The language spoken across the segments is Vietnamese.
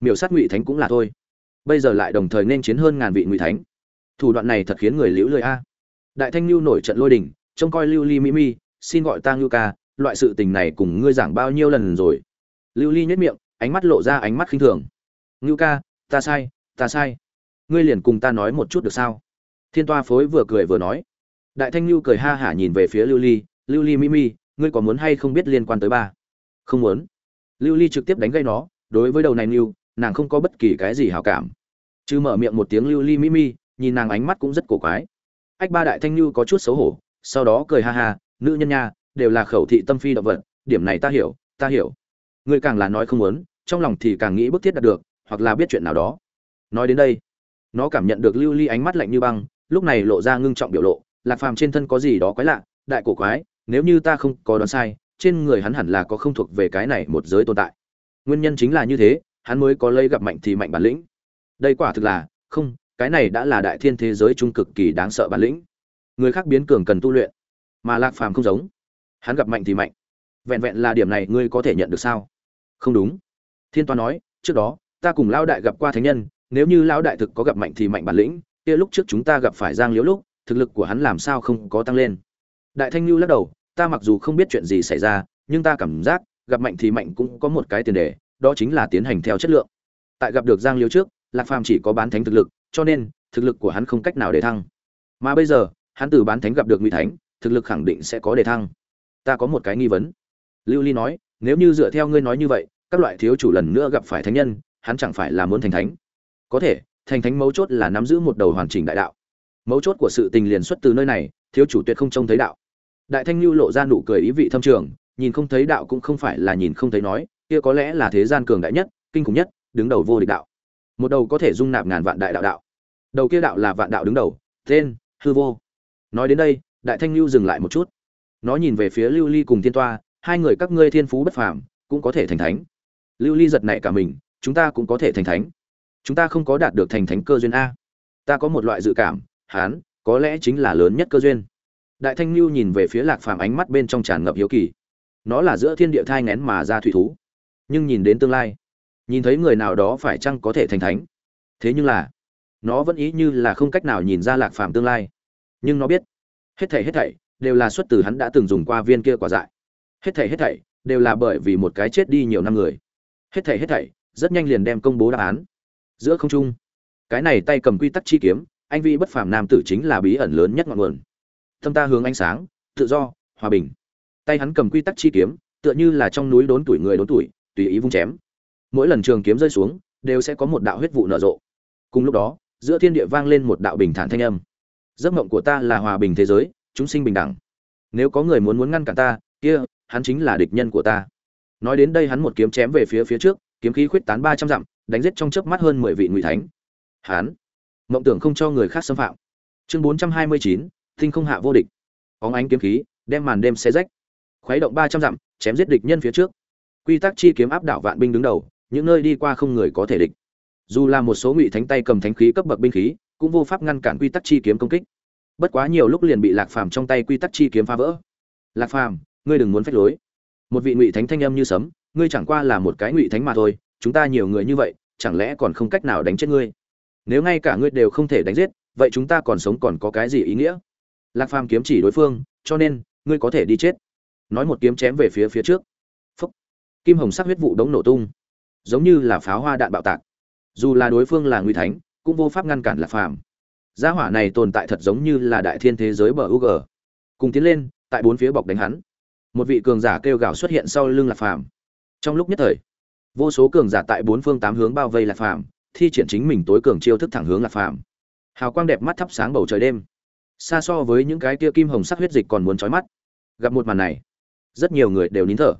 miểu sát ngụy thánh cũng là thôi. Bây giờ lại đồng thời nên chiến hơn ngàn vị ngụy thánh. Thủ đoạn này thật khiến người liễu lười a. Đại thanh lưu nổi trận lôi đình, trông coi lưu ly mỹ mi, xin gọi ta ngưu ca, loại sự tình này cùng ngươi giảng bao nhiêu lần rồi. Lưu ly nhất miệng, ánh mắt lộ ra ánh mắt khinh thường. Ngưu ca, ta sai ta sai. Ngươi liền cùng ta nói một chút được sao? Thiên toa phối vừa cười vừa nói. Đại thanh lưu cười ha hả nhìn về phía lưu ly lưu ly mỹ mi, ngươi có muốn hay không biết liên quan tới ba? Không muốn. Lưu ly trực tiếp đánh gây nó, đối với đầu này lưu nàng không có bất kỳ cái gì hảo cảm. Chứ mở miệng một tiếng lưu ly mỹ mi, nhìn nàng ánh mắt cũng rất cổ quái. Ách ba đại thanh lưu có chút xấu hổ, sau đó cười ha ha, nữ nhân nha, đều là khẩu thị tâm phi động vật, điểm này ta hiểu ta hiểu. Ngươi càng là nói không muốn, trong lòng thì càng nghĩ bức thiết đạt được, hoặc là biết chuyện nào đó. Nói đến đây, nó cảm nhận được lưu ly ánh mắt lạnh như băng, lúc này lộ ra ngưng trọng biểu lộ, lạc phàm trên thân có gì đó quái lạ, đại cổ quái, nếu như ta không có đoán sai, trên người hắn hẳn là có không thuộc về cái này một giới tồn tại. Nguyên nhân chính là như thế hắn mới có lấy gặp mạnh thì mạnh bản lĩnh. Đây quả thực là, không, cái này đã là đại thiên thế giới trung cực kỳ đáng sợ bản lĩnh. Người khác biến cường cần tu luyện, mà lạc phàm không giống. Hắn gặp mạnh thì mạnh. Vẹn vẹn là điểm này ngươi có thể nhận được sao? Không đúng. Thiên toa nói, trước đó, ta cùng lão đại gặp qua thánh nhân, nếu như lão đại thực có gặp mạnh thì mạnh bản lĩnh, kia lúc trước chúng ta gặp phải giang liễu lúc, thực lực của hắn làm sao không có tăng lên. Đại thanh lưu lắc đầu, ta mặc dù không biết chuyện gì xảy ra, nhưng ta cảm giác, gặp mạnh thì mạnh cũng có một cái tiền đề đó chính là tiến hành theo chất lượng. Tại gặp được giang Liêu trước, lạc phàm chỉ có bán thánh thực lực, cho nên, thực lực của hắn không cách nào để thăng. Mà bây giờ, hắn từ bán thánh gặp được ngụy thánh, thực lực khẳng định sẽ có đề thăng. Ta có một cái nghi vấn. Lưu ly nói, nếu như dựa theo ngươi nói như vậy, các loại thiếu chủ lần nữa gặp phải thánh nhân, hắn chẳng phải là muốn thành thánh? Có thể, thành thánh mấu chốt là nắm giữ một đầu hoàn chỉnh đại đạo. Mấu chốt của sự tình liền xuất từ nơi này, thiếu chủ tuyệt không trông thấy đạo. Đại thanh lưu lộ ra nụ cười ý vị thâm trường, nhìn không thấy đạo cũng không phải là nhìn không thấy nói kia có lẽ là thế gian cường đại nhất, kinh khủng nhất, đứng đầu vô địch đạo. Một đầu có thể dung nạp ngàn vạn đại đạo đạo. Đầu kia đạo là vạn đạo đứng đầu, tên, hư vô. Nói đến đây, đại thanh lưu dừng lại một chút. Nó nhìn về phía lưu ly cùng thiên toa, hai người các ngươi thiên phú bất phàm, cũng có thể thành thánh. Lưu ly giật nảy cả mình, chúng ta cũng có thể thành thánh. Chúng ta không có đạt được thành thánh cơ duyên a. Ta có một loại dự cảm, hán, có lẽ chính là lớn nhất cơ duyên. Đại thanh lưu nhìn về phía lạc phàm ánh mắt bên trong tràn ngập hiếu kỳ. Nó là giữa thiên địa thai ngén mà ra thủy thú nhưng nhìn đến tương lai, nhìn thấy người nào đó phải chăng có thể thành thánh? Thế nhưng là, nó vẫn ý như là không cách nào nhìn ra lạc phàm tương lai. Nhưng nó biết, hết thảy hết thảy đều là xuất từ hắn đã từng dùng qua viên kia quả dại. Hết thảy hết thảy đều là bởi vì một cái chết đi nhiều năm người. Hết thảy hết thảy rất nhanh liền đem công bố đáp án. Giữa không trung, cái này tay cầm quy tắc chi kiếm, anh vi bất phàm nam tử chính là bí ẩn lớn nhất ngọn nguồn. Tâm ta hướng ánh sáng, tự do, hòa bình. Tay hắn cầm quy tắc chi kiếm, tựa như là trong núi đốn tuổi người đốn tuổi tùy ý vung chém. Mỗi lần trường kiếm rơi xuống, đều sẽ có một đạo huyết vụ nở rộ. Cùng lúc đó, giữa thiên địa vang lên một đạo bình thản thanh âm. Giấc mộng của ta là hòa bình thế giới, chúng sinh bình đẳng. Nếu có người muốn muốn ngăn cản ta, kia, hắn chính là địch nhân của ta. Nói đến đây hắn một kiếm chém về phía phía trước, kiếm khí khuyết tán ba trăm dặm, đánh giết trong chớp mắt hơn mười vị ngụy thánh. Hắn, mộng tưởng không cho người khác xâm phạm. Chương bốn trăm hai mươi chín tinh không hạ vô địch. Óng ánh kiếm khí, đem màn đêm xé rách. Khuấy động ba trăm dặm, chém giết địch nhân phía trước quy tắc chi kiếm áp đảo vạn binh đứng đầu, những nơi đi qua không người có thể địch. Dù là một số ngụy thánh tay cầm thánh khí cấp bậc binh khí, cũng vô pháp ngăn cản quy tắc chi kiếm công kích. Bất quá nhiều lúc liền bị lạc phàm trong tay quy tắc chi kiếm phá vỡ. Lạc phàm, ngươi đừng muốn phách lối. Một vị ngụy thánh thanh âm như sấm, ngươi chẳng qua là một cái ngụy thánh mà thôi, chúng ta nhiều người như vậy, chẳng lẽ còn không cách nào đánh chết ngươi? Nếu ngay cả ngươi đều không thể đánh giết, vậy chúng ta còn sống còn có cái gì ý nghĩa? Lạc phàm kiếm chỉ đối phương, cho nên, ngươi có thể đi chết. Nói một kiếm chém về phía phía trước kim hồng sắc huyết vụ đống nổ tung, giống như là pháo hoa đạn bạo tạc. Dù là đối phương là nguy thánh, cũng vô pháp ngăn cản lạc phàm. Gia hỏa này tồn tại thật giống như là đại thiên thế giới bờ u g cùng tiến lên, tại bốn phía bọc đánh hắn. Một vị cường giả kêu gào xuất hiện sau lưng lạc phàm. Trong lúc nhất thời, vô số cường giả tại bốn phương tám hướng bao vây lạc phàm, thi triển chính mình tối cường chiêu thức thẳng hướng lạc phàm. Hào quang đẹp mắt thắp sáng bầu trời đêm. Xa so với những cái kia kim hồng sắc huyết dịch còn muốn trói mắt. Gặp một màn này, rất nhiều người đều nín thở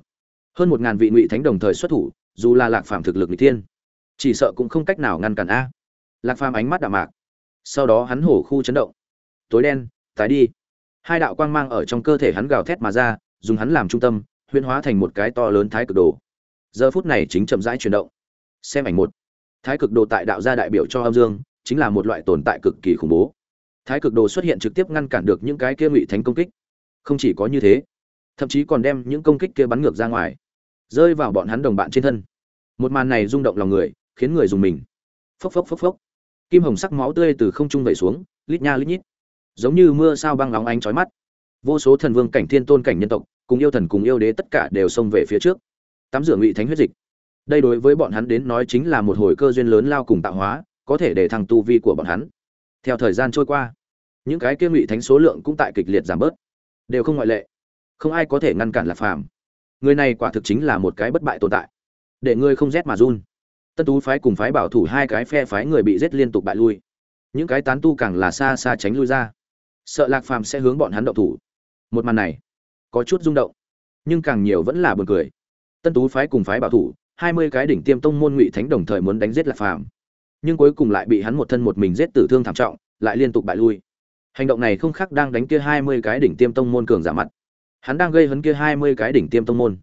hơn một ngàn vị ngụy thánh đồng thời xuất thủ, dù là lạc phàm thực lực n g thiên, chỉ sợ cũng không cách nào ngăn cản a. Lạc phàm ánh mắt đạm mạc. Sau đó hắn hổ khu chấn động. Tối đen, tái đi. Hai đạo quang mang ở trong cơ thể hắn gào thét mà ra, dùng hắn làm trung tâm, huyễn hóa thành một cái to lớn thái cực đồ. Giờ phút này chính chậm rãi chuyển động. Xem ảnh một. Thái cực đồ tại đạo gia đại biểu cho âm dương, chính là một loại tồn tại cực kỳ khủng bố. Thái cực đồ xuất hiện trực tiếp ngăn cản được những cái kia ngụy thánh công kích. Không chỉ có như thế thậm chí còn đem những công kích kia bắn ngược ra ngoài, rơi vào bọn hắn đồng bạn trên thân. Một màn này rung động lòng người, khiến người dùng mình. Phốc phốc phốc phốc. Kim hồng sắc máu tươi từ không trung vẩy xuống, lít nha lít nhít. Giống như mưa sao băng lóng ánh trói mắt. Vô số thần vương cảnh thiên tôn cảnh nhân tộc, cùng yêu thần cùng yêu đế tất cả đều xông về phía trước. Tắm rửa ngụy thánh huyết dịch. Đây đối với bọn hắn đến nói chính là một hồi cơ duyên lớn lao cùng tạo hóa, có thể để thăng tu vi của bọn hắn. Theo thời gian trôi qua, những cái kia ngụy thánh số lượng cũng tại kịch liệt giảm bớt. Đều không ngoại lệ không ai có thể ngăn cản lạc phàm. Người này quả thực chính là một cái bất bại tồn tại. Để ngươi không rét mà run. Tân tú phái cùng phái bảo thủ hai cái phe phái người bị giết liên tục bại lui. Những cái tán tu càng là xa xa tránh lui ra. Sợ lạc phàm sẽ hướng bọn hắn động thủ. Một màn này, có chút rung động, nhưng càng nhiều vẫn là buồn cười. Tân tú phái cùng phái bảo thủ, hai mươi cái đỉnh tiêm tông môn ngụy thánh đồng thời muốn đánh giết lạc phàm. Nhưng cuối cùng lại bị hắn một thân một mình giết tử thương thảm trọng, lại liên tục bại lui. Hành động này không khác đang đánh kia hai mươi cái đỉnh tiêm tông môn cường giả mặt hắn đang gây hấn kia hai mươi cái đỉnh tiêm tông môn.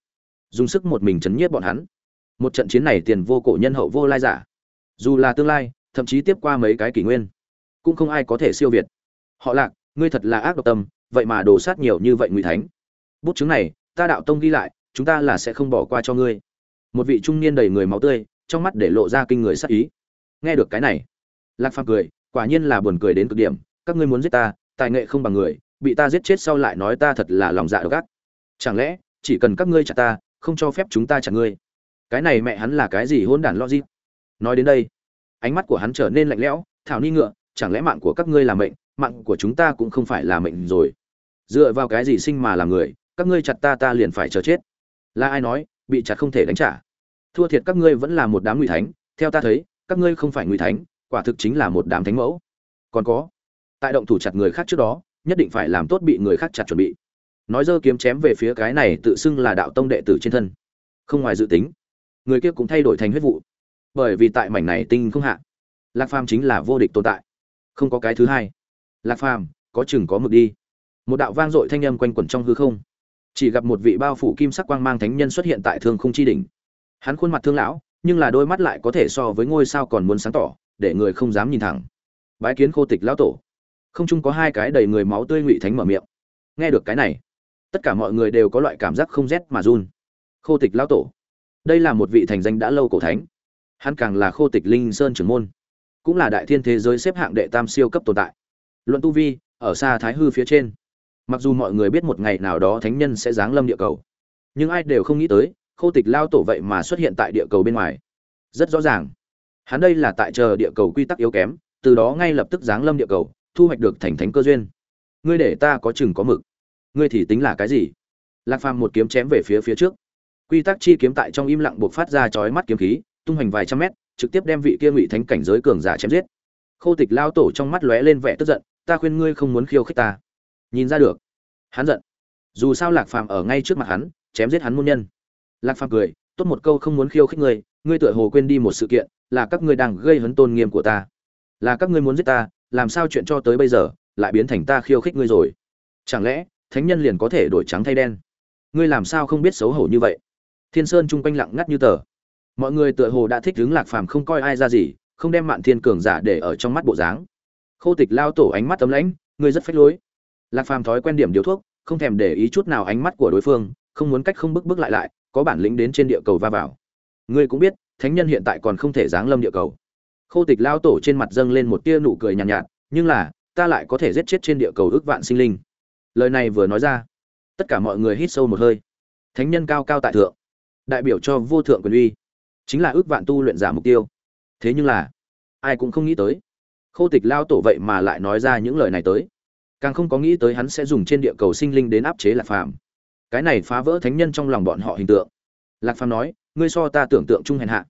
Dùng sức một mình chấn nhiếp bọn hắn. Một trận chiến này tiền vô cổ nhân hậu vô lai giả. Dù là tương lai, thậm chí tiếp qua mấy cái kỷ nguyên, cũng không ai có thể siêu việt. Họ lạc, ngươi thật là ác độc tâm, vậy mà đổ sát nhiều như vậy ngụy thánh. Bút chứng này, ta đạo tông ghi lại, chúng ta là sẽ không bỏ qua cho ngươi. Một vị trung niên đầy người máu tươi, trong mắt để lộ ra kinh người sắc ý. Nghe được cái này, lạc phàm cười, quả nhiên là buồn cười đến cực điểm, các ngươi muốn giết ta, tài nghệ không bằng người bị ta giết chết sau lại nói ta thật là lòng dạ độc ác. Chẳng lẽ, chỉ cần các ngươi chặt ta, không cho phép chúng ta chặt ngươi? Cái này mẹ hắn là cái gì hôn đản logic? Nói đến đây, ánh mắt của hắn trở nên lạnh lẽo, thảo ni ngựa, chẳng lẽ mạng của các ngươi là mệnh, mạng của chúng ta cũng không phải là mệnh rồi. Dựa vào cái gì sinh mà là người, các ngươi chặt ta ta liền phải chờ chết. Là ai nói, bị chặt không thể đánh trả? Thua thiệt các ngươi vẫn là một đám ngụy thánh, theo ta thấy, các ngươi không phải ngụy thánh, quả thực chính là một đám thánh mẫu. Còn có, tại động thủ chặt người khác trước đó nhất định phải làm tốt bị người khác chặt chuẩn bị. Nói dơ kiếm chém về phía cái này tự xưng là đạo tông đệ tử trên thân. Không ngoài dự tính, người kia cũng thay đổi thành huyết vụ. Bởi vì tại mảnh này tinh không hạ, lạc phàm chính là vô địch tồn tại. Không có cái thứ hai. Lạc phàm, có chừng có mực đi. Một đạo vang dội thanh âm quanh quẩn trong hư không. Chỉ gặp một vị bao phủ kim sắc quang mang thánh nhân xuất hiện tại thương khung chi đỉnh. Hắn khuôn mặt thương lão, nhưng là đôi mắt lại có thể so với ngôi sao còn muốn sáng tỏ, để người không dám nhìn thẳng. Bái kiến khô tịch lão tổ không chung có hai cái đầy người máu tươi ngụy thánh mở miệng. Nghe được cái này, tất cả mọi người đều có loại cảm giác không rét mà run. Khô tịch lão tổ, đây là một vị thành danh đã lâu cổ thánh. Hắn càng là khô tịch linh sơn trưởng môn, cũng là đại thiên thế giới xếp hạng đệ tam siêu cấp tồn tại. Luận tu vi, ở xa thái hư phía trên, mặc dù mọi người biết một ngày nào đó thánh nhân sẽ giáng lâm địa cầu, nhưng ai đều không nghĩ tới, khô tịch lao tổ vậy mà xuất hiện tại địa cầu bên ngoài. Rất rõ ràng, hắn đây là tại chờ địa cầu quy tắc yếu kém, từ đó ngay lập tức giáng lâm địa cầu thu hoạch được thành thánh cơ duyên. Ngươi để ta có chừng có mực. Ngươi thì tính là cái gì? Lạc phàm một kiếm chém về phía phía trước. Quy tắc chi kiếm tại trong im lặng buộc phát ra chói mắt kiếm khí, tung hoành vài trăm mét, trực tiếp đem vị kia ngụy thánh cảnh giới cường giả chém giết. Khô tịch lao tổ trong mắt lóe lên vẻ tức giận, ta khuyên ngươi không muốn khiêu khích ta. Nhìn ra được. Hắn giận. Dù sao lạc phàm ở ngay trước mặt hắn, chém giết hắn môn nhân. Lạc phàm cười, tốt một câu không muốn khiêu khích ngươi ngươi tựa hồ quên đi một sự kiện, là các ngươi đang gây hấn tôn nghiêm của ta. Là các ngươi muốn giết ta làm sao chuyện cho tới bây giờ lại biến thành ta khiêu khích ngươi rồi? Chẳng lẽ thánh nhân liền có thể đổi trắng thay đen? Ngươi làm sao không biết xấu hổ như vậy? Thiên sơn chung quanh lặng ngắt như tờ. Mọi người tựa hồ đã thích đứng lạc phàm không coi ai ra gì, không đem mạn thiên cường giả để ở trong mắt bộ dáng. Khô tịch lao tổ ánh mắt tấm lãnh, ngươi rất phách lối. Lạc phàm thói quen điểm điều thuốc, không thèm để ý chút nào ánh mắt của đối phương, không muốn cách không bước bước lại lại, có bản lĩnh đến trên địa cầu va vào. Ngươi cũng biết, thánh nhân hiện tại còn không thể giáng lâm địa cầu khô tịch lao tổ trên mặt dâng lên một tia nụ cười nhàn nhạt, nhạt nhưng là ta lại có thể giết chết trên địa cầu ước vạn sinh linh. Lời này vừa nói ra tất cả mọi người hít sâu một hơi. Thánh nhân cao cao tại thượng đại biểu cho vô thượng quyền uy chính là ước vạn tu luyện giả mục tiêu. Thế nhưng là ai cũng không nghĩ tới khô tịch lao tổ vậy mà lại nói ra những lời này tới. Càng không có nghĩ tới hắn sẽ dùng trên địa cầu sinh linh đến áp chế lạc phàm. Cái này phá vỡ thánh nhân trong lòng bọn họ hình tượng. Lạc phàm nói ngươi so ta tưởng tượng trung hèn hạ.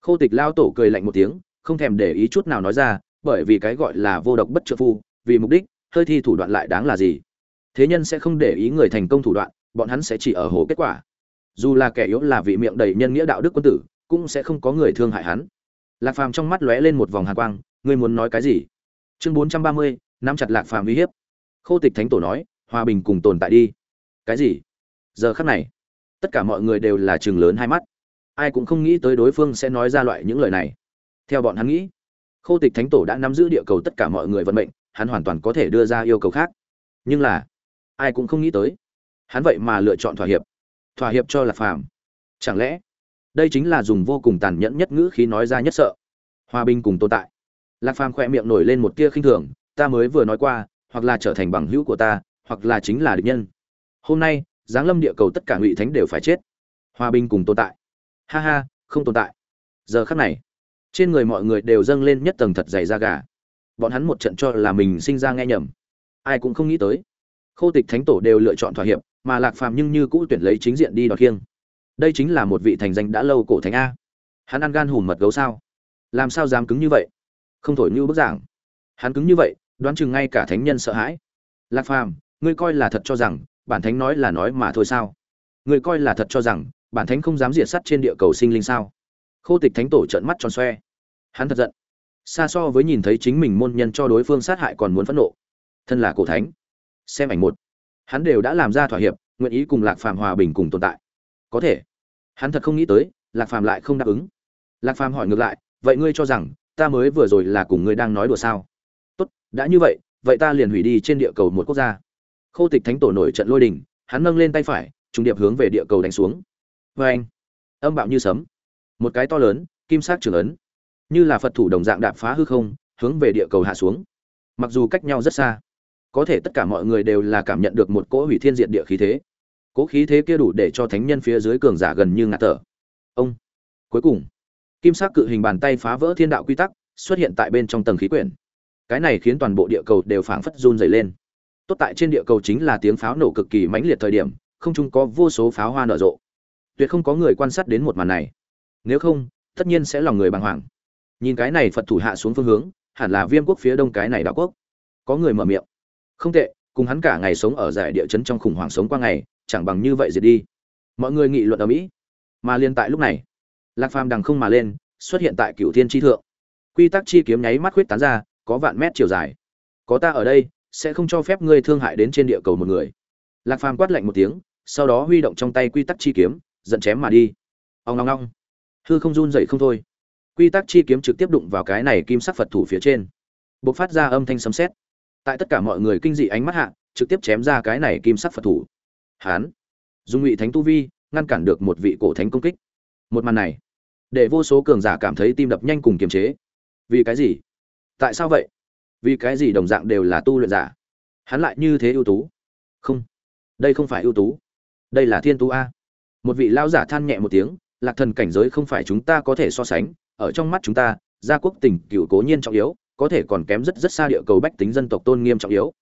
Khô tịch lao tổ cười lạnh một tiếng không thèm để ý chút nào nói ra, bởi vì cái gọi là vô độc bất trợ phu, vì mục đích, hơi thi thủ đoạn lại đáng là gì? Thế nhân sẽ không để ý người thành công thủ đoạn, bọn hắn sẽ chỉ ở hồ kết quả. Dù là kẻ yếu là vị miệng đầy nhân nghĩa đạo đức quân tử, cũng sẽ không có người thương hại hắn. Lạc phàm trong mắt lóe lên một vòng hạ quang, ngươi muốn nói cái gì? Chương bốn trăm ba mươi, nắm chặt lạc phàm uy hiếp. Khô tịch thánh tổ nói, hòa bình cùng tồn tại đi. Cái gì? Giờ khắc này, tất cả mọi người đều là chừng lớn hai mắt. Ai cũng không nghĩ tới đối phương sẽ nói ra loại những lời này theo bọn hắn nghĩ. Khô tịch thánh tổ đã nắm giữ địa cầu tất cả mọi người vận mệnh, hắn hoàn toàn có thể đưa ra yêu cầu khác. Nhưng là, ai cũng không nghĩ tới. Hắn vậy mà lựa chọn thỏa hiệp. Thỏa hiệp cho là phàm. Chẳng lẽ, đây chính là dùng vô cùng tàn nhẫn nhất ngữ khí nói ra nhất sợ? Hòa bình cùng tồn tại. Lạc phàm khỏe miệng nổi lên một tia khinh thường, ta mới vừa nói qua, hoặc là trở thành bằng hữu của ta, hoặc là chính là địch nhân. Hôm nay, giáng lâm địa cầu tất cả ngụy thánh đều phải chết. Hòa bình cùng tồn tại. Ha ha, không tồn tại. Giờ khắc này trên người mọi người đều dâng lên nhất tầng thật dày da gà. Bọn hắn một trận cho là mình sinh ra nghe nhầm. Ai cũng không nghĩ tới. Khô tịch thánh tổ đều lựa chọn thỏa hiệp, mà lạc phàm nhưng như cũ tuyển lấy chính diện đi đoạt khiêng. Đây chính là một vị thành danh đã lâu cổ thánh a. Hắn ăn gan hùm mật gấu sao? Làm sao dám cứng như vậy? Không thổi như bức giảng. Hắn cứng như vậy, đoán chừng ngay cả thánh nhân sợ hãi. Lạc phàm, ngươi coi là thật cho rằng, bản thánh nói là nói mà thôi sao? Ngươi coi là thật cho rằng, bản thánh không dám diệt sắt trên địa cầu sinh linh sao? Khô tịch thánh tổ trợn mắt tròn xoe. Hắn thật giận. Xa so với nhìn thấy chính mình môn nhân cho đối phương sát hại còn muốn phẫn nộ. Thân là cổ thánh. Xem ảnh một. Hắn đều đã làm ra thỏa hiệp, nguyện ý cùng lạc phàm hòa bình cùng tồn tại. Có thể. Hắn thật không nghĩ tới, lạc phàm lại không đáp ứng. Lạc phàm hỏi ngược lại, vậy ngươi cho rằng, ta mới vừa rồi là cùng ngươi đang nói đùa sao? Tốt, đã như vậy vậy ta liền hủy đi trên địa cầu một quốc gia. Khô tịch thánh tổ nổi trận lôi đình, hắn nâng lên tay phải, trùng điệp hướng về địa cầu đánh xuống. Vê anh âm bạo như sấm một cái to lớn, kim sát trưởng ấn. Như là phật thủ đồng dạng đạp phá hư không, hướng về địa cầu hạ xuống. Mặc dù cách nhau rất xa, có thể tất cả mọi người đều là cảm nhận được một cỗ hủy thiên diện địa khí thế. Cỗ khí thế kia đủ để cho thánh nhân phía dưới cường giả gần như ngạt thở. Ông, cuối cùng, kim sắc cự hình bàn tay phá vỡ thiên đạo quy tắc xuất hiện tại bên trong tầng khí quyển. Cái này khiến toàn bộ địa cầu đều phảng phất run dày lên. Tốt tại trên địa cầu chính là tiếng pháo nổ cực kỳ mãnh liệt thời điểm, không chung có vô số pháo hoa nở rộ. Tuyệt không có người quan sát đến một màn này nếu không, tất nhiên sẽ lòng người bàng hoàng. Nhìn cái này phật thủ hạ xuống phương hướng, hẳn là viêm quốc phía đông cái này đạo quốc. Có người mở miệng. Không tệ, cùng hắn cả ngày sống ở giải địa chấn trong khủng hoảng sống qua ngày, chẳng bằng như vậy diệt đi. Mọi người nghị luận ở mỹ. Mà liên tại lúc này, lạc phàm đằng không mà lên, xuất hiện tại cựu thiên tri thượng. Quy tắc chi kiếm nháy mắt khuyết tán ra, có vạn mét chiều dài. Có ta ở đây, sẽ không cho phép ngươi thương hại đến trên địa cầu một người. Lạc phàm quát lạnh một tiếng, sau đó huy động trong tay quy tắc chi kiếm dẫn chém mà đi. Ông long long hư không run dậy không thôi. Quy tắc chi kiếm trực tiếp đụng vào cái này kim sắc phật thủ phía trên. B ộ c phát ra âm thanh sấm sét. Tại tất cả mọi người kinh dị ánh mắt hạ, trực tiếp chém ra cái này kim sắc phật thủ. Hán. Dùng ngụy thánh tu vi, ngăn cản được một vị cổ thánh công kích. Một màn này, để vô số cường giả cảm thấy tim đập nhanh cùng kiềm chế. Vì cái gì? Tại sao vậy? Vì cái gì đồng dạng đều là tu luyện giả? Hắn lại như thế ưu tú? Không. Đây không phải ưu tú. Đây là thiên tú a. Một vị lão giả than nhẹ một tiếng lạc thần cảnh giới không phải chúng ta có thể so sánh, ở trong mắt chúng ta, gia quốc tình cựu cố nhiên trọng yếu, có thể còn kém rất rất xa địa cầu bách tính dân tộc tôn nghiêm trọng yếu.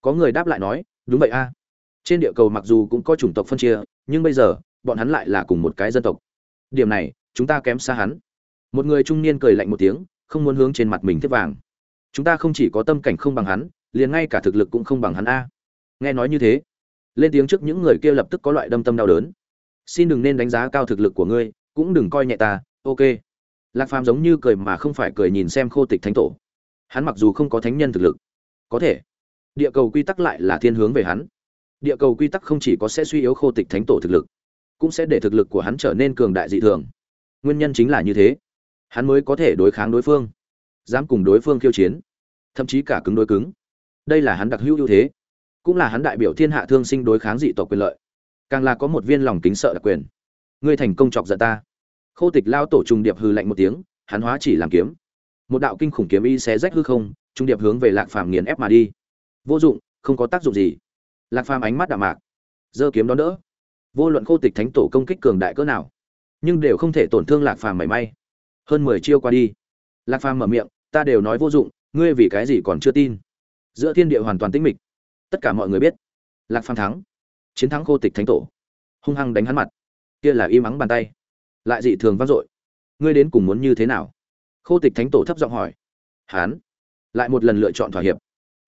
Có người đáp lại nói, đúng vậy a. Trên địa cầu mặc dù cũng có chủng tộc phân chia, nhưng bây giờ, bọn hắn lại là cùng một cái dân tộc. Điểm này, chúng ta kém xa hắn. Một người trung niên cười lạnh một tiếng, không muốn hướng trên mặt mình tiếp vàng. Chúng ta không chỉ có tâm cảnh không bằng hắn, liền ngay cả thực lực cũng không bằng hắn a. Nghe nói như thế, lên tiếng trước những người kia lập tức có loại đâm tâm đau đớn xin đừng nên đánh giá cao thực lực của ngươi, cũng đừng coi nhẹ ta, ok. Lạc phàm giống như cười mà không phải cười nhìn xem khô tịch thánh tổ. Hắn mặc dù không có thánh nhân thực lực, có thể. Địa cầu quy tắc lại là thiên hướng về hắn. Địa cầu quy tắc không chỉ có sẽ suy yếu khô tịch thánh tổ thực lực, cũng sẽ để thực lực của hắn trở nên cường đại dị thường. Nguyên nhân chính là như thế. Hắn mới có thể đối kháng đối phương, dám cùng đối phương khiêu chiến, thậm chí cả cứng đối cứng. Đây là hắn đặc hữu ưu thế, cũng là hắn đại biểu thiên hạ thương sinh đối kháng dị tộc quyền lợi càng là có một viên lòng kính sợ đặc quyền. Ngươi thành công chọc giận ta. Khô tịch lao tổ trùng điệp hư lạnh một tiếng, hắn hóa chỉ làm kiếm. Một đạo kinh khủng kiếm y xé rách hư không trung điệp hướng về lạc phàm nghiền ép mà đi. Vô dụng, không có tác dụng gì. Lạc phàm ánh mắt đạm mạc. Giơ kiếm đón đỡ. Vô luận khô tịch thánh tổ công kích cường đại cỡ nào, nhưng đều không thể tổn thương lạc phàm mảy may. Hơn mười chiêu qua đi, lạc phàm mở miệng, ta đều nói vô dụng, ngươi vì cái gì còn chưa tin? Giữa thiên địa hoàn toàn tĩnh mịch. Tất cả mọi người biết, lạc phàm thắng chiến thắng khô tịch thánh tổ. Hung hăng đánh hắn mặt. Kia là im ắng bàn tay. Lại dị thường vang dội. Ngươi đến cùng muốn như thế nào? Khô tịch thánh tổ thấp giọng hỏi. Hán. Lại một lần lựa chọn thỏa hiệp.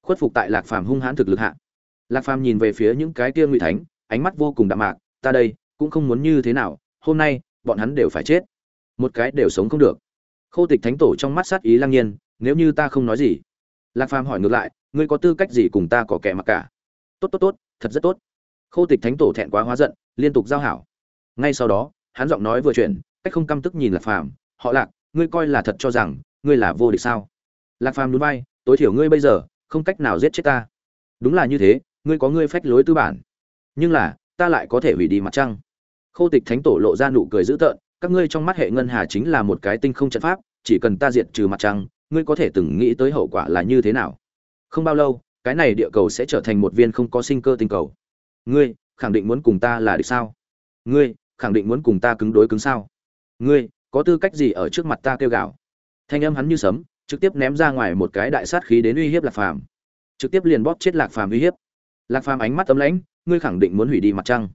Khuất phục tại lạc phàm hung hãn thực lực hạ. Lạc phàm nhìn về phía những cái kia ngụy thánh, ánh mắt vô cùng đạm mạc. Ta đây, cũng không muốn như thế nào. Hôm nay, bọn hắn đều phải chết. Một cái đều sống không được. Khô tịch thánh tổ trong mắt sát ý lang nhiên, nếu như ta không nói gì. Lạc phàm hỏi ngược lại, ngươi có tư cách gì cùng ta có kẻ mặc cả? Tốt tốt tốt, thật rất tốt khô tịch thánh tổ thẹn quá hóa giận, liên tục giao hảo. Ngay sau đó, hắn giọng nói vừa chuyển, cách không căm tức nhìn lạc phàm, họ lạc, ngươi coi là thật cho rằng, ngươi là vô địch sao? Lạc phàm núi bay tối thiểu ngươi bây giờ, không cách nào giết chết ta. Đúng là như thế, ngươi có ngươi phách lối tư bản. Nhưng là, ta lại có thể hủy đi mặt trăng. Khô tịch thánh tổ lộ ra nụ cười dữ tợn, các ngươi trong mắt hệ ngân hà chính là một cái tinh không trận pháp, chỉ cần ta diệt trừ mặt trăng, ngươi có thể từng nghĩ tới hậu quả là như thế nào? Không bao lâu, cái này địa cầu sẽ trở thành một viên không có sinh cơ tinh cầu ngươi khẳng định muốn cùng ta là địch sao? Ngươi khẳng định muốn cùng ta cứng đối cứng sao? Ngươi có tư cách gì ở trước mặt ta kêu gào? Thanh âm hắn như sấm trực tiếp ném ra ngoài một cái đại sát khí đến uy hiếp lạc phàm. Trực tiếp liền bóp chết lạc phàm uy hiếp. Lạc phàm ánh mắt tấm lãnh ngươi khẳng định muốn hủy đi mặt trăng.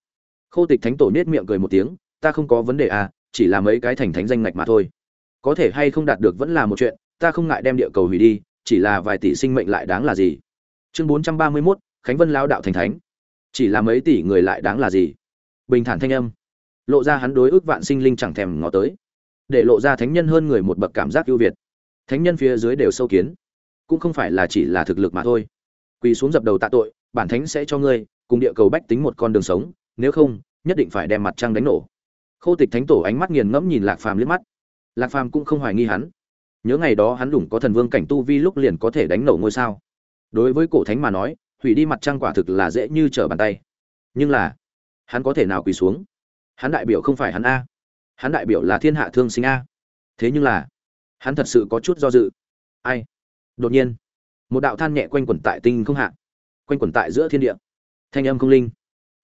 Khô tịch thánh tổ nết miệng cười một tiếng ta không có vấn đề à chỉ là mấy cái thành thánh danh ngạch mà thôi. Có thể hay không đạt được vẫn là một chuyện ta không ngại đem địa cầu hủy đi chỉ là vài tỷ sinh mệnh lại đáng là gì? Chương bốn trăm ba mươi 431, khánh vân lao đạo thành thánh chỉ là mấy tỷ người lại đáng là gì? Bình thản thanh âm. Lộ ra hắn đối ước vạn sinh linh chẳng thèm ngó tới. Để lộ ra thánh nhân hơn người một bậc cảm giác ưu việt. Thánh nhân phía dưới đều sâu kiến. Cũng không phải là chỉ là thực lực mà thôi. Quỳ xuống dập đầu tạ tội, bản thánh sẽ cho ngươi, cùng địa cầu bách tính một con đường sống, nếu không, nhất định phải đem mặt trăng đánh nổ. Khô tịch thánh tổ ánh mắt nghiền ngẫm nhìn lạc phàm liếc mắt. Lạc phàm cũng không hoài nghi hắn. Nhớ ngày đó hắn đủng có thần vương cảnh tu vi lúc liền có thể đánh nổ ngôi sao. Đối với cổ thánh mà nói hủy đi mặt trăng quả thực là dễ như trở bàn tay. Nhưng là, hắn có thể nào quỳ xuống? Hắn đại biểu không phải hắn a. Hắn đại biểu là thiên hạ thương sinh a. Thế nhưng là, hắn thật sự có chút do dự. Ai? Đột nhiên, một đạo than nhẹ quanh quẩn tại tinh không hạ, quanh quẩn tại giữa thiên địa. Thanh âm không linh,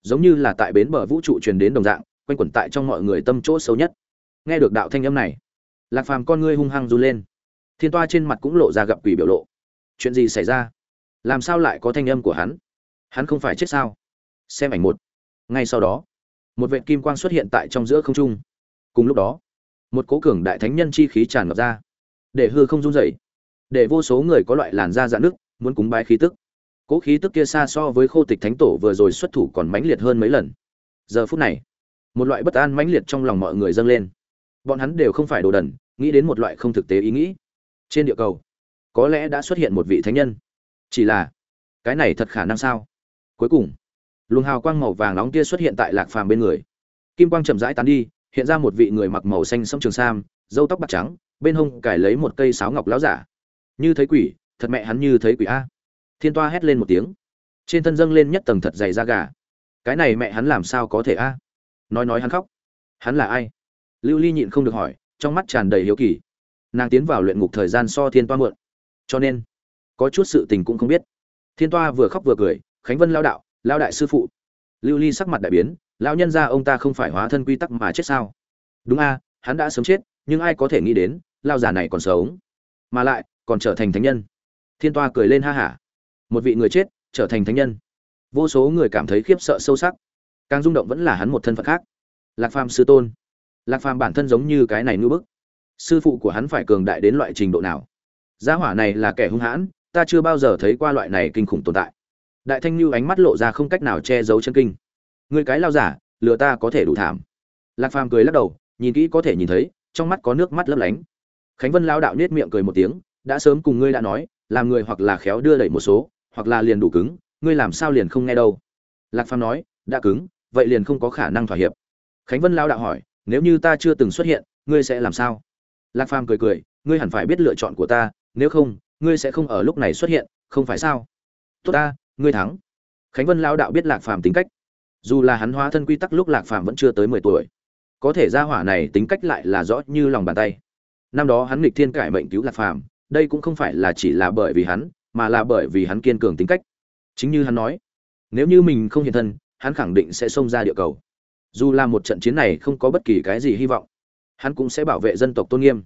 giống như là tại bến bờ vũ trụ truyền đến đồng dạng, quanh quẩn tại trong mọi người tâm chỗ sâu nhất. Nghe được đạo thanh âm này, lạc phàm con ngươi hung hăng run lên. Thiên toa trên mặt cũng lộ ra gặp quỷ biểu lộ. Chuyện gì xảy ra? Làm sao lại có thanh âm của hắn? Hắn không phải chết sao? Xem ảnh một. Ngay sau đó, một vệ kim quang xuất hiện tại trong giữa không trung. Cùng lúc đó, một cố cường đại thánh nhân chi khí tràn ngập ra. Để hư không run rẩy. Để vô số người có loại làn da dạn nước muốn cúng bái khí tức. Cố khí tức kia xa so với khô tịch thánh tổ vừa rồi xuất thủ còn mãnh liệt hơn mấy lần. Giờ phút này, một loại bất an mãnh liệt trong lòng mọi người dâng lên. Bọn hắn đều không phải đồ đần, nghĩ đến một loại không thực tế ý nghĩ. Trên địa cầu, có lẽ đã xuất hiện một vị thánh nhân chỉ là, cái này thật khả năng sao? Cuối cùng, luồng hào quang màu vàng nóng kia xuất hiện tại lạc phàm bên người. Kim quang chậm rãi tán đi, hiện ra một vị người mặc màu xanh sẫm trường sam dâu tóc bạc trắng, bên hông cải lấy một cây sáo ngọc láo giả. Như thấy quỷ, thật mẹ hắn như thấy quỷ a. Thiên toa hét lên một tiếng. Trên thân dâng lên nhất tầng thật dày da gà. Cái này mẹ hắn làm sao có thể a? Nói nói hắn khóc. Hắn là ai? Lưu ly nhịn không được hỏi, trong mắt tràn đầy hiếu kỳ. Nàng tiến vào luyện ngục thời gian so thiên toa mượn cho nên có chút sự tình cũng không biết. Thiên toa vừa khóc vừa cười, khánh vân lao đạo lao đại sư phụ. Lưu ly sắc mặt đại biến, lão nhân ra ông ta không phải hóa thân quy tắc mà chết sao? Đúng a, hắn đã sớm chết, nhưng ai có thể nghĩ đến lao già này còn sống, mà lại còn trở thành thánh nhân. Thiên toa cười lên ha hả, một vị người chết, trở thành thánh nhân. Vô số người cảm thấy khiếp sợ sâu sắc, càng rung động vẫn là hắn một thân phận khác. Lạc phàm sư tôn, lạc phàm bản thân giống như cái này ngư bức. Sư phụ của hắn phải cường đại đến loại trình độ nào? Gia hỏa này là kẻ hung hãn ta chưa bao giờ thấy qua loại này kinh khủng tồn tại. Đại thanh lưu ánh mắt lộ ra không cách nào che giấu chân kinh. Người cái lao giả, lừa ta có thể đủ thảm. Lạc phàm cười lắc đầu, nhìn kỹ có thể nhìn thấy, trong mắt có nước mắt lấp lánh. Khánh vân lao đạo nết miệng cười một tiếng, đã sớm cùng ngươi đã nói, làm người hoặc là khéo đưa đẩy một số, hoặc là liền đủ cứng, ngươi làm sao liền không nghe đâu. Lạc phàm nói, đã cứng, vậy liền không có khả năng thỏa hiệp. Khánh vân lao đạo hỏi, nếu như ta chưa từng xuất hiện, ngươi sẽ làm sao? Lạc phàm cười cười, ngươi hẳn phải biết lựa chọn của ta, nếu không ngươi sẽ không ở lúc này xuất hiện, không phải sao? Tốt ta, ngươi thắng. Khánh vân lao đạo biết lạc phàm tính cách. Dù là hắn hóa thân quy tắc lúc lạc phàm vẫn chưa tới mười tuổi, có thể ra hỏa này tính cách lại là rõ như lòng bàn tay. Năm đó hắn nghịch thiên cải mệnh cứu lạc phàm, đây cũng không phải là chỉ là bởi vì hắn, mà là bởi vì hắn kiên cường tính cách. Chính như hắn nói, nếu như mình không hiện thân, hắn khẳng định sẽ xông ra địa cầu. Dù là một trận chiến này không có bất kỳ cái gì hy vọng, hắn cũng sẽ bảo vệ dân tộc tôn nghiêm.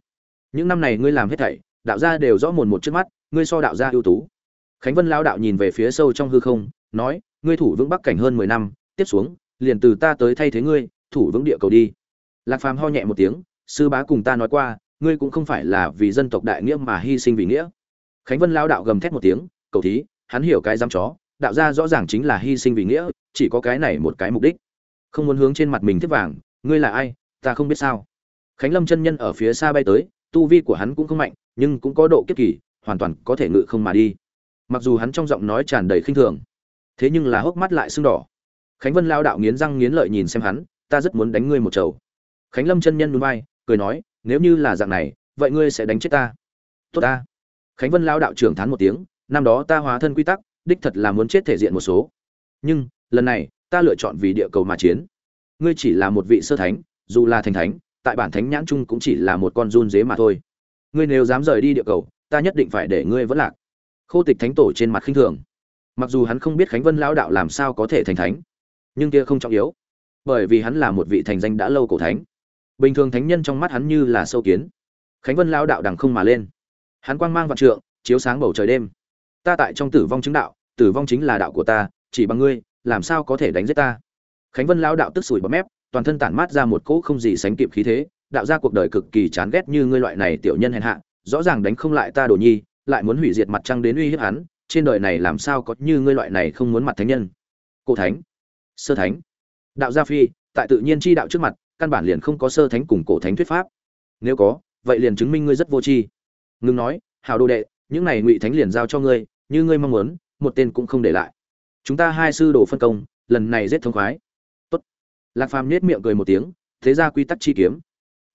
Những năm này ngươi làm hết thảy đạo gia đều rõ mồn một trước mắt, ngươi so đạo gia ưu tú. Khánh vân lao đạo nhìn về phía sâu trong hư không, nói, ngươi thủ vững bắc cảnh hơn mười năm, tiếp xuống, liền từ ta tới thay thế ngươi, thủ vững địa cầu đi. Lạc phàm ho nhẹ một tiếng, sư bá cùng ta nói qua, ngươi cũng không phải là vì dân tộc đại nghĩa mà hy sinh vì nghĩa. Khánh vân lao đạo gầm thét một tiếng, cầu thí, hắn hiểu cái dám chó, đạo gia rõ ràng chính là hy sinh vì nghĩa, chỉ có cái này một cái mục đích. Không muốn hướng trên mặt mình thiết vàng, ngươi là ai, ta không biết sao. Khánh lâm chân nhân ở phía xa bay tới, tu vi của hắn cũng không mạnh nhưng cũng có độ kiếp kỳ, hoàn toàn có thể ngự không mà đi. Mặc dù hắn trong giọng nói tràn đầy khinh thường, thế nhưng là hốc mắt lại sưng đỏ. Khánh vân lao đạo nghiến răng nghiến lợi nhìn xem hắn, ta rất muốn đánh ngươi một chầu. Khánh lâm chân nhân núi vai, cười nói, nếu như là dạng này, vậy ngươi sẽ đánh chết ta. Tốt ta. Khánh vân lao đạo trưởng thán một tiếng, năm đó ta hóa thân quy tắc, đích thật là muốn chết thể diện một số. Nhưng, lần này, ta lựa chọn vì địa cầu mà chiến. Ngươi chỉ là một vị sơ thánh, dù là thành thánh, tại bản thánh nhãn chung cũng chỉ là một con run dế mà thôi ngươi nếu dám rời đi địa cầu, ta nhất định phải để ngươi vẫn lạc. Khô tịch thánh tổ trên mặt khinh thường. Mặc dù hắn không biết khánh vân lão đạo làm sao có thể thành thánh, nhưng kia không trọng yếu, bởi vì hắn là một vị thành danh đã lâu cổ thánh. Bình thường thánh nhân trong mắt hắn như là sâu kiến. Khánh vân lão đạo đằng không mà lên. Hắn quang mang vạn trượng, chiếu sáng bầu trời đêm. Ta tại trong tử vong chứng đạo, tử vong chính là đạo của ta, chỉ bằng ngươi, làm sao có thể đánh giết ta? Khánh vân lão đạo tức sủi bọt mép, toàn thân tản mát ra một cỗ không gì sánh kịp khí thế đạo ra cuộc đời cực kỳ chán ghét như ngươi loại này tiểu nhân hèn hạ, rõ ràng đánh không lại ta đồ nhi, lại muốn hủy diệt mặt trăng đến uy hiếp hắn, trên đời này làm sao có như ngươi loại này không muốn mặt thánh nhân? Cổ thánh, sơ thánh, đạo gia phi, tại tự nhiên chi đạo trước mặt, căn bản liền không có sơ thánh cùng cổ thánh thuyết pháp. Nếu có, vậy liền chứng minh ngươi rất vô tri. Ngưng nói hào đồ đệ, những này ngụy thánh liền giao cho ngươi, như ngươi mong muốn, một tên cũng không để lại. Chúng ta hai sư đồ phân công, lần này giết thông khoái. Tốt. Lạc phàm nhếch miệng cười một tiếng, thế ra quy tắc chi kiếm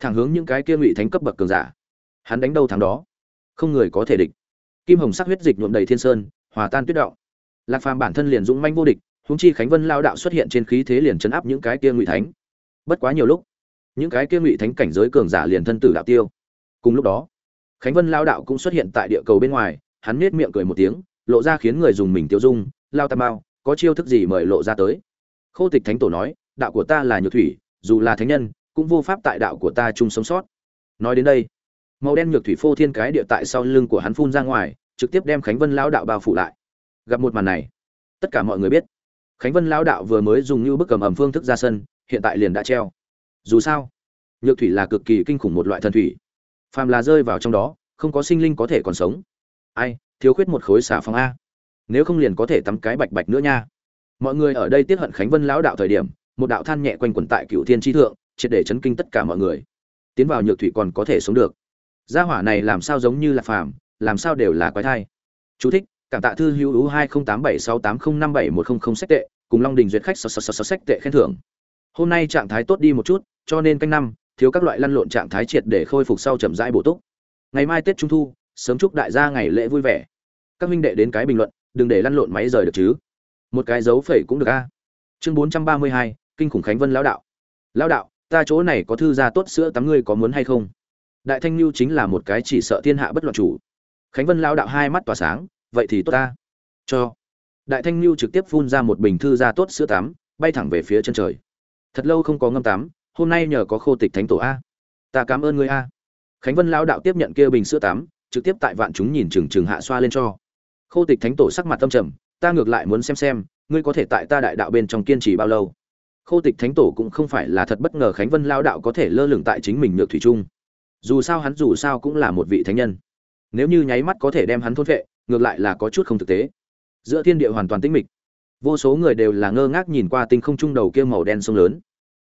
thẳng hướng những cái kia ngụy thánh cấp bậc cường giả. Hắn đánh đâu thắng đó? Không người có thể địch. Kim hồng sắc huyết dịch nhuộm đầy thiên sơn, hòa tan tuyết động lạc phàm bản thân liền dũng manh vô địch húng chi khánh vân lao đạo xuất hiện trên khí thế liền chấn áp những cái kia ngụy thánh. Bất quá nhiều lúc, những cái kia ngụy thánh cảnh giới cường giả liền thân tử đạo tiêu. Cùng lúc đó, khánh vân lao đạo cũng xuất hiện tại địa cầu bên ngoài, hắn nết miệng cười một tiếng, lộ ra khiến người dùng mình tiêu dung, lao tam bao có chiêu thức gì mời lộ ra tới? Khô tịch thánh tổ nói, đạo của ta là nhược thủy, dù là thánh nhân cũng vô pháp tại đạo của ta chung sống sót. Nói đến đây, màu đen nhược thủy phô thiên cái địa tại sau lưng của hắn phun ra ngoài, trực tiếp đem khánh vân lão đạo bao phủ lại. Gặp một màn này, tất cả mọi người biết, khánh vân lão đạo vừa mới dùng như bức cầm ẩm phương thức ra sân, hiện tại liền đã treo. Dù sao, nhược thủy là cực kỳ kinh khủng một loại thần thủy. Phàm là rơi vào trong đó, không có sinh linh có thể còn sống. Ai, thiếu khuyết một khối xà phòng a. Nếu không liền có thể tắm cái bạch bạch nữa nha. Mọi người ở đây tiết hận khánh vân lão đạo thời điểm, một đạo than nhẹ quanh quẩn tại cựu thiên tri thượng triệt để chấn kinh tất cả mọi người. Tiến vào nhược thủy còn có thể sống được. Gia hỏa này làm sao giống như là phàm, làm sao đều là quái thai. Chú thích, cảm tạ thư hữu hai nghìn tám bảy sáu tám không năm bảy một không không sách tệ, cùng long đình duyệt khách sáu sáu sáu sách tệ khen thưởng. Hôm nay trạng thái tốt đi một chút, cho nên canh năm, thiếu các loại lăn lộn trạng thái triệt để khôi phục sau chậm rãi bổ túc. Ngày mai tết trung thu, sớm chúc đại gia ngày lễ vui vẻ. Các minh đệ đến cái bình luận, đừng để lăn lộn máy rời được chứ. Một cái dấu phẩy cũng được a. Chương bốn trăm ba mươi hai, kinh khủng khánh vân lão đạo. Lão đạo ta chỗ này có thư gia tốt sữa tắm ngươi có muốn hay không? Đại thanh lưu chính là một cái chỉ sợ thiên hạ bất loạn chủ. Khánh vân lão đạo hai mắt tỏa sáng, vậy thì tốt ta. Cho. Đại thanh lưu trực tiếp phun ra một bình thư gia tốt sữa tắm, bay thẳng về phía chân trời. Thật lâu không có ngâm tắm, hôm nay nhờ có khô tịch thánh tổ a. Ta cảm ơn ngươi a. Khánh vân lão đạo tiếp nhận kia bình sữa tắm, trực tiếp tại vạn chúng nhìn chừng chừng hạ xoa lên cho. Khô tịch thánh tổ sắc mặt tâm trầm, ta ngược lại muốn xem xem, ngươi có thể tại ta đại đạo bên trong kiên trì bao lâu? Khô tịch thánh tổ cũng không phải là thật bất ngờ khánh vân lao đạo có thể lơ lửng tại chính mình nhược thủy trung. Dù sao hắn dù sao cũng là một vị thánh nhân. Nếu như nháy mắt có thể đem hắn thôn vệ ngược lại là có chút không thực tế. Giữa thiên địa hoàn toàn tĩnh mịch. Vô số người đều là ngơ ngác nhìn qua tinh không trung đầu kia màu đen sông lớn.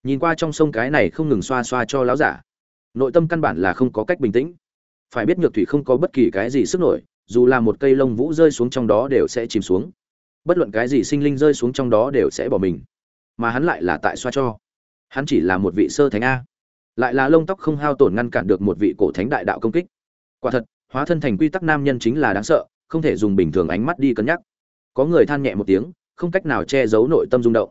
Nhìn qua trong sông cái này không ngừng xoa xoa cho láo giả. Nội tâm căn bản là không có cách bình tĩnh. Phải biết nhược thủy không có bất kỳ cái gì sức nổi, dù là một cây lông vũ rơi xuống trong đó đều sẽ chìm xuống. Bất luận cái gì sinh linh rơi xuống trong đó đều sẽ bỏ mình mà hắn lại là tại xoa cho. Hắn chỉ là một vị sơ thánh a. Lại là lông tóc không hao tổn ngăn cản được một vị cổ thánh đại đạo công kích. Quả thật, hóa thân thành quy tắc nam nhân chính là đáng sợ, không thể dùng bình thường ánh mắt đi cân nhắc. Có người than nhẹ một tiếng, không cách nào che giấu nội tâm rung động.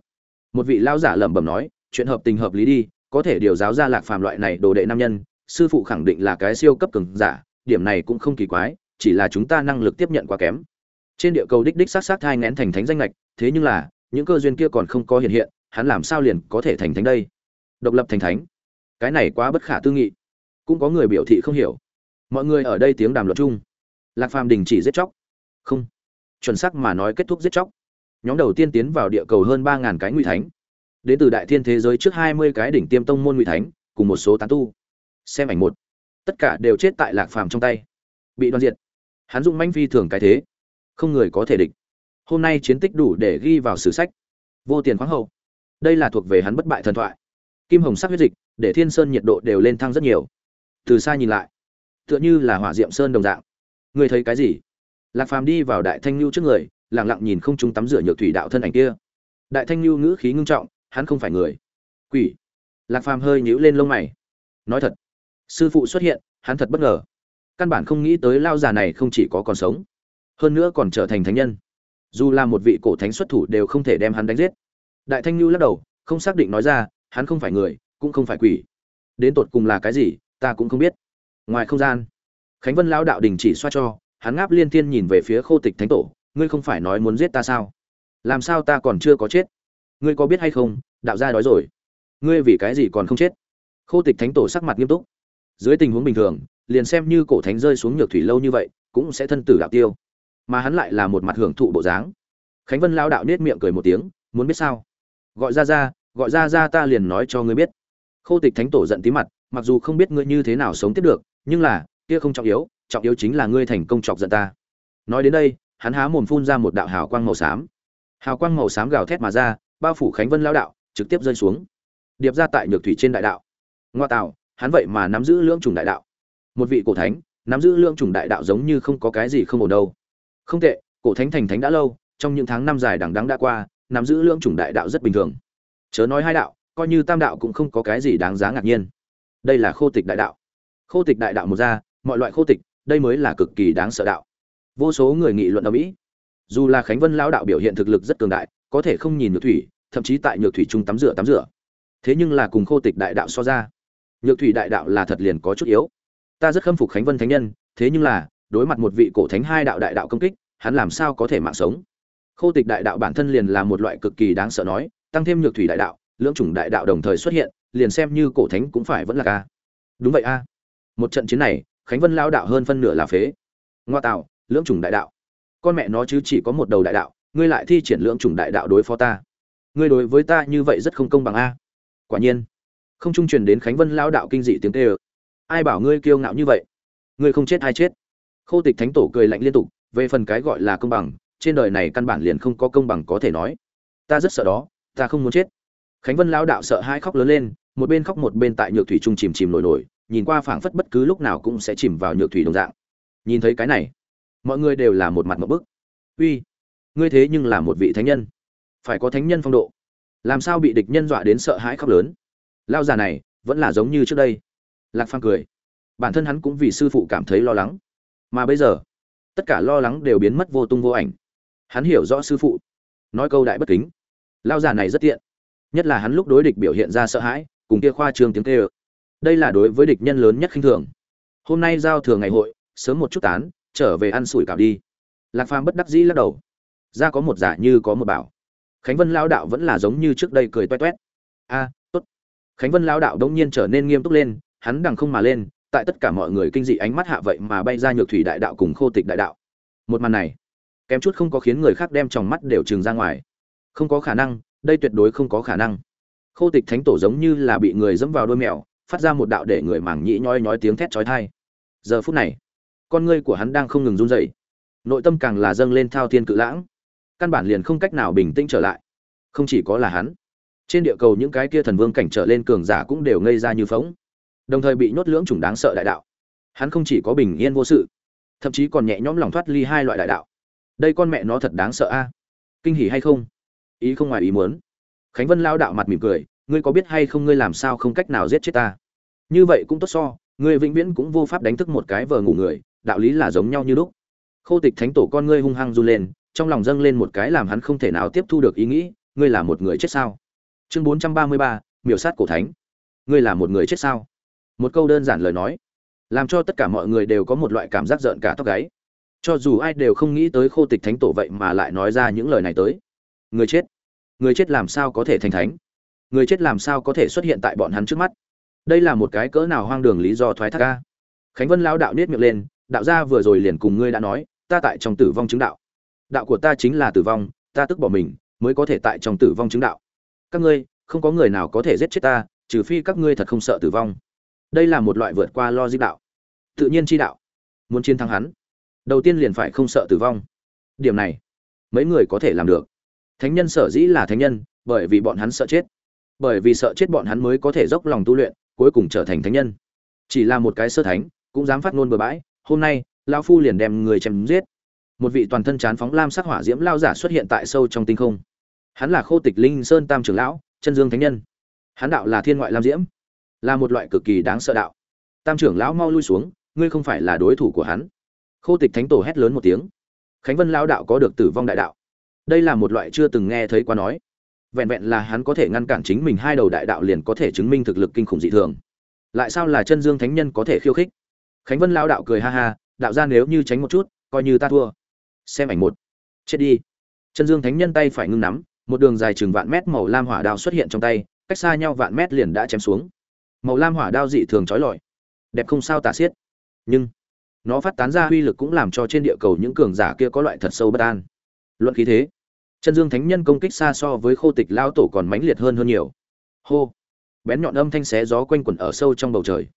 Một vị lao giả lẩm bẩm nói, chuyện hợp tình hợp lý đi, có thể điều giáo ra lạc phàm loại này đồ đệ nam nhân, sư phụ khẳng định là cái siêu cấp cường giả, điểm này cũng không kỳ quái, chỉ là chúng ta năng lực tiếp nhận quá kém. Trên địa cầu đích đích sát sát thai ngén thành thánh danh lệch thế nhưng là, những cơ duyên kia còn không có hiện hiện hắn làm sao liền có thể thành thánh đây? Độc lập thành thánh? Cái này quá bất khả tư nghị. Cũng có người biểu thị không hiểu. Mọi người ở đây tiếng đàm luận chung. Lạc phàm đình chỉ giết chóc. Không. Chuẩn xác mà nói kết thúc giết chóc. Nhóm đầu tiên tiến vào địa cầu hơn ba ngàn cái nguy thánh. Đến từ đại thiên thế giới trước hai mươi cái đỉnh tiêm tông môn nguy thánh, cùng một số tán tu. Xem ảnh một. Tất cả đều chết tại lạc phàm trong tay. Bị đoan diệt. Hắn dụng manh phi thường cái thế. Không người có thể địch. Hôm nay chiến tích đủ để ghi vào sử sách. Vô tiền khoáng hậu đây là thuộc về hắn bất bại thần thoại. Kim hồng sắc huyết dịch, để thiên sơn nhiệt độ đều lên thăng rất nhiều. Từ xa nhìn lại, tựa như là hỏa diệm sơn đồng dạng. Người thấy cái gì? Lạc phàm đi vào đại thanh lưu trước người lẳng lặng nhìn không chúng tắm rửa nhược thủy đạo thân ảnh kia. Đại thanh lưu ngữ khí ngưng trọng, hắn không phải người. Quỷ. Lạc phàm hơi nhíu lên lông mày. Nói thật, sư phụ xuất hiện, hắn thật bất ngờ. Căn bản không nghĩ tới lao già này không chỉ có còn sống, hơn nữa còn trở thành thánh nhân. Dù là một vị cổ thánh xuất thủ đều không thể đem hắn đánh giết đại thanh lưu lắc đầu, không xác định nói ra, hắn không phải người, cũng không phải quỷ. Đến tột cùng là cái gì, ta cũng không biết. Ngoài không gian, khánh vân lão đạo đình chỉ xoa cho, hắn ngáp liên thiên nhìn về phía khô tịch thánh tổ, ngươi không phải nói muốn giết ta sao? Làm sao ta còn chưa có chết? Ngươi có biết hay không, đạo gia đói rồi. Ngươi vì cái gì còn không chết? Khô tịch thánh tổ sắc mặt nghiêm túc. Dưới tình huống bình thường, liền xem như cổ thánh rơi xuống nhược thủy lâu như vậy, cũng sẽ thân tử đạo tiêu. Mà hắn lại là một mặt hưởng thụ bộ dáng. Khánh vân lao đạo nết miệng cười một tiếng, muốn biết sao? Gọi ra ra, gọi ra ra ta liền nói cho ngươi biết. Khô tịch thánh tổ giận tí mặt, mặc dù không biết ngươi như thế nào sống tiếp được, nhưng là, kia không trọng yếu trọng yếu chính là ngươi thành công chọc giận ta. Nói đến đây, hắn há mồm phun ra một đạo hào quang màu xám. Hào quang màu xám gào thét mà ra, bao phủ khánh vân lao đạo, trực tiếp rơi xuống. Điệp ra tại nhược thủy trên đại đạo. Ngoa tạo, hắn vậy mà nắm giữ lưỡng trùng đại đạo. Một vị cổ thánh, nắm giữ lưỡng trùng đại đạo giống như không có cái gì không ổn đâu. Không tệ, cổ thánh thành thánh đã lâu, trong những tháng năm dài đằng đắng đã qua nắm giữ lưỡng chủng đại đạo rất bình thường. Chớ nói hai đạo, coi như tam đạo cũng không có cái gì đáng giá ngạc nhiên. Đây là khô tịch đại đạo. Khô tịch đại đạo một ra, mọi loại khô tịch, đây mới là cực kỳ đáng sợ đạo. Vô số người nghị luận ở mỹ. Dù là khánh vân lão đạo biểu hiện thực lực rất cường đại, có thể không nhìn nhược thủy, thậm chí tại nhược thủy trung tắm rửa tắm rửa. Thế nhưng là cùng khô tịch đại đạo so ra, nhược thủy đại đạo là thật liền có chút yếu. Ta rất khâm phục khánh vân thánh nhân, thế nhưng là, đối mặt một vị cổ thánh hai đạo đại đạo công kích, hắn làm sao có thể mạng sống? Khô tịch đại đạo bản thân liền là một loại cực kỳ đáng sợ nói, tăng thêm nhược thủy đại đạo, lưỡng chủng đại đạo đồng thời xuất hiện, liền xem như cổ thánh cũng phải vẫn là ca. Đúng vậy a. Một trận chiến này, khánh vân lao đạo hơn phân nửa là phế. Ngoa tạo, lưỡng chủng đại đạo. Con mẹ nó chứ chỉ có một đầu đại đạo, ngươi lại thi triển lưỡng chủng đại đạo đối phó ta. Ngươi đối với ta như vậy rất không công bằng a. Quả nhiên, không trung truyền đến khánh vân lao đạo kinh dị tiếng tê ơ ai bảo ngươi kiêu ngạo như vậy? Ngươi không chết ai chết? Khô tịch thánh tổ cười lạnh liên tục, về phần cái gọi là công bằng trên đời này căn bản liền không có công bằng có thể nói. Ta rất sợ đó, ta không muốn chết. Khánh vân lão đạo sợ hai khóc lớn lên, một bên khóc một bên tại nhược thủy trung chìm chìm nổi nổi, nhìn qua phảng phất bất cứ lúc nào cũng sẽ chìm vào nhược thủy đồng dạng. Nhìn thấy cái này, mọi người đều là một mặt một bức. Uy, ngươi thế nhưng là một vị thánh nhân. Phải có thánh nhân phong độ. Làm sao bị địch nhân dọa đến sợ hãi khóc lớn? Lao già này vẫn là giống như trước đây. Lạc phang cười. Bản thân hắn cũng vì sư phụ cảm thấy lo lắng. Mà bây giờ, tất cả lo lắng đều biến mất vô tung vô ảnh hắn hiểu rõ sư phụ. Nói câu đại bất kính. Lao già này rất tiện. Nhất là hắn lúc đối địch biểu hiện ra sợ hãi, cùng kia khoa trương tiếng tê ơ đây là đối với địch nhân lớn nhất khinh thường. Hôm nay giao thừa ngày hội, sớm một chút tán, trở về ăn sủi cảo đi. Lạc phàm bất đắc dĩ lắc đầu. Ra có một giả như có một bảo. Khánh vân lao đạo vẫn là giống như trước đây cười toét toét. A, tốt. Khánh vân lao đạo đông nhiên trở nên nghiêm túc lên, hắn đằng không mà lên, tại tất cả mọi người kinh dị ánh mắt hạ vậy mà bay ra nhược thủy đại đạo cùng khô tịch đại đạo. Một màn này kém chút không có khiến người khác đem tròng mắt đều trừng ra ngoài. Không có khả năng, đây tuyệt đối không có khả năng. Khô tịch thánh tổ giống như là bị người dẫm vào đôi mèo, phát ra một đạo để người mảng nhĩ nhói nhói tiếng thét chói tai. Giờ phút này, con ngươi của hắn đang không ngừng run rẩy. Nội tâm càng là dâng lên thao thiên cự lãng. Căn bản liền không cách nào bình tĩnh trở lại. Không chỉ có là hắn, trên địa cầu những cái kia thần vương cảnh trở lên cường giả cũng đều ngây ra như phóng đồng thời bị nhốt lưỡng chủng đáng sợ đại đạo. Hắn không chỉ có bình yên vô sự, thậm chí còn nhẹ nhõm lòng thoát ly hai loại đại đạo đây con mẹ nó thật đáng sợ a. À? Kinh hỉ hay không? Ý không ngoài ý muốn. Khánh vân lao đạo mặt mỉm cười, ngươi có biết hay không ngươi làm sao không cách nào giết chết ta? Như vậy cũng tốt so, ngươi vĩnh viễn cũng vô pháp đánh thức một cái vờ ngủ người, đạo lý là giống nhau như lúc. Khô tịch thánh tổ con ngươi hung hăng run lên, trong lòng dâng lên một cái làm hắn không thể nào tiếp thu được ý nghĩ, ngươi là một người chết sao? Chương bốn trăm ba mươi ba, miểu sát cổ thánh. Ngươi là một người chết sao? Một câu đơn giản lời nói, làm cho tất cả mọi người đều có một loại cảm giác rợn cả tóc gáy cho dù ai đều không nghĩ tới khô tịch thánh tổ vậy mà lại nói ra những lời này tới. Người chết. Người chết làm sao có thể thành thánh? Người chết làm sao có thể xuất hiện tại bọn hắn trước mắt? Đây là một cái cỡ nào hoang đường lý do thoái thác ca khánh vân lao đạo nết miệng lên, đạo gia vừa rồi liền cùng ngươi đã nói, ta tại trong tử vong chứng đạo. Đạo của ta chính là tử vong, ta tức bỏ mình, mới có thể tại trong tử vong chứng đạo. Các ngươi, không có người nào có thể giết chết ta, trừ phi các ngươi thật không sợ tử vong. Đây là một loại vượt qua lo di đạo. Tự nhiên chi đạo. Muốn chiến thắng hắn đầu tiên liền phải không sợ tử vong. Điểm này, mấy người có thể làm được. Thánh nhân sở dĩ là thánh nhân, bởi vì bọn hắn sợ chết. Bởi vì sợ chết bọn hắn mới có thể dốc lòng tu luyện, cuối cùng trở thành thánh nhân. Chỉ là một cái sơ thánh, cũng dám phát ngôn bừa bãi, hôm nay lao phu liền đem người chém giết. Một vị toàn thân chán phóng lam sắc hỏa diễm lao giả xuất hiện tại sâu trong tinh không. Hắn là khô tịch linh sơn tam trưởng lão, chân dương thánh nhân. Hắn đạo là thiên ngoại lam diễm, là một loại cực kỳ đáng sợ đạo. Tam trưởng lão mau lui xuống, ngươi không phải là đối thủ của hắn khô tịch thánh tổ hét lớn một tiếng. Khánh vân lão đạo có được tử vong đại đạo. Đây là một loại chưa từng nghe thấy qua nói. Vẹn vẹn là hắn có thể ngăn cản chính mình hai đầu đại đạo liền có thể chứng minh thực lực kinh khủng dị thường. Lại sao là chân dương thánh nhân có thể khiêu khích? Khánh vân lao đạo cười ha ha, đạo ra nếu như tránh một chút, coi như ta thua. Xem ảnh một. Chết đi. Chân dương thánh nhân tay phải ngưng nắm, một đường dài chừng vạn mét màu lam hỏa đao xuất hiện trong tay, cách xa nhau vạn mét liền đã chém xuống. Màu lam hỏa đao dị thường trói lọi. Đẹp không sao tả xiết. Nhưng nó phát tán ra uy lực cũng làm cho trên địa cầu những cường giả kia có loại thật sâu bất an. Luận khí thế, chân dương thánh nhân công kích xa so với khô tịch lao tổ còn mãnh liệt hơn hơn nhiều. Hô, bén nhọn âm thanh xé gió quanh quẩn ở sâu trong bầu trời.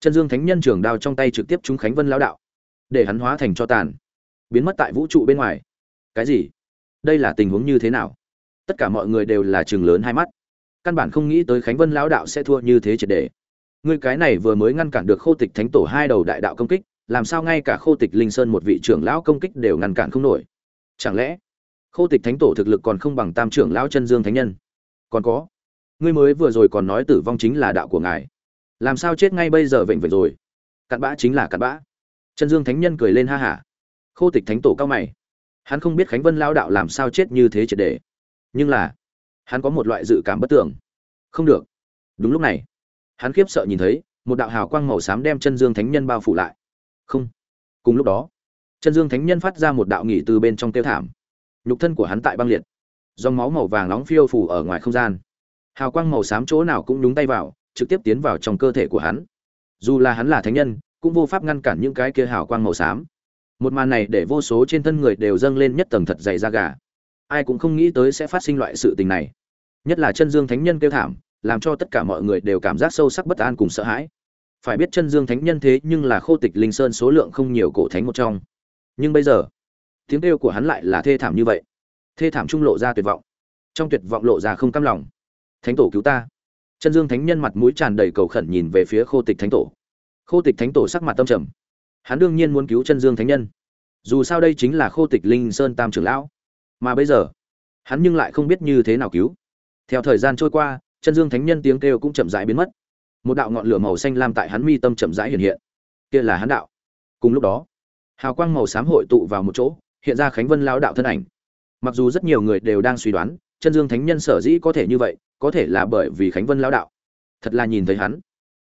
Chân dương thánh nhân trường đao trong tay trực tiếp trúng khánh vân lao đạo, để hắn hóa thành cho tàn, biến mất tại vũ trụ bên ngoài. Cái gì? Đây là tình huống như thế nào? Tất cả mọi người đều là trường lớn hai mắt. Căn bản không nghĩ tới khánh vân lão đạo sẽ thua như thế triệt để. Ngươi cái này vừa mới ngăn cản được khô tịch thánh tổ hai đầu đại đạo công kích làm sao ngay cả khô tịch linh sơn một vị trưởng lão công kích đều ngăn cản không nổi? Chẳng lẽ khô tịch thánh tổ thực lực còn không bằng tam trưởng lão chân dương thánh nhân? Còn có, ngươi mới vừa rồi còn nói tử vong chính là đạo của ngài. Làm sao chết ngay bây giờ vệnh vệnh rồi? Cặn bã chính là cặn bã. Chân dương thánh nhân cười lên ha hả. Khô tịch thánh tổ cao mày. Hắn không biết khánh vân lao đạo làm sao chết như thế triệt để. Nhưng là, hắn có một loại dự cảm bất tưởng. Không được. Đúng lúc này, hắn khiếp sợ nhìn thấy, một đạo hào quang màu xám đem chân dương thánh nhân bao phủ lại không. Cùng lúc đó, chân dương thánh nhân phát ra một đạo nghỉ từ bên trong tiêu thảm. Nhục thân của hắn tại băng liệt. Dòng máu màu vàng nóng phiêu phủ ở ngoài không gian. Hào quang màu xám chỗ nào cũng đúng tay vào, trực tiếp tiến vào trong cơ thể của hắn. Dù là hắn là thánh nhân, cũng vô pháp ngăn cản những cái kia hào quang màu xám. Một màn này để vô số trên thân người đều dâng lên nhất tầng thật dày da gà. Ai cũng không nghĩ tới sẽ phát sinh loại sự tình này. Nhất là chân dương thánh nhân kêu thảm, làm cho tất cả mọi người đều cảm giác sâu sắc bất an cùng sợ hãi phải biết chân dương thánh nhân thế nhưng là khô tịch linh sơn số lượng không nhiều cổ thánh một trong. Nhưng bây giờ, tiếng kêu của hắn lại là thê thảm như vậy. Thê thảm trung lộ ra tuyệt vọng. Trong tuyệt vọng lộ ra không cam lòng. Thánh tổ cứu ta. Chân dương thánh nhân mặt mũi tràn đầy cầu khẩn nhìn về phía khô tịch thánh tổ. Khô tịch thánh tổ sắc mặt tâm trầm. Hắn đương nhiên muốn cứu chân dương thánh nhân. Dù sao đây chính là khô tịch linh sơn tam trưởng lão. Mà bây giờ, hắn nhưng lại không biết như thế nào cứu. Theo thời gian trôi qua, chân dương thánh nhân tiếng kêu cũng chậm rãi biến mất một đạo ngọn lửa màu xanh lam tại hắn mi tâm chậm rãi hiện hiện. Kia là hắn đạo. Cùng lúc đó, hào quang màu xám hội tụ vào một chỗ, hiện ra khánh vân lao đạo thân ảnh. Mặc dù rất nhiều người đều đang suy đoán, chân dương thánh nhân sở dĩ có thể như vậy, có thể là bởi vì khánh vân lao đạo. Thật là nhìn thấy hắn,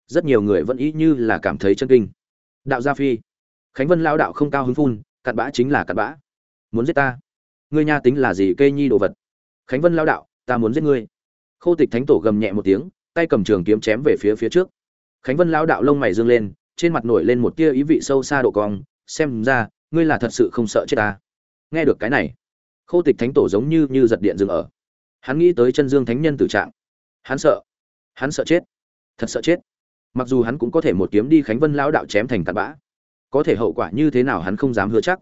rất nhiều người vẫn ý như là cảm thấy chân kinh. Đạo gia phi, khánh vân lao đạo không cao hứng phun, cặn bã chính là cặn bã. Muốn giết ta? Ngươi nha tính là gì cây nhi đồ vật? Khánh vân lao đạo, ta muốn giết ngươi. Khô tịch thánh tổ gầm nhẹ một tiếng tay cầm trường kiếm chém về phía phía trước. Khánh vân lão đạo lông mày dương lên, trên mặt nổi lên một tia ý vị sâu xa độ cong, xem ra, ngươi là thật sự không sợ chết ta. Nghe được cái này, khô tịch thánh tổ giống như như giật điện dừng ở. Hắn nghĩ tới chân dương thánh nhân tử trạng. Hắn sợ. Hắn sợ chết. Thật sợ chết. Mặc dù hắn cũng có thể một kiếm đi khánh vân lão đạo chém thành tạt bã. Có thể hậu quả như thế nào hắn không dám hứa chắc.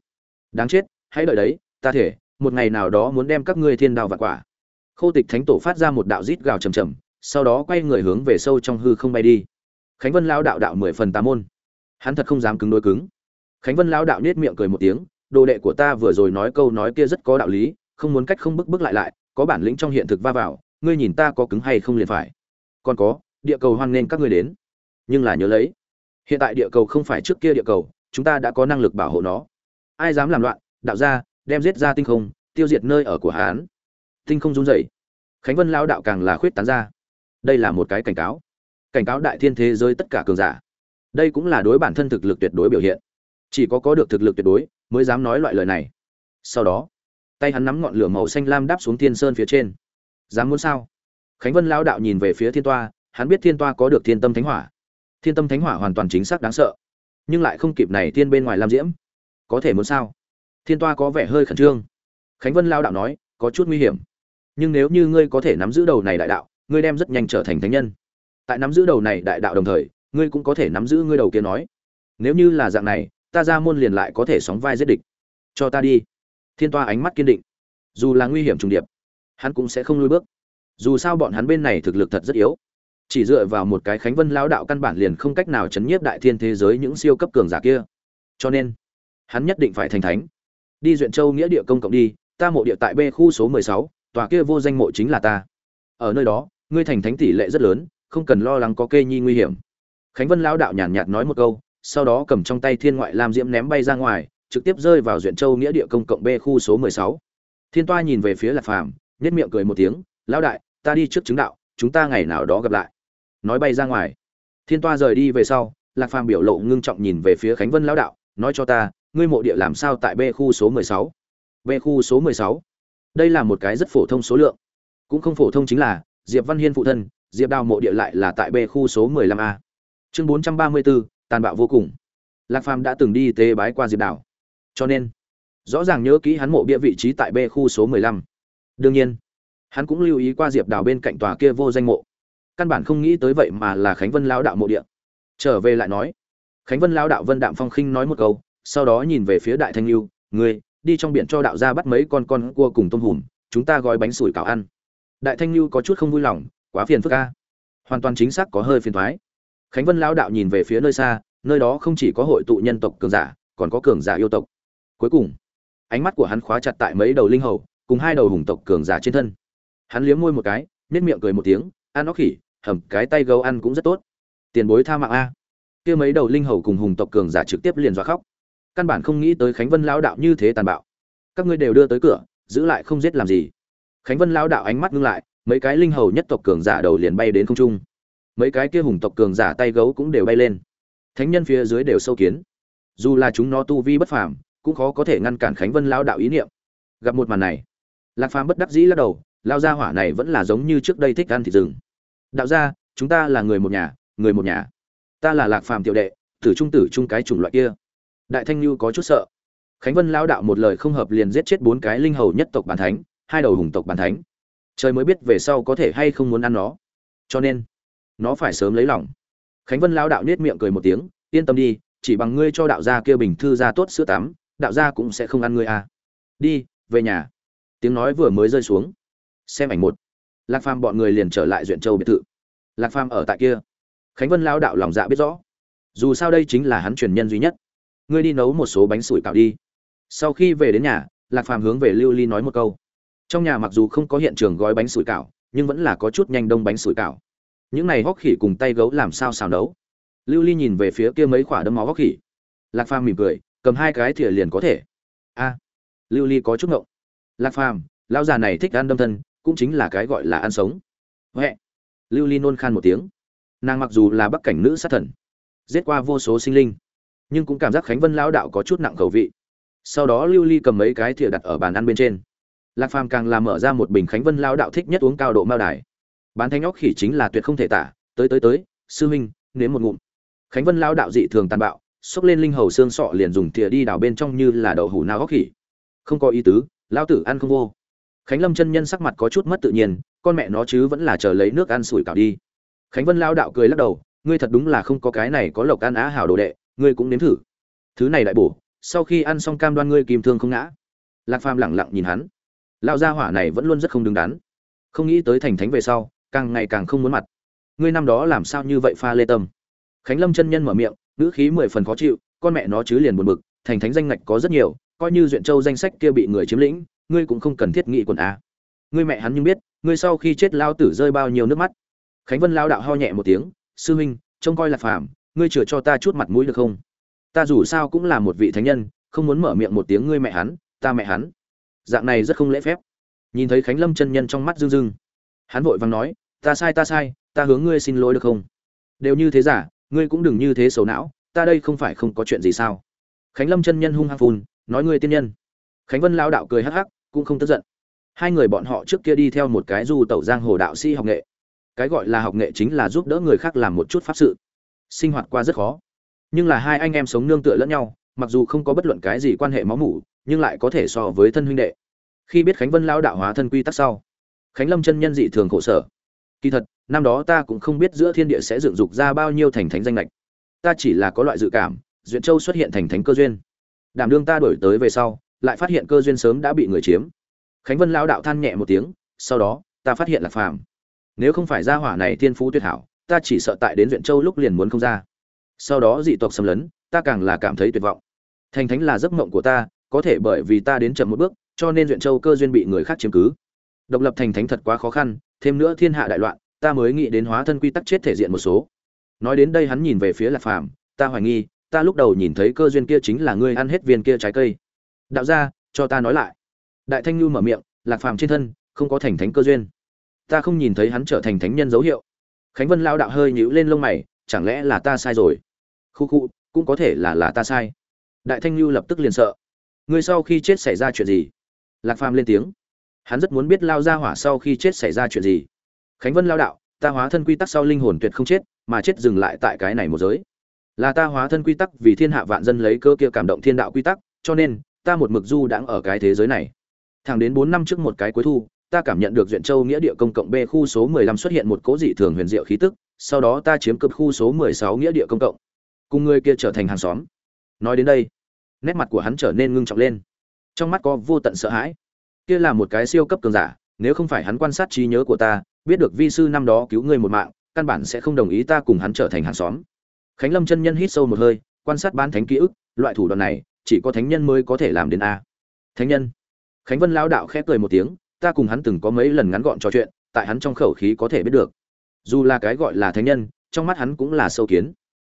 Đáng chết, hãy đợi đấy, ta thể, một ngày nào đó muốn đem các ngươi thiên đao vạn quả. Khô tịch thánh tổ phát ra một đạo rít gào trầm trầm sau đó quay người hướng về sâu trong hư không bay đi. Khánh vân lao đạo đạo mười phần tám môn. Hắn thật không dám cứng đối cứng. Khánh vân lao đạo nết miệng cười một tiếng, đồ đệ của ta vừa rồi nói câu nói kia rất có đạo lý, không muốn cách không bức bức lại lại, có bản lĩnh trong hiện thực va vào, ngươi nhìn ta có cứng hay không liền phải. Còn có, địa cầu hoan nghênh các ngươi đến. Nhưng là nhớ lấy, hiện tại địa cầu không phải trước kia địa cầu, chúng ta đã có năng lực bảo hộ nó. Ai dám làm loạn, đạo ra đem giết ra tinh không, tiêu diệt nơi ở của hán. Tinh không run rẩy. Khánh vân lao đạo càng là khuyết tán ra đây là một cái cảnh cáo. Cảnh cáo đại thiên thế giới tất cả cường giả. Đây cũng là đối bản thân thực lực tuyệt đối biểu hiện. Chỉ có có được thực lực tuyệt đối, mới dám nói loại lời này. Sau đó, tay hắn nắm ngọn lửa màu xanh lam đáp xuống thiên sơn phía trên. Dám muốn sao? Khánh vân lao đạo nhìn về phía thiên toa, hắn biết thiên toa có được thiên tâm thánh hỏa. Thiên tâm thánh hỏa hoàn toàn chính xác đáng sợ. Nhưng lại không kịp này thiên bên ngoài lam diễm. Có thể muốn sao? Thiên toa có vẻ hơi khẩn trương. Khánh vân lao đạo nói, có chút nguy hiểm. Nhưng nếu như ngươi có thể nắm giữ đầu này đại đạo ngươi đem rất nhanh trở thành thánh nhân. Tại nắm giữ đầu này đại đạo đồng thời, ngươi cũng có thể nắm giữ ngươi đầu kia nói. Nếu như là dạng này, ta ra môn liền lại có thể sóng vai giết địch. Cho ta đi. Thiên toa ánh mắt kiên định. Dù là nguy hiểm trùng điệp, hắn cũng sẽ không lùi bước. Dù sao bọn hắn bên này thực lực thật rất yếu. Chỉ dựa vào một cái khánh vân lao đạo căn bản liền không cách nào chấn nhiếp đại thiên thế giới những siêu cấp cường giả kia. Cho nên, hắn nhất định phải thành thánh. Đi duyện châu nghĩa địa công cộng đi, ta mộ địa tại b khu số mười sáu, tòa kia vô danh mộ chính là ta. Ở nơi đó ngươi thành thánh tỷ lệ rất lớn, không cần lo lắng có kê nhi nguy hiểm. Khánh vân lão đạo nhàn nhạt nói một câu, sau đó cầm trong tay thiên ngoại lam diễm ném bay ra ngoài, trực tiếp rơi vào duyện châu nghĩa địa công cộng b khu số mười sáu. Thiên toa nhìn về phía lạc phàm nhất miệng cười một tiếng, lão đại, ta đi trước chứng đạo, chúng ta ngày nào đó gặp lại. Nói bay ra ngoài. Thiên toa rời đi về sau, lạc phàm biểu lộ ngưng trọng nhìn về phía khánh vân lão đạo, nói cho ta, ngươi mộ địa làm sao tại b khu số mười sáu? B khu số mười sáu. Đây là một cái rất phổ thông số lượng. Cũng không phổ thông chính là diệp văn hiên phụ thân, diệp đào mộ địa lại là tại b khu số mười lăm a. Chương bốn trăm ba mươi bốn tàn bạo vô cùng. Lạc phàm đã từng đi tế bái qua diệp đào. Cho nên, rõ ràng nhớ kỹ hắn mộ bia vị trí tại b khu số mười lăm. Đương nhiên, hắn cũng lưu ý qua diệp đào bên cạnh tòa kia vô danh mộ. Căn bản không nghĩ tới vậy mà là khánh vân Lão đạo mộ địa. Trở về lại nói, khánh vân Lão đạo vân đạm phong khinh nói một câu, sau đó nhìn về phía đại thanh lưu người đi trong biển cho đạo gia bắt mấy con con cua cùng tôm hùm, chúng ta gói bánh sủi cảo ăn đại thanh lưu có chút không vui lòng, quá phiền phức ca hoàn toàn chính xác có hơi phiền thoái khánh vân lao đạo nhìn về phía nơi xa, nơi đó không chỉ có hội tụ nhân tộc cường giả, còn có cường giả yêu tộc. Cuối cùng, ánh mắt của hắn khóa chặt tại mấy đầu linh hầu, cùng hai đầu hùng tộc cường giả trên thân. Hắn liếm môi một cái nết miệng cười một tiếng, ăn nó khỉ, hầm, cái tay gấu ăn cũng rất tốt. Tiền bối tha mạng a. Kia mấy đầu linh hầu cùng hùng tộc cường giả trực tiếp liền dọa khóc. Căn bản không nghĩ tới khánh vân lão đạo như thế tàn bạo. Các ngươi đều đưa tới cửa, giữ lại không giết làm gì khánh vân lão đạo ánh mắt ngưng lại, mấy cái linh hầu nhất tộc cường giả đầu liền bay đến không trung. Mấy cái kia hùng tộc cường giả tay gấu cũng đều bay lên. Thánh nhân phía dưới đều sâu kiến. Dù là chúng nó tu vi bất phàm, cũng khó có thể ngăn cản khánh vân lão đạo ý niệm. Gặp một màn này, lạc phàm bất đắc dĩ lắc đầu lao gia hỏa này vẫn là giống như trước đây thích ăn thịt rừng. Đạo gia, chúng ta là người một nhà, người một nhà. Ta là lạc phàm tiểu đệ, tử trung tử trung cái chủng loại kia. Đại thanh lưu có chút sợ. Khánh vân lao đạo một lời không hợp liền giết chết bốn cái linh hầu nhất tộc bản thánh hai đầu hùng tộc bản thánh. Trời mới biết về sau có thể hay không muốn ăn nó. Cho nên, nó phải sớm lấy lòng. Khánh vân lao đạo nết miệng cười một tiếng, yên tâm đi, chỉ bằng ngươi cho đạo gia kia bình thư ra tốt sữa tắm, đạo gia cũng sẽ không ăn ngươi à. Đi, về nhà. Tiếng nói vừa mới rơi xuống. Xem ảnh một. Lạc phàm bọn người liền trở lại duyện châu biệt thự. Lạc phàm ở tại kia. Khánh vân lao đạo lòng dạ biết rõ. Dù sao đây chính là hắn truyền nhân duy nhất. Ngươi đi nấu một số bánh sủi cảo đi. Sau khi về đến nhà, lạc phàm hướng về lưu ly nói một câu trong nhà mặc dù không có hiện trường gói bánh sủi cảo, nhưng vẫn là có chút nhanh đông bánh sủi cảo. Những này hóc khỉ cùng tay gấu làm sao xào nấu? Lưu ly nhìn về phía kia mấy khoả đấm máu hóc khỉ. Lạc phàm mỉm cười, cầm hai cái thìa liền có thể. A. Lưu ly có chút ngộng. Lạc phàm, lão già này thích ăn đâm thân, cũng chính là cái gọi là ăn sống. Huệ. Lưu ly nôn khan một tiếng. Nàng mặc dù là bắc cảnh nữ sát thần, giết qua vô số sinh linh, nhưng cũng cảm giác khánh vân lão đạo có chút nặng khẩu vị. Sau đó lưu ly cầm mấy cái thìa đặt ở bàn ăn bên trên lạc phàm càng làm mở ra một bình khánh vân lão đạo thích nhất uống cao độ mao đài. Bán thanh óc khỉ chính là tuyệt không thể tả. Tới tới tới, sư huynh, nếm một ngụm. Khánh vân lão đạo dị thường tàn bạo, xốc lên linh hầu xương sọ liền dùng thìa đi đào bên trong như là đậu hủ nao óc khỉ. Không có ý tứ, lão tử ăn không vô. Khánh lâm chân nhân sắc mặt có chút mất tự nhiên, con mẹ nó chứ vẫn là chờ lấy nước ăn sủi cảo đi. Khánh vân lao đạo cười lắc đầu, ngươi thật đúng là không có cái này có lộc ăn á hảo đồ đệ, ngươi cũng nếm thử. Thứ này đại bổ, sau khi ăn xong cam đoan ngươi kìm thương không ngã. Lạc phàm lẳng lặng nhìn hắn lão gia hỏa này vẫn luôn rất không đứng đắn. Không nghĩ tới thành thánh về sau, càng ngày càng không muốn mặt. Ngươi năm đó làm sao như vậy pha lê tâm? Khánh lâm chân nhân mở miệng, ngữ khí mười phần khó chịu, con mẹ nó chứ liền buồn bực, thành thánh danh ngạch có rất nhiều, coi như duyện châu danh sách kia bị người chiếm lĩnh, ngươi cũng không cần thiết nghị quần á ngươi mẹ hắn nhưng biết, ngươi sau khi chết lao tử rơi bao nhiêu nước mắt. Khánh vân lao đạo ho nhẹ một tiếng, sư huynh, trông coi là phàm, ngươi chừa cho ta chút mặt mũi được không? Ta dù sao cũng là một vị thánh nhân, không muốn mở miệng một tiếng ngươi mẹ hắn, ta mẹ hắn dạng này rất không lễ phép. Nhìn thấy khánh lâm chân nhân trong mắt rưng rưng. Hắn vội vàng nói, ta sai ta sai, ta hướng ngươi xin lỗi được không? Đều như thế giả, ngươi cũng đừng như thế xấu não, ta đây không phải không có chuyện gì sao? Khánh lâm chân nhân hung hăng phun, nói ngươi tiên nhân. Khánh vân lao đạo cười hắc hắc, cũng không tức giận. Hai người bọn họ trước kia đi theo một cái du tẩu giang hồ đạo sĩ học nghệ. Cái gọi là học nghệ chính là giúp đỡ người khác làm một chút pháp sự. Sinh hoạt qua rất khó. Nhưng là hai anh em sống nương tựa lẫn nhau mặc dù không có bất luận cái gì quan hệ máu mủ, nhưng lại có thể so với thân huynh đệ. Khi biết khánh vân lao đạo hóa thân quy tắc sau, khánh lâm chân nhân dị thường khổ sở. Kỳ thật, năm đó ta cũng không biết giữa thiên địa sẽ dựng dục ra bao nhiêu thành thánh danh lệch ta chỉ là có loại dự cảm, duyện châu xuất hiện thành thánh cơ duyên. Đảm đương ta đổi tới về sau, lại phát hiện cơ duyên sớm đã bị người chiếm. Khánh vân lao đạo than nhẹ một tiếng, sau đó, ta phát hiện là phàm. Nếu không phải gia hỏa này thiên phú tuyệt hảo, ta chỉ sợ tại đến duyện châu lúc liền muốn không ra. Sau đó dị tộc xâm lấn, ta càng là cảm thấy tuyệt vọng thành thánh là giấc mộng của ta, có thể bởi vì ta đến chậm một bước, cho nên duyện châu cơ duyên bị người khác chiếm cứ. Độc lập thành thánh thật quá khó khăn, thêm nữa thiên hạ đại loạn, ta mới nghĩ đến hóa thân quy tắc chết thể diện một số. Nói đến đây hắn nhìn về phía lạc phàm, ta hoài nghi, ta lúc đầu nhìn thấy cơ duyên kia chính là ngươi ăn hết viên kia trái cây. Đạo gia, cho ta nói lại. Đại thanh nhu mở miệng, lạc phàm trên thân, không có thành thánh cơ duyên. Ta không nhìn thấy hắn trở thành thánh nhân dấu hiệu. Khánh vân lao đạo hơi nhíu lên lông mày, chẳng lẽ là ta sai rồi? Khu khu, cũng có thể là là ta sai đại thanh lưu lập tức liền sợ. Người sau khi chết xảy ra chuyện gì? Lạc phàm lên tiếng. Hắn rất muốn biết lao ra hỏa sau khi chết xảy ra chuyện gì. Khánh vân lao đạo, ta hóa thân quy tắc sau linh hồn tuyệt không chết, mà chết dừng lại tại cái này một giới. Là ta hóa thân quy tắc vì thiên hạ vạn dân lấy cơ kia cảm động thiên đạo quy tắc, cho nên, ta một mực du đãng ở cái thế giới này. Thẳng đến bốn năm trước một cái cuối thu, ta cảm nhận được duyện châu nghĩa địa công cộng b khu số mười lăm xuất hiện một cố dị thường huyền diệu khí tức, sau đó ta chiếm cập khu số mười sáu nghĩa địa công cộng. Cùng người kia trở thành hàng xóm. Nói đến đây nét mặt của hắn trở nên ngưng trọng lên. Trong mắt có vô tận sợ hãi. Kia là một cái siêu cấp cường giả, nếu không phải hắn quan sát trí nhớ của ta, biết được vi sư năm đó cứu ngươi một mạng, căn bản sẽ không đồng ý ta cùng hắn trở thành hàng xóm. Khánh lâm chân nhân hít sâu một hơi, quan sát ban thánh ký ức, loại thủ đoạn này, chỉ có thánh nhân mới có thể làm đến a. Thánh nhân. Khánh vân lao đạo khẽ cười một tiếng, ta cùng hắn từng có mấy lần ngắn gọn trò chuyện, tại hắn trong khẩu khí có thể biết được. Dù là cái gọi là thánh nhân, trong mắt hắn cũng là sâu kiến.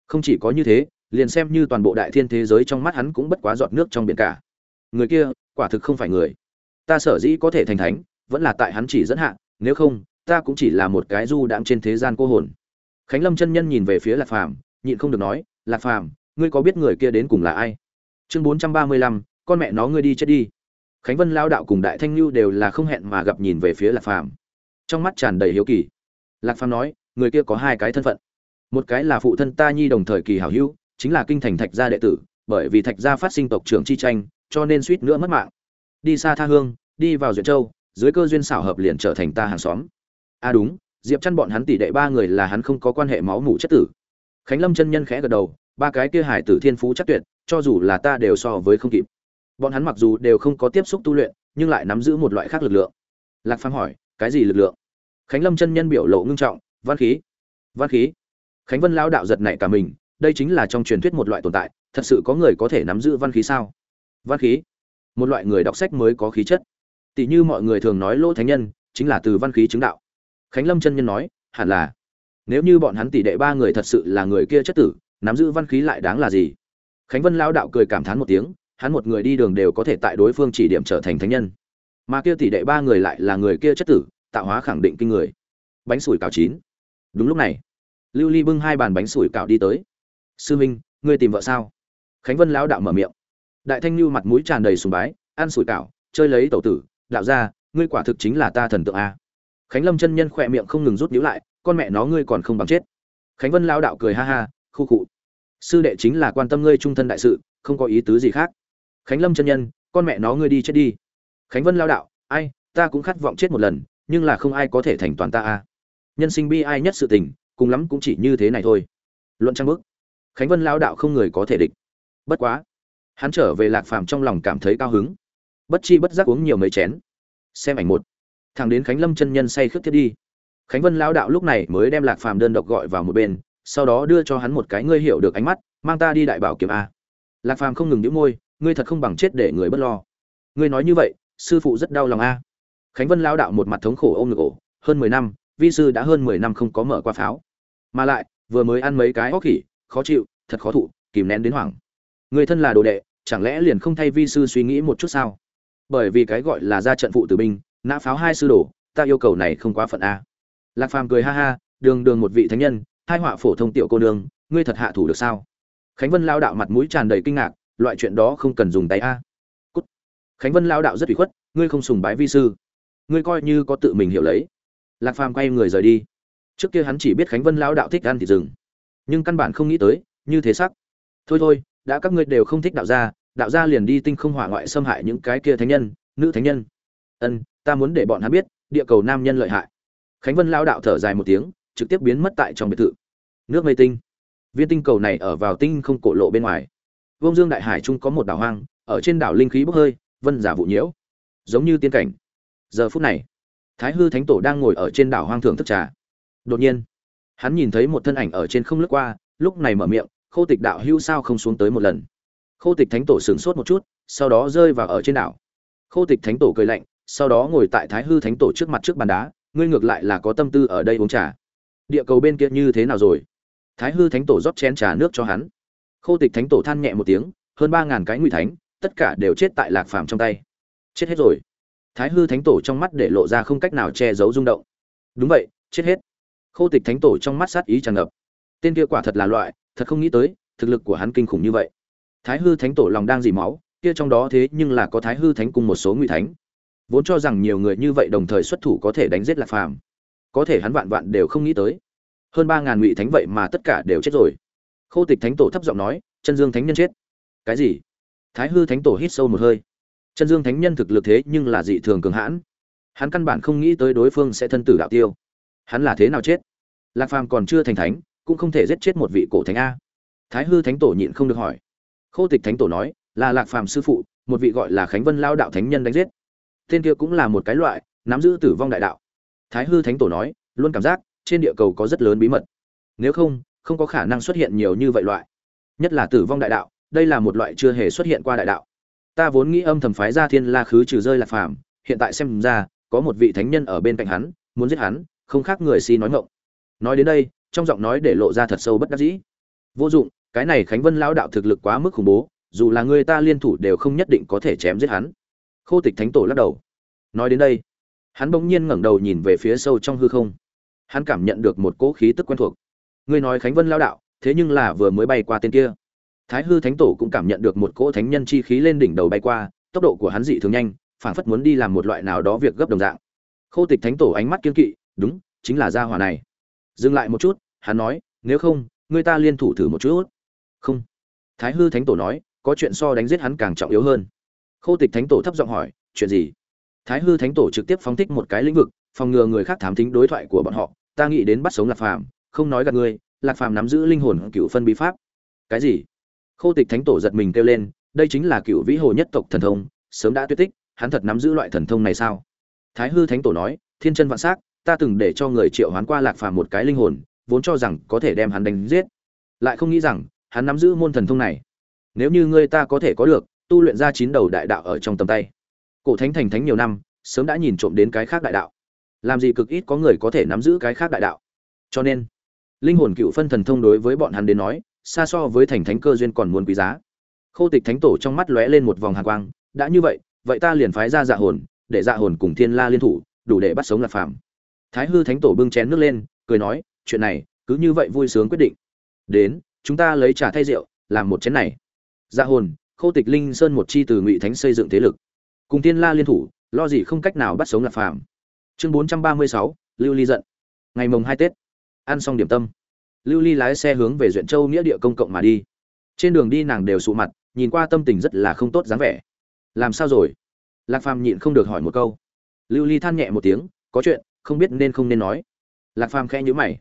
Không chỉ có như thế liền xem như toàn bộ đại thiên thế giới trong mắt hắn cũng bất quá giọt nước trong biển cả. Người kia, quả thực không phải người. Ta sở dĩ có thể thành thánh, vẫn là tại hắn chỉ dẫn hạ, nếu không, ta cũng chỉ là một cái du đãng trên thế gian cô hồn. Khánh lâm chân nhân nhìn về phía lạc phàm, nhịn không được nói, lạc phàm, ngươi có biết người kia đến cùng là ai? Chương bốn trăm ba mươi lăm, con mẹ nó ngươi đi chết đi. Khánh vân lao đạo cùng đại thanh lưu đều là không hẹn mà gặp nhìn về phía lạc phàm. Trong mắt tràn đầy hiếu kỳ. Lạc phàm nói, người kia có hai cái thân phận. Một cái là phụ thân ta nhi đồng thời kỳ hảo hữu chính là kinh thành thạch gia đệ tử, bởi vì thạch gia phát sinh tộc trưởng chi tranh, cho nên suýt nữa mất mạng. Đi xa tha hương, đi vào duyệt châu, dưới cơ duyên xảo hợp liền trở thành ta hàng xóm. À đúng, diệp chăn bọn hắn tỷ đệ ba người là hắn không có quan hệ máu mủ chất tử. Khánh lâm chân nhân khẽ gật đầu, ba cái kia hải tử thiên phú chắc tuyệt, cho dù là ta đều so với không kịp. Bọn hắn mặc dù đều không có tiếp xúc tu luyện, nhưng lại nắm giữ một loại khác lực lượng. Lạc phàm hỏi, cái gì lực lượng? Khánh lâm chân nhân biểu lộ ngưng trọng, văn khí. Văn khí. Khánh vân lao đạo giật nảy cả mình đây chính là trong truyền thuyết một loại tồn tại, thật sự có người có thể nắm giữ văn khí sao? Văn khí? Một loại người đọc sách mới có khí chất. Tỷ như mọi người thường nói lỗ thánh nhân, chính là từ văn khí chứng đạo. Khánh lâm chân nhân nói, hẳn là, nếu như bọn hắn tỷ đệ ba người thật sự là người kia chất tử, nắm giữ văn khí lại đáng là gì? Khánh vân lao đạo cười cảm thán một tiếng, hắn một người đi đường đều có thể tại đối phương chỉ điểm trở thành thánh nhân. Mà kia tỷ đệ ba người lại là người kia chất tử, tạo hóa khẳng định kinh người. Bánh sủi cảo chín. Đúng lúc này, lưu ly bưng hai bàn bánh sủi cảo đi tới sư minh, ngươi tìm vợ sao? Khánh vân lão đạo mở miệng. Đại thanh lưu mặt mũi tràn đầy sùng bái ăn sủi cảo, chơi lấy tẩu tử, đạo ra ngươi quả thực chính là ta thần tượng a. Khánh lâm chân nhân khỏe miệng không ngừng rút nhíu lại, con mẹ nó ngươi còn không bằng chết. Khánh vân lão đạo cười ha ha, khu cụ. sư đệ chính là quan tâm ngươi trung thân đại sự, không có ý tứ gì khác. Khánh lâm chân nhân, con mẹ nó ngươi đi chết đi. Khánh vân lao đạo, ai, ta cũng khát vọng chết một lần, nhưng là không ai có thể thành toàn ta a. Nhân sinh bi ai nhất sự tình, cùng lắm cũng chỉ như thế này thôi. Luận trang bức khánh vân lao đạo không người có thể địch. Bất quá, hắn trở về lạc phàm trong lòng cảm thấy cao hứng. Bất chi bất giác uống nhiều mấy chén. Xem ảnh một. Thằng đến khánh lâm chân nhân say khướt thiết đi. Khánh vân lao đạo lúc này mới đem lạc phàm đơn độc gọi vào một bên, sau đó đưa cho hắn một cái ngươi hiểu được ánh mắt, mang ta đi đại bảo kiếm a. Lạc phàm không ngừng đĩu môi, ngươi thật không bằng chết để người bất lo. Ngươi nói như vậy, sư phụ rất đau lòng a. Khánh vân lao đạo một mặt thống khổ ôm ngực ổ, hơn mười năm, vi sư đã hơn mười năm không có mở qua pháo. Mà lại, vừa mới ăn mấy cái óc khỉ khó chịu, thật khó thụ, kìm nén đến hoảng. Người thân là đồ đệ, chẳng lẽ liền không thay vi sư suy nghĩ một chút sao? Bởi vì cái gọi là ra trận phụ tử binh, nã pháo hai sư đồ, ta yêu cầu này không quá phận a. Lạc phàm cười ha ha, đường đường một vị thánh nhân, hai họa phổ thông tiểu cô nương, ngươi thật hạ thủ được sao? Khánh vân lao đạo mặt mũi tràn đầy kinh ngạc, loại chuyện đó không cần dùng tay a. Cút. Khánh vân lao đạo rất bị khuất, ngươi không sùng bái vi sư. Ngươi coi như có tự mình hiểu lấy. Lạc phàm quay người rời đi. Trước kia hắn chỉ biết khánh vân lao đạo thích ăn thịt rừng nhưng căn bản không nghĩ tới, như thế sắc. Thôi thôi, đã các ngươi đều không thích đạo gia đạo gia liền đi tinh không hỏa ngoại xâm hại những cái kia thánh nhân, nữ thánh nhân. Ân, ta muốn để bọn hắn biết, địa cầu nam nhân lợi hại. Khánh vân lao đạo thở dài một tiếng, trực tiếp biến mất tại trong biệt thự. Nước mây tinh. Viên tinh cầu này ở vào tinh không cổ lộ bên ngoài. Vông dương đại hải trung có một đảo hoang, ở trên đảo linh khí bốc hơi, vân giả vụ nhiễu. Giống như tiên cảnh. Giờ phút này, thái hư thánh tổ đang ngồi ở trên đảo hoang thưởng thức trà. Đột nhiên hắn nhìn thấy một thân ảnh ở trên không lướt qua, lúc này mở miệng, khô tịch đạo hưu sao không xuống tới một lần? Khô tịch thánh tổ sửng sốt một chút, sau đó rơi vào ở trên đảo. Khô tịch thánh tổ cười lạnh, sau đó ngồi tại thái hư thánh tổ trước mặt trước bàn đá, ngươi ngược lại là có tâm tư ở đây uống trà. Địa cầu bên kia như thế nào rồi? Thái hư thánh tổ rót chén trà nước cho hắn. Khô tịch thánh tổ than nhẹ một tiếng, hơn ba ngàn cái ngụy thánh, tất cả đều chết tại lạc phàm trong tay. Chết hết rồi. Thái hư thánh tổ trong mắt để lộ ra không cách nào che giấu rung động. Đúng vậy, chết hết khô tịch thánh tổ trong mắt sát ý tràn ngập. Tên kia quả thật là loại, thật không nghĩ tới, thực lực của hắn kinh khủng như vậy. Thái hư thánh tổ lòng đang dì máu, kia trong đó thế nhưng là có thái hư thánh cùng một số ngụy thánh. Vốn cho rằng nhiều người như vậy đồng thời xuất thủ có thể đánh giết lạc phàm, có thể hắn vạn vạn đều không nghĩ tới. Hơn ba ngàn ngụy thánh vậy mà tất cả đều chết rồi. Khô tịch thánh tổ thấp giọng nói, chân dương thánh nhân chết. Cái gì? Thái hư thánh tổ hít sâu một hơi. Chân dương thánh nhân thực lực thế nhưng là dị thường cường hãn. Hắn căn bản không nghĩ tới đối phương sẽ thân tử đạo tiêu hắn là thế nào chết? Lạc phàm còn chưa thành thánh, cũng không thể giết chết một vị cổ thánh a. Thái hư thánh tổ nhịn không được hỏi. Khô tịch thánh tổ nói, là lạc phàm sư phụ, một vị gọi là khánh vân lao đạo thánh nhân đánh giết. Tên kia cũng là một cái loại, nắm giữ tử vong đại đạo. Thái hư thánh tổ nói, luôn cảm giác, trên địa cầu có rất lớn bí mật. Nếu không không có khả năng xuất hiện nhiều như vậy loại. Nhất là tử vong đại đạo, đây là một loại chưa hề xuất hiện qua đại đạo. Ta vốn nghĩ âm thầm phái ra thiên la khứ trừ rơi lạc phàm, hiện tại xem ra, có một vị thánh nhân ở bên cạnh hắn, muốn giết hắn không khác người si nói ngọng. Nói đến đây, trong giọng nói để lộ ra thật sâu bất đắc dĩ. Vô dụng, cái này khánh vân lão đạo thực lực quá mức khủng bố, dù là người ta liên thủ đều không nhất định có thể chém giết hắn. Khô tịch thánh tổ lắc đầu. Nói đến đây, hắn bỗng nhiên ngẩng đầu nhìn về phía sâu trong hư không. Hắn cảm nhận được một cỗ khí tức quen thuộc. Ngươi nói khánh vân lão đạo, thế nhưng là vừa mới bay qua tên kia. Thái hư thánh tổ cũng cảm nhận được một cỗ thánh nhân chi khí lên đỉnh đầu bay qua, tốc độ của hắn dị thường nhanh, phảng phất muốn đi làm một loại nào đó việc gấp đồng dạng. Khô tịch thánh tổ ánh mắt kiên kỵ đúng, chính là gia hỏa này. Dừng lại một chút, hắn nói, nếu không, người ta liên thủ thử một chút. Không. Thái hư thánh tổ nói, có chuyện so đánh giết hắn càng trọng yếu hơn. Khô tịch thánh tổ thấp giọng hỏi, chuyện gì? Thái hư thánh tổ trực tiếp phóng thích một cái lĩnh vực, phòng ngừa người khác thám thính đối thoại của bọn họ. Ta nghĩ đến bắt sống lạc phàm, không nói gạt ngươi, lạc phàm nắm giữ linh hồn cựu phân bí pháp. Cái gì? Khô tịch thánh tổ giật mình kêu lên, đây chính là cựu vĩ hồ nhất tộc thần thông, sớm đã tuyệt tích, hắn thật nắm giữ loại thần thông này sao? Thái hư thánh tổ nói, thiên chân vạn s á c ta từng để cho người triệu hoán qua lạc phàm một cái linh hồn, vốn cho rằng có thể đem hắn đánh giết. Lại không nghĩ rằng, hắn nắm giữ môn thần thông này. Nếu như ngươi ta có thể có được, tu luyện ra chín đầu đại đạo ở trong tầm tay. Cổ thánh thành thánh nhiều năm, sớm đã nhìn trộm đến cái khác đại đạo. Làm gì cực ít có người có thể nắm giữ cái khác đại đạo. Cho nên, linh hồn cựu phân thần thông đối với bọn hắn đến nói, xa so với thành thánh cơ duyên còn muốn quý giá. Khô tịch thánh tổ trong mắt lóe lên một vòng hạ quang, đã như vậy vậy ta liền phái ra dạ hồn, để dạ hồn cùng thiên la liên thủ, đủ để bắt sống lạc phàm thái hư thánh tổ bưng chén nước lên, cười nói, chuyện này, cứ như vậy vui sướng quyết định. Đến, chúng ta lấy trà thay rượu, làm một chén này. Dạ hồn khô tịch linh sơn một chi từ ngụy thánh xây dựng thế lực. Cùng Tiên la liên thủ, lo gì không cách nào bắt sống lạc phàm. Chương bốn trăm ba mươi sáu, lưu ly giận. Ngày mồng hai tết. Ăn xong điểm tâm. Lưu ly lái xe hướng về duyện châu nghĩa địa công cộng mà đi. Trên đường đi nàng đều sụ mặt, nhìn qua tâm tình rất là không tốt dáng vẻ. Làm sao rồi? Lạc phàm nhịn không được hỏi một câu. Lưu ly than nhẹ một tiếng, có chuyện không biết nên không nên nói. Lạc phàm khẽ nhữ mày.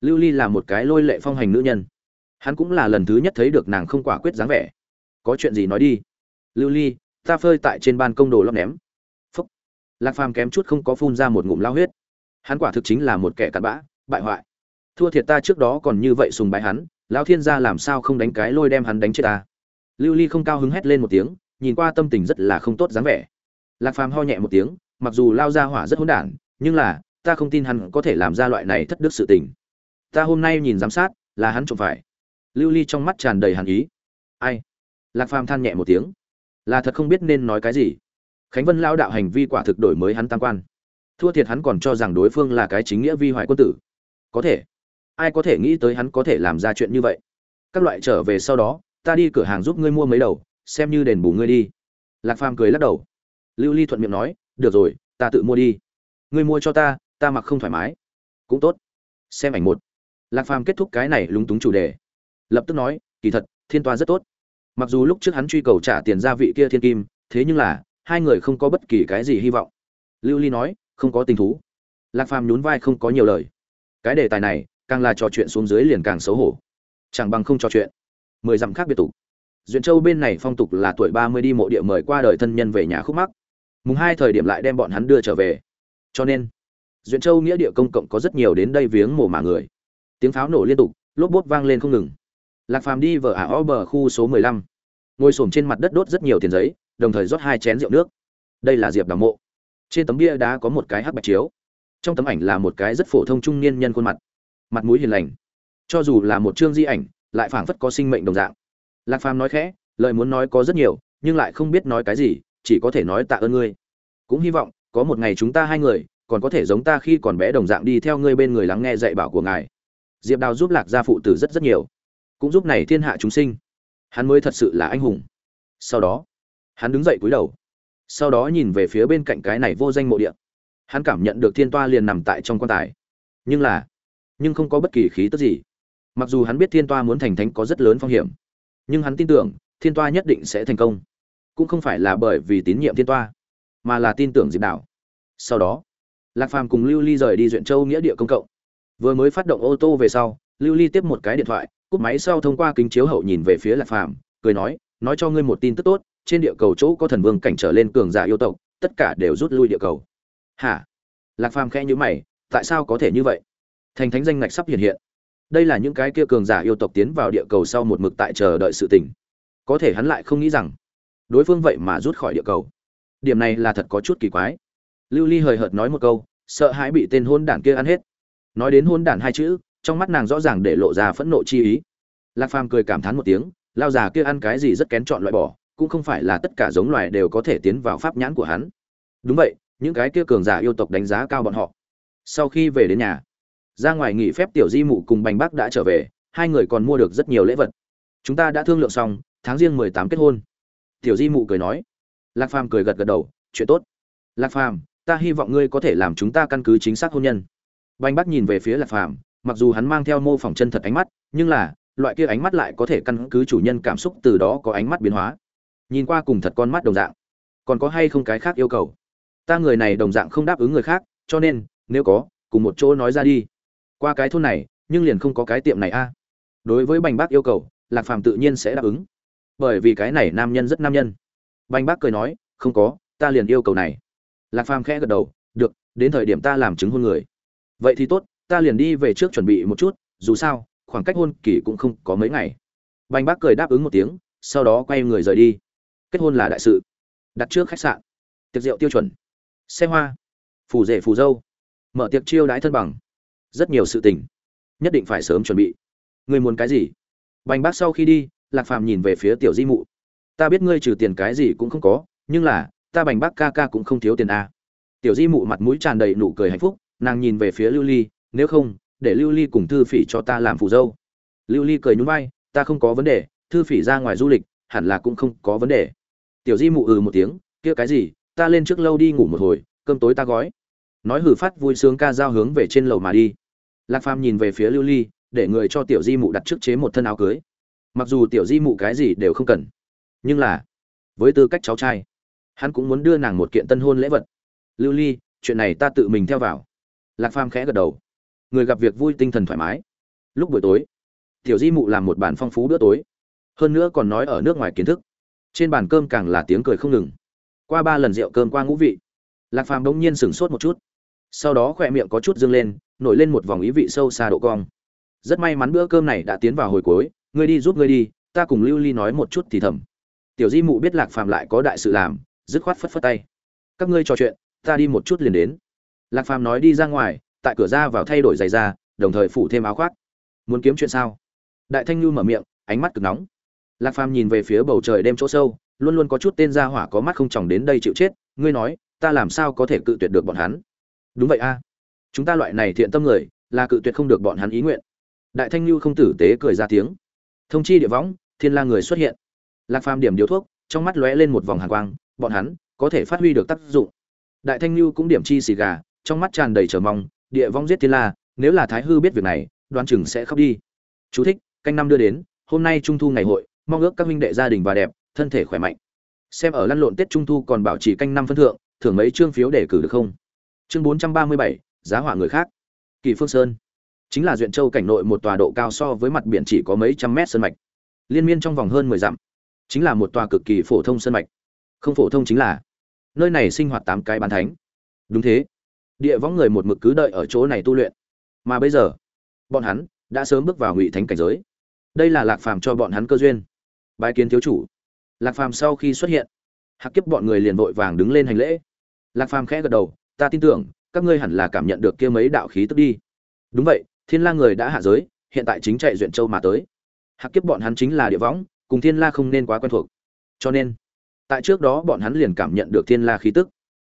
Lưu ly là một cái lôi lệ phong hành nữ nhân. Hắn cũng là lần thứ nhất thấy được nàng không quả quyết dáng vẻ. Có chuyện gì nói đi. Lưu ly, ta phơi tại trên ban công đồ lóc ném. Phúc. Lạc phàm kém chút không có phun ra một ngụm lao huyết. Hắn quả thực chính là một kẻ cặn bã, bại hoại. Thua thiệt ta trước đó còn như vậy sùng bái hắn, Lão thiên gia làm sao không đánh cái lôi đem hắn đánh chết ta. Lưu ly không cao hứng hét lên một tiếng, nhìn qua tâm tình rất là không tốt dáng vẻ. Lạc phàm ho nhẹ một tiếng, mặc dù lao ra hỏa rất hỗn đản nhưng là, ta không tin hắn có thể làm ra loại này thất đức sự tình. Ta hôm nay nhìn giám sát, là hắn trộm phải. Lưu ly trong mắt tràn đầy hàn ý. Ai? Lạc phàm than nhẹ một tiếng. Là thật không biết nên nói cái gì. Khánh vân lao đạo hành vi quả thực đổi mới hắn tam quan. Thua thiệt hắn còn cho rằng đối phương là cái chính nghĩa vi hoại quân tử. Có thể. Ai có thể nghĩ tới hắn có thể làm ra chuyện như vậy? Các loại trở về sau đó, ta đi cửa hàng giúp ngươi mua mấy đầu, xem như đền bù ngươi đi. Lạc phàm cười lắc đầu. Lưu ly thuận miệng nói, được rồi, ta tự mua đi ngươi mua cho ta ta mặc không thoải mái. Cũng tốt. Xem ảnh một. Lạc phàm kết thúc cái này lúng túng chủ đề. Lập tức nói, kỳ thật, thiên toa rất tốt. Mặc dù lúc trước hắn truy cầu trả tiền gia vị kia thiên kim, thế nhưng là, hai người không có bất kỳ cái gì hy vọng. Lưu ly nói, không có tình thú. Lạc phàm nhún vai không có nhiều lời. Cái đề tài này, càng là trò chuyện xuống dưới liền càng xấu hổ. Chẳng bằng không trò chuyện. Mười dặm khác biệt tục. Duyện châu bên này phong tục là tuổi ba mươi đi mộ địa mời qua đời thân nhân về nhà khúc mắc. Mùng hai thời điểm lại đem bọn hắn đưa trở về cho nên, duyện châu nghĩa địa công cộng có rất nhiều đến đây viếng mồ mả người. Tiếng pháo nổ liên tục, lốp bốt vang lên không ngừng. Lạc phàm đi vở ả o bờ khu số mười lăm. Ngồi s trên mặt đất đốt rất nhiều tiền giấy, đồng thời rót hai chén rượu nước. Đây là diệp đào mộ. Trên tấm bia đá có một cái hắc bạch chiếu. Trong tấm ảnh là một cái rất phổ thông trung niên nhân khuôn mặt. Mặt mũi hiền lành. Cho dù là một chương di ảnh, lại phảng phất có sinh mệnh đồng dạng. Lạc phàm nói khẽ, lời muốn nói có rất nhiều, nhưng lại không biết nói cái gì, chỉ có thể nói tạ ơn ngươi. Cũng hy vọng có một ngày chúng ta hai người, còn có thể giống ta khi còn bé đồng dạng đi theo ngươi bên người lắng nghe dạy bảo của ngài. Diệp đào giúp lạc gia phụ tử rất rất nhiều. Cũng giúp này thiên hạ chúng sinh. Hắn mới thật sự là anh hùng. Sau đó, hắn đứng dậy cúi đầu. Sau đó nhìn về phía bên cạnh cái này vô danh mộ địa. Hắn cảm nhận được thiên toa liền nằm tại trong quan tài. Nhưng là, nhưng không có bất kỳ khí tức gì. Mặc dù hắn biết thiên toa muốn thành thánh có rất lớn phong hiểm, nhưng hắn tin tưởng, thiên toa nhất định sẽ thành công. Cũng không phải là bởi vì tín nhiệm thiên toa, mà là tin tưởng diệp đảo sau đó, lạc phàm cùng lưu ly rời đi duyện châu nghĩa địa công cộng. Vừa mới phát động ô tô về sau, lưu ly tiếp một cái điện thoại, cúp máy sau thông qua kính chiếu hậu nhìn về phía lạc phàm, cười nói nói cho ngươi một tin tức tốt, trên địa cầu chỗ có thần vương cảnh trở lên cường giả yêu tộc, tất cả đều rút lui địa cầu. Hả? Lạc phàm khẽ nhữ mày, tại sao có thể như vậy? Thành thánh danh ngạch sắp hiện hiện. Đây là những cái kia cường giả yêu tộc tiến vào địa cầu sau một mực tại chờ đợi sự tỉnh có thể hắn lại không nghĩ rằng đối phương vậy mà rút khỏi địa cầu. Điểm này là thật có chút kỳ quái lưu ly hời hợt nói một câu, sợ hãi bị tên hôn đản kia ăn hết. Nói đến hôn đản hai chữ, trong mắt nàng rõ ràng để lộ ra phẫn nộ chi ý. Lạc phàm cười cảm thán một tiếng, lao già kia ăn cái gì rất kén chọn loại bỏ, cũng không phải là tất cả giống loài đều có thể tiến vào pháp nhãn của hắn. Đúng vậy, những cái kia cường giả yêu tộc đánh giá cao bọn họ. Sau khi về đến nhà, ra ngoài nghỉ phép tiểu di mụ cùng bành Bác đã trở về, hai người còn mua được rất nhiều lễ vật. Chúng ta đã thương lượng xong, tháng riêng mười tám kết hôn. Tiểu di mụ cười nói. Lạc phàm cười gật gật đầu, chuyện tốt. Lạc phàm ta hy vọng ngươi có thể làm chúng ta căn cứ chính xác hôn nhân. Bành bắc nhìn về phía lạc phàm, mặc dù hắn mang theo mô phỏng chân thật ánh mắt, nhưng là, loại kia ánh mắt lại có thể căn cứ chủ nhân cảm xúc từ đó có ánh mắt biến hóa. Nhìn qua cùng thật con mắt đồng dạng. Còn có hay không cái khác yêu cầu? Ta người này đồng dạng không đáp ứng người khác, cho nên, nếu có, cùng một chỗ nói ra đi. Qua cái thôn này, nhưng liền không có cái tiệm này a. Đối với bành bác yêu cầu, lạc phàm tự nhiên sẽ đáp ứng. Bởi vì cái này nam nhân rất nam nhân. Bành bác cười nói, không có, ta liền yêu cầu này lạc phàm khẽ gật đầu, được, đến thời điểm ta làm chứng hôn người. Vậy thì tốt, ta liền đi về trước chuẩn bị một chút, dù sao, khoảng cách hôn kỳ cũng không có mấy ngày. Bành bác cười đáp ứng một tiếng, sau đó quay người rời đi. Kết hôn là đại sự. Đặt trước khách sạn. Tiệc rượu tiêu chuẩn. Xe hoa. Phù rể phù dâu. Mở tiệc chiêu đãi thân bằng. Rất nhiều sự tình. Nhất định phải sớm chuẩn bị. Người muốn cái gì? Bành bác sau khi đi, lạc phàm nhìn về phía tiểu di mụ. Ta biết ngươi trừ tiền cái gì cũng không có, nhưng là ta bành bác ca ca cũng không thiếu tiền a. Tiểu di mụ mặt mũi tràn đầy nụ cười hạnh phúc, nàng nhìn về phía lưu ly, nếu không, để lưu ly cùng thư phỉ cho ta làm phù dâu. Lưu ly cười nhún vai, ta không có vấn đề, thư phỉ ra ngoài du lịch, hẳn là cũng không có vấn đề. Tiểu di mụ ừ một tiếng, kia cái gì, ta lên trước lâu đi ngủ một hồi, cơm tối ta gói. Nói hử phát vui sướng ca giao hướng về trên lầu mà đi. Lạc phàm nhìn về phía lưu ly, để người cho tiểu di mụ đặt trước chế một thân áo cưới. Mặc dù tiểu di mụ cái gì đều không cần, nhưng là, với tư cách cháu trai hắn cũng muốn đưa nàng một kiện tân hôn lễ vật. Lưu ly, chuyện này ta tự mình theo vào. Lạc phàm khẽ gật đầu. Người gặp việc vui tinh thần thoải mái. Lúc buổi tối, tiểu di mụ làm một bàn phong phú bữa tối. Hơn nữa còn nói ở nước ngoài kiến thức. Trên bàn cơm càng là tiếng cười không ngừng. Qua ba lần rượu cơm qua ngũ vị. Lạc phàm đ ỗ n g nhiên sửng sốt một chút. Sau đó khỏe miệng có chút dâng lên, nổi lên một vòng ý vị sâu xa độ cong. Rất may mắn bữa cơm này đã tiến vào hồi cuối, ngươi đi giúp ngươi đi, ta cùng lưu ly nói một chút thì thầm. Tiểu di mụ biết lạc phàm lại có đại sự làm dứt khoát phất phất tay. Các ngươi trò chuyện, ta đi một chút liền đến. Lạc phàm nói đi ra ngoài, tại cửa ra vào thay đổi giày ra, đồng thời phủ thêm áo khoác. Muốn kiếm chuyện sao? Đại thanh nhu mở miệng, ánh mắt cực nóng. Lạc phàm nhìn về phía bầu trời đêm chỗ sâu, luôn luôn có chút tên gia hỏa có mắt không chồng đến đây chịu chết, ngươi nói, ta làm sao có thể cự tuyệt được bọn hắn? Đúng vậy a. Chúng ta loại này thiện tâm người, là cự tuyệt không được bọn hắn ý nguyện. Đại thanh lưu không tử tế cười ra tiếng. Thông chi địa võng, thiên la người xuất hiện. Lạc phàm điểm điếu thuốc, trong mắt lóe lên một vòng hàn quang bọn hắn có thể phát huy được tác dụng. Đại thanh lưu cũng điểm chi xì gà, trong mắt tràn đầy chờ mong, địa vong giết thiên la, nếu là thái hư biết việc này đoan chừng sẽ khóc đi. Chú thích, canh năm đưa đến, hôm nay trung thu ngày hội, mong ước các huynh đệ gia đình và đẹp, thân thể khỏe mạnh. Xem ở lăn lộn tết trung thu còn bảo trì canh năm phân thượng, thưởng mấy chương phiếu để cử được không? Chương bốn trăm ba mươi bảy, giá họa người khác. Kỳ phương sơn. Chính là duyện châu cảnh nội một tòa độ cao so với mặt biển chỉ có mấy trăm mét sơn mạch. Liên miên trong vòng hơn mười dặm. Chính là một tòa cực kỳ phổ thông sơn mạch không phổ thông chính là nơi này sinh hoạt tám cái bán thánh. Đúng thế. Địa võng người một mực cứ đợi ở chỗ này tu luyện. Mà bây giờ, bọn hắn đã sớm bước vào ngụy thánh cảnh giới. Đây là lạc phàm cho bọn hắn cơ duyên. Bái kiến thiếu chủ. Lạc phàm sau khi xuất hiện, hạc kiếp bọn người liền vội vàng đứng lên hành lễ. Lạc phàm khẽ gật đầu, ta tin tưởng, các ngươi hẳn là cảm nhận được kia mấy đạo khí tức đi. Đúng vậy, thiên la người đã hạ giới, hiện tại chính chạy duyện châu mà tới. Hạc kiếp bọn hắn chính là địa võng, cùng thiên la không nên quá quen thuộc. Cho nên tại trước đó bọn hắn liền cảm nhận được thiên la khí tức.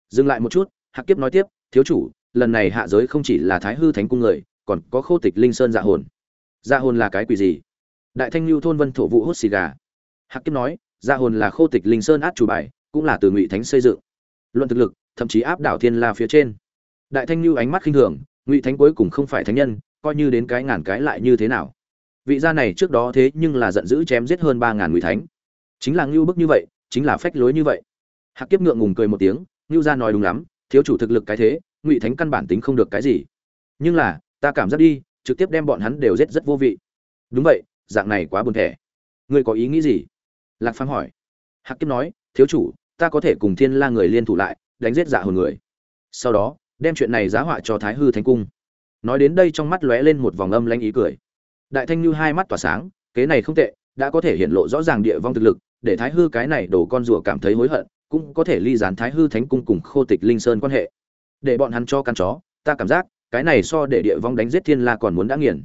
Dừng lại một chút, hạc kiếp nói tiếp, thiếu chủ, lần này hạ giới không chỉ là thái hư thánh cung người, còn có khô tịch linh sơn dạ hồn. Dạ hồn là cái quỷ gì? Đại thanh lưu thôn vân thổ vụ hút xì gà. Hạc kiếp nói dạ hồn là khô tịch linh sơn át chủ bài, cũng là từ ngụy thánh xây dựng. Luận thực lực, thậm chí áp đảo thiên la phía trên. Đại thanh lưu ánh mắt khinh thường, ngụy thánh cuối cùng không phải thánh nhân, coi như đến cái ngàn cái lại như thế nào? Vị gia này trước đó thế nhưng là giận dữ chém giết hơn ba ngàn ngụy thánh. Chính là ngưu bức như vậy chính là phách lối như vậy. Hạc kiếp ngượng ngùng cười một tiếng ngưu gia nói đúng lắm, thiếu chủ thực lực cái thế, ngụy thánh căn bản tính không được cái gì. Nhưng là, ta cảm giác đi, trực tiếp đem bọn hắn đều giết rất vô vị. Đúng vậy, dạng này quá buồn thẻ. Ngươi có ý nghĩ gì? Lạc phàm hỏi. Hạc kiếp nói, thiếu chủ, ta có thể cùng thiên la người liên thủ lại, đánh giết dạ hồn người. Sau đó, đem chuyện này giá họa cho thái hư thánh cung. Nói đến đây trong mắt lóe lên một vòng âm lanh ý cười. Đại thanh như hai mắt tỏa sáng kế này không tệ, đã có thể hiện lộ rõ ràng địa vong thực lực để thái hư cái này đổ con rùa cảm thấy hối hận, cũng có thể ly gián thái hư thánh cung cùng khô tịch linh sơn quan hệ. Để bọn hắn cho căn chó, ta cảm giác, cái này so để địa vong đánh giết thiên la còn muốn đã nghiền.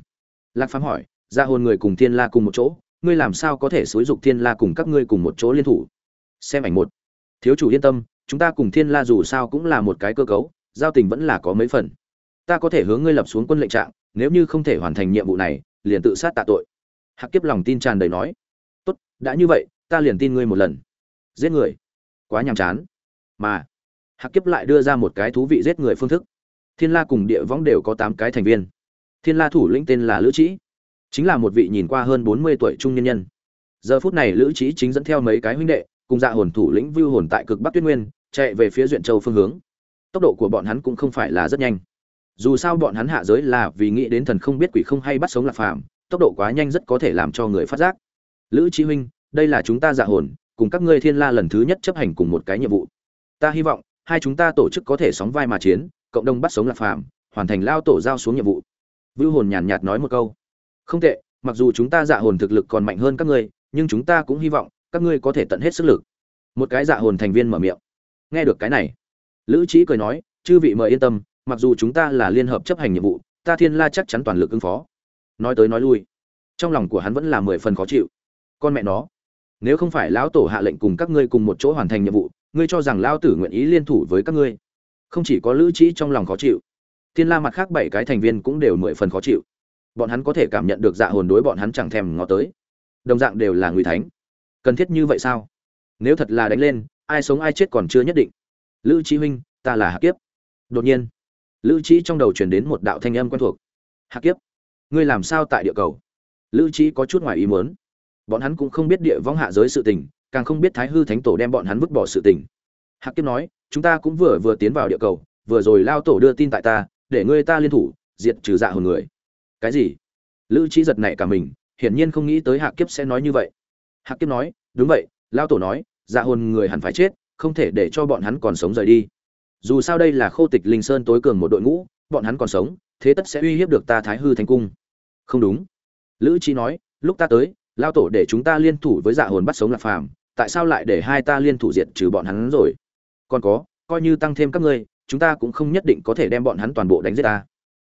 Lạc phàm hỏi, ra hồn người cùng thiên la cùng một chỗ, ngươi làm sao có thể xúi dục thiên la cùng các ngươi cùng một chỗ liên thủ? Xem ảnh một. Thiếu chủ yên tâm, chúng ta cùng thiên la dù sao cũng là một cái cơ cấu, giao tình vẫn là có mấy phần. Ta có thể hướng ngươi lập xuống quân lệnh trạng, nếu như không thể hoàn thành nhiệm vụ này, liền tự sát tạ tội. Hạc kiếp lòng tin tràn đầy nói, tốt, đã như vậy ta liền tin ngươi một lần. Giết người. Quá nhàm chán. Mà, hạc kiếp lại đưa ra một cái thú vị giết người phương thức. Thiên la cùng địa võng đều có tám cái thành viên. Thiên la thủ lĩnh tên là lữ trĩ. Chính là một vị nhìn qua hơn bốn mươi tuổi trung nhân nhân. Giờ phút này lữ trĩ chính dẫn theo mấy cái huynh đệ, cùng dạ hồn thủ lĩnh vưu hồn tại cực bắc tuyết nguyên, chạy về phía duyện châu phương hướng. Tốc độ của bọn hắn cũng không phải là rất nhanh. Dù sao bọn hắn hạ giới là vì nghĩ đến thần không biết quỷ không hay bắt sống lạc phàm, tốc độ quá nhanh rất có thể làm cho người phát giác. Lữ chí huynh đây là chúng ta dạ hồn, cùng các ngươi thiên la lần thứ nhất chấp hành cùng một cái nhiệm vụ. Ta hy vọng, hai chúng ta tổ chức có thể sóng vai mà chiến, cộng đồng bắt sống lạc phàm, hoàn thành lao tổ giao xuống nhiệm vụ. Vưu hồn nhàn nhạt nói một câu. Không tệ, mặc dù chúng ta dạ hồn thực lực còn mạnh hơn các ngươi, nhưng chúng ta cũng hy vọng, các ngươi có thể tận hết sức lực. Một cái dạ hồn thành viên mở miệng. Nghe được cái này, lữ trí cười nói, chư vị mời yên tâm, mặc dù chúng ta là liên hợp chấp hành nhiệm vụ, ta thiên la chắc chắn toàn lực ứng phó. Nói tới nói lui, trong lòng của hắn vẫn là mười phần khó chịu. Con mẹ nó nếu không phải lão tổ hạ lệnh cùng các ngươi cùng một chỗ hoàn thành nhiệm vụ, ngươi cho rằng lão tử nguyện ý liên thủ với các ngươi? Không chỉ có lữ trí trong lòng khó chịu, thiên la mặt khác bảy cái thành viên cũng đều mười phần khó chịu. Bọn hắn có thể cảm nhận được dạ hồn đối bọn hắn chẳng thèm ngó tới. Đồng dạng đều là người thánh. Cần thiết như vậy sao? Nếu thật là đánh lên, ai sống ai chết còn chưa nhất định. Lữ trí huynh, ta là hạ kiếp. Đột nhiên, lữ trí trong đầu truyền đến một đạo thanh âm quen thuộc. Hạ kiếp, ngươi làm sao tại địa cầu? Lữ trí có chút ngoài ý muốn bọn hắn cũng không biết địa vong hạ giới sự tình, càng không biết thái hư thánh tổ đem bọn hắn vứt bỏ sự tình. Hạc kiếp nói, chúng ta cũng vừa vừa tiến vào địa cầu, vừa rồi lao tổ đưa tin tại ta, để ngươi ta liên thủ, diệt trừ dạ hồn người. Cái gì? Lữ trí giật nảy cả mình, hiển nhiên không nghĩ tới hạc kiếp sẽ nói như vậy. Hạc kiếp nói, đúng vậy, lao tổ nói dạ hồn người hẳn phải chết, không thể để cho bọn hắn còn sống rời đi. Dù sao đây là khô tịch linh sơn tối cường một đội ngũ, bọn hắn còn sống, thế tất sẽ uy hiếp được ta thái hư thành cung. Không đúng. Lữ trí nói, lúc ta tới lao tổ để chúng ta liên thủ với dạ hồn bắt sống lạc phàm, tại sao lại để hai ta liên thủ diệt trừ bọn hắn rồi? Còn có, coi như tăng thêm các ngươi, chúng ta cũng không nhất định có thể đem bọn hắn toàn bộ đánh giết ta.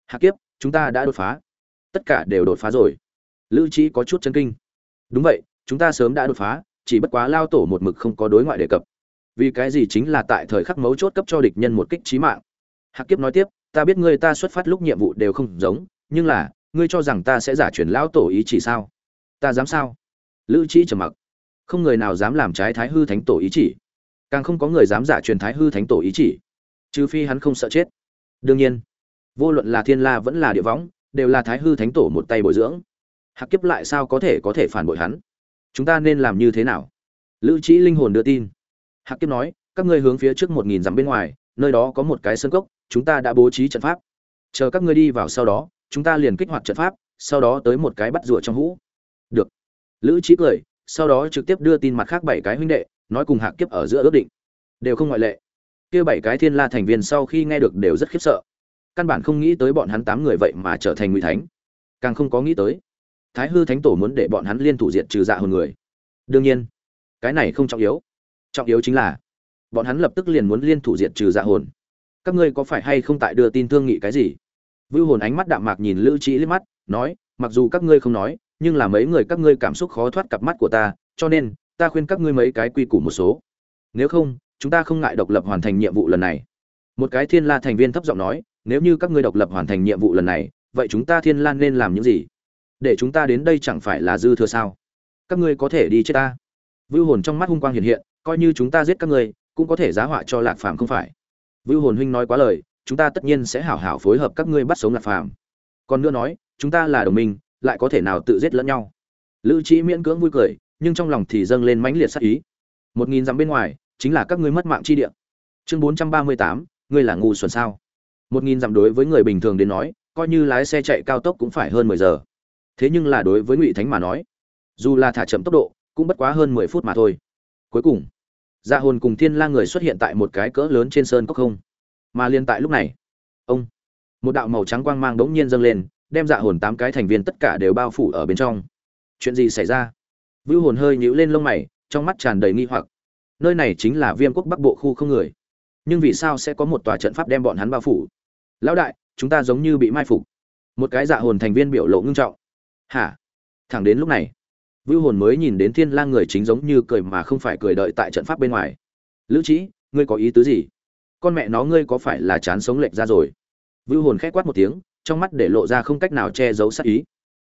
Hạ kiếp, chúng ta đã đột phá. Tất cả đều đột phá rồi. Lữ trí có chút chân kinh. Đúng vậy, chúng ta sớm đã đột phá, chỉ bất quá lao tổ một mực không có đối ngoại đề cập. Vì cái gì chính là tại thời khắc mấu chốt cấp cho địch nhân một kích trí mạng? Hạc kiếp nói tiếp, ta biết ngươi ta xuất phát lúc nhiệm vụ đều không giống, nhưng là, ngươi cho rằng ta sẽ giả truyền lão tổ ý chỉ sao? Ta dám sao? Lữ trí trầm mặc. Không người nào dám làm trái thái hư thánh tổ ý chỉ. Càng không có người dám giả truyền thái hư thánh tổ ý chỉ. Trừ phi hắn không sợ chết. Đương nhiên, vô luận là thiên la vẫn là địa võng, đều là thái hư thánh tổ một tay bồi dưỡng. Hạc kiếp lại sao có thể có thể phản bội hắn? Chúng ta nên làm như thế nào? Lữ trí linh hồn đưa tin. Hạc kiếp nói, các ngươi hướng phía trước một nghìn dặm bên ngoài, nơi đó có một cái sân cốc, chúng ta đã bố trí trận pháp. Chờ các ngươi đi vào sau đó, chúng ta liền kích hoạt trận pháp, sau đó tới một cái bắt rùa trong hũ được. Lữ trí cười, sau đó trực tiếp đưa tin mặt khác bảy cái huynh đệ, nói cùng hạc kiếp ở giữa ước định. Đều không ngoại lệ. Kia bảy cái thiên la thành viên sau khi nghe được đều rất khiếp sợ. Căn bản không nghĩ tới bọn hắn tám người vậy mà trở thành ngụy thánh. Càng không có nghĩ tới, thái hư thánh tổ muốn để bọn hắn liên thủ diện trừ dạ hồn người. Đương nhiên, cái này không trọng yếu. Trọng yếu chính là, bọn hắn lập tức liền muốn liên thủ diện trừ dạ hồn. Các ngươi có phải hay không tại đưa tin thương nghị cái gì? Vưu hồn ánh mắt đạm mạc nhìn lữ trí liếc mắt, nói, mặc dù các ngươi không nói nhưng là mấy người các ngươi cảm xúc khó thoát cặp mắt của ta, cho nên, ta khuyên các ngươi mấy cái quy củ một số. Nếu không, chúng ta không ngại độc lập hoàn thành nhiệm vụ lần này. Một cái thiên la thành viên thấp giọng nói, nếu như các ngươi độc lập hoàn thành nhiệm vụ lần này, vậy chúng ta thiên lan nên làm những gì? Để chúng ta đến đây chẳng phải là dư thừa sao? Các ngươi có thể đi chết ta. Vưu hồn trong mắt hung quang hiện hiện, coi như chúng ta giết các ngươi, cũng có thể giá họa cho lạc phàm không phải. Vưu hồn huynh nói quá lời, chúng ta tất nhiên sẽ hảo hảo phối hợp các ngươi bắt sống lạc phàm. Còn nữa nói, chúng ta là đồng minh lại có thể nào tự giết lẫn nhau. Lữ trí miễn cưỡng vui cười, nhưng trong lòng thì dâng lên mãnh liệt sắc ý. Một nghìn dặm bên ngoài, chính là các ngươi mất mạng chi địa. Chương bốn trăm ba mươi tám, ngươi là ngu xuẩn sao? Một nghìn dặm đối với người bình thường đến nói, coi như lái xe chạy cao tốc cũng phải hơn mười giờ. Thế nhưng là đối với ngụy thánh mà nói, dù là thả chậm tốc độ, cũng bất quá hơn mười phút mà thôi. Cuối cùng dạ hồn cùng thiên la người xuất hiện tại một cái cỡ lớn trên sơn cốc không. Mà liên tại lúc này, ông, một đạo màu trắng quang mang đ ố n g nhiên dâng lên đem dạ hồn tám cái thành viên tất cả đều bao phủ ở bên trong. Chuyện gì xảy ra? Vưu hồn hơi nhíu lên lông mày, trong mắt tràn đầy nghi hoặc. Nơi này chính là viêm quốc bắc bộ khu không người. Nhưng vì sao sẽ có một tòa trận pháp đem bọn hắn bao phủ? Lão đại, chúng ta giống như bị mai phục. Một cái dạ hồn thành viên biểu lộ ngưng trọng. Hả? Thẳng đến lúc này, vưu hồn mới nhìn đến thiên lang người chính giống như cười mà không phải cười đợi tại trận pháp bên ngoài. Lữ trí ngươi có ý tứ gì? Con mẹ nó ngươi có phải là chán sống lệch ra rồi? Vưu hồn khẽ quát một tiếng trong mắt để lộ ra không cách nào che giấu sát ý.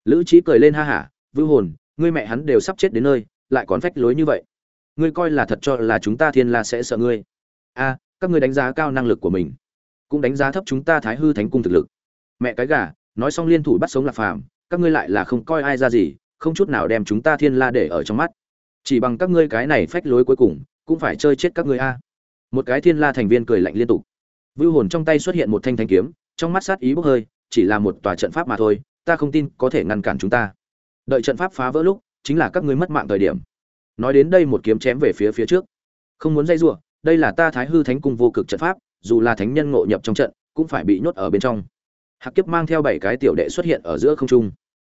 Lữ trí cười lên ha hả, vưu hồn, ngươi mẹ hắn đều sắp chết đến nơi, lại còn phách lối như vậy. Ngươi coi là thật cho là chúng ta thiên la sẽ sợ ngươi. A, các ngươi đánh giá cao năng lực của mình, cũng đánh giá thấp chúng ta thái hư thánh cung thực lực. Mẹ cái gà, nói xong liên thủ bắt sống lạc phàm, các ngươi lại là không coi ai ra gì, không chút nào đem chúng ta thiên la để ở trong mắt. Chỉ bằng các ngươi cái này phách lối cuối cùng, cũng phải chơi chết các ngươi a. Một cái thiên la thành viên cười lạnh liên tục. Vưu hồn trong tay xuất hiện một thanh thanh kiếm, trong mắt sát ý bốc hơi chỉ là một tòa trận pháp mà thôi, ta không tin có thể ngăn cản chúng ta. Đợi trận pháp phá vỡ lúc, chính là các ngươi mất mạng thời điểm. Nói đến đây một kiếm chém về phía phía trước. Không muốn dây giụa đây là ta thái hư thánh cung vô cực trận pháp, dù là thánh nhân ngộ nhập trong trận, cũng phải bị nhốt ở bên trong. Hạc kiếp mang theo bảy cái tiểu đệ xuất hiện ở giữa không trung.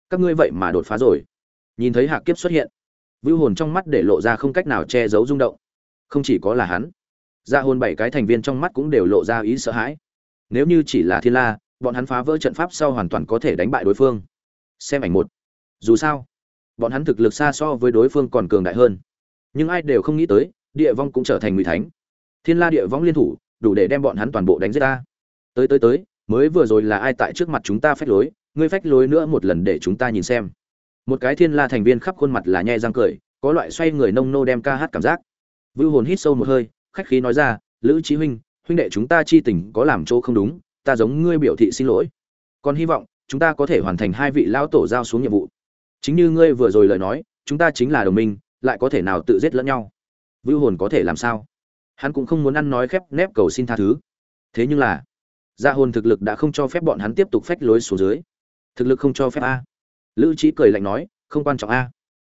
Các ngươi vậy mà đột phá rồi. Nhìn thấy hạc kiếp xuất hiện, vưu hồn trong mắt để lộ ra không cách nào che giấu rung động. Không chỉ có là hắn ra dạ hồn bảy cái thành viên trong mắt cũng đều lộ ra ý sợ hãi. Nếu như chỉ là thiên la bọn hắn phá vỡ trận pháp sau hoàn toàn có thể đánh bại đối phương. Xem ảnh một. Dù sao, bọn hắn thực lực xa so với đối phương còn cường đại hơn. Nhưng ai đều không nghĩ tới, địa vong cũng trở thành ngụy thánh. Thiên la địa vong liên thủ, đủ để đem bọn hắn toàn bộ đánh giết ta. Tới tới tới, mới vừa rồi là ai tại trước mặt chúng ta phách lối, ngươi phách lối nữa một lần để chúng ta nhìn xem. Một cái thiên la thành viên khắp khuôn mặt là nhe răng cười, có loại xoay người nông nô đem ca hát cảm giác. Vưu hồn hít sâu một hơi, khách khí nói ra, lữ trí huynh huynh đệ chúng ta chi tình có làm chỗ không đúng ta giống ngươi biểu thị xin lỗi. Còn hy vọng, chúng ta có thể hoàn thành hai vị lão tổ giao xuống nhiệm vụ. Chính như ngươi vừa rồi lời nói, chúng ta chính là đồng minh, lại có thể nào tự giết lẫn nhau? Vưu hồn có thể làm sao? Hắn cũng không muốn ăn nói khép nép cầu xin tha thứ. Thế nhưng là gia hồn thực lực đã không cho phép bọn hắn tiếp tục phách lối xuống dưới. Thực lực không cho phép a. Lữ trí cười lạnh nói, không quan trọng a.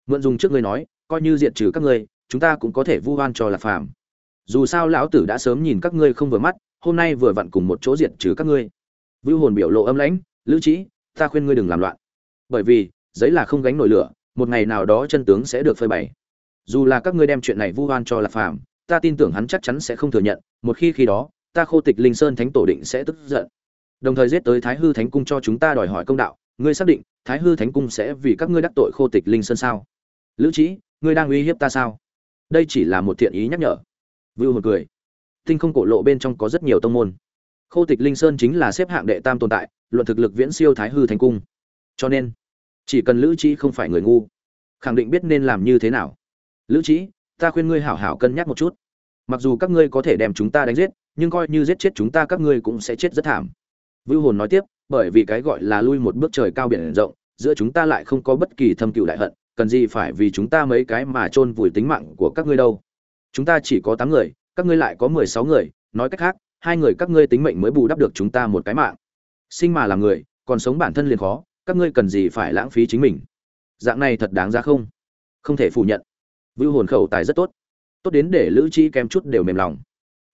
Mượn dùng trước ngươi nói, coi như diệt trừ các ngươi, chúng ta cũng có thể vu oan cho lạc phàm. Dù sao lão tử đã sớm nhìn các ngươi không vừa mắt hôm nay vừa vặn cùng một chỗ diệt trừ các ngươi. Vưu hồn biểu lộ âm lãnh, lữ trí ta khuyên ngươi đừng làm loạn. Bởi vì, giấy là không gánh nổi lửa, một ngày nào đó chân tướng sẽ được phơi bày. Dù là các ngươi đem chuyện này vu oan cho lạc phàm, ta tin tưởng hắn chắc chắn sẽ không thừa nhận, một khi khi đó, ta khô tịch linh sơn thánh tổ định sẽ tức giận. Đồng thời giết tới thái hư thánh cung cho chúng ta đòi hỏi công đạo, ngươi xác định thái hư thánh cung sẽ vì các ngươi đắc tội khô tịch linh sơn sao? Lữ trí ngươi đang uy hiếp ta sao? Đây chỉ là một thiện ý nhắc nhở. Vưu một cười tinh không cổ lộ bên trong có rất nhiều tông môn. Khô tịch linh sơn chính là xếp hạng đệ tam tồn tại, luận thực lực viễn siêu thái hư thánh cung. Cho nên, chỉ cần lữ trí không phải người ngu, khẳng định biết nên làm như thế nào. Lữ trí ta khuyên ngươi hảo hảo cân nhắc một chút. Mặc dù các ngươi có thể đem chúng ta đánh giết, nhưng coi như giết chết chúng ta các ngươi cũng sẽ chết rất thảm. Vưu hồn nói tiếp, bởi vì cái gọi là lui một bước trời cao biển rộng, giữa chúng ta lại không có bất kỳ thâm cựu đại hận, cần gì phải vì chúng ta mấy cái mà chôn vùi tính mạng của các ngươi đâu. Chúng ta chỉ có tám người các ngươi lại có mười sáu người, nói cách khác, hai người các ngươi tính mệnh mới bù đắp được chúng ta một cái mạng. Sinh mà là người, còn sống bản thân liền khó, các ngươi cần gì phải lãng phí chính mình? Dạng này thật đáng ra không? Không thể phủ nhận. Vưu hồn khẩu tài rất tốt. Tốt đến để lữ trí kém chút đều mềm lòng.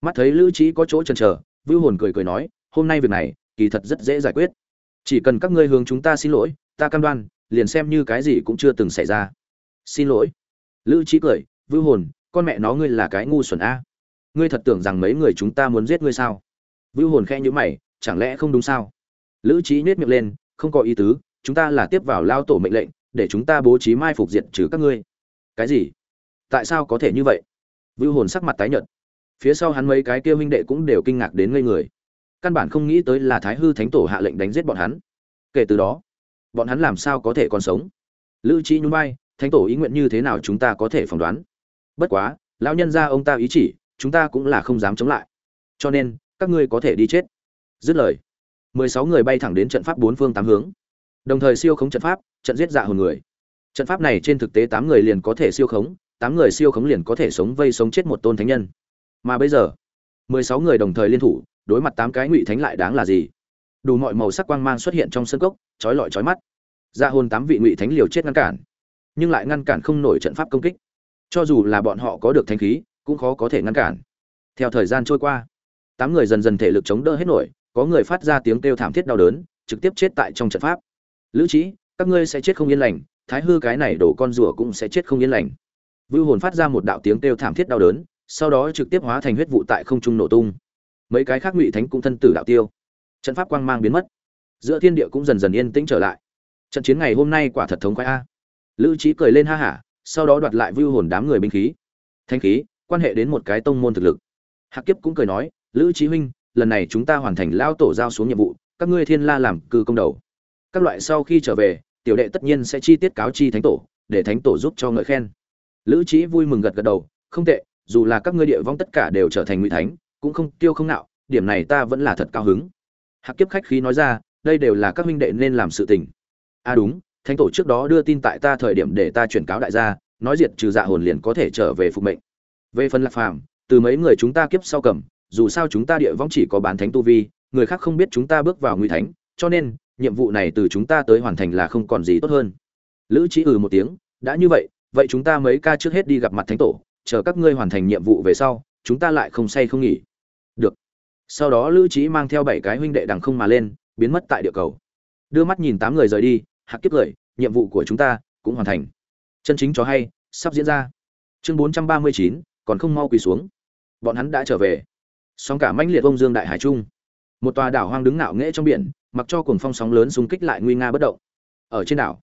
Mắt thấy lữ trí có chỗ chần chờ, vưu hồn cười cười nói, hôm nay việc này, kỳ thật rất dễ giải quyết. Chỉ cần các ngươi hướng chúng ta xin lỗi, ta cam đoan, liền xem như cái gì cũng chưa từng xảy ra. Xin lỗi. Lữ trí cười, vưu hồn, con mẹ nó ngươi là cái ngu xuẩn a ngươi thật tưởng rằng mấy người chúng ta muốn giết ngươi sao? Vưu hồn khe nhữ mày, chẳng lẽ không đúng sao? Lữ trí nhét miệng lên, không có ý tứ, chúng ta là tiếp vào lao tổ mệnh lệnh, để chúng ta bố trí mai phục diện trừ các ngươi. Cái gì? Tại sao có thể như vậy? Vưu hồn sắc mặt tái nhợt. Phía sau hắn mấy cái kia huynh đệ cũng đều kinh ngạc đến ngây người. Căn bản không nghĩ tới là thái hư thánh tổ hạ lệnh đánh giết bọn hắn. Kể từ đó, bọn hắn làm sao có thể còn sống? Lữ trí nhún vai, thánh tổ ý nguyện như thế nào chúng ta có thể phỏng đoán? Bất quá, lão nhân gia ông ta ý chỉ chúng ta cũng là không dám chống lại. Cho nên, các ngươi có thể đi chết. Dứt lời, mười sáu người bay thẳng đến trận pháp bốn phương tám hướng. Đồng thời siêu khống trận pháp, trận giết dạ hồn người. Trận pháp này trên thực tế tám người liền có thể siêu khống, tám người siêu khống liền có thể sống vây sống chết một tôn thánh nhân. Mà bây giờ, mười sáu người đồng thời liên thủ, đối mặt tám cái ngụy thánh lại đáng là gì? Đủ mọi màu sắc quang mang xuất hiện trong sân cốc, trói lọi trói mắt. Ra hồn tám vị ngụy thánh liều chết ngăn cản, nhưng lại ngăn cản không nổi trận pháp công kích. Cho dù là bọn họ có được thanh khí cũng khó có thể ngăn cản. Theo thời gian trôi qua, tám người dần dần thể lực chống đỡ hết nổi, có người phát ra tiếng kêu thảm thiết đau đớn, trực tiếp chết tại trong trận pháp. Lữ trí các ngươi sẽ chết không yên lành, thái hư cái này đổ con rùa cũng sẽ chết không yên lành. Vưu hồn phát ra một đạo tiếng kêu thảm thiết đau đớn, sau đó trực tiếp hóa thành huyết vụ tại không trung nổ tung. Mấy cái khác ngụy thánh cũng thân tử đạo tiêu. Trận pháp quang mang biến mất. Giữa thiên địa cũng dần dần yên tĩnh trở lại. Trận chiến ngày hôm nay quả thật thống khoái a. Lữ trí cười lên ha hả, sau đó đoạt lại vưu hồn đám người binh khí. Thanh khí quan hệ đến một cái tông môn thực lực. Hạc kiếp cũng cười nói, lữ trí huynh, lần này chúng ta hoàn thành lao tổ giao xuống nhiệm vụ, các ngươi thiên la làm cư công đầu. Các loại sau khi trở về, tiểu đệ tất nhiên sẽ chi tiết cáo chi thánh tổ, để thánh tổ giúp cho ngợi khen. Lữ trí vui mừng gật gật đầu, không tệ, dù là các ngươi địa vong tất cả đều trở thành ngụy thánh, cũng không, tiêu không nạo, điểm này ta vẫn là thật cao hứng. Hạc kiếp khách khí nói ra, đây đều là các huynh đệ nên làm sự tình. À đúng, thánh tổ trước đó đưa tin tại ta thời điểm để ta chuyển cáo đại gia, nói diệt trừ dạ hồn liền có thể trở về phục mệnh về phần lạc phàm, từ mấy người chúng ta kiếp sau cầm, dù sao chúng ta địa vong chỉ có bán thánh tu vi, người khác không biết chúng ta bước vào nguy thánh, cho nên, nhiệm vụ này từ chúng ta tới hoàn thành là không còn gì tốt hơn. Lữ trí ừ một tiếng, đã như vậy vậy chúng ta mấy ca trước hết đi gặp mặt thánh tổ, chờ các ngươi hoàn thành nhiệm vụ về sau, chúng ta lại không say không nghỉ. Được. Sau đó lữ trí mang theo bảy cái huynh đệ đằng không mà lên, biến mất tại địa cầu. Đưa mắt nhìn tám người rời đi, hạc kiếp cười, nhiệm vụ của chúng ta cũng hoàn thành. Chân chính cho hay, sắp diễn ra. Chương bốn trăm ba mươi chín còn không mau quỳ xuống. Bọn hắn đã trở về. Sóng cả mãnh liệt ông dương đại hải trung. Một tòa đảo hoang đứng ngạo nghễ trong biển, mặc cho cuồng phong sóng lớn xung kích lại nguy nga bất động. Ở trên đảo,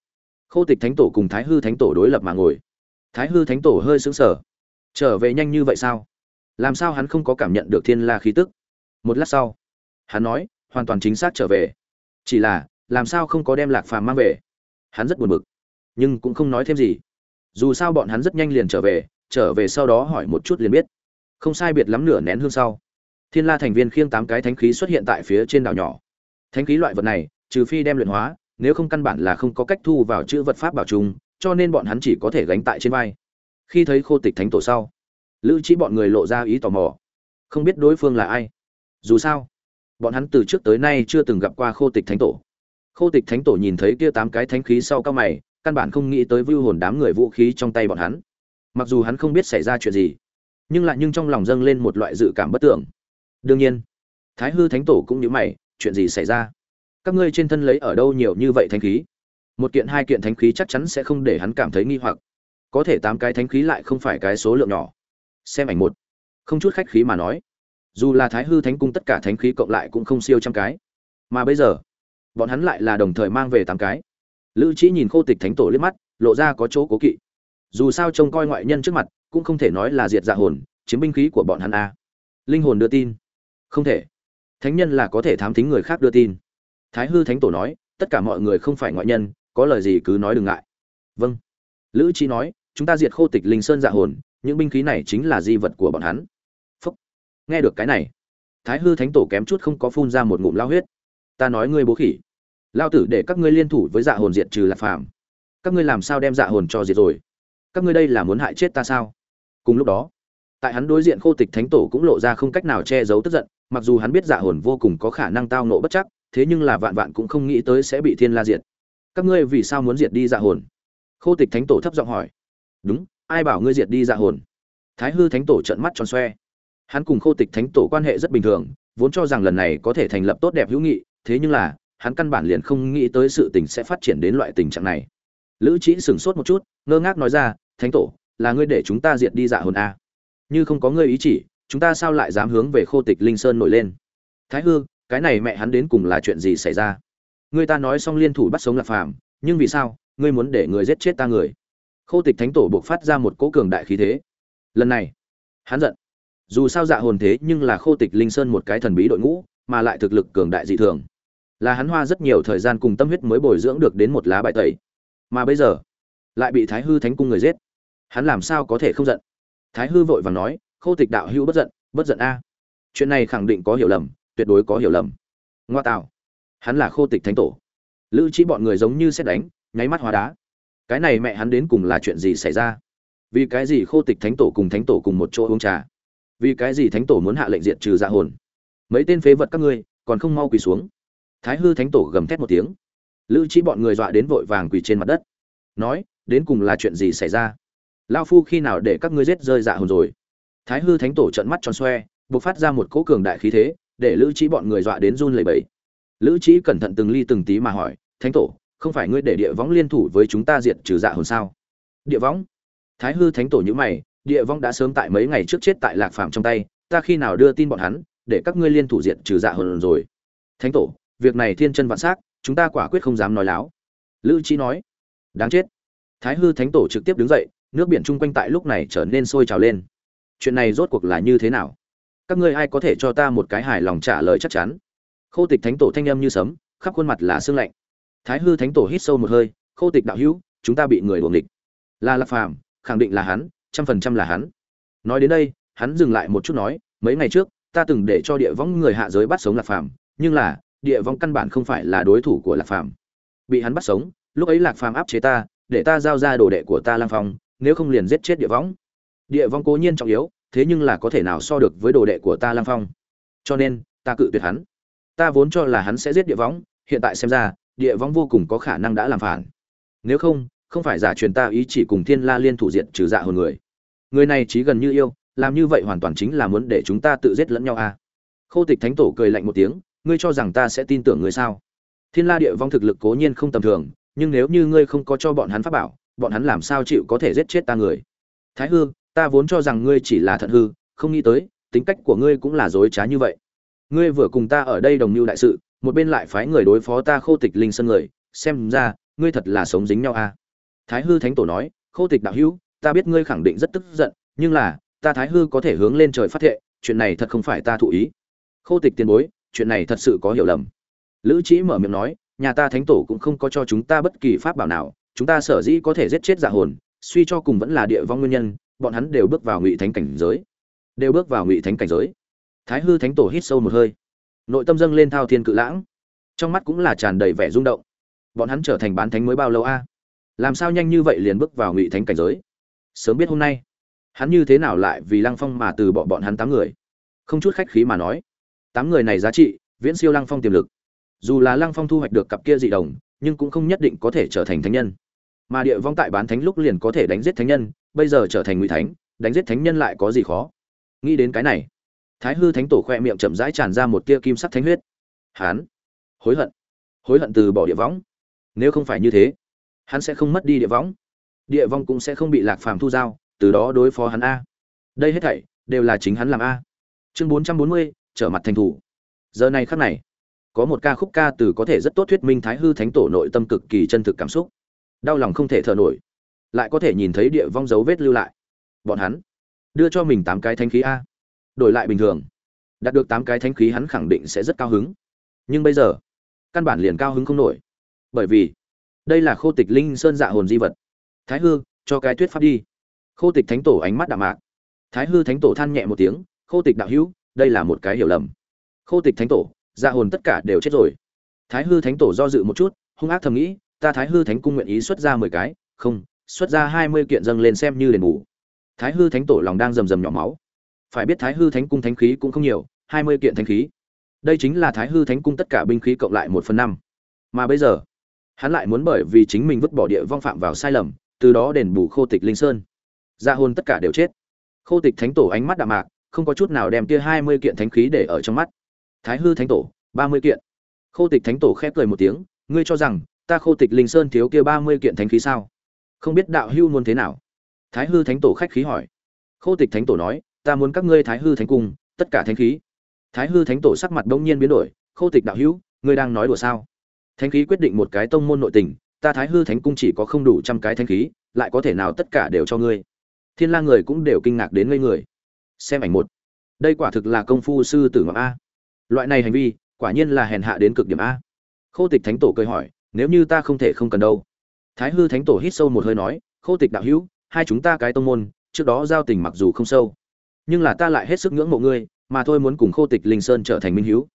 khô tịch thánh tổ cùng thái hư thánh tổ đối lập mà ngồi. Thái hư thánh tổ hơi sững sờ. Trở về nhanh như vậy sao? Làm sao hắn không có cảm nhận được thiên la khí tức? Một lát sau, hắn nói, hoàn toàn chính xác trở về. Chỉ là, làm sao không có đem lạc phàm mang về? Hắn rất buồn bực, nhưng cũng không nói thêm gì. Dù sao bọn hắn rất nhanh liền trở về trở về sau đó hỏi một chút liền biết. Không sai biệt lắm nửa nén hương sau, thiên la thành viên khiêng tám cái thánh khí xuất hiện tại phía trên đảo nhỏ. Thánh khí loại vật này, trừ phi đem luyện hóa, nếu không căn bản là không có cách thu vào chữ vật pháp bảo trùng, cho nên bọn hắn chỉ có thể gánh tại trên vai. Khi thấy khô tịch thánh tổ sau, lữ trí bọn người lộ ra ý tò mò. Không biết đối phương là ai. Dù sao, bọn hắn từ trước tới nay chưa từng gặp qua khô tịch thánh tổ. Khô tịch thánh tổ nhìn thấy kia tám cái thánh khí sau cao mày, căn bản không nghĩ tới vưu hồn đám người vũ khí trong tay bọn hắn mặc dù hắn không biết xảy ra chuyện gì, nhưng lại nhưng trong lòng dâng lên một loại dự cảm bất tưởng. Đương nhiên, thái hư thánh tổ cũng như mày, chuyện gì xảy ra? Các ngươi trên thân lấy ở đâu nhiều như vậy thánh khí? Một kiện, hai kiện thánh khí chắc chắn sẽ không để hắn cảm thấy nghi hoặc. Có thể tám cái thánh khí lại không phải cái số lượng nhỏ. Xem ảnh một. Không chút khách khí mà nói, dù là thái hư thánh cung tất cả thánh khí cộng lại cũng không siêu trăm cái. Mà bây giờ, bọn hắn lại là đồng thời mang về tám cái. Lữ chỉ nhìn khô tịch thánh tổ liếc mắt, lộ ra có chỗ cố kỵ dù sao trông coi ngoại nhân trước mặt, cũng không thể nói là diệt dạ hồn, chiếm binh khí của bọn hắn a. Linh hồn đưa tin. Không thể. Thánh nhân là có thể thám thính người khác đưa tin. Thái hư thánh tổ nói, tất cả mọi người không phải ngoại nhân, có lời gì cứ nói đừng ngại. Vâng. Lữ trí nói, chúng ta diệt khô tịch linh sơn dạ hồn, những binh khí này chính là di vật của bọn hắn. Phúc. Nghe được cái này, thái hư thánh tổ kém chút không có phun ra một ngụm lao huyết. Ta nói ngươi bố khỉ. Lao tử để các ngươi liên thủ với dạ hồn diệt trừ lạc phàm. Các ngươi làm sao đem dạ hồn cho diệt rồi? Các ngươi đây là muốn hại chết ta sao? Cùng lúc đó, tại hắn đối diện khô tịch thánh tổ cũng lộ ra không cách nào che giấu tức giận, mặc dù hắn biết dạ hồn vô cùng có khả năng tao nộ bất chắc, thế nhưng là vạn vạn cũng không nghĩ tới sẽ bị thiên la diệt. Các ngươi vì sao muốn diệt đi dạ hồn? Khô tịch thánh tổ thấp giọng hỏi. Đúng, ai bảo ngươi diệt đi dạ hồn? Thái hư thánh tổ trợn mắt tròn xoe. Hắn cùng khô tịch thánh tổ quan hệ rất bình thường, vốn cho rằng lần này có thể thành lập tốt đẹp hữu nghị, thế nhưng là, hắn căn bản liền không nghĩ tới sự tình sẽ phát triển đến loại tình trạng này. Lữ trĩ sửng sốt một chút, ngơ ngác nói ra thánh tổ, là ngươi để chúng ta diệt đi dạ hồn a. À? như không có ngươi ý chỉ, chúng ta sao lại dám hướng về khô tịch linh sơn nổi lên? Thái hư, cái này mẹ hắn đến cùng là chuyện gì xảy ra? Ngươi ta nói xong liên thủ bắt sống lạc phàm, nhưng vì sao, ngươi muốn để người giết chết ta người? Khô tịch thánh tổ buộc phát ra một cỗ cường đại khí thế. Lần này, hắn giận. Dù sao dạ hồn thế nhưng là khô tịch linh sơn một cái thần bí đội ngũ, mà lại thực lực cường đại dị thường. Là hắn hoa rất nhiều thời gian cùng tâm huyết mới bồi dưỡng được đến một lá bài tẩy. Mà bây giờ, lại bị thái hư thánh cung người giết hắn làm sao có thể không giận? Thái hư vội vàng nói, khô tịch đạo hữu bất giận bất giận a. Chuyện này khẳng định có hiểu lầm, tuyệt đối có hiểu lầm. Ngoa tạo. Hắn là khô tịch thánh tổ. Lữ trí bọn người giống như xét đánh, nháy mắt hóa đá. Cái này mẹ hắn đến cùng là chuyện gì xảy ra? Vì cái gì khô tịch thánh tổ cùng thánh tổ cùng một chỗ uống trà? Vì cái gì thánh tổ muốn hạ lệnh diệt trừ dạ hồn? Mấy tên phế vật các ngươi, còn không mau quỳ xuống. Thái hư thánh tổ gầm thét một tiếng. Lữ trí bọn người dọa đến vội vàng quỳ trên mặt đất. Nói, đến cùng là chuyện gì xảy ra? Lao phu khi nào để các ngươi giết rơi dạ hồn rồi? Thái hư thánh tổ trận mắt tròn xoe, buộc phát ra một cỗ cường đại khí thế, để lữ trí bọn người dọa đến run lẩy bẩy. Lữ trí cẩn thận từng ly từng tí mà hỏi, thánh tổ, không phải ngươi để địa võng liên thủ với chúng ta diệt trừ dạ hồn sao? Địa võng? Thái hư thánh tổ nhữ mày, địa võng đã sớm tại mấy ngày trước chết tại lạc phàm trong tay, ta khi nào đưa tin bọn hắn, để các ngươi liên thủ diệt trừ dạ hồn rồi? Thánh tổ, việc này thiên chân vạn s á c chúng ta quả quyết không dám nói láo. Lữ trí nói, đáng chết. Thái hư thánh tổ trực tiếp đứng dậy nước biển chung quanh tại lúc này trở nên sôi trào lên. Chuyện này rốt cuộc là như thế nào? Các ngươi ai có thể cho ta một cái hài lòng trả lời chắc chắn? Khô tịch thánh tổ thanh âm như sấm, khắp khuôn mặt là sương lạnh. Thái hư thánh tổ hít sâu một hơi, khô tịch đạo hữu, chúng ta bị người đuồng địch là lạc phàm, khẳng định là hắn, trăm phần trăm là hắn. Nói đến đây, hắn dừng lại một chút nói, mấy ngày trước, ta từng để cho địa võng người hạ giới bắt sống lạc phàm, nhưng là, địa võng căn bản không phải là đối thủ của lạc phàm. Bị hắn bắt sống, lúc ấy lạc phàm áp chế ta, để ta giao ra đồ đệ của ta lang phong nếu không liền giết chết địa võng. Địa võng cố nhiên trọng yếu, thế nhưng là có thể nào so được với đồ đệ của ta lang phong? Cho nên, ta cự tuyệt hắn. Ta vốn cho là hắn sẽ giết địa võng, hiện tại xem ra, địa võng vô cùng có khả năng đã làm phản. Nếu không không phải giả truyền ta ý chỉ cùng thiên la liên thủ diện trừ dạ hồn người. Người này trí gần như yêu, làm như vậy hoàn toàn chính là muốn để chúng ta tự giết lẫn nhau à? Khô tịch thánh tổ cười lạnh một tiếng, ngươi cho rằng ta sẽ tin tưởng ngươi sao? Thiên la địa vong thực lực cố nhiên không tầm thường, nhưng nếu như ngươi không có cho bọn hắn pháp bảo bọn hắn làm sao chịu có thể giết chết ta người? Thái hư, ta vốn cho rằng ngươi chỉ là thận hư, không nghĩ tới, tính cách của ngươi cũng là dối trá như vậy. Ngươi vừa cùng ta ở đây đồng mưu đại sự, một bên lại phái người đối phó ta khô tịch linh sân người, xem ra, ngươi thật là sống dính nhau à thái hư thánh tổ nói, khô tịch đạo hữu, ta biết ngươi khẳng định rất tức giận, nhưng là, ta thái hư có thể hướng lên trời phát thệ, chuyện này thật không phải ta thụ ý. Khô tịch tiền bối, chuyện này thật sự có hiểu lầm. Lữ trí mở miệng nói, nhà ta thánh tổ cũng không có cho chúng ta bất kỳ pháp bảo nào chúng ta sở dĩ có thể giết chết dạ hồn, suy cho cùng vẫn là địa vong nguyên nhân, bọn hắn đều bước vào ngụy thánh cảnh giới. Đều bước vào ngụy thánh cảnh giới. Thái hư thánh tổ hít sâu một hơi. Nội tâm dâng lên thao thiên cự lãng. Trong mắt cũng là tràn đầy vẻ rung động. Bọn hắn trở thành bán thánh mới bao lâu a? Làm sao nhanh như vậy liền bước vào ngụy thánh cảnh giới? Sớm biết hôm nay, hắn như thế nào lại vì lăng phong mà từ bỏ bọn hắn tám người? Không chút khách khí mà nói, tám người này giá trị, viễn siêu lăng phong tiềm lực. Dù là lăng phong thu hoạch được cặp kia dị đồng nhưng cũng không nhất định có thể trở thành thánh nhân. Mà địa vong tại bán thánh lúc liền có thể đánh giết thánh nhân, bây giờ trở thành ngụy thánh, đánh giết thánh nhân lại có gì khó? Nghĩ đến cái này, thái hư thánh tổ khoe miệng chậm rãi tràn ra một tia kim sắc thánh huyết. Hán, hối hận hối hận từ bỏ địa võng nếu không phải như thế, hắn sẽ không mất đi địa võng địa vong cũng sẽ không bị lạc phàm thu giao, từ đó đối phó hắn a. Đây hết thảy đều là chính hắn làm a. Chương bốn trăm bốn mươi, trở mặt thành thủ. Giờ này khắc này có một ca khúc ca từ có thể rất tốt thuyết minh thái hư thánh tổ nội tâm cực kỳ chân thực cảm xúc. Đau lòng không thể thở nổi, lại có thể nhìn thấy địa vong dấu vết lưu lại. Bọn hắn đưa cho mình tám cái thanh khí a, đổi lại bình thường, đạt được tám cái thanh khí hắn khẳng định sẽ rất cao hứng. Nhưng bây giờ, căn bản liền cao hứng không nổi, bởi vì đây là khô tịch linh sơn dạ hồn di vật. Thái hư, cho cái thuyết pháp đi. Khô tịch thánh tổ ánh mắt đạm mạc. Thái hư thánh tổ than nhẹ một tiếng, khô tịch đạo hữu, đây là một cái hiểu lầm. Khô tịch thánh tổ dạ hồn tất cả đều chết rồi. Thái hư thánh tổ do dự một chút, hung ác thầm nghĩ, ta thái hư thánh cung nguyện ý xuất ra mười cái, không, xuất ra hai mươi kiện dâng lên xem như đền bù. Thái hư thánh tổ lòng đang rầm rầm nhỏ máu. Phải biết thái hư thánh cung thánh khí cũng không nhiều, hai mươi kiện thánh khí. Đây chính là thái hư thánh cung tất cả binh khí cộng lại một phần năm. Mà bây giờ, hắn lại muốn bởi vì chính mình vứt bỏ địa vong phạm vào sai lầm, từ đó đền bù khô tịch linh sơn. Dạ Gia hôn tất cả đều chết. Khô tịch thánh tổ ánh mắt đạm mạc, không có chút nào đem kia hai mươi kiện thánh khí để ở trong mắt thái hư thánh tổ, ba mươi kiện. Khô tịch thánh tổ khép cười một tiếng, ngươi cho rằng, ta khô tịch linh sơn thiếu kia ba mươi kiện thánh khí sao? Không biết đạo hưu muốn thế nào? Thái hư thánh tổ khách khí hỏi. Khô tịch thánh tổ nói, ta muốn các ngươi thái hư thánh cung, tất cả thánh khí. Thái hư thánh tổ sắc mặt đông nhiên biến đổi, khô tịch đạo hữu, ngươi đang nói đùa sao? Thánh khí quyết định một cái tông môn nội tình, ta thái hư thánh cung chỉ có không đủ trăm cái thánh khí, lại có thể nào tất cả đều cho ngươi? Thiên la người cũng đều kinh ngạc đến ngây người. Xem ảnh một. Đây quả thực là công phu sư tử ngọc a loại này hành vi, quả nhiên là hèn hạ đến cực điểm a. Khô tịch thánh tổ cười hỏi, nếu như ta không thể không cần đâu? Thái hư thánh tổ hít sâu một hơi nói, khô tịch đạo hữu, hai chúng ta cái tông môn, trước đó giao tình mặc dù không sâu, nhưng là ta lại hết sức ngưỡng mộ ngươi, mà thôi muốn cùng khô tịch linh sơn trở thành minh hữu.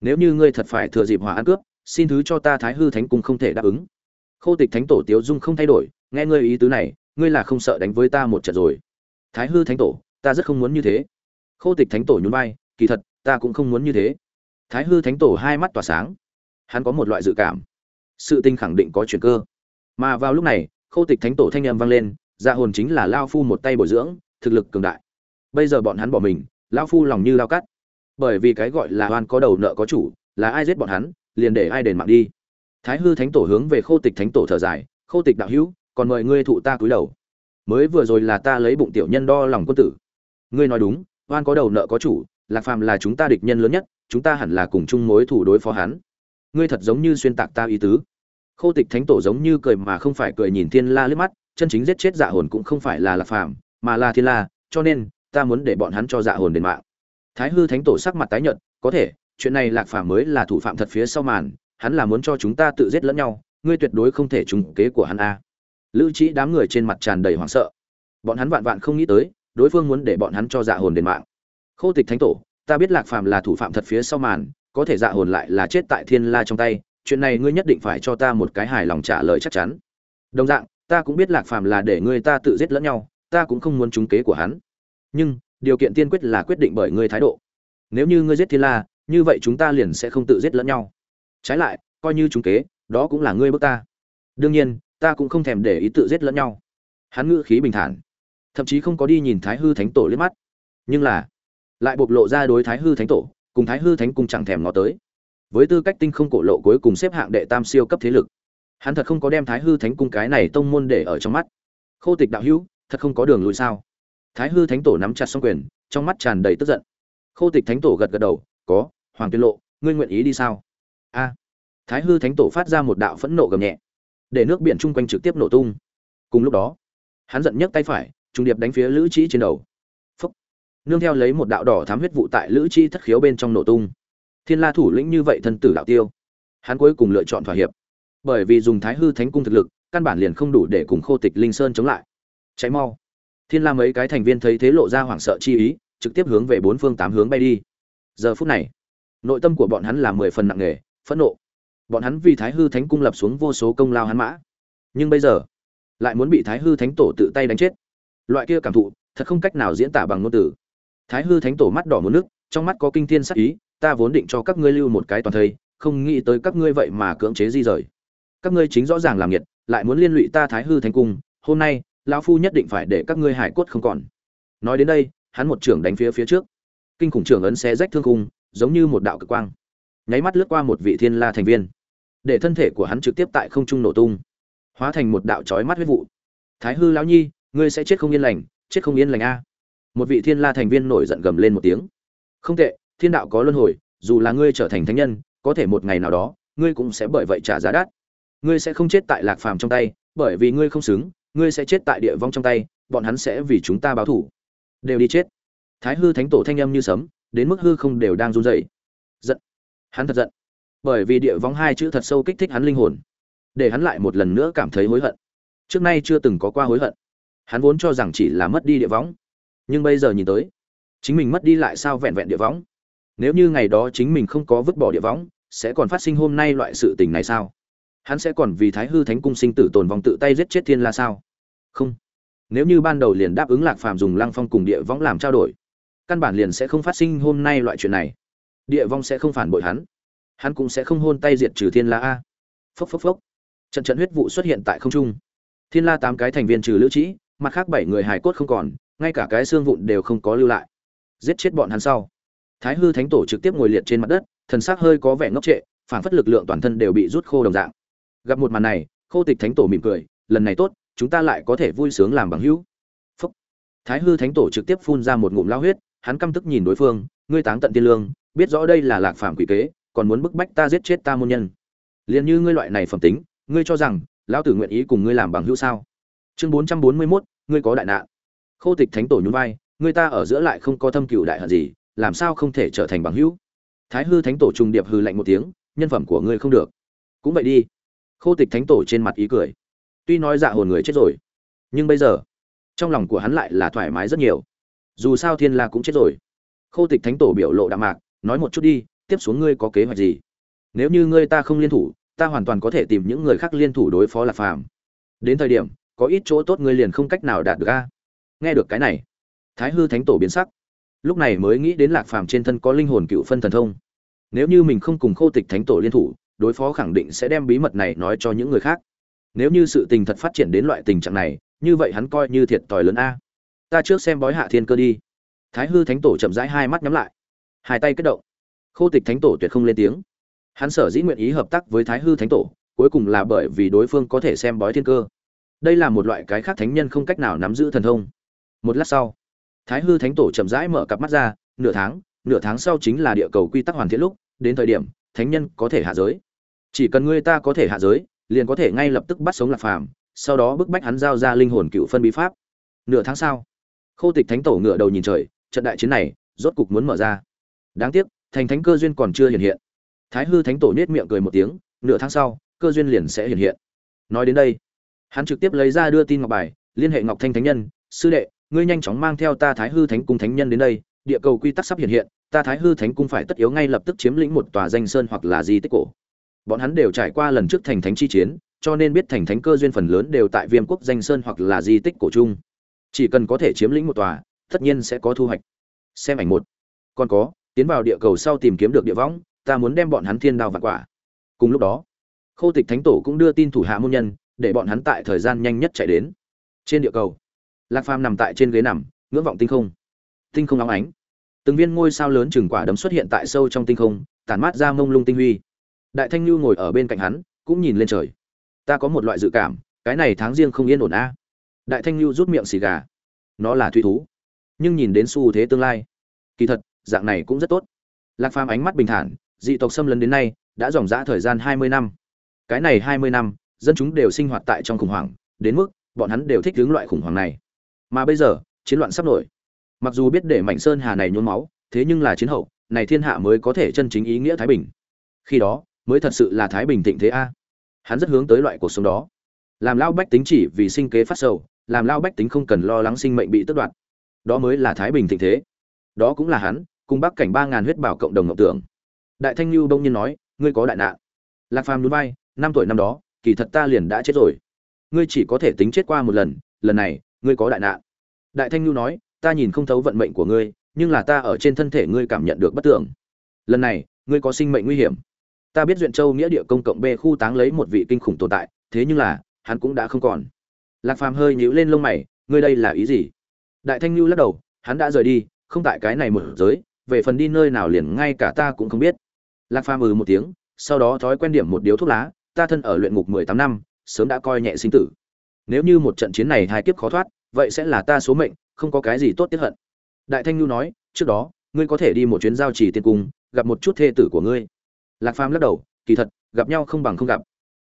Nếu như ngươi thật phải thừa dịp hòa ăn cướp, xin thứ cho ta thái hư thánh cung không thể đáp ứng. Khô tịch thánh tổ tiếu dung không thay đổi, nghe ngươi ý tứ này, ngươi là không sợ đánh với ta một trận rồi. Thái hư thánh tổ, ta rất không muốn như thế. Khô tịch thánh tổ nhún vai, kỳ thật ta cũng không muốn như thế. Thái hư thánh tổ hai mắt tỏa sáng. Hắn có một loại dự cảm. Sự tinh khẳng định có chuyện cơ. Mà vào lúc này, khô tịch thánh tổ thanh âm vang lên dạ hồn chính là lao phu một tay bồi dưỡng, thực lực cường đại. Bây giờ bọn hắn bỏ mình, lao phu lòng như lao cắt. Bởi vì cái gọi là oan có đầu nợ có chủ, là ai giết bọn hắn, liền để ai đền mạng đi. Thái hư thánh tổ hướng về khô tịch thánh tổ thở dài, khô tịch đạo hữu, còn mời ngươi thụ ta cúi đầu. Mới vừa rồi là ta lấy bụng tiểu nhân đo lòng quân tử. Ngươi nói đúng, oan có đầu nợ có chủ lạc phàm là chúng ta địch nhân lớn nhất, chúng ta hẳn là cùng chung mối thủ đối phó hắn. Ngươi thật giống như xuyên tạc ta ý tứ. Khô tịch thánh tổ giống như cười mà không phải cười nhìn thiên la liếc mắt, chân chính giết chết dạ hồn cũng không phải là lạc phàm, mà là thiên la, cho nên, ta muốn để bọn hắn cho dạ hồn đền mạng. Thái hư thánh tổ sắc mặt tái nhợt, có thể, chuyện này lạc phàm mới là thủ phạm thật phía sau màn, hắn là muốn cho chúng ta tự giết lẫn nhau, ngươi tuyệt đối không thể trúng kế của hắn a. Lữ trí đám người trên mặt tràn đầy hoảng sợ. Bọn hắn vạn vạn không nghĩ tới, đối phương muốn để bọn hắn cho dạ hồn đền mạng khô tịch thánh tổ, ta biết lạc phàm là thủ phạm thật phía sau màn, có thể dạ hồn lại là chết tại thiên la trong tay, chuyện này ngươi nhất định phải cho ta một cái hài lòng trả lời chắc chắn. Đồng dạng, ta cũng biết lạc phàm là để ngươi ta tự giết lẫn nhau, ta cũng không muốn trúng kế của hắn. Nhưng, điều kiện tiên quyết là quyết định bởi ngươi thái độ. Nếu như ngươi giết thiên la, như vậy chúng ta liền sẽ không tự giết lẫn nhau. Trái lại, coi như trúng kế, đó cũng là ngươi bước ta. Đương nhiên, ta cũng không thèm để ý tự giết lẫn nhau. Hắn ngữ khí bình thản, thậm chí không có đi nhìn thái hư thánh tổ liếc mắt. Nhưng là lại bộc lộ ra đối thái hư thánh tổ, cùng thái hư thánh cung chẳng thèm ngó tới. Với tư cách tinh không cổ lộ cuối cùng xếp hạng đệ tam siêu cấp thế lực, hắn thật không có đem thái hư thánh cung cái này tông môn để ở trong mắt. Khô tịch đạo hữu, thật không có đường lùi sao? Thái hư thánh tổ nắm chặt xong quyền, trong mắt tràn đầy tức giận. Khô tịch thánh tổ gật gật đầu, có, hoàng tiên lộ, ngươi nguyện ý đi sao? A. Thái hư thánh tổ phát ra một đạo phẫn nộ gầm nhẹ, để nước biển chung quanh trực tiếp nổ tung. Cùng lúc đó, hắn giận nhấc tay phải trung điệp đánh phía lữ trí trên đầu nương theo lấy một đạo đỏ thám huyết vụ tại lữ chi thất khiếu bên trong nổ tung. Thiên la thủ lĩnh như vậy thân tử đạo tiêu, hắn cuối cùng lựa chọn thỏa hiệp. Bởi vì dùng thái hư thánh cung thực lực, căn bản liền không đủ để cùng khô tịch linh sơn chống lại. Cháy mau. Thiên la mấy cái thành viên thấy thế lộ ra hoảng sợ chi ý, trực tiếp hướng về bốn phương tám hướng bay đi. Giờ phút này, nội tâm của bọn hắn là mười phần nặng nề, phẫn nộ. Bọn hắn vì thái hư thánh cung lập xuống vô số công lao hắn mã. Nhưng bây giờ, lại muốn bị thái hư thánh tổ tự tay đánh chết. Loại kia cảm thụ, thật không cách nào diễn tả bằng ngôn từ thái hư thánh tổ mắt đỏ muốn nước trong mắt có kinh thiên sắc ý ta vốn định cho các ngươi lưu một cái toàn thây không nghĩ tới các ngươi vậy mà cưỡng chế di rời. Các ngươi chính rõ ràng làm nhiệt lại muốn liên lụy ta thái hư thánh cung hôm nay lão phu nhất định phải để các ngươi hải cốt không còn. Nói đến đây hắn một trưởng đánh phía phía trước. Kinh khủng trưởng ấn xé rách thương khung, giống như một đạo cực quang. Nháy mắt lướt qua một vị thiên la thành viên. Để thân thể của hắn trực tiếp tại không trung nổ tung hóa thành một đạo chói mắt huyết vụ. Thái hư lão nhi ngươi sẽ chết không yên lành chết không yên lành a một vị thiên la thành viên nổi giận gầm lên một tiếng. Không tệ, thiên đạo có luân hồi, dù là ngươi trở thành thánh nhân, có thể một ngày nào đó, ngươi cũng sẽ bởi vậy trả giá đắt. Ngươi sẽ không chết tại lạc phàm trong tay, bởi vì ngươi không xứng, ngươi sẽ chết tại địa vong trong tay, bọn hắn sẽ vì chúng ta báo thủ đều đi chết. Thái hư thánh tổ thanh âm như sấm, đến mức hư không đều đang run rẩy. Giận. Hắn thật giận. Bởi vì địa vong hai chữ thật sâu kích thích hắn linh hồn. Để hắn lại một lần nữa cảm thấy hối hận. Trước nay chưa từng có qua hối hận. Hắn vốn cho rằng chỉ là mất đi địa võng nhưng bây giờ nhìn tới, chính mình mất đi lại sao vẹn vẹn địa võng? Nếu như ngày đó chính mình không có vứt bỏ địa võng, sẽ còn phát sinh hôm nay loại sự tình này sao? Hắn sẽ còn vì thái hư thánh cung sinh tử tồn vong tự tay giết chết thiên la sao? Không. Nếu như ban đầu liền đáp ứng lạc phàm dùng lăng phong cùng địa võng làm trao đổi, căn bản liền sẽ không phát sinh hôm nay loại chuyện này. Địa vong sẽ không phản bội hắn. Hắn cũng sẽ không hôn tay diệt trừ thiên la a. Phốc phốc phốc. Trận trận huyết vụ xuất hiện tại không trung. Thiên la tám cái thành viên trừ lữ trĩ, mặt khác bảy người hài cốt không còn ngay cả cái xương vụn đều không có lưu lại. Giết chết bọn hắn sau. Thái hư thánh tổ trực tiếp ngồi liệt trên mặt đất, thần xác hơi có vẻ ngốc trệ phản phất lực lượng toàn thân đều bị rút khô đồng dạng. Gặp một màn này, khô tịch thánh tổ mỉm cười, lần này tốt, chúng ta lại có thể vui sướng làm bằng hữu. Phúc. thái hư thánh tổ trực tiếp phun ra một ngụm lao huyết, hắn căm tức nhìn đối phương, ngươi táng tận tiên lương, biết rõ đây là lạc phàm quỷ kế, còn muốn bức bách ta giết chết ta môn nhân. Liền như ngươi loại này phẩm tính, ngươi cho rằng, lão tử nguyện ý cùng ngươi làm bằng hữu sao? Chương bốn trăm bốn mươi mốt, ngươi có đại nạn khô tịch thánh tổ nhún vai, người ta ở giữa lại không có thâm cựu đại hận gì, làm sao không thể trở thành bằng hữu? Thái hư thánh tổ trùng điệp hư lạnh một tiếng, nhân phẩm của ngươi không được. Cũng vậy đi. Khô tịch thánh tổ trên mặt ý cười. Tuy nói dạ hồn người chết rồi, nhưng bây giờ, trong lòng của hắn lại là thoải mái rất nhiều. Dù sao thiên la cũng chết rồi. Khô tịch thánh tổ biểu lộ đạm mạc, nói một chút đi, tiếp xuống ngươi có kế hoạch gì? Nếu như ngươi ta không liên thủ, ta hoàn toàn có thể tìm những người khác liên thủ đối phó lạc phàm. Đến thời điểm, có ít chỗ tốt ngươi liền không cách nào đạt được a nghe được cái này, thái hư thánh tổ biến sắc. Lúc này mới nghĩ đến lạc phàm trên thân có linh hồn cựu phân thần thông. Nếu như mình không cùng khô tịch thánh tổ liên thủ, đối phó khẳng định sẽ đem bí mật này nói cho những người khác. Nếu như sự tình thật phát triển đến loại tình trạng này, như vậy hắn coi như thiệt tòi lớn a. Ta trước xem bói hạ thiên cơ đi. Thái hư thánh tổ chậm rãi hai mắt nhắm lại. Hai tay kết động. Khô tịch thánh tổ tuyệt không lên tiếng. Hắn sở dĩ nguyện ý hợp tác với thái hư thánh tổ, cuối cùng là bởi vì đối phương có thể xem bói thiên cơ. Đây là một loại cái khác thánh nhân không cách nào nắm giữ thần thông một lát sau, thái hư thánh tổ chậm rãi mở cặp mắt ra, nửa tháng nửa tháng sau chính là địa cầu quy tắc hoàn thiện lúc, đến thời điểm, thánh nhân có thể hạ giới. Chỉ cần ngươi ta có thể hạ giới, liền có thể ngay lập tức bắt sống lạc phàm, sau đó bức bách hắn giao ra linh hồn cựu phân bí pháp. Nửa tháng sau, khô tịch thánh tổ ngựa đầu nhìn trời, trận đại chiến này, rốt cục muốn mở ra. Đáng tiếc, thành thánh cơ duyên còn chưa hiện hiện. Thái hư thánh tổ nết miệng cười một tiếng, nửa tháng sau, cơ duyên liền sẽ hiện hiện. Nói đến đây, hắn trực tiếp lấy ra đưa tin ngọc bài, liên hệ ngọc thanh thánh nhân, sư đệ ngươi nhanh chóng mang theo ta thái hư thánh cung thánh nhân đến đây, địa cầu quy tắc sắp hiện hiện, ta thái hư thánh cung phải tất yếu ngay lập tức chiếm lĩnh một tòa danh sơn hoặc là di tích cổ. Bọn hắn đều trải qua lần trước thành thánh chi chiến, cho nên biết thành thánh cơ duyên phần lớn đều tại viêm quốc danh sơn hoặc là di tích cổ trung chỉ cần có thể chiếm lĩnh một tòa, tất nhiên sẽ có thu hoạch. Xem ảnh một. Còn có, tiến vào địa cầu sau tìm kiếm được địa võng, ta muốn đem bọn hắn thiên đao vạn quả. Cùng lúc đó, khô tịch thánh tổ cũng đưa tin thủ hạ môn nhân, để bọn hắn tại thời gian nhanh nhất chạy đến. Trên địa cầu lạc phàm nằm tại trên ghế nằm, ngưỡng vọng tinh không. Tinh không óng ánh. Từng viên ngôi sao lớn chừng quả đấm xuất hiện tại sâu trong tinh không, tản mát ra mông lung tinh huy. Đại thanh lưu ngồi ở bên cạnh hắn, cũng nhìn lên trời. Ta có một loại dự cảm, cái này tháng riêng không yên ổn a. Đại thanh lưu rút miệng xì gà. Nó là thủy thú, nhưng nhìn đến xu thế tương lai. Kỳ thật, dạng này cũng rất tốt. Lạc phàm ánh mắt bình thản, dị tộc xâm lấn đến nay, đã dòng dã thời gian hai mươi năm. Cái này hai mươi năm, dân chúng đều sinh hoạt tại trong khủng hoảng, đến mức bọn hắn đều thích hướng loại khủng hoảng này mà bây giờ, chiến loạn sắp nổi. Mặc dù biết để mảnh sơn hà này nhốn máu, thế nhưng là chiến hậu, này thiên hạ mới có thể chân chính ý nghĩa thái bình. Khi đó, mới thật sự là thái bình thịnh thế a. Hắn rất hướng tới loại cuộc sống đó. Làm lao bách tính chỉ vì sinh kế phát sầu, làm lao bách tính không cần lo lắng sinh mệnh bị tước đoạt. Đó mới là thái bình thịnh thế. Đó cũng là hắn, cùng bắc cảnh ba ngàn huyết bảo cộng đồng ngọc tưởng. Đại thanh lưu đông nhiên nói, ngươi có đại nạn. Lạc phàm núi bay năm tuổi năm đó, kỳ thật ta liền đã chết rồi. Ngươi chỉ có thể tính chết qua một lần lần này ngươi có đại nạn. Đại thanh Nhu nói, ta nhìn không thấu vận mệnh của ngươi, nhưng là ta ở trên thân thể ngươi cảm nhận được bất tưởng lần này, ngươi có sinh mệnh nguy hiểm. Ta biết duyện châu nghĩa địa công cộng b khu táng lấy một vị kinh khủng tồn tại, thế nhưng là, hắn cũng đã không còn. Lạc phàm hơi nhíu lên lông mày, ngươi đây là ý gì? Đại thanh Nhu lắc đầu, hắn đã rời đi, không tại cái này một giới, về phần đi nơi nào liền ngay cả ta cũng không biết. Lạc phàm ừ một tiếng, sau đó thói quen điểm một điếu thuốc lá, ta thân ở luyện ngục mười tám năm, sớm đã coi nhẹ sinh tử nếu như một trận chiến này hai kiếp khó thoát, vậy sẽ là ta số mệnh, không có cái gì tốt tiếc hận. Đại thanh lưu nói, trước đó, ngươi có thể đi một chuyến giao trì tiên cung, gặp một chút thê tử của ngươi. Lạc phàm lắc đầu, kỳ thật, gặp nhau không bằng không gặp.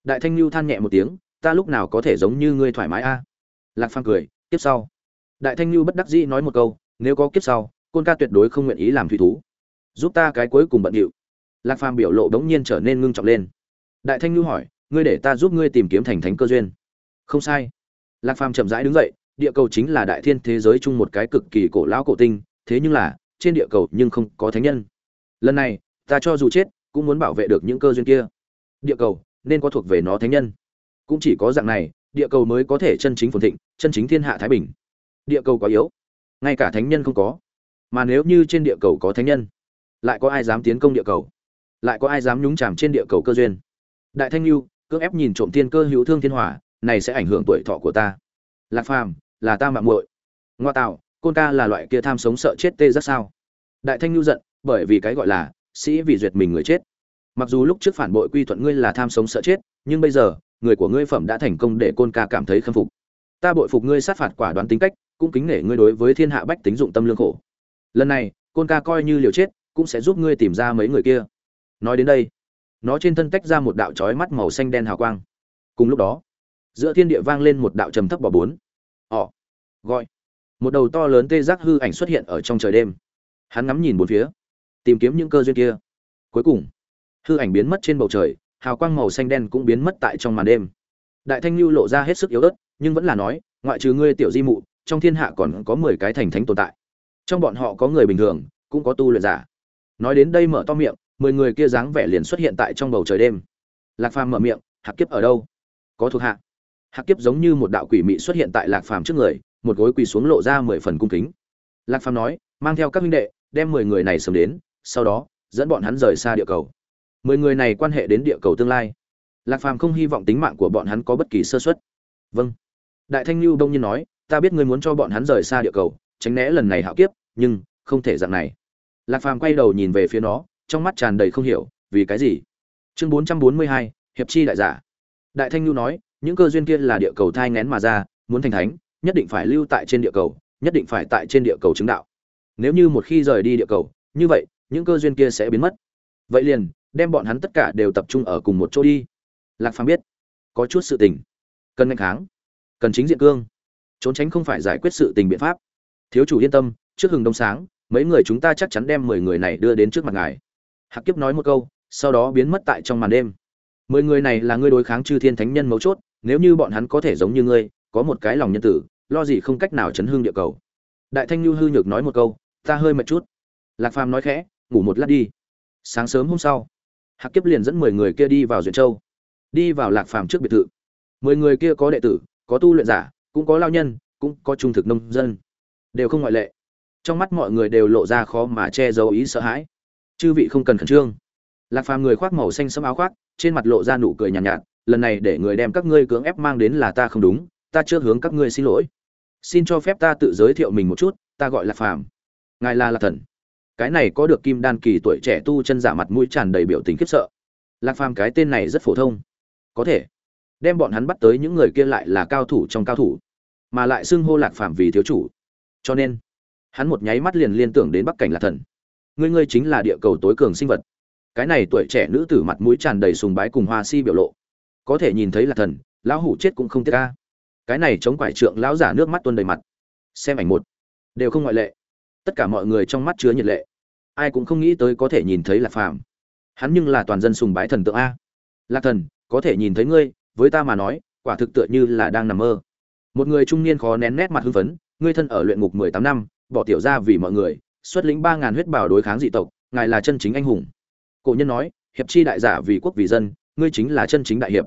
Đại thanh lưu than nhẹ một tiếng, ta lúc nào có thể giống như ngươi thoải mái a? Lạc phàm cười tiếp sau. Đại thanh lưu bất đắc dĩ nói một câu, nếu có kiếp sau, côn ca tuyệt đối không nguyện ý làm thủy thú. Giúp ta cái cuối cùng bận điệu. Lạc phàm biểu lộ bỗng nhiên trở nên ngưng trọng lên. Đại thanh lưu hỏi, ngươi để ta giúp ngươi tìm kiếm thành thánh cơ duyên không sai. Lạc phàm chậm rãi đứng dậy, địa cầu chính là đại thiên thế giới chung một cái cực kỳ cổ lão cổ tinh, thế nhưng là, trên địa cầu nhưng không có thánh nhân. Lần này, ta cho dù chết, cũng muốn bảo vệ được những cơ duyên kia. Địa cầu, nên có thuộc về nó thánh nhân. Cũng chỉ có dạng này, địa cầu mới có thể chân chính phồn thịnh, chân chính thiên hạ thái bình. Địa cầu quá yếu. Ngay cả thánh nhân không có. Mà nếu như trên địa cầu có thánh nhân, lại có ai dám tiến công địa cầu? Lại có ai dám nhúng chàm trên địa cầu cơ duyên? Đại thanh lưu cưỡng ép nhìn trộm tiên cơ hữu thương thiên hỏa này sẽ ảnh hưởng tuổi thọ của ta. Lạc phàm, là ta mạng muội. Ngoa tạo, côn ca là loại kia tham sống sợ chết tê rất sao? Đại thanh lưu giận, bởi vì cái gọi là sĩ vì duyệt mình người chết. Mặc dù lúc trước phản bội quy thuận ngươi là tham sống sợ chết, nhưng bây giờ, người của ngươi phẩm đã thành công để côn ca cảm thấy khâm phục. Ta bội phục ngươi sát phạt quả đoán tính cách, cũng kính nể ngươi đối với thiên hạ bách tính dụng tâm lương khổ. Lần này, côn ca coi như liều chết, cũng sẽ giúp ngươi tìm ra mấy người kia. Nói đến đây, nó trên thân tách ra một đạo trói mắt màu xanh đen hào quang. Cùng lúc đó giữa thiên địa vang lên một đạo trầm thấp bỏ bốn. Ỏ gọi. Một đầu to lớn tê giác hư ảnh xuất hiện ở trong trời đêm. Hắn ngắm nhìn bốn phía, tìm kiếm những cơ duyên kia. Cuối cùng, hư ảnh biến mất trên bầu trời, hào quang màu xanh đen cũng biến mất tại trong màn đêm. Đại thanh lưu lộ ra hết sức yếu ớt, nhưng vẫn là nói, ngoại trừ ngươi tiểu di mụ, trong thiên hạ còn có mười cái thành thánh tồn tại. Trong bọn họ có người bình thường, cũng có tu luyện giả. Nói đến đây mở to miệng, mười người kia dáng vẻ liền xuất hiện tại trong bầu trời đêm. Lạc phàm mở miệng hạc kiếp ở đâu? Có thuộc hạ hạc kiếp giống như một đạo quỷ mị xuất hiện tại lạc phàm trước người, một gối quỳ xuống lộ ra mười phần cung kính. Lạc phàm nói, mang theo các huynh đệ, đem mười người này sớm đến, sau đó, dẫn bọn hắn rời xa địa cầu. Mười người này quan hệ đến địa cầu tương lai. Lạc phàm không hy vọng tính mạng của bọn hắn có bất kỳ sơ xuất vâng. Đại thanh lưu đông nhiên nói, ta biết ngươi muốn cho bọn hắn rời xa địa cầu, tránh né lần này hạo kiếp, nhưng không thể dạng này. Lạc phàm quay đầu nhìn về phía nó, trong mắt tràn đầy không hiểu, vì cái gì? Chương bốn trăm bốn mươi hai, hiệp chi đại giả. Đại thanh lưu nói những cơ duyên kia là địa cầu thai ngén mà ra, muốn thành thánh, nhất định phải lưu tại trên địa cầu, nhất định phải tại trên địa cầu chứng đạo. Nếu như một khi rời đi địa cầu, như vậy, những cơ duyên kia sẽ biến mất. Vậy liền, đem bọn hắn tất cả đều tập trung ở cùng một chỗ đi. Lạc phàm biết, có chút sự tình. Cần ngành kháng, cần chính diện cương. Trốn tránh không phải giải quyết sự tình biện pháp. Thiếu chủ yên tâm, trước hừng đông sáng, mấy người chúng ta chắc chắn đem mười người này đưa đến trước mặt ngài. Hạc kiếp nói một câu, sau đó biến mất tại trong màn đêm. Mười người này là ngươi đối kháng chư thiên thánh nhân mấu chốt nếu như bọn hắn có thể giống như ngươi có một cái lòng nhân tử lo gì không cách nào chấn hương địa cầu. Đại thanh lưu hư nhược nói một câu ta hơi mệt chút. Lạc phàm nói khẽ ngủ một lát đi. Sáng sớm hôm sau hạc kiếp liền dẫn mười người kia đi vào duyện châu. Đi vào lạc phàm trước biệt thự. Mười người kia có đệ tử có tu luyện giả cũng có lao nhân cũng có trung thực nông dân. Đều không ngoại lệ. Trong mắt mọi người đều lộ ra khó mà che giấu ý sợ hãi. Chư vị không cần khẩn trương. Lạc phàm người khoác màu xanh sẫm áo khoác trên mặt lộ ra nụ cười nhàn nhạt, nhạt lần này để người đem các ngươi cưỡng ép mang đến là ta không đúng, ta chưa hướng các ngươi xin lỗi. Xin cho phép ta tự giới thiệu mình một chút, ta gọi là phàm. Ngài là lạc thần. Cái này có được kim đan kỳ tuổi trẻ tu chân giả mặt mũi tràn đầy biểu tình khiếp sợ. Lạc phàm cái tên này rất phổ thông. Có thể đem bọn hắn bắt tới những người kia lại là cao thủ trong cao thủ, mà lại xưng hô lạc phàm vì thiếu chủ. Cho nên, hắn một nháy mắt liền liên tưởng đến bắc cảnh lạc thần. Ngươi ngươi chính là địa cầu tối cường sinh vật. Cái này tuổi trẻ nữ tử mặt mũi tràn đầy sùng bái cùng hoa si biểu lộ có thể nhìn thấy là thần, lão hủ chết cũng không tiếc ca cái này chống quải trượng lão giả nước mắt tuôn đầy mặt. Xem ảnh một. Đều không ngoại lệ. Tất cả mọi người trong mắt chứa nhiệt lệ. Ai cũng không nghĩ tới có thể nhìn thấy lạc phàm. Hắn nhưng là toàn dân sùng bái thần tượng a. Lạc thần, có thể nhìn thấy ngươi, với ta mà nói, quả thực tựa như là đang nằm mơ. Một người trung niên khó nén nét mặt hưng phấn, ngươi thân ở luyện ngục mười tám năm, bỏ tiểu ra vì mọi người, xuất lĩnh ba ngàn huyết bảo đối kháng dị tộc, ngài là chân chính anh hùng. Cổ nhân nói, hiệp chi đại giả vì quốc vì dân, ngươi chính là chân chính đại hiệp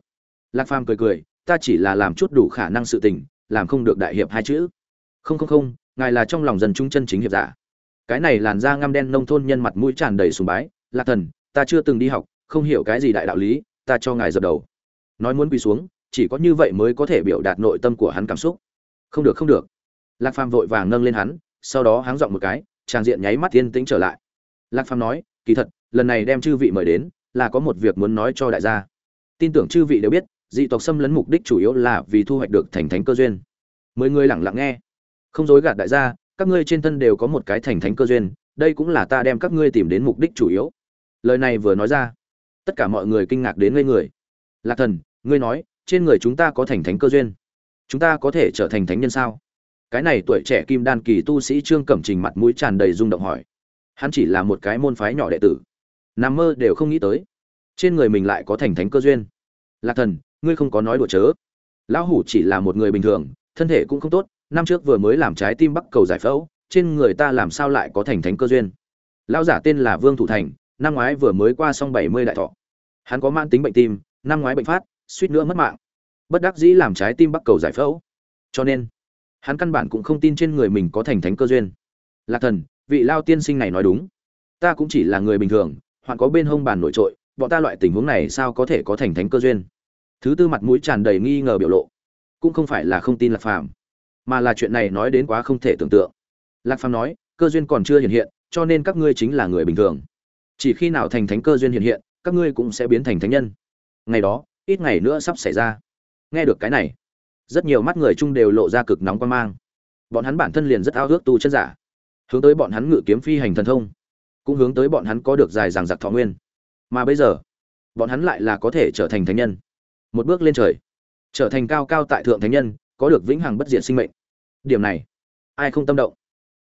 lạc phàm cười cười, ta chỉ là làm chút đủ khả năng sự tình, làm không được đại hiệp hai chữ. Không không không, ngài là trong lòng dân chúng chân chính hiệp giả. Cái này làn da ngăm đen nông thôn nhân mặt mũi tràn đầy sùng bái, lạc thần, ta chưa từng đi học, không hiểu cái gì đại đạo lý, ta cho ngài dập đầu. Nói muốn quỳ xuống, chỉ có như vậy mới có thể biểu đạt nội tâm của hắn cảm xúc. Không được không được. Lạc phàm vội vàng nâng lên hắn, sau đó háng giọng một cái trang diện nháy mắt yên tĩnh trở lại. Lạc phàm nói, kỳ thật, lần này đem chư vị mời đến, là có một việc muốn nói cho đại gia. Tin tưởng chư vị đều biết dị tộc xâm lấn mục đích chủ yếu là vì thu hoạch được thành thánh cơ duyên. Mười người lặng lặng nghe. Không dối gạt đại gia, các ngươi trên thân đều có một cái thành thánh cơ duyên, đây cũng là ta đem các ngươi tìm đến mục đích chủ yếu. Lời này vừa nói ra, tất cả mọi người kinh ngạc đến ngây người. Lạc thần, ngươi nói, trên người chúng ta có thành thánh cơ duyên. Chúng ta có thể trở thành thánh nhân sao? Cái này tuổi trẻ kim đan kỳ tu sĩ trương cẩm trình mặt mũi tràn đầy rung động hỏi. Hắn chỉ là một cái môn phái nhỏ đệ tử. Nằm mơ đều không nghĩ tới. Trên người mình lại có thành thánh cơ duyên. Lạc thần ngươi không có nói đùa chớ. Lão hủ chỉ là một người bình thường, thân thể cũng không tốt, năm trước vừa mới làm trái tim bắc cầu giải phẫu, trên người ta làm sao lại có thành thánh cơ duyên. Lão giả tên là vương thủ thành, năm ngoái vừa mới qua xong bảy mươi đại thọ. Hắn có mãn tính bệnh tim, năm ngoái bệnh phát, suýt nữa mất mạng. Bất đắc dĩ làm trái tim bắc cầu giải phẫu. Cho nên, hắn căn bản cũng không tin trên người mình có thành thánh cơ duyên. Lạc thần, vị lao tiên sinh này nói đúng. Ta cũng chỉ là người bình thường hoặc có bên hông bàn nổi trội, bọn ta loại tình huống này sao có thể có thành thánh cơ duyên? Thứ tư mặt mũi tràn đầy nghi ngờ biểu lộ. Cũng không phải là không tin lạc phàm, mà là chuyện này nói đến quá không thể tưởng tượng. Lạc phàm nói, cơ duyên còn chưa hiện hiện, cho nên các ngươi chính là người bình thường. Chỉ khi nào thành thánh cơ duyên hiện hiện, các ngươi cũng sẽ biến thành thánh nhân. Ngày đó, ít ngày nữa sắp xảy ra. Nghe được cái này, rất nhiều mắt người chung đều lộ ra cực nóng quan mang. Bọn hắn bản thân liền rất ao ước tu chân giả, hướng tới bọn hắn ngự kiếm phi hành thần thông, cũng hướng tới bọn hắn có được dài dằng dặc thọ nguyên. Mà bây giờ, bọn hắn lại là có thể trở thành thánh nhân một bước lên trời, trở thành cao cao tại thượng thánh nhân, có được vĩnh hằng bất diệt sinh mệnh. Điểm này, ai không tâm động,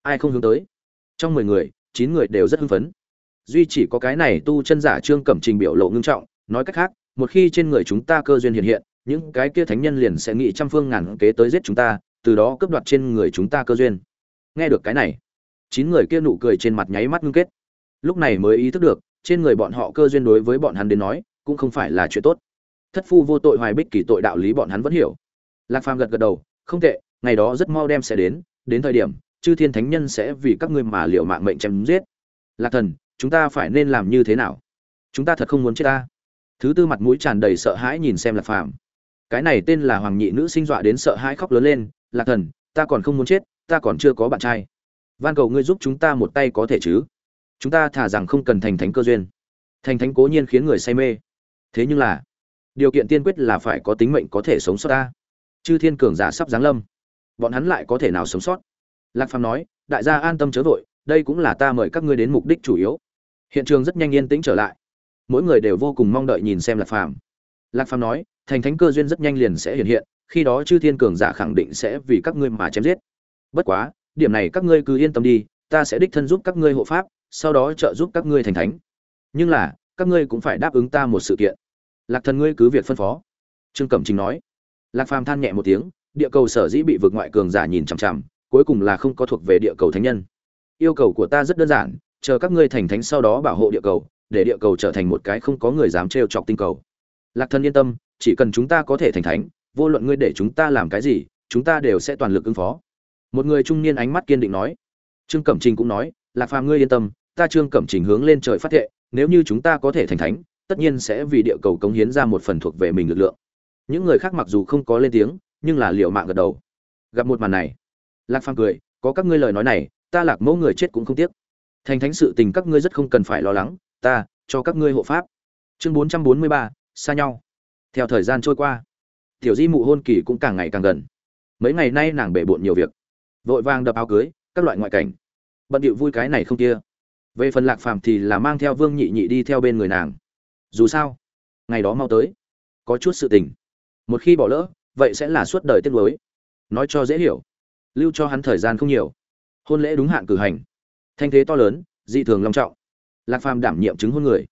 ai không hướng tới. Trong mười người, chín người đều rất hưng phấn. Duy chỉ có cái này tu chân giả trương cẩm trình biểu lộ ngưng trọng, nói cách khác, một khi trên người chúng ta cơ duyên hiện hiện, những cái kia thánh nhân liền sẽ nghĩ trăm phương ngàn kế tới giết chúng ta, từ đó cướp đoạt trên người chúng ta cơ duyên. Nghe được cái này, chín người kia nụ cười trên mặt nháy mắt ngưng kết. Lúc này mới ý thức được, trên người bọn họ cơ duyên đối với bọn hắn đến nói, cũng không phải là chuyện tốt thất phu vô tội hoài bích kỳ tội đạo lý bọn hắn vẫn hiểu. Lạc phàm gật gật đầu, không tệ, ngày đó rất mau đem sẽ đến đến thời điểm, chư thiên thánh nhân sẽ vì các ngươi mà liệu mạng mệnh chém giết. Lạc thần, chúng ta phải nên làm như thế nào? Chúng ta thật không muốn chết ta. Thứ tư mặt mũi tràn đầy sợ hãi nhìn xem lạc phàm. Cái này tên là hoàng nhị nữ sinh dọa đến sợ hãi khóc lớn lên, lạc thần, ta còn không muốn chết, ta còn chưa có bạn trai. Van cầu ngươi giúp chúng ta một tay có thể chứ? Chúng ta thả rằng không cần thành thánh cơ duyên. Thành thánh cố nhiên khiến người say mê. Thế nhưng là điều kiện tiên quyết là phải có tính mệnh có thể sống sót ta. Chư thiên cường giả sắp giáng lâm. Bọn hắn lại có thể nào sống sót? Lạc phàm nói, đại gia an tâm chớ vội, đây cũng là ta mời các ngươi đến mục đích chủ yếu. Hiện trường rất nhanh yên tĩnh trở lại. Mỗi người đều vô cùng mong đợi nhìn xem lạc phàm. Lạc phàm nói, thành thánh cơ duyên rất nhanh liền sẽ hiện hiện, khi đó chư thiên cường giả khẳng định sẽ vì các ngươi mà chém giết. Bất quá, điểm này các ngươi cứ yên tâm đi, ta sẽ đích thân giúp các ngươi hộ pháp, sau đó trợ giúp các ngươi thành thánh. Nhưng là, các ngươi cũng phải đáp ứng ta một sự kiện lạc thần ngươi cứ việc phân phó. Trương cẩm trình nói. Lạc phàm than nhẹ một tiếng, địa cầu sở dĩ bị vượt ngoại cường giả nhìn chằm chằm, cuối cùng là không có thuộc về địa cầu thánh nhân. Yêu cầu của ta rất đơn giản, chờ các ngươi thành thánh sau đó bảo hộ địa cầu, để địa cầu trở thành một cái không có người dám trêu chọc tinh cầu. Lạc thần yên tâm, chỉ cần chúng ta có thể thành thánh, vô luận ngươi để chúng ta làm cái gì, chúng ta đều sẽ toàn lực ứng phó. Một người trung niên ánh mắt kiên định nói. Trương cẩm trình cũng nói, lạc phàm ngươi yên tâm, ta trương cẩm trình hướng lên trời phát thệ, nếu như chúng ta có thể thành thánh tất nhiên sẽ vì địa cầu cống hiến ra một phần thuộc về mình lực lượng. Những người khác mặc dù không có lên tiếng, nhưng là liệu mạng gật đầu. Gặp một màn này, lạc phàm cười, có các ngươi lời nói này, ta lạc mẫu người chết cũng không tiếc. Thành thánh sự tình các ngươi rất không cần phải lo lắng, ta cho các ngươi hộ pháp. Chương bốn trăm bốn mươi ba, xa nhau. Theo thời gian trôi qua, tiểu di mụ hôn kỳ cũng càng ngày càng gần. Mấy ngày nay nàng bể bộn nhiều việc, vội vàng đập áo cưới, các loại ngoại cảnh. Bận điệu vui cái này không kia. Về phần lạc phàm thì là mang theo vương nhị nhị đi theo bên người nàng dù sao, ngày đó mau tới. Có chút sự tình. Một khi bỏ lỡ, vậy sẽ là suốt đời tiếc lối nói cho dễ hiểu. Lưu cho hắn thời gian không nhiều. Hôn lễ đúng hạn cử hành. Thanh thế to lớn, dị thường long trọng. Lạc phàm đảm nhiệm chứng hôn người.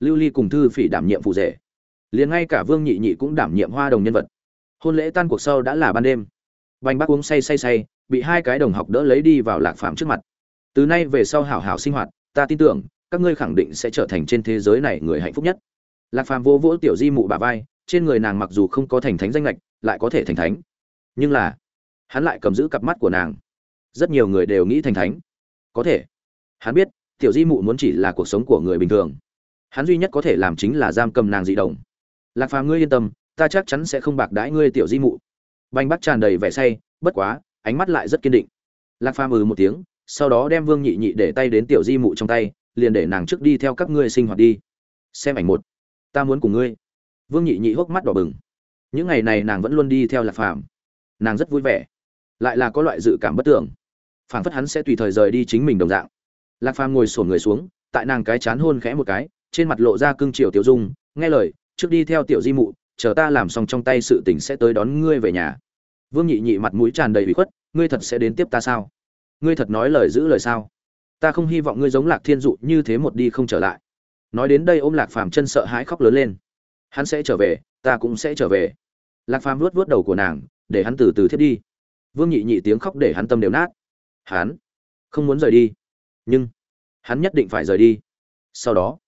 Lưu ly cùng thư phỉ đảm nhiệm phụ rể. Liền ngay cả vương nhị nhị cũng đảm nhiệm hoa đồng nhân vật. Hôn lễ tan cuộc sau đã là ban đêm. Banh bác uống say say say, bị hai cái đồng học đỡ lấy đi vào lạc phàm trước mặt. Từ nay về sau hảo hảo sinh hoạt, ta tin tưởng các ngươi khẳng định sẽ trở thành trên thế giới này người hạnh phúc nhất. Lạc phàm vô vỗ tiểu di mụ bà vai, trên người nàng mặc dù không có thành thánh danh lệch lại có thể thành thánh. Nhưng là, hắn lại cầm giữ cặp mắt của nàng. Rất nhiều người đều nghĩ thành thánh. Có thể. Hắn biết, tiểu di mụ muốn chỉ là cuộc sống của người bình thường. Hắn duy nhất có thể làm chính là giam cầm nàng dị đồng lạc phàm, ngươi yên tâm, ta chắc chắn sẽ không bạc đãi ngươi tiểu di mụ. Banh bắt tràn đầy vẻ say, bất quá, ánh mắt lại rất kiên định. Lạc phàm ừ một tiếng, sau đó đem vương nhị nhị để tay đến tiểu di mụ trong tay liền để nàng trước đi theo các ngươi sinh hoạt đi. Xem ảnh một. Ta muốn cùng ngươi. Vương nhị nhị hốc mắt đỏ bừng. Những ngày này nàng vẫn luôn đi theo lạc phàm. Nàng rất vui vẻ. Lại là có loại dự cảm bất tưởng. Phảng phất hắn sẽ tùy thời rời đi chính mình đồng dạng. Lạc phàm ngồi sổn người xuống, tại nàng cái chán hôn khẽ một cái, trên mặt lộ ra cưng chiều tiểu dung, nghe lời, trước đi theo tiểu di mụ, chờ ta làm xong trong tay sự tình sẽ tới đón ngươi về nhà. Vương nhị nhị mặt mũi tràn đầy bị khuất, ngươi thật sẽ đến tiếp ta sao? Ngươi thật nói lời giữ lời sao? Ta không hy vọng ngươi giống lạc thiên dụ như thế một đi không trở lại. Nói đến đây ôm lạc phàm chân sợ hãi khóc lớn lên. Hắn sẽ trở về, ta cũng sẽ trở về. Lạc phàm luốt vớt đầu của nàng, để hắn từ từ thiết đi. Vương nhị nhị tiếng khóc để hắn tâm đều nát. Hắn không muốn rời đi. Nhưng hắn nhất định phải rời đi. Sau đó,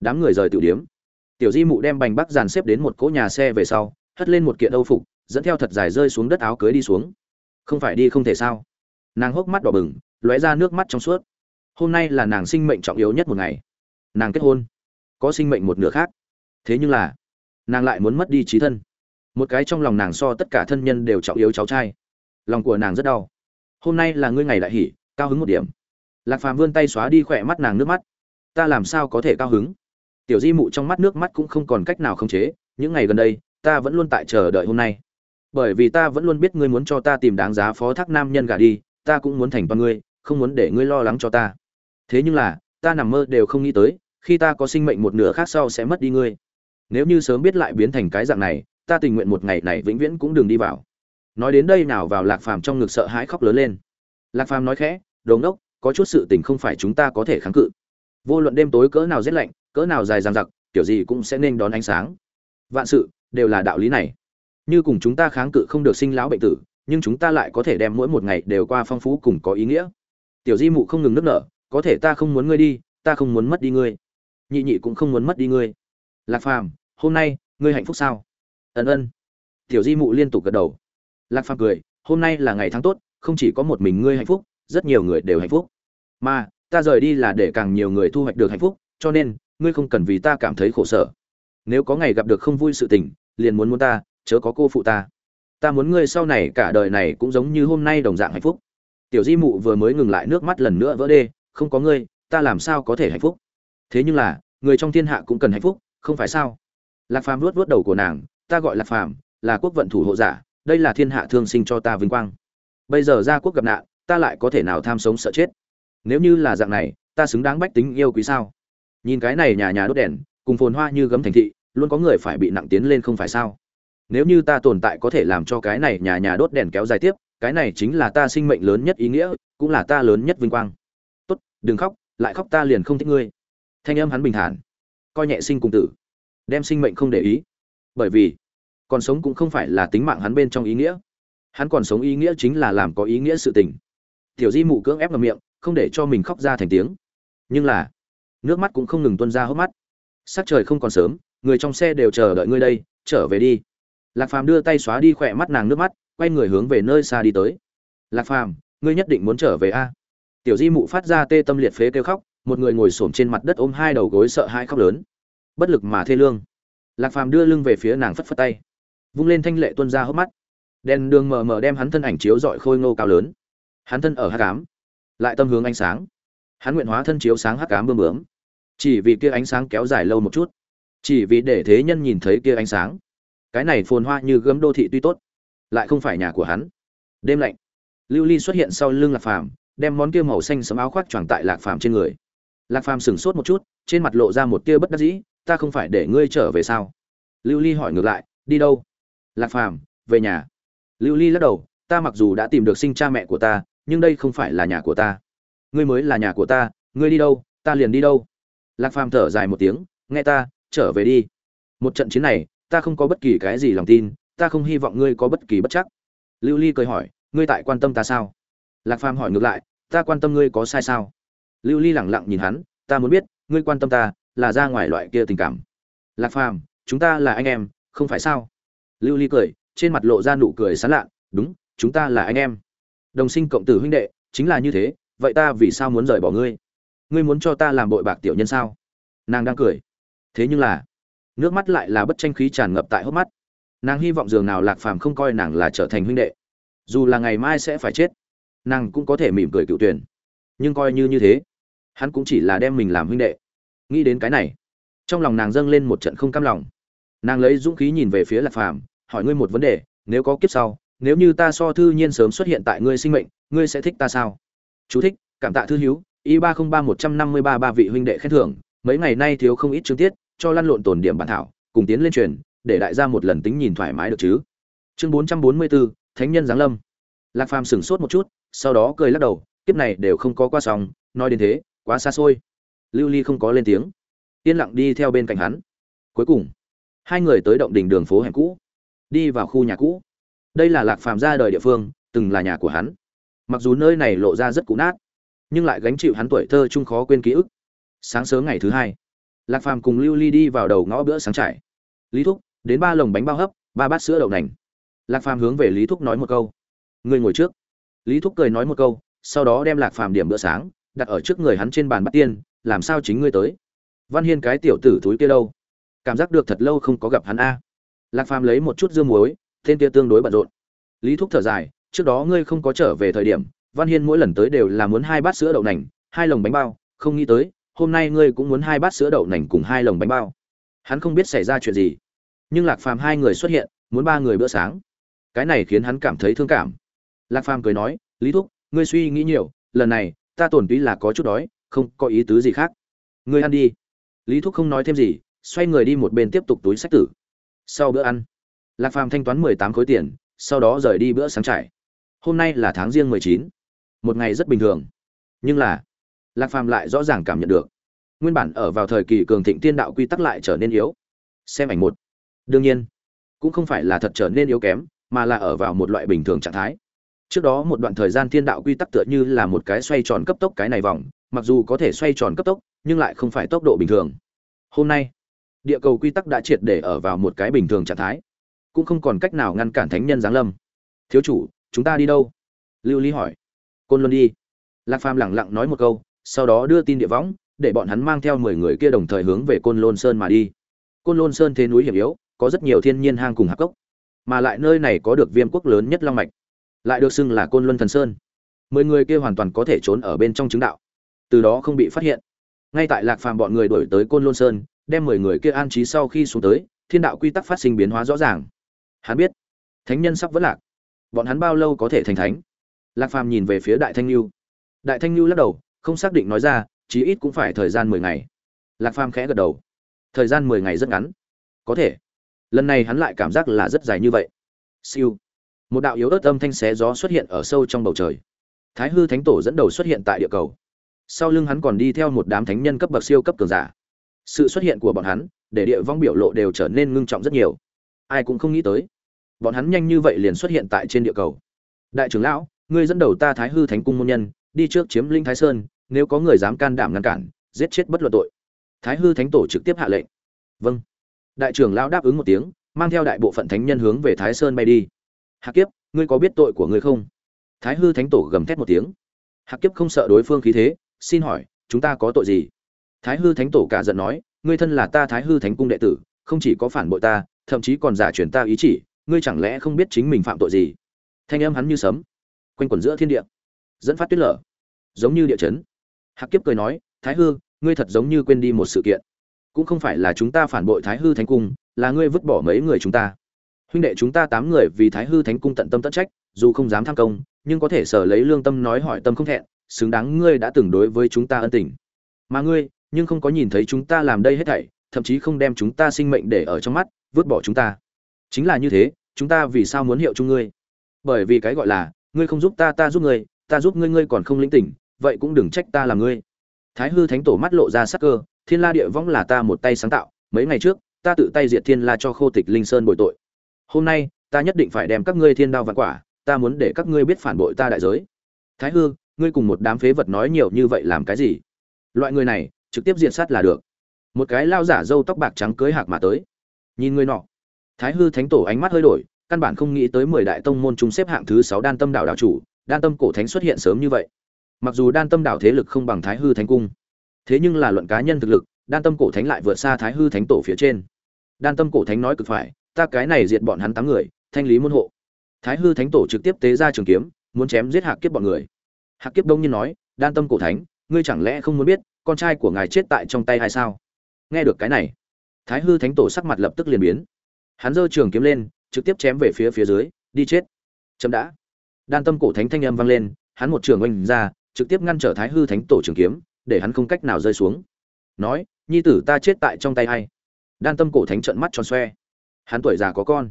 đám người rời tiểu điếm. Tiểu di mụ đem bành bắc dàn xếp đến một cỗ nhà xe về sau, hất lên một kiện âu phục, dẫn theo thật dài rơi xuống đất áo cưới đi xuống. Không phải đi không thể sao? Nàng hốc mắt đỏ bừng, lóe ra nước mắt trong suốt hôm nay là nàng sinh mệnh trọng yếu nhất một ngày. Nàng kết hôn, có sinh mệnh một nửa khác. Thế nhưng là, nàng lại muốn mất đi trí thân. Một cái trong lòng nàng so tất cả thân nhân đều trọng yếu cháu trai. Lòng của nàng rất đau. Hôm nay là ngươi ngày đại hỷ, cao hứng một điểm. Lạc phàm vươn tay xóa đi khỏe mắt nàng nước mắt. Ta làm sao có thể cao hứng? Tiểu di mụ trong mắt nước mắt cũng không còn cách nào khống chế. Những ngày gần đây, ta vẫn luôn tại chờ đợi hôm nay. Bởi vì ta vẫn luôn biết ngươi muốn cho ta tìm đáng giá phó thác nam nhân gả đi, ta cũng muốn thành toàn ngươi, không muốn để ngươi lo lắng cho ta thế nhưng là, ta nằm mơ đều không nghĩ tới, khi ta có sinh mệnh một nửa khác sau sẽ mất đi ngươi. Nếu như sớm biết lại biến thành cái dạng này, ta tình nguyện một ngày này vĩnh viễn cũng đừng đi vào. Nói đến đây nào vào lạc phàm trong ngực sợ hãi khóc lớn lên. Lạc phàm nói khẽ, đồ ngốc, có chút sự tình không phải chúng ta có thể kháng cự. Vô luận đêm tối cỡ nào rét lạnh, cỡ nào dài dằng dặc, kiểu gì cũng sẽ nên đón ánh sáng. Vạn sự, đều là đạo lý này. Như cùng chúng ta kháng cự không được sinh lão bệnh tử, nhưng chúng ta lại có thể đem mỗi một ngày đều qua phong phú cùng có ý nghĩa. Tiểu di mụ không ngừng nức nở có thể ta không muốn ngươi đi, ta không muốn mất đi ngươi. Nhị nhị cũng không muốn mất đi ngươi. Lạc phàm, hôm nay, ngươi hạnh phúc sao? Ân ân. Tiểu di mụ liên tục gật đầu. Lạc phàm cười, hôm nay là ngày tháng tốt, không chỉ có một mình ngươi hạnh phúc, rất nhiều người đều hạnh phúc. Mà, ta rời đi là để càng nhiều người thu hoạch được hạnh phúc, cho nên, ngươi không cần vì ta cảm thấy khổ sở. Nếu có ngày gặp được không vui sự tình, liền muốn muốn ta, chớ có cô phụ ta. Ta muốn ngươi sau này cả đời này cũng giống như hôm nay đồng dạng hạnh phúc. Tiểu di mụ vừa mới ngừng lại nước mắt lần nữa vỡ đê không có ngươi, ta làm sao có thể hạnh phúc? Thế nhưng là, người trong thiên hạ cũng cần hạnh phúc, không phải sao? Lạc phàm luốt luốt đầu của nàng, ta gọi lạc phàm, là quốc vận thủ hộ giả, đây là thiên hạ thương sinh cho ta vinh quang. Bây giờ ra quốc gặp nạn, ta lại có thể nào tham sống sợ chết? Nếu như là dạng này, ta xứng đáng bách tính yêu quý sao? Nhìn cái này nhà nhà đốt đèn, cùng phồn hoa như gấm thành thị, luôn có người phải bị nặng tiến lên không phải sao? Nếu như ta tồn tại có thể làm cho cái này nhà nhà đốt đèn kéo dài tiếp, cái này chính là ta sinh mệnh lớn nhất ý nghĩa, cũng là ta lớn nhất vinh quang đừng khóc, lại khóc ta liền không thích ngươi. Thanh âm hắn bình thản. Coi nhẹ sinh cùng tử. Đem sinh mệnh không để ý. Bởi vì, còn sống cũng không phải là tính mạng hắn bên trong ý nghĩa. Hắn còn sống ý nghĩa chính là làm có ý nghĩa sự tình. Tiểu di mụ cưỡng ép vào miệng, không để cho mình khóc ra thành tiếng. Nhưng là, nước mắt cũng không ngừng tuân ra hốc mắt. Sắc trời không còn sớm, người trong xe đều chờ đợi ngươi đây, trở về đi. Lạc phàm đưa tay xóa đi khỏe mắt nàng nước mắt, quay người hướng về nơi xa đi tới. Lạc phàm, ngươi nhất định muốn trở về a? Tiểu di mụ phát ra tê tâm liệt phế kêu khóc, một người ngồi xổm trên mặt đất ôm hai đầu gối sợ hai khóc lớn. Bất lực mà thê lương. Lạc phàm đưa lưng về phía nàng phất phất tay. Vung lên thanh lệ tuân ra hốc mắt. Đèn đường mờ mờ đem hắn thân ảnh chiếu dọi khôi ngô cao lớn. Hắn thân ở hát cám lại tâm hướng ánh sáng. Hắn nguyện hóa thân chiếu sáng hát ám bơm bướm. Chỉ vì kia ánh sáng kéo dài lâu một chút. Chỉ vì để thế nhân nhìn thấy kia ánh sáng. Cái này phồn hoa như gấm đô thị tuy tốt, lại không phải nhà của hắn. Đêm lạnh. Lưu ly xuất hiện sau lưng lạc phàm đem món kia màu xanh sẫm áo khoác choàng tại lạc phàm trên người. Lạc phàm sững sốt một chút, trên mặt lộ ra một tia bất đắc dĩ, ta không phải để ngươi trở về sao? Lưu ly hỏi ngược lại, đi đâu? Lạc phàm, về nhà. Lưu ly lắc đầu, ta mặc dù đã tìm được sinh cha mẹ của ta, nhưng đây không phải là nhà của ta. Ngươi mới là nhà của ta, ngươi đi đâu, ta liền đi đâu. Lạc phàm thở dài một tiếng, nghe ta, trở về đi. Một trận chiến này, ta không có bất kỳ cái gì lòng tin, ta không hy vọng ngươi có bất kỳ bất chắc. Lưu ly cười hỏi, ngươi tại quan tâm ta sao? Lạc phàm hỏi ngược lại, ta quan tâm ngươi có sai sao? Lưu ly lẳng lặng nhìn hắn, ta muốn biết, ngươi quan tâm ta là ra ngoài loại kia tình cảm. Lạc phàm, chúng ta là anh em, không phải sao? Lưu ly cười, trên mặt lộ ra nụ cười sán lạ đúng, chúng ta là anh em. Đồng sinh cộng tử huynh đệ, chính là như thế, vậy ta vì sao muốn rời bỏ ngươi? Ngươi muốn cho ta làm bội bạc tiểu nhân sao? Nàng đang cười. Thế nhưng là, nước mắt lại là bất tranh khí tràn ngập tại hốc mắt. Nàng hy vọng dường nào lạc phàm không coi nàng là trở thành huynh đệ. Dù là ngày mai sẽ phải chết nàng cũng có thể mỉm cười cựu tuyển. Nhưng coi như như thế, hắn cũng chỉ là đem mình làm huynh đệ. Nghĩ đến cái này, trong lòng nàng dâng lên một trận không cam lòng. Nàng lấy dũng khí nhìn về phía lạc phàm, hỏi ngươi một vấn đề, nếu có kiếp sau, nếu như ta so thư nhiên sớm xuất hiện tại ngươi sinh mệnh, ngươi sẽ thích ta sao? Chú thích, cảm tạ thư hiếu y ba không ba một trăm năm mươi ba ba vị huynh đệ khen thưởng, mấy ngày nay thiếu không ít chương tiết, cho lăn lộn tổn điểm bản thảo, cùng tiến lên truyền, để đại gia một lần tính nhìn thoải mái được chứ? Chương bốn trăm bốn mươi bốn, thánh nhân giáng lâm. Lạc phàm sửng sốt một chút sau đó cười lắc đầu, kiếp này đều không có qua xong nói đến thế, quá xa xôi. Lưu ly không có lên tiếng. Yên lặng đi theo bên cạnh hắn. Cuối cùng, hai người tới động đỉnh đường phố hẻm cũ. Đi vào khu nhà cũ. Đây là lạc phàm ra đời địa phương, từng là nhà của hắn. Mặc dù nơi này lộ ra rất cũ nát, nhưng lại gánh chịu hắn tuổi thơ chung khó quên ký ức. Sáng sớm ngày thứ hai, lạc phàm cùng lưu ly đi vào đầu ngõ bữa sáng trải. Lý thúc, đến ba lồng bánh bao hấp, ba bát sữa đậu nành. Lạc phàm hướng về lý thúc nói một câu. Người ngồi trước lý thúc cười nói một câu, sau đó đem lạc phàm điểm bữa sáng, đặt ở trước người hắn trên bàn bắt tiên, làm sao chính ngươi tới? Văn hiên cái tiểu tử thúi kia đâu? Cảm giác được thật lâu không có gặp hắn a. Lạc phàm lấy một chút dưa muối, tên kia tương đối bận rộn. Lý thúc thở dài, trước đó ngươi không có trở về thời điểm, văn hiên mỗi lần tới đều là muốn hai bát sữa đậu nành, hai lồng bánh bao, không nghĩ tới, hôm nay ngươi cũng muốn hai bát sữa đậu nành cùng hai lồng bánh bao. Hắn không biết xảy ra chuyện gì, nhưng lạc phàm hai người xuất hiện, muốn ba người bữa sáng. Cái này khiến hắn cảm thấy thương cảm lạc phàm cười nói, lý thúc, ngươi suy nghĩ nhiều, lần này, ta tổn túy là có chút đói, không có ý tứ gì khác. Ngươi ăn đi. Lý thúc không nói thêm gì, xoay người đi một bên tiếp tục túi sách tử. Sau bữa ăn, lạc phàm thanh toán mười tám khối tiền, sau đó rời đi bữa sáng trải hôm nay là tháng riêng mười chín, một ngày rất bình thường. Nhưng là, lạc phàm lại rõ ràng cảm nhận được, nguyên bản ở vào thời kỳ cường thịnh tiên đạo quy tắc lại trở nên yếu. Xem ảnh một. Đương nhiên, cũng không phải là thật trở nên yếu kém, mà là ở vào một loại bình thường trạng thái trước đó một đoạn thời gian thiên đạo quy tắc tựa như là một cái xoay tròn cấp tốc cái này vòng, mặc dù có thể xoay tròn cấp tốc, nhưng lại không phải tốc độ bình thường. Hôm nay, địa cầu quy tắc đã triệt để ở vào một cái bình thường trạng thái, cũng không còn cách nào ngăn cản thánh nhân giáng lâm. Thiếu chủ, chúng ta đi đâu? Lưu ly hỏi. Côn luân đi. Lạc phàm lẳng lặng nói một câu, sau đó đưa tin địa võng, để bọn hắn mang theo mười người kia đồng thời hướng về côn lôn sơn mà đi. Côn lôn sơn thế núi hiểm yếu, có rất nhiều thiên nhiên hang cùng hạp cốc, mà lại nơi này có được viêm quốc lớn nhất long mạch lại được xưng là côn luân thần sơn. Mười người kia hoàn toàn có thể trốn ở bên trong chứng đạo. Từ đó không bị phát hiện. Ngay tại lạc phàm bọn người đổi tới côn luân sơn, đem mười người kia an trí sau khi xuống tới, thiên đạo quy tắc phát sinh biến hóa rõ ràng. Hắn biết, thánh nhân sắp vẫn lạc. Bọn hắn bao lâu có thể thành thánh? Lạc phàm nhìn về phía đại thanh lưu đại thanh lưu lắc đầu, không xác định nói ra, chí ít cũng phải thời gian mười ngày. Lạc phàm khẽ gật đầu. Thời gian mười ngày rất ngắn. Có thể. Lần này hắn lại cảm giác là rất dài như vậy. Siêu một đạo yếu ớt âm thanh xé gió xuất hiện ở sâu trong bầu trời. Thái hư thánh tổ dẫn đầu xuất hiện tại địa cầu. Sau lưng hắn còn đi theo một đám thánh nhân cấp bậc siêu cấp cường giả. Sự xuất hiện của bọn hắn, để địa vong biểu lộ đều trở nên ngưng trọng rất nhiều. Ai cũng không nghĩ tới, bọn hắn nhanh như vậy liền xuất hiện tại trên địa cầu. Đại trưởng lão, ngươi dẫn đầu ta thái hư thánh cung môn nhân, đi trước chiếm linh thái sơn, nếu có người dám can đảm ngăn cản, giết chết bất luận tội. Thái hư thánh tổ trực tiếp hạ lệnh. Vâng. Đại trưởng lão đáp ứng một tiếng, mang theo đại bộ phận thánh nhân hướng về thái sơn bay đi hạc kiếp, ngươi có biết tội của ngươi không? Thái hư thánh tổ gầm thét một tiếng. Hạc kiếp không sợ đối phương khí thế, xin hỏi, chúng ta có tội gì? Thái hư thánh tổ cả giận nói, ngươi thân là ta thái hư thánh cung đệ tử, không chỉ có phản bội ta, thậm chí còn giả truyền ta ý chỉ, ngươi chẳng lẽ không biết chính mình phạm tội gì? Thanh âm hắn như sấm, quanh quẩn giữa thiên địa, dẫn phát tuyết lở, giống như địa chấn. Hạc kiếp cười nói, thái hư, ngươi thật giống như quên đi một sự kiện. Cũng không phải là chúng ta phản bội thái hư thánh cung, là ngươi vứt bỏ mấy người chúng ta huynh đệ chúng ta tám người vì thái hư thánh cung tận tâm tận trách, dù không dám tham công, nhưng có thể sở lấy lương tâm nói hỏi tâm không thẹn, xứng đáng ngươi đã từng đối với chúng ta ân tình. Mà ngươi, nhưng không có nhìn thấy chúng ta làm đây hết thảy, thậm chí không đem chúng ta sinh mệnh để ở trong mắt, vứt bỏ chúng ta. Chính là như thế, chúng ta vì sao muốn hiệu chung ngươi? Bởi vì cái gọi là, ngươi không giúp ta ta giúp ngươi, ta giúp ngươi ngươi còn không lĩnh tỉnh, vậy cũng đừng trách ta là ngươi. Thái hư thánh tổ mắt lộ ra sắc cơ, thiên la địa võng là ta một tay sáng tạo, mấy ngày trước, ta tự tay diệt thiên la cho khô tịch linh sơn bồi tội hôm nay, ta nhất định phải đem các ngươi thiên đao vạn quả, ta muốn để các ngươi biết phản bội ta đại giới. Thái hư, ngươi cùng một đám phế vật nói nhiều như vậy làm cái gì? Loại người này, trực tiếp diện sát là được. Một cái lao giả râu tóc bạc trắng cưới hạc mà tới. Nhìn người nọ. Thái hư thánh tổ ánh mắt hơi đổi, căn bản không nghĩ tới mười đại tông môn chúng xếp hạng thứ sáu đan tâm đạo đạo chủ, đan tâm cổ thánh xuất hiện sớm như vậy. Mặc dù đan tâm đạo thế lực không bằng thái hư thánh cung, thế nhưng là luận cá nhân thực lực, đan tâm cổ thánh lại vượt xa thái hư thánh tổ phía trên. Đan tâm cổ thánh nói cực phải ta cái này diệt bọn hắn tám người, thanh lý môn hộ. Thái hư thánh tổ trực tiếp tế ra trường kiếm, muốn chém giết hạc kiếp bọn người. Hạc kiếp đông nhiên nói, đan tâm cổ thánh, ngươi chẳng lẽ không muốn biết, con trai của ngài chết tại trong tay hay sao? Nghe được cái này, thái hư thánh tổ sắc mặt lập tức liền biến. Hắn giơ trường kiếm lên, trực tiếp chém về phía phía dưới, đi chết. Chậm đã. Đan tâm cổ thánh thanh âm vang lên, hắn một trường oanh ra, trực tiếp ngăn trở thái hư thánh tổ trường kiếm, để hắn không cách nào rơi xuống. Nói, nhi tử ta chết tại trong tay hay đan tâm cổ thánh trợn mắt tròn xoe hắn tuổi già có con.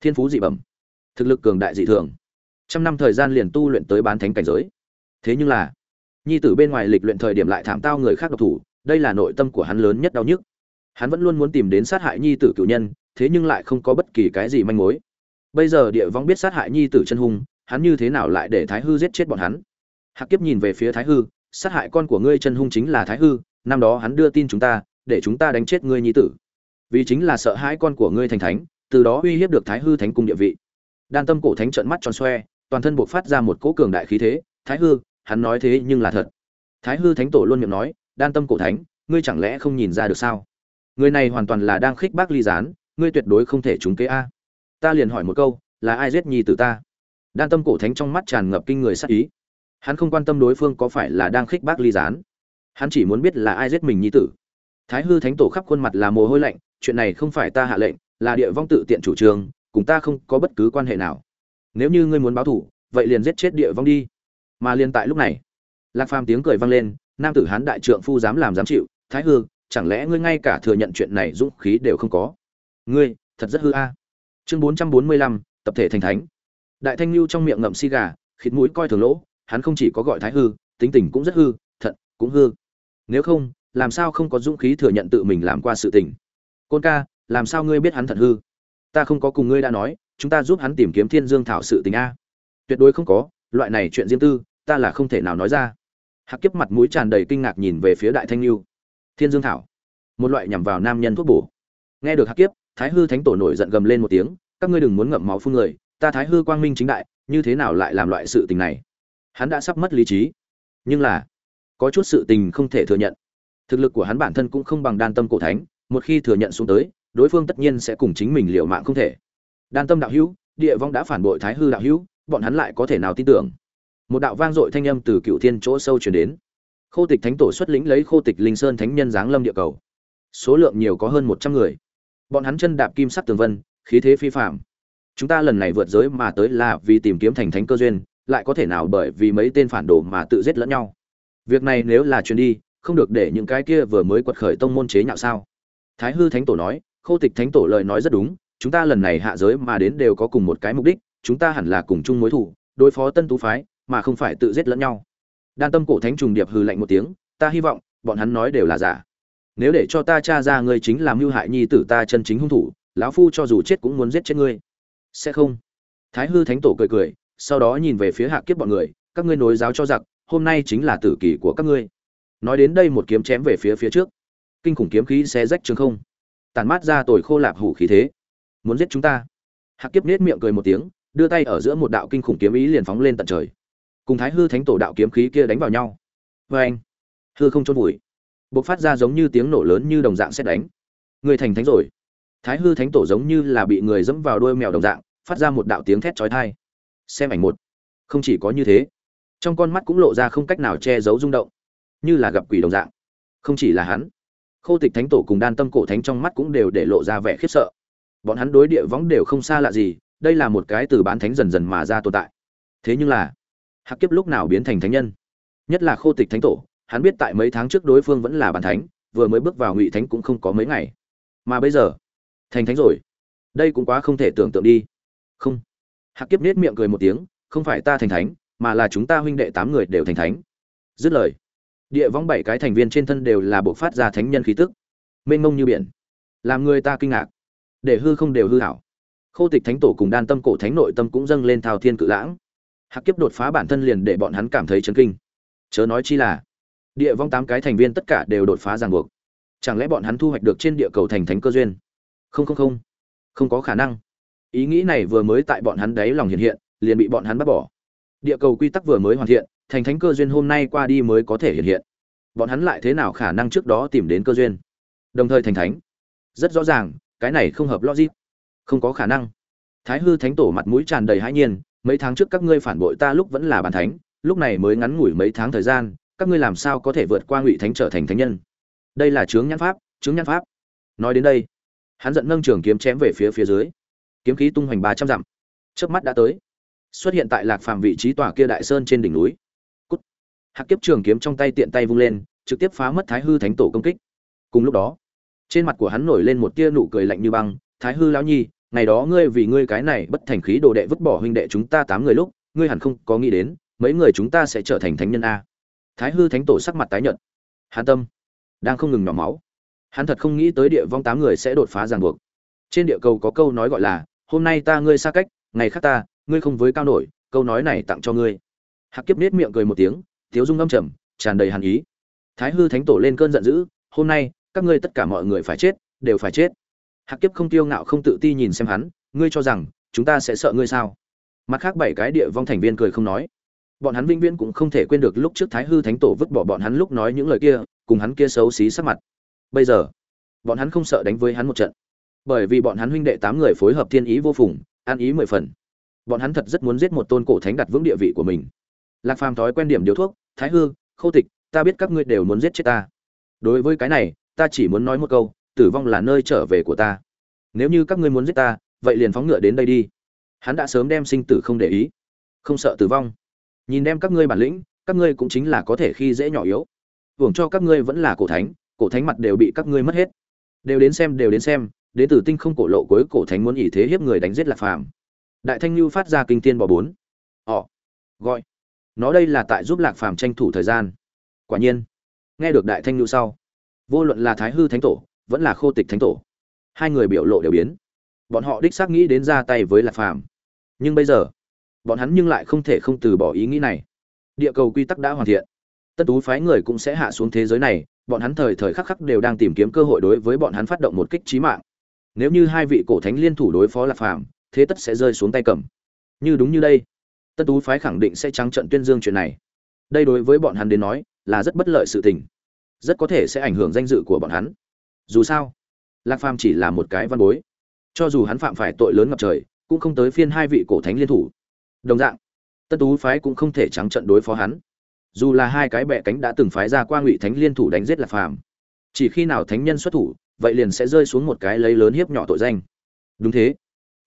Thiên phú dị bẩm. Thực lực cường đại dị thường. Trăm năm thời gian liền tu luyện tới bán thánh cảnh giới. Thế nhưng là, nhi tử bên ngoài lịch luyện thời điểm lại thảm tao người khác độc thủ, đây là nội tâm của hắn lớn nhất đau nhức. Hắn vẫn luôn muốn tìm đến sát hại nhi tử cựu nhân, thế nhưng lại không có bất kỳ cái gì manh mối. Bây giờ địa vong biết sát hại nhi tử chân hung, hắn như thế nào lại để thái hư giết chết bọn hắn? Hạc kiếp nhìn về phía thái hư, sát hại con của ngươi chân hung chính là thái hư, năm đó hắn đưa tin chúng ta, để chúng ta đánh chết ngươi nhi tử vì chính là sợ hãi con của ngươi thành thánh, từ đó uy hiếp được thái hư thánh cung địa vị. Đan tâm cổ thánh trợn mắt tròn xoe, toàn thân buộc phát ra một cỗ cường đại khí thế, thái hư, hắn nói thế nhưng là thật. Thái hư thánh tổ luôn miệng nói, đan tâm cổ thánh, ngươi chẳng lẽ không nhìn ra được sao? Người này hoàn toàn là đang khích bác ly gián, ngươi tuyệt đối không thể trúng kế a. Ta liền hỏi một câu, là ai giết nhi tử ta? Đan tâm cổ thánh trong mắt tràn ngập kinh người sắc ý. Hắn không quan tâm đối phương có phải là đang khích bác ly gián. Hắn chỉ muốn biết là ai giết mình nhi tử. Thái hư thánh tổ khắp khuôn mặt là mồ hôi lạnh chuyện này không phải ta hạ lệnh, là địa vong tự tiện chủ trương, cùng ta không có bất cứ quan hệ nào. Nếu như ngươi muốn báo thủ vậy liền giết chết địa vong đi. Mà liền tại lúc này, lạc phàm tiếng cười vang lên, nam tử hán đại trượng phu dám làm dám chịu, thái hư, chẳng lẽ ngươi ngay cả thừa nhận chuyện này dũng khí đều không có? Ngươi, thật rất hư a. Chương bốn trăm bốn mươi lăm, tập thể thành thánh. Đại thanh lưu trong miệng ngậm xi gà, khịt mũi coi thường lỗ, hắn không chỉ có gọi thái hư, tính tình cũng rất hư, thận cũng hư. Nếu không, làm sao không có dũng khí thừa nhận tự mình làm qua sự tình? Côn ca, làm sao ngươi biết hắn thận hư? Ta không có cùng ngươi đã nói, chúng ta giúp hắn tìm kiếm thiên dương thảo sự tình a. Tuyệt đối không có, loại này chuyện riêng tư, ta là không thể nào nói ra. Hạc kiếp mặt mũi tràn đầy kinh ngạc nhìn về phía đại thanh lưu thiên dương thảo, một loại nhằm vào nam nhân thuốc bổ. Nghe được hạc kiếp, thái hư thánh tổ nổi giận gầm lên một tiếng, các ngươi đừng muốn ngậm máu phun người, ta thái hư quang minh chính đại, như thế nào lại làm loại sự tình này? Hắn đã sắp mất lý trí. Nhưng là, có chút sự tình không thể thừa nhận. Thực lực của hắn bản thân cũng không bằng đan tâm cổ thánh một khi thừa nhận xuống tới, đối phương tất nhiên sẽ cùng chính mình liều mạng không thể. Đan tâm đạo hữu, địa vong đã phản bội thái hư đạo hữu, bọn hắn lại có thể nào tin tưởng? Một đạo vang dội thanh âm từ cựu thiên chỗ sâu chuyển đến. Khô tịch thánh tổ xuất lĩnh lấy khô tịch linh sơn thánh nhân giáng lâm địa cầu. Số lượng nhiều có hơn một trăm người. Bọn hắn chân đạp kim sắc tường vân, khí thế phi phạm chúng ta lần này vượt giới mà tới là vì tìm kiếm thành thánh cơ duyên, lại có thể nào bởi vì mấy tên phản đồ mà tự giết lẫn nhau? Việc này nếu là truyền đi, không được để những cái kia vừa mới quật khởi tông môn chế nhạo sao? Thái hư thánh tổ nói, khô tịch thánh tổ lời nói rất đúng, chúng ta lần này hạ giới mà đến đều có cùng một cái mục đích, chúng ta hẳn là cùng chung mối thù, đối phó tân tú phái, mà không phải tự giết lẫn nhau. Đan tâm cổ thánh trùng điệp hừ lạnh một tiếng, ta hy vọng, bọn hắn nói đều là giả. Nếu để cho ta tra ra ngươi chính là mưu hại nhi tử ta chân chính hung thủ, lão phu cho dù chết cũng muốn giết chết ngươi. Sẽ không. Thái hư thánh tổ cười cười, sau đó nhìn về phía hạ kiếp bọn người, các ngươi nối giáo cho giặc, hôm nay chính là tử kỳ của các ngươi. Nói đến đây một kiếm chém về phía phía trước kinh khủng kiếm khí xé rách trường không. Tàn mát ra tồi khô lạp hủ khí thế. Muốn giết chúng ta. Hạc kiếp nết miệng cười một tiếng, đưa tay ở giữa một đạo kinh khủng kiếm ý liền phóng lên tận trời. Cùng thái hư thánh tổ đạo kiếm khí kia đánh vào nhau. Vê anh, hư không trôn vùi. B ộ c phát ra giống như tiếng nổ lớn như đồng dạng xét đánh. Người thành thánh rồi. Thái hư thánh tổ giống như là bị người dẫm vào đôi mèo đồng dạng, phát ra một đạo tiếng thét trói thai xem ảnh một. Không chỉ có như thế, trong con mắt cũng lộ ra không cách nào che giấu rung động. Như là gặp quỷ đồng dạng. Không chỉ là hắn khô tịch thánh tổ cùng đan tâm cổ thánh trong mắt cũng đều để lộ ra vẻ khiếp sợ. Bọn hắn đối địa võng đều không xa lạ gì, đây là một cái từ bán thánh dần dần mà ra tồn tại. Thế nhưng là hắc kiếp lúc nào biến thành thánh nhân? Nhất là khô tịch thánh tổ, hắn biết tại mấy tháng trước đối phương vẫn là bàn thánh, vừa mới bước vào ngụy thánh cũng không có mấy ngày. Mà bây giờ, thành thánh rồi. Đây cũng quá không thể tưởng tượng đi. Không. Hắc kiếp nết miệng cười một tiếng, không phải ta thành thánh, mà là chúng ta huynh đệ tám người đều thành thánh. Dứt lời địa võng bảy cái thành viên trên thân đều là bộ phát ra thánh nhân khí tức. Mênh mông như biển. Làm người ta kinh ngạc. Để hư không đều hư hảo. Khô tịch thánh tổ cùng đan tâm cổ thánh nội tâm cũng dâng lên thao thiên cự lãng. Hạc kiếp đột phá bản thân liền để bọn hắn cảm thấy chấn kinh. Chớ nói chi là, địa vong tám cái thành viên tất cả đều đột phá ràng buộc. Chẳng lẽ bọn hắn thu hoạch được trên địa cầu thành thánh cơ duyên? Không không không. Không có khả năng. Ý nghĩ này vừa mới tại bọn hắn đáy lòng hiện hiện, liền bị bọn hắn bắt bỏ. Địa cầu quy tắc vừa mới hoàn thiện thành thánh cơ duyên hôm nay qua đi mới có thể hiện hiện. Bọn hắn lại thế nào khả năng trước đó tìm đến cơ duyên? Đồng thời thành thánh. Rất rõ ràng, cái này không hợp logic. Không có khả năng. Thái hư thánh tổ mặt mũi tràn đầy hãi nhiên, mấy tháng trước các ngươi phản bội ta lúc vẫn là bàn thánh, lúc này mới ngắn ngủi mấy tháng thời gian, các ngươi làm sao có thể vượt qua ngụy thánh trở thành thánh nhân? Đây là chướng nhãn pháp, chướng nhãn pháp. Nói đến đây, hắn giận nâng trường kiếm chém về phía phía dưới. Kiếm khí tung hoành ba trăm dặm. Trước mắt đã tới. Xuất hiện tại lạc phàm vị trí tòa kia đại sơn trên đỉnh núi hạc kiếp trường kiếm trong tay tiện tay vung lên, trực tiếp phá mất thái hư thánh tổ công kích. Cùng lúc đó, trên mặt của hắn nổi lên một tia nụ cười lạnh như băng, thái hư lão nhi, ngày đó ngươi vì ngươi cái này bất thành khí đồ đệ vứt bỏ huynh đệ chúng ta tám người lúc, ngươi hẳn không có nghĩ đến, mấy người chúng ta sẽ trở thành thánh nhân a. Thái hư thánh tổ sắc mặt tái nhợt. Hàn tâm đang không ngừng nhỏ máu. Hắn thật không nghĩ tới địa vong tám người sẽ đột phá ràng buộc. Trên địa cầu có câu nói gọi là, hôm nay ta ngươi xa cách, ngày khác ta, ngươi không với cao nổi, câu nói này tặng cho ngươi. Hạc kiếp nết miệng cười một tiếng tiếu dung âm trầm, tràn đầy hàn ý. Thái hư thánh tổ lên cơn giận dữ, hôm nay, các ngươi tất cả mọi người phải chết, đều phải chết. Hạc kiếp không tiêu ngạo không tự ti nhìn xem hắn, ngươi cho rằng, chúng ta sẽ sợ ngươi sao? Mặt khác bảy cái địa vong thành viên cười không nói. Bọn hắn vĩnh viễn cũng không thể quên được lúc trước thái hư thánh tổ vứt bỏ bọn hắn lúc nói những lời kia, cùng hắn kia xấu xí sắc mặt. Bây giờ, bọn hắn không sợ đánh với hắn một trận. Bởi vì bọn hắn huynh đệ tám người phối hợp thiên ý vô phùng an ý mười phần. Bọn hắn thật rất muốn giết một tôn cổ thánh đặt vững địa vị của mình. Lạc phàm thói quen điểm điếu thuốc thái hư, khâu tịch, ta biết các ngươi đều muốn giết chết ta. Đối với cái này, ta chỉ muốn nói một câu, tử vong là nơi trở về của ta. Nếu như các ngươi muốn giết ta, vậy liền phóng ngựa đến đây đi. Hắn đã sớm đem sinh tử không để ý. Không sợ tử vong. Nhìn đem các ngươi bản lĩnh, các ngươi cũng chính là có thể khi dễ nhỏ yếu. Hưởng cho các ngươi vẫn là cổ thánh cổ thánh mặt đều bị các ngươi mất hết. Đều đến xem, đều đến xem đến từ tinh không cổ lộ cuối cổ thánh muốn ỷ thế hiếp người đánh giết lạc phàm. Đại thanh lưu phát ra kinh tiên bò bốn. Họ. Gọi nó đây là tại giúp lạc phàm tranh thủ thời gian. Quả nhiên, nghe được đại thanh lưu sau, vô luận là thái hư thánh tổ, vẫn là khô tịch thánh tổ, hai người biểu lộ đều biến. Bọn họ đích xác nghĩ đến ra tay với lạc phàm. Nhưng bây giờ, bọn hắn nhưng lại không thể không từ bỏ ý nghĩ này. Địa cầu quy tắc đã hoàn thiện. Tân tú phái người cũng sẽ hạ xuống thế giới này, bọn hắn thời thời khắc khắc đều đang tìm kiếm cơ hội đối với bọn hắn phát động một kích trí mạng. Nếu như hai vị cổ thánh liên thủ đối phó lạc phàm, thế tất sẽ rơi xuống tay cầm. Như đúng như đây tân tú phái khẳng định sẽ trắng trận tuyên dương chuyện này. Đây đối với bọn hắn đến nói, là rất bất lợi sự tình. Rất có thể sẽ ảnh hưởng danh dự của bọn hắn. Dù sao, lạc phàm chỉ là một cái văn bối. Cho dù hắn phạm phải tội lớn ngập trời, cũng không tới phiên hai vị cổ thánh liên thủ. Đồng dạng, tân tú phái cũng không thể trắng trận đối phó hắn. Dù là hai cái bẹ cánh đã từng phái ra qua ngụy thánh liên thủ đánh giết lạc phàm, chỉ khi nào thánh nhân xuất thủ, vậy liền sẽ rơi xuống một cái lấy lớn hiếp nhỏ tội danh. Đúng thế.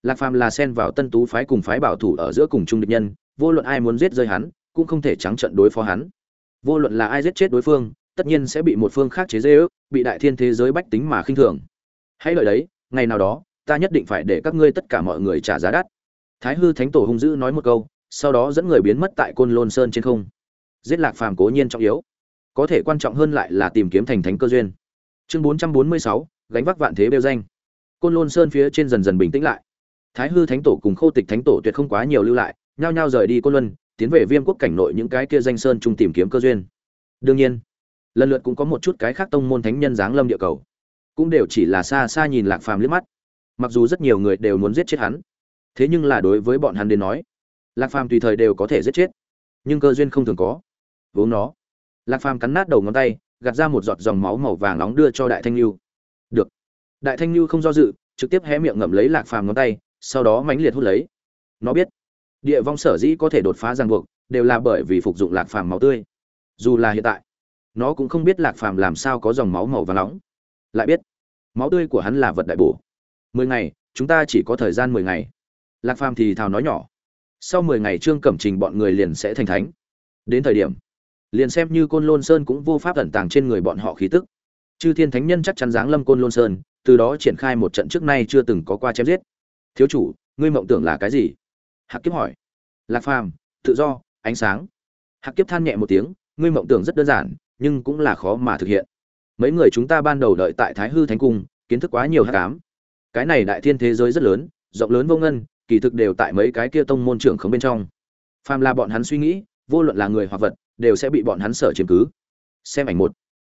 Lạc phàm là xen vào tân tú phái cùng phái bảo thủ ở giữa cùng trung địch nhân vô luận ai muốn giết rơi hắn, cũng không thể trắng trận đối phó hắn. Vô luận là ai giết chết đối phương, tất nhiên sẽ bị một phương khác chế dễ ước bị đại thiên thế giới bách tính mà khinh thường. Hãy lợi đấy, ngày nào đó, ta nhất định phải để các ngươi tất cả mọi người trả giá đắt. Thái hư thánh tổ hung dữ nói một câu, sau đó dẫn người biến mất tại côn lôn sơn trên không. Giết lạc phàm cố nhiên trọng yếu. Có thể quan trọng hơn lại là tìm kiếm thành thánh cơ duyên. Chương bốn trăm bốn mươi sáu, gánh vác vạn thế bêu danh. Côn lôn sơn phía trên dần dần bình tĩnh lại. Thái hư thánh tổ cùng khô tịch thánh tổ tuyệt không quá nhiều lưu lại nhao nhao rời đi côn luân, tiến về viêm quốc cảnh nội những cái kia danh sơn chung tìm kiếm cơ duyên. Đương nhiên, lần lượt cũng có một chút cái khác tông môn thánh nhân giáng lâm địa cầu. Cũng đều chỉ là xa xa nhìn lạc phàm liếc mắt. Mặc dù rất nhiều người đều muốn giết chết hắn, thế nhưng là đối với bọn hắn đến nói, lạc phàm tùy thời đều có thể giết chết. Nhưng cơ duyên không thường có. Vốn nó, lạc phàm cắn nát đầu ngón tay, gạt ra một giọt dòng máu màu vàng nóng đưa cho đại thanh lưu được. Đại thanh lưu không do dự, trực tiếp hé miệng ngậm lấy lạc phàm ngón tay, sau đó mãnh liệt hút lấy. Nó biết địa vong sở dĩ có thể đột phá ràng buộc đều là bởi vì phục dụng lạc phàm máu tươi. Dù là hiện tại, nó cũng không biết lạc phàm làm sao có dòng máu màu vàng nóng. Lại biết, máu tươi của hắn là vật đại bổ. Mười ngày, chúng ta chỉ có thời gian mười ngày. Lạc phàm thì thào nói nhỏ. Sau mười ngày trương cẩm trình bọn người liền sẽ thành thánh. Đến thời điểm, liền xem như côn lôn sơn cũng vô pháp ẩn tàng trên người bọn họ khí tức. Chư thiên thánh nhân chắc chắn giáng lâm côn lôn sơn, từ đó triển khai một trận trước nay chưa từng có qua chém giết. Thiếu chủ, ngươi mộng tưởng là cái gì? Hạc kiếp hỏi. Lạc phàm, tự do, ánh sáng. Hạc kiếp than nhẹ một tiếng, ngươi mộng tưởng rất đơn giản, nhưng cũng là khó mà thực hiện. Mấy người chúng ta ban đầu đợi tại thái hư thánh cung, kiến thức quá nhiều hát cám cái này đại thiên thế giới rất lớn, rộng lớn vô ngân, kỳ thực đều tại mấy cái kia tông môn trưởng không bên trong. Phàm là bọn hắn suy nghĩ, vô luận là người hoặc vật, đều sẽ bị bọn hắn sở chiếm cứ. Xem ảnh một.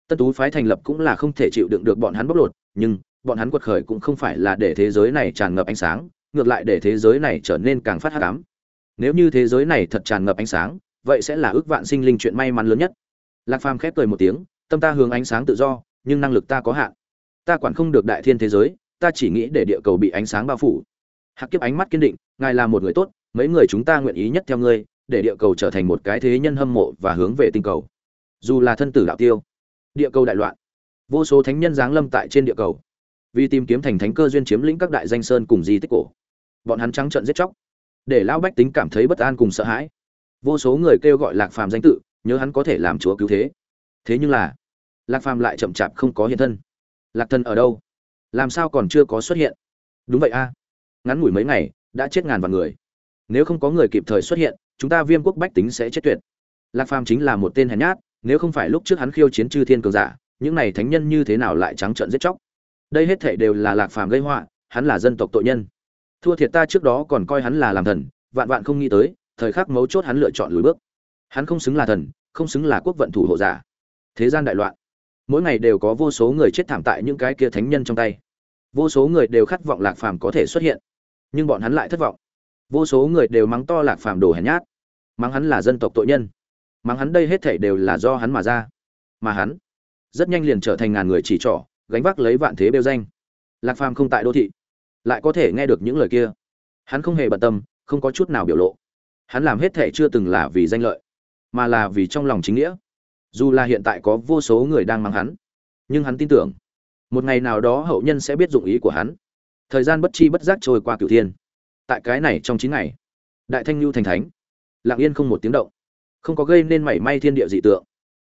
Tân tú phái thành lập cũng là không thể chịu đựng được bọn hắn bóc lột, nhưng bọn hắn quật khởi cũng không phải là để thế giới này tràn ngập ánh sáng ngược lại để thế giới này trở nên càng phát hắc ám. Nếu như thế giới này thật tràn ngập ánh sáng, vậy sẽ là ước vạn sinh linh chuyện may mắn lớn nhất. Lạc phàm khép cười một tiếng, tâm ta hướng ánh sáng tự do, nhưng năng lực ta có hạn. Ta quản không được đại thiên thế giới, ta chỉ nghĩ để địa cầu bị ánh sáng bao phủ. Hạc kiếp ánh mắt kiên định, ngài là một người tốt, mấy người chúng ta nguyện ý nhất theo ngươi, để địa cầu trở thành một cái thế nhân hâm mộ và hướng về tinh cầu. Dù là thân tử đạo tiêu, địa cầu đại loạn, vô số thánh nhân giáng lâm tại trên địa cầu. Vì tìm kiếm thành thánh cơ duyên chiếm lĩnh các đại danh sơn cùng di tích cổ bọn hắn trắng trợn giết chóc. Để lão bách tính cảm thấy bất an cùng sợ hãi. Vô số người kêu gọi lạc phàm danh tự, nhớ hắn có thể làm chúa cứu thế. Thế nhưng là, lạc phàm lại chậm chạp không có hiện thân. Lạc thân ở đâu? Làm sao còn chưa có xuất hiện? Đúng vậy a. Ngắn ngủi mấy ngày, đã chết ngàn vạn người. Nếu không có người kịp thời xuất hiện, chúng ta viêm quốc bách tính sẽ chết tuyệt. Lạc phàm chính là một tên hèn nhát, nếu không phải lúc trước hắn khiêu chiến chư thiên cường giả, những này thánh nhân như thế nào lại trắng trợn giết chóc? Đây hết thể đều là lạc phàm gây họa, hắn là dân tộc tội nhân thua thiệt ta trước đó còn coi hắn là làm thần, vạn vạn không nghĩ tới, thời khắc mấu chốt hắn lựa chọn lùi bước. Hắn không xứng là thần, không xứng là quốc vận thủ hộ giả. Thế gian đại loạn. Mỗi ngày đều có vô số người chết thảm tại những cái kia thánh nhân trong tay. Vô số người đều khát vọng lạc phàm có thể xuất hiện, nhưng bọn hắn lại thất vọng. Vô số người đều mắng to lạc phàm đồ hèn nhát. Mắng hắn là dân tộc tội nhân. Mắng hắn đây hết thảy đều là do hắn mà ra. Mà hắn, rất nhanh liền trở thành ngàn người chỉ trỏ, gánh vác lấy vạn thế bêu danh. Lạc phàm không tại đô thị lại có thể nghe được những lời kia. Hắn không hề bận tâm, không có chút nào biểu lộ. Hắn làm hết thảy chưa từng là vì danh lợi, mà là vì trong lòng chính nghĩa. Dù là hiện tại có vô số người đang mang hắn, nhưng hắn tin tưởng, một ngày nào đó hậu nhân sẽ biết dụng ý của hắn. Thời gian bất chi bất giác trôi qua cửu thiên. Tại cái này trong chín ngày, đại thanh lưu thành thánh, lặng yên không một tiếng động, không có gây nên mảy may thiên địa dị tượng.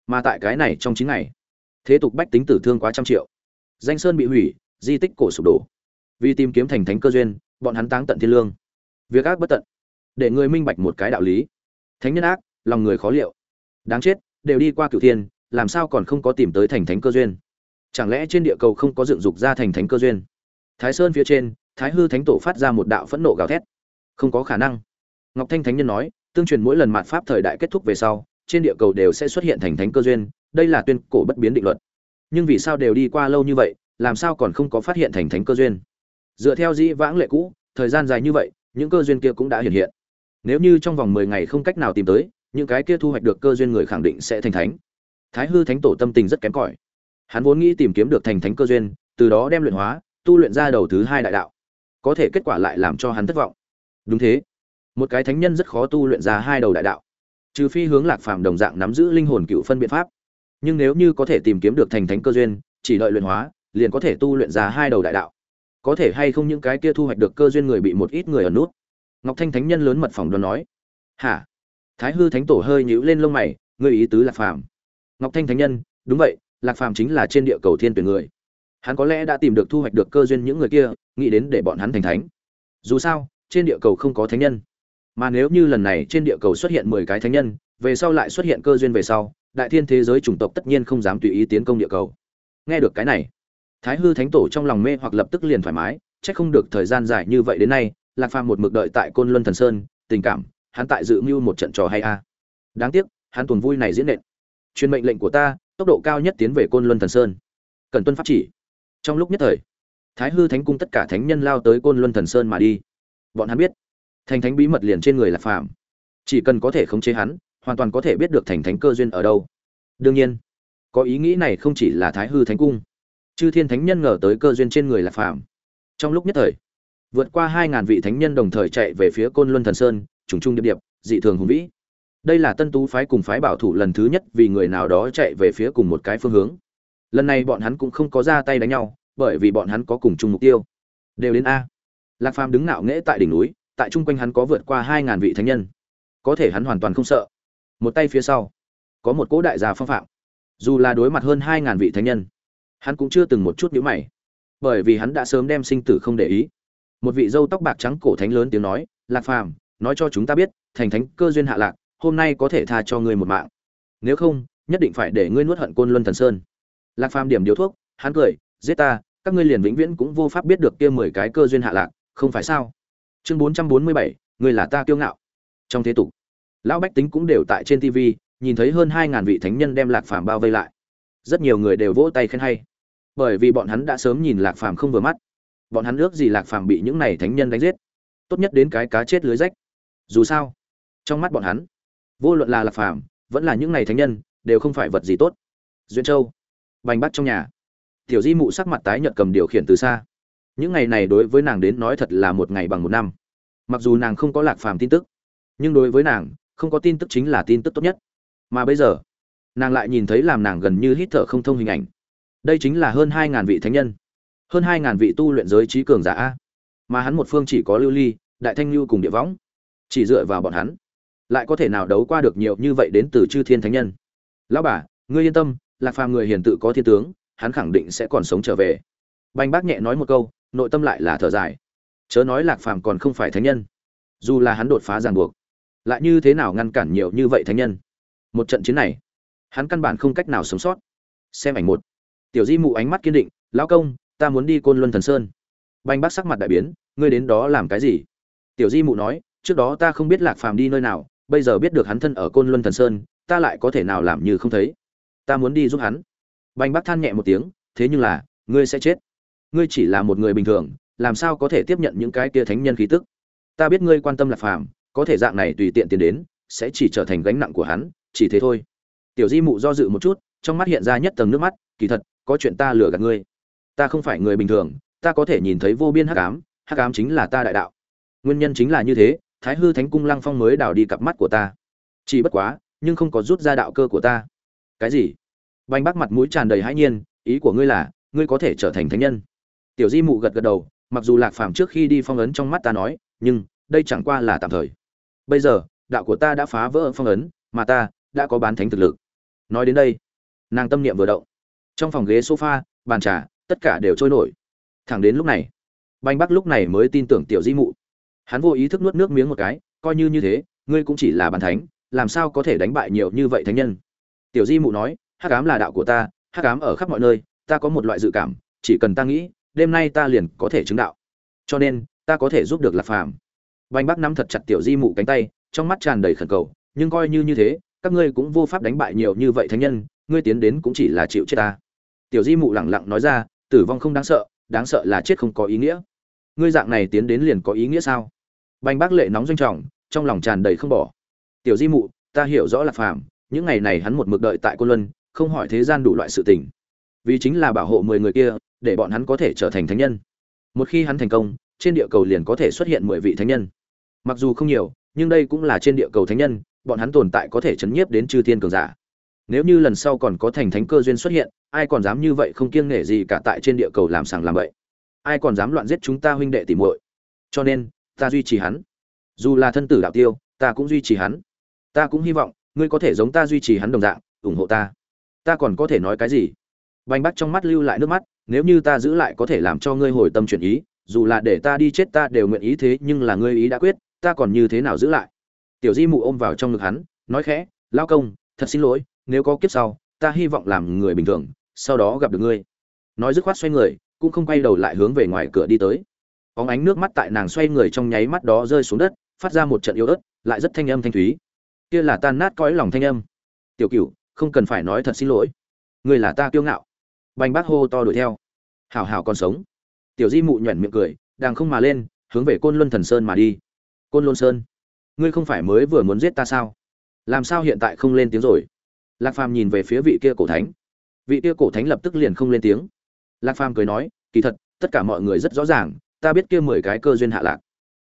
Mà tại cái này trong chín ngày, thế tục bách tính tử thương quá trăm triệu. Danh sơn bị hủy, di tích cổ sụp đổ vì tìm kiếm thành thánh cơ duyên, bọn hắn táng tận thiên lương. Việc ác bất tận, để người minh bạch một cái đạo lý. Thánh nhân ác, lòng người khó liệu. Đáng chết, đều đi qua cửu thiên, làm sao còn không có tìm tới thành thánh cơ duyên? Chẳng lẽ trên địa cầu không có dựng dục ra thành thánh cơ duyên? Thái sơn phía trên, thái hư thánh tổ phát ra một đạo phẫn nộ gào thét. Không có khả năng. Ngọc thanh thánh nhân nói, tương truyền mỗi lần mạt pháp thời đại kết thúc về sau, trên địa cầu đều sẽ xuất hiện thành thánh cơ duyên, đây là tuyên cổ bất biến định luật. Nhưng vì sao đều đi qua lâu như vậy, làm sao còn không có phát hiện thành thánh cơ duyên? Dựa theo dĩ vãng lệ cũ, thời gian dài như vậy, những cơ duyên kia cũng đã hiện hiện. Nếu như trong vòng mười ngày không cách nào tìm tới, những cái kia thu hoạch được cơ duyên người khẳng định sẽ thành thánh. Thái hư thánh tổ tâm tình rất kém cỏi. Hắn vốn nghĩ tìm kiếm được thành thánh cơ duyên, từ đó đem luyện hóa, tu luyện ra đầu thứ hai đại đạo. Có thể kết quả lại làm cho hắn thất vọng. Đúng thế. Một cái thánh nhân rất khó tu luyện ra hai đầu đại đạo. Trừ phi hướng lạc phàm đồng dạng nắm giữ linh hồn cựu phân biện pháp. Nhưng nếu như có thể tìm kiếm được thành thánh cơ duyên, chỉ đợi luyện hóa, liền có thể tu luyện ra hai đầu đại đạo có thể hay không những cái kia thu hoạch được cơ duyên người bị một ít người ở nút? Ngọc thanh thánh nhân lớn mật phòng đoán nói. Hả? Thái hư thánh tổ hơi nhíu lên lông mày, ngươi ý tứ lạc phàm. Ngọc thanh thánh nhân, đúng vậy, lạc phàm chính là trên địa cầu thiên tuyển người. Hắn có lẽ đã tìm được thu hoạch được cơ duyên những người kia, nghĩ đến để bọn hắn thành thánh. Dù sao, trên địa cầu không có thánh nhân. Mà nếu như lần này trên địa cầu xuất hiện mười cái thánh nhân, về sau lại xuất hiện cơ duyên về sau, đại thiên thế giới chủng tộc tất nhiên không dám tùy ý tiến công địa cầu. Nghe được cái này thái hư thánh tổ trong lòng mê hoặc lập tức liền thoải mái, chắc không được thời gian dài như vậy đến nay, lạc phàm một mực đợi tại côn luân thần sơn, tình cảm, hắn tại dự mưu một trận trò hay a. Đáng tiếc, hắn tuần vui này diễn nện. Truyền mệnh lệnh của ta, tốc độ cao nhất tiến về côn luân thần sơn. Cần tuân pháp chỉ. Trong lúc nhất thời, thái hư thánh cung tất cả thánh nhân lao tới côn luân thần sơn mà đi. Bọn hắn biết, thành thánh bí mật liền trên người lạc phàm. Chỉ cần có thể khống chế hắn, hoàn toàn có thể biết được thành thánh cơ duyên ở đâu. Đương nhiên, có ý nghĩ này không chỉ là thái hư thánh cung chư thiên thánh nhân ngờ tới cơ duyên trên người lạc phàm. Trong lúc nhất thời, vượt qua hai ngàn vị thánh nhân đồng thời chạy về phía côn luân thần sơn, trùng trung điệp điệp, dị thường hùng vĩ. Đây là tân tú phái cùng phái bảo thủ lần thứ nhất vì người nào đó chạy về phía cùng một cái phương hướng. Lần này bọn hắn cũng không có ra tay đánh nhau, bởi vì bọn hắn có cùng chung mục tiêu. Đều đến a. Lạc phàm đứng ngạo nghễ tại đỉnh núi, tại chung quanh hắn có vượt qua hai ngàn vị thánh nhân. Có thể hắn hoàn toàn không sợ. Một tay phía sau, có một cỗ đại gia phong phạm. Dù là đối mặt hơn hai ngàn vị thánh nhân hắn cũng chưa từng một chút nhíu mày. Bởi vì hắn đã sớm đem sinh tử không để ý. Một vị dâu tóc bạc trắng cổ thánh lớn tiếng nói, lạc phàm, nói cho chúng ta biết, thành thánh cơ duyên hạ lạc, hôm nay có thể tha cho ngươi một mạng. Nếu không, nhất định phải để ngươi nuốt hận côn luân thần sơn. Lạc phàm điểm điếu thuốc, hắn cười, giết ta, các ngươi liền vĩnh viễn cũng vô pháp biết được kia mười cái cơ duyên hạ lạc, không phải sao? Chương bốn trăm bốn mươi bảy, ngươi là ta kiêu ngạo. Trong thế tục, lão bách tính cũng đều tại trên tv nhìn thấy hơn hai ngàn vị thánh nhân đem lạc phàm bao vây lại. Rất nhiều người đều vỗ tay khen hay bởi vì bọn hắn đã sớm nhìn lạc phàm không vừa mắt. Bọn hắn ước gì lạc phàm bị những này thánh nhân đánh giết. Tốt nhất đến cái cá chết lưới rách. Dù sao, trong mắt bọn hắn, vô luận là lạc phàm, vẫn là những này thánh nhân, đều không phải vật gì tốt. Duyên châu, bành bắt trong nhà. Tiểu di mụ sắc mặt tái nhợt cầm điều khiển từ xa. Những ngày này đối với nàng đến nói thật là một ngày bằng một năm. Mặc dù nàng không có lạc phàm tin tức, nhưng đối với nàng, không có tin tức chính là tin tức tốt nhất. Mà bây giờ, nàng lại nhìn thấy làm nàng gần như hít thở không thông hình ảnh đây chính là hơn hai ngàn vị thánh nhân. Hơn hai ngàn vị tu luyện giới trí cường giả a. Mà hắn một phương chỉ có lưu ly, đại thanh lưu cùng địa võng. Chỉ dựa vào bọn hắn, lại có thể nào đấu qua được nhiều như vậy đến từ chư thiên thánh nhân? Lão bà, ngươi yên tâm, lạc phàm người hiền tự có thiên tướng, hắn khẳng định sẽ còn sống trở về. Banh bác nhẹ nói một câu, nội tâm lại là thở dài. Chớ nói lạc phàm còn không phải thánh nhân. Dù là hắn đột phá ràng buộc, lại như thế nào ngăn cản nhiều như vậy thánh nhân? Một trận chiến này, hắn căn bản không cách nào sống sót. Xem ảnh một tiểu di mụ ánh mắt kiên định, lão công, ta muốn đi côn luân thần sơn. Banh bác sắc mặt đại biến, ngươi đến đó làm cái gì? Tiểu di mụ nói, trước đó ta không biết lạc phàm đi nơi nào, bây giờ biết được hắn thân ở côn luân thần sơn, ta lại có thể nào làm như không thấy? Ta muốn đi giúp hắn. Banh bác than nhẹ một tiếng, thế nhưng là, ngươi sẽ chết. Ngươi chỉ là một người bình thường, làm sao có thể tiếp nhận những cái kia thánh nhân khí tức? Ta biết ngươi quan tâm lạc phàm, có thể dạng này tùy tiện tiến đến, sẽ chỉ trở thành gánh nặng của hắn, chỉ thế thôi. Tiểu di mụ do dự một chút, trong mắt hiện ra nhất tầng nước mắt, kỳ thật có chuyện ta lừa gạt ngươi. Ta không phải người bình thường, ta có thể nhìn thấy vô biên hắc ám hắc ám chính là ta đại đạo. Nguyên nhân chính là như thế, thái hư thánh cung lăng phong mới đào đi cặp mắt của ta. Chỉ bất quá, nhưng không có rút ra đạo cơ của ta. Cái gì? Banh bác mặt mũi tràn đầy hãi nhiên, ý của ngươi là, ngươi có thể trở thành thánh nhân. Tiểu di mụ gật gật đầu, mặc dù lạc phàm trước khi đi phong ấn trong mắt ta nói, nhưng, đây chẳng qua là tạm thời. Bây giờ, đạo của ta đã phá vỡ phong ấn, mà ta đã có bán thánh thực lực. Nói đến đây, nàng tâm niệm vừa động trong phòng ghế sofa, bàn trà, tất cả đều trôi nổi. Thẳng đến lúc này banh bắc lúc này mới tin tưởng tiểu di mụ. Hắn vô ý thức nuốt nước miếng một cái, coi như như thế, ngươi cũng chỉ là bàn thánh, làm sao có thể đánh bại nhiều như vậy thánh nhân? Tiểu di mụ nói, hắc ám là đạo của ta, hắc ám ở khắp mọi nơi, ta có một loại dự cảm, chỉ cần ta nghĩ, đêm nay ta liền có thể chứng đạo. Cho nên, ta có thể giúp được lạc phàm. Banh bắc nắm thật chặt tiểu di mụ cánh tay, trong mắt tràn đầy khẩn cầu, nhưng coi như như thế, các ngươi cũng vô pháp đánh bại nhiều như vậy thánh nhân, ngươi tiến đến cũng chỉ là chịu chết ta tiểu di mụ lẳng lặng nói ra, tử vong không đáng sợ đáng sợ là chết không có ý nghĩa. Ngươi dạng này tiến đến liền có ý nghĩa sao? Bành bác lệ nóng doanh trọng, trong lòng tràn đầy không bỏ. Tiểu di mụ, ta hiểu rõ là phàm, những ngày này hắn một mực đợi tại cô luân, không hỏi thế gian đủ loại sự tình. Vì chính là bảo hộ mười người kia, để bọn hắn có thể trở thành thánh nhân. Một khi hắn thành công, trên địa cầu liền có thể xuất hiện mười vị thánh nhân. Mặc dù không nhiều, nhưng đây cũng là trên địa cầu thánh nhân, bọn hắn tồn tại có thể chấn nhiếp đến chư thiên cường giả nếu như lần sau còn có thành thánh cơ duyên xuất hiện, ai còn dám như vậy không kiêng nể gì cả tại trên địa cầu làm sàng làm vậy ai còn dám loạn giết chúng ta huynh đệ tìm muội? Cho nên, ta duy trì hắn. Dù là thân tử đạo tiêu, ta cũng duy trì hắn. Ta cũng hy vọng, ngươi có thể giống ta duy trì hắn đồng dạng, ủng hộ ta. Ta còn có thể nói cái gì? Bành bắt trong mắt lưu lại nước mắt, nếu như ta giữ lại có thể làm cho ngươi hồi tâm chuyển ý, dù là để ta đi chết ta đều nguyện ý thế nhưng là ngươi ý đã quyết, ta còn như thế nào giữ lại? Tiểu di mụ ôm vào trong ngực hắn, nói khẽ lao công, thật xin lỗi nếu có kiếp sau, ta hy vọng làm người bình thường, sau đó gặp được ngươi. Nói dứt khoát xoay người, cũng không quay đầu lại hướng về ngoài cửa đi tới. Óng ánh nước mắt tại nàng xoay người trong nháy mắt đó rơi xuống đất, phát ra một trận yếu ớt, lại rất thanh âm thanh thúy. Kia là tan nát cõi lòng thanh âm. Tiểu cửu, không cần phải nói thật xin lỗi. Người là ta kiêu ngạo. Bành bác hô to đuổi theo. Hảo hảo còn sống. Tiểu di mụ nhoẻn miệng cười, đang không mà lên, hướng về côn luân thần sơn mà đi. Côn luân sơn, ngươi không phải mới vừa muốn giết ta sao? Làm sao hiện tại không lên tiếng rồi? Lạc phàm nhìn về phía vị kia cổ thánh. Vị kia cổ thánh lập tức liền không lên tiếng. Lạc phàm cười nói, kỳ thật, tất cả mọi người rất rõ ràng, ta biết kia mười cái cơ duyên hạ lạc.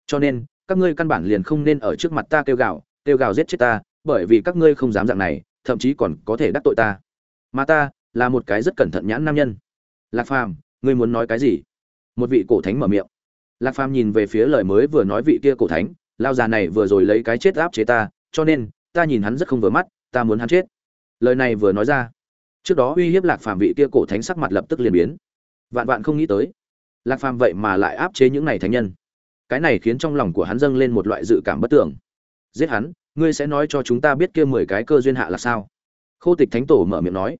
Cho nên, các ngươi căn bản liền không nên ở trước mặt ta kêu gào kêu gào giết chết ta, bởi vì các ngươi không dám dạng này, thậm chí còn có thể đắc tội ta. Mà ta là một cái rất cẩn thận nhãn nam nhân. Lạc phàm, ngươi muốn nói cái gì? Một vị cổ thánh mở miệng. Lạc phàm nhìn về phía lời mới vừa nói vị kia cổ thánh, lao già này vừa rồi lấy cái chết áp chế ta, cho nên, ta nhìn hắn rất không vừa mắt, ta muốn hắn chết lời này vừa nói ra, trước đó uy hiếp lạc phàm vị kia cổ thánh sắc mặt lập tức liền biến. Vạn vạn không nghĩ tới, lạc phàm vậy mà lại áp chế những này thánh nhân. Cái này khiến trong lòng của hắn dâng lên một loại dự cảm bất tưởng. Giết hắn, ngươi sẽ nói cho chúng ta biết kia mười cái cơ duyên hạ là sao? Khô tịch thánh tổ mở miệng nói.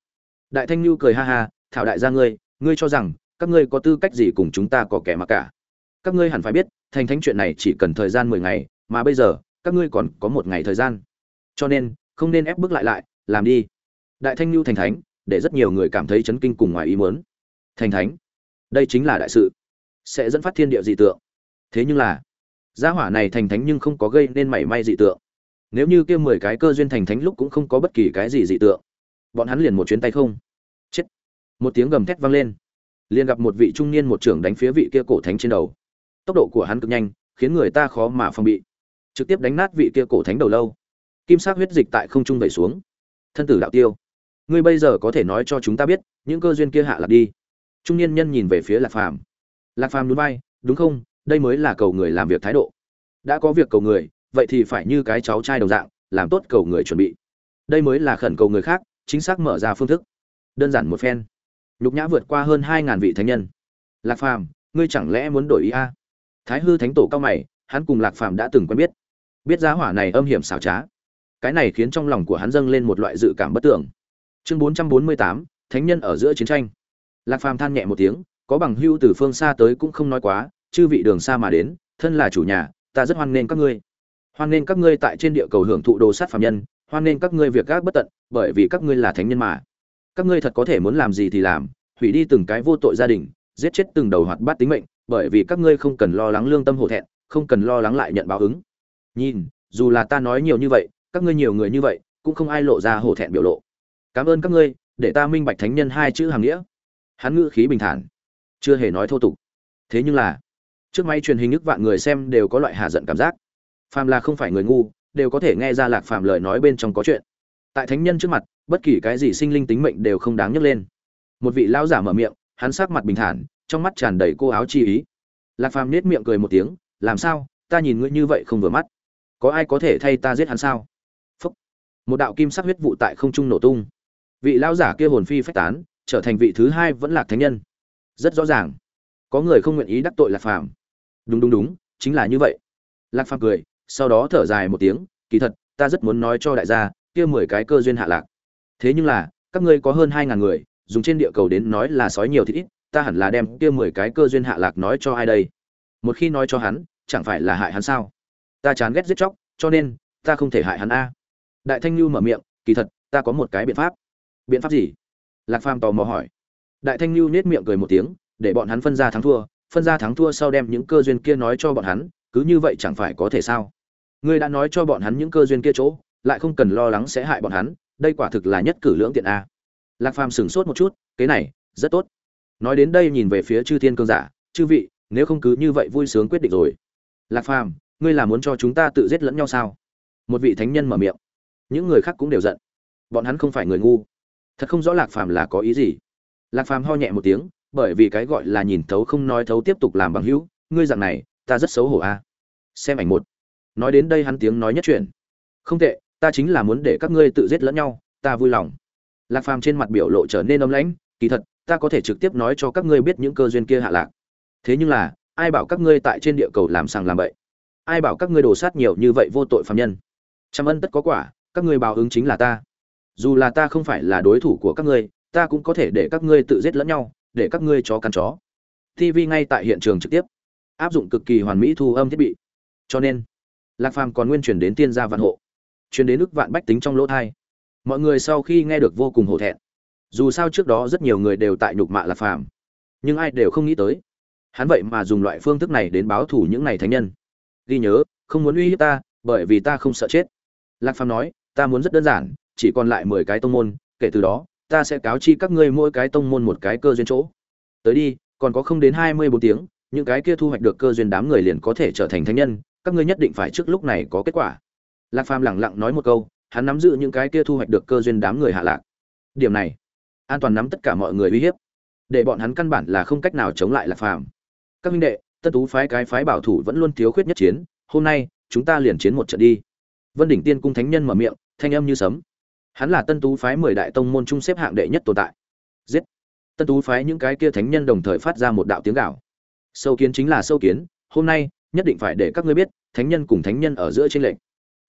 Đại thanh lưu cười ha ha, thảo đại gia ngươi ngươi cho rằng các ngươi có tư cách gì cùng chúng ta có kẻ mà cả? Các ngươi hẳn phải biết, thành thánh chuyện này chỉ cần thời gian mười ngày, mà bây giờ, các ngươi còn có một ngày thời gian. Cho nên, không nên ép bước lại lại làm đi. Đại thanh lưu thành thánh, để rất nhiều người cảm thấy chấn kinh cùng ngoài ý muốn. Thành thánh? Đây chính là đại sự. Sẽ dẫn phát thiên địa dị tượng. Thế nhưng là, gia hỏa này thành thánh nhưng không có gây nên mảy may dị tượng. Nếu như kia mười cái cơ duyên thành thánh lúc cũng không có bất kỳ cái gì dị tượng, bọn hắn liền một chuyến tay không. Chết. Một tiếng gầm thét vang lên. Liền gặp một vị trung niên một trưởng đánh phía vị kia cổ thánh trên đầu. Tốc độ của hắn cực nhanh, khiến người ta khó mà phòng bị. Trực tiếp đánh nát vị kia cổ thánh đầu lâu. Kim sắc huyết dịch tại không trung vẩy xuống thân tử đạo tiêu. Ngươi bây giờ có thể nói cho chúng ta biết, những cơ duyên kia hạ lạc đi. Trung niên nhân nhìn về phía lạc phàm. Lạc phàm núi bay đúng không? Đây mới là cầu người làm việc thái độ. Đã có việc cầu người, vậy thì phải như cái cháu trai đồng dạng, làm tốt cầu người chuẩn bị. Đây mới là khẩn cầu người khác, chính xác mở ra phương thức. Đơn giản một phen. Nhục nhã vượt qua hơn hai ngàn vị thánh nhân. Lạc phàm, ngươi chẳng lẽ muốn đổi ý a? Thái hư thánh tổ cao mày, hắn cùng lạc phàm đã từng quen biết. Biết giá hỏa này âm hiểm xảo trá cái này khiến trong lòng của hắn dâng lên một loại dự cảm bất tưởng. Chương bốn trăm bốn mươi tám, thánh nhân ở giữa chiến tranh. Lạc phàm than nhẹ một tiếng, có bằng hưu từ phương xa tới cũng không nói quá, chư vị đường xa mà đến, thân là chủ nhà, ta rất hoan nghênh các ngươi. Hoan nghênh các ngươi tại trên địa cầu hưởng thụ đồ sát phàm nhân, hoan nghênh các ngươi việc gác bất tận, bởi vì các ngươi là thánh nhân mà. Các ngươi thật có thể muốn làm gì thì làm, hủy đi từng cái vô tội gia đình, giết chết từng đầu hoạt bát tính mệnh, bởi vì các ngươi không cần lo lắng lương tâm hổ thẹn, không cần lo lắng lại nhận báo ứng. Nhìn, dù là ta nói nhiều như vậy các ngươi nhiều người như vậy, cũng không ai lộ ra hổ thẹn biểu lộ. Cảm ơn các ngươi, để ta minh bạch thánh nhân hai chữ hàng nghĩa. Hắn ngữ khí bình thản, chưa hề nói thô tục. Thế nhưng là, trước máy truyền hình ức vạn người xem đều có loại hạ giận cảm giác. Phàm là không phải người ngu, đều có thể nghe ra lạc phàm lời nói bên trong có chuyện. Tại thánh nhân trước mặt, bất kỳ cái gì sinh linh tính mệnh đều không đáng nhắc lên. Một vị lão giả mở miệng, hắn sắc mặt bình thản, trong mắt tràn đầy cô áo chi ý. Lạc phàm nết miệng cười một tiếng, làm sao? Ta nhìn ngươi như vậy không vừa mắt. Có ai có thể thay ta giết hắn sao? Một đạo kim sắc huyết vụ tại không trung nổ tung. Vị lão giả kia hồn phi phách tán, trở thành vị thứ hai vẫn là thánh nhân. Rất rõ ràng, có người không nguyện ý đắc tội lạc phàm. Đúng đúng đúng, chính là như vậy. Lạc phàm cười, sau đó thở dài một tiếng, kỳ thật, ta rất muốn nói cho đại gia, kia mười cái cơ duyên hạ lạc. Thế nhưng là, các ngươi có hơn hai ngàn người, dùng trên địa cầu đến nói là sói nhiều thì ít, ta hẳn là đem kia mười cái cơ duyên hạ lạc nói cho ai đây? Một khi nói cho hắn, chẳng phải là hại hắn sao? Ta chán ghét giết chóc, cho nên, ta không thể hại hắn a đại thanh lưu mở miệng, kỳ thật, ta có một cái biện pháp. Biện pháp gì? Lạc phàm tò mò hỏi. Đại thanh lưu nết miệng cười một tiếng, để bọn hắn phân ra thắng thua, phân ra thắng thua sau đem những cơ duyên kia nói cho bọn hắn, cứ như vậy chẳng phải có thể sao? Ngươi đã nói cho bọn hắn những cơ duyên kia chỗ, lại không cần lo lắng sẽ hại bọn hắn, đây quả thực là nhất cử lưỡng tiện a. Lạc phàm sửng sốt một chút, cái này, rất tốt. Nói đến đây nhìn về phía chư thiên cương giả, chư vị, nếu không cứ như vậy vui sướng quyết định rồi. Lạc phàm, ngươi là muốn cho chúng ta tự giết lẫn nhau sao? Một vị thánh nhân mở miệng những người khác cũng đều giận. Bọn hắn không phải người ngu. Thật không rõ lạc phàm là có ý gì. Lạc phàm ho nhẹ một tiếng, bởi vì cái gọi là nhìn thấu không nói thấu tiếp tục làm bằng hữu, ngươi dạng này, ta rất xấu hổ a. Xem ảnh một. Nói đến đây hắn tiếng nói nhất chuyện không tệ, ta chính là muốn để các ngươi tự giết lẫn nhau, ta vui lòng. Lạc phàm trên mặt biểu lộ trở nên âm lãnh, kỳ thật, ta có thể trực tiếp nói cho các ngươi biết những cơ duyên kia hạ lạc. Thế nhưng là, ai bảo các ngươi tại trên địa cầu làm sàng làm bậy? Ai bảo các ngươi đổ sát nhiều như vậy vô tội phạm nhân? Trăm ân tất có quả các ngươi báo ứng chính là ta. Dù là ta không phải là đối thủ của các ngươi, ta cũng có thể để các ngươi tự giết lẫn nhau, để các ngươi chó cắn chó. Tv ngay tại hiện trường trực tiếp. Áp dụng cực kỳ hoàn mỹ thu âm thiết bị. Cho nên, lạc phàm còn nguyên chuyển đến tiên gia vạn hộ. Chuyển đến ức vạn bách tính trong lỗ thai. Mọi người sau khi nghe được vô cùng hổ thẹn. Dù sao trước đó rất nhiều người đều tại nhục mạ lạc phàm, nhưng ai đều không nghĩ tới. Hắn vậy mà dùng loại phương thức này đến báo thủ những này thánh nhân. Ghi nhớ, không muốn uy hiếp ta, bởi vì ta không sợ chết. Lạc phàm nói ta muốn rất đơn giản, chỉ còn lại mười cái tông môn, kể từ đó, ta sẽ cáo chi các ngươi mỗi cái tông môn một cái cơ duyên chỗ. Tới đi, còn có không đến hai mươi bốn tiếng, những cái kia thu hoạch được cơ duyên đám người liền có thể trở thành thánh nhân, các ngươi nhất định phải trước lúc này có kết quả. Lạc phàm lẳng lặng nói một câu, hắn nắm giữ những cái kia thu hoạch được cơ duyên đám người hạ lạc. Điểm này, an toàn nắm tất cả mọi người uy hiếp. Để bọn hắn căn bản là không cách nào chống lại lạc phàm. Các minh đệ, tân tú phái cái phái bảo thủ vẫn luôn thiếu khuyết nhất chiến, hôm nay, chúng ta liền chiến một trận đi. Vân đỉnh tiên cung thánh nhân mở miệng thanh âm như sấm. Hắn là tân tú phái mười đại tông môn trung xếp hạng đệ nhất tồn tại. Giết! Tân tú phái những cái kia thánh nhân đồng thời phát ra một đạo tiếng gạo sâu kiến chính là sâu kiến, hôm nay, nhất định phải để các ngươi biết, thánh nhân cùng thánh nhân ở giữa tranh lệch.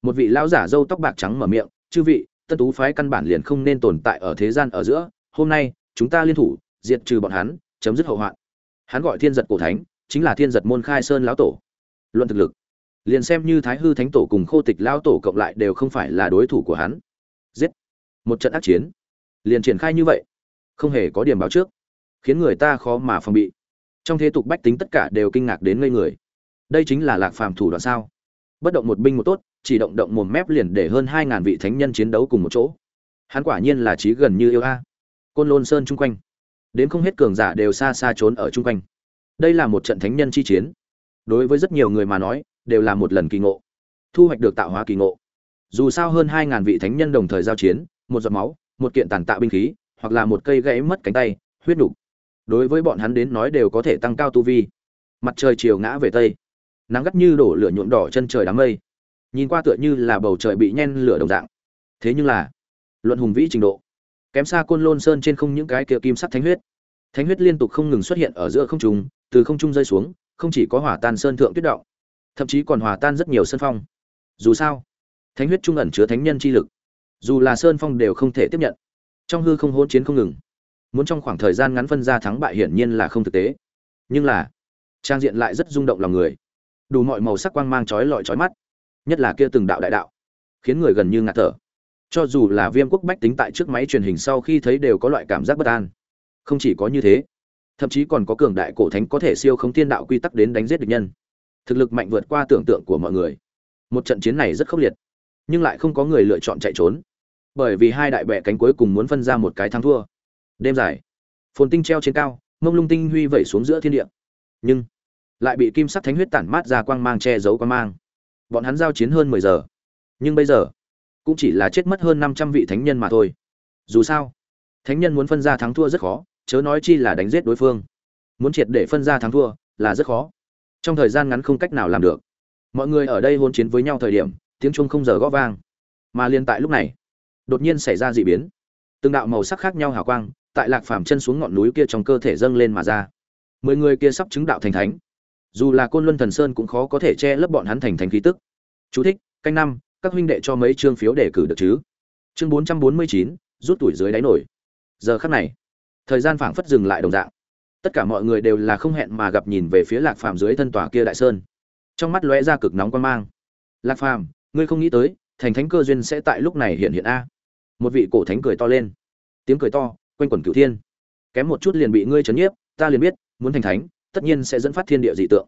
một vị lão giả râu tóc bạc trắng mở miệng, chư vị, tân tú phái căn bản liền không nên tồn tại ở thế gian ở giữa, hôm nay, chúng ta liên thủ, diệt trừ bọn hắn, chấm dứt hậu hoạn. Hắn gọi thiên giật cổ thánh, chính là thiên giật môn khai sơn lão tổ. Luận thực lực liền xem như thái hư thánh tổ cùng khô tịch lão tổ cộng lại đều không phải là đối thủ của hắn. Giết! Một trận ác chiến. Liền triển khai như vậy. Không hề có điểm báo trước. Khiến người ta khó mà phòng bị. Trong thế tục bách tính tất cả đều kinh ngạc đến ngây người. Đây chính là lạc phàm thủ đoạn sao? Bất động một binh một tốt, chỉ động động mồm mép liền để hơn hai ngàn vị thánh nhân chiến đấu cùng một chỗ. Hắn quả nhiên là trí gần như yêu a. Côn lôn sơn chung quanh. Đến không hết cường giả đều xa xa trốn ở chung quanh. Đây là một trận thánh nhân chi chiến. Đối với rất nhiều người mà nói đều là một lần kỳ ngộ. Thu hoạch được tạo hóa kỳ ngộ. Dù sao hơn hai ngàn vị thánh nhân đồng thời giao chiến một giọt máu một kiện tàn tạ binh khí hoặc là một cây gãy mất cánh tay huyết đục, đối với bọn hắn đến nói đều có thể tăng cao tu vi. Mặt trời chiều ngã về tây. Nắng gắt như đổ lửa nhuộm đỏ chân trời đám mây. Nhìn qua tựa như là bầu trời bị nhen lửa đồng dạng. Thế nhưng là luận hùng vĩ trình độ kém xa côn lôn sơn trên không những cái kia kim sắc thánh huyết. Thánh huyết liên tục không ngừng xuất hiện ở giữa không trung từ không trung rơi xuống không chỉ có hỏa tan sơn thượng tuyết động thậm chí còn hòa tan rất nhiều sơn phong. Dù sao, thánh huyết trung ẩn chứa thánh nhân chi lực, dù là sơn phong đều không thể tiếp nhận. Trong hư không hỗn chiến không ngừng. Muốn trong khoảng thời gian ngắn phân ra thắng bại hiển nhiên là không thực tế. Nhưng là, trang diện lại rất rung động lòng người. Đủ mọi màu sắc quang mang chói lọi chói mắt. Nhất là kia từng đạo đại đạo, khiến người gần như ngạt thở. Cho dù là viêm quốc bách tính tại trước máy truyền hình sau khi thấy đều có loại cảm giác bất an. Không chỉ có như thế, thậm chí còn có cường đại cổ thánh có thể siêu không tiên đạo quy tắc đến đánh giết địch nhân thực lực mạnh vượt qua tưởng tượng của mọi người. Một trận chiến này rất khốc liệt, nhưng lại không có người lựa chọn chạy trốn, bởi vì hai đại bệ cánh cuối cùng muốn phân ra một cái thắng thua. Đêm dài, phồn tinh treo trên cao, mông lung tinh huy vẩy xuống giữa thiên địa. Nhưng, lại bị kim sắc thánh huyết tản mát ra quang mang che giấu quang mang. Bọn hắn giao chiến hơn mười giờ, nhưng bây giờ, cũng chỉ là chết mất hơn năm trăm vị thánh nhân mà thôi. Dù sao, thánh nhân muốn phân ra thắng thua rất khó, chớ nói chi là đánh giết đối phương. Muốn triệt để phân ra thắng thua là rất khó trong thời gian ngắn không cách nào làm được. Mọi người ở đây hôn chiến với nhau thời điểm tiếng chuông không giờ gõ vang. Mà liên tại lúc này đột nhiên xảy ra dị biến. Từng đạo màu sắc khác nhau hào quang tại lạc phàm chân xuống ngọn núi kia trong cơ thể dâng lên mà ra. Mười người kia sắp chứng đạo thành thánh. Dù là côn luân thần sơn cũng khó có thể che lấp bọn hắn thành thánh khí tức. Chú thích, canh năm các huynh đệ cho mấy chương phiếu để cử được chứ? Chương bốn trăm bốn mươi chín rút tuổi dưới đáy nổi. Giờ khắc này thời gian phảng phất dừng lại đồng dạng tất cả mọi người đều là không hẹn mà gặp nhìn về phía lạc phàm dưới thân tòa kia đại sơn. Trong mắt lóe ra cực nóng quan mang. Lạc phàm, ngươi không nghĩ tới, thành thánh cơ duyên sẽ tại lúc này hiện hiện a. Một vị cổ thánh cười to lên. Tiếng cười to, quanh quẩn cửu thiên. Kém một chút liền bị ngươi chấn nhiếp, ta liền biết, muốn thành thánh, tất nhiên sẽ dẫn phát thiên địa dị tượng.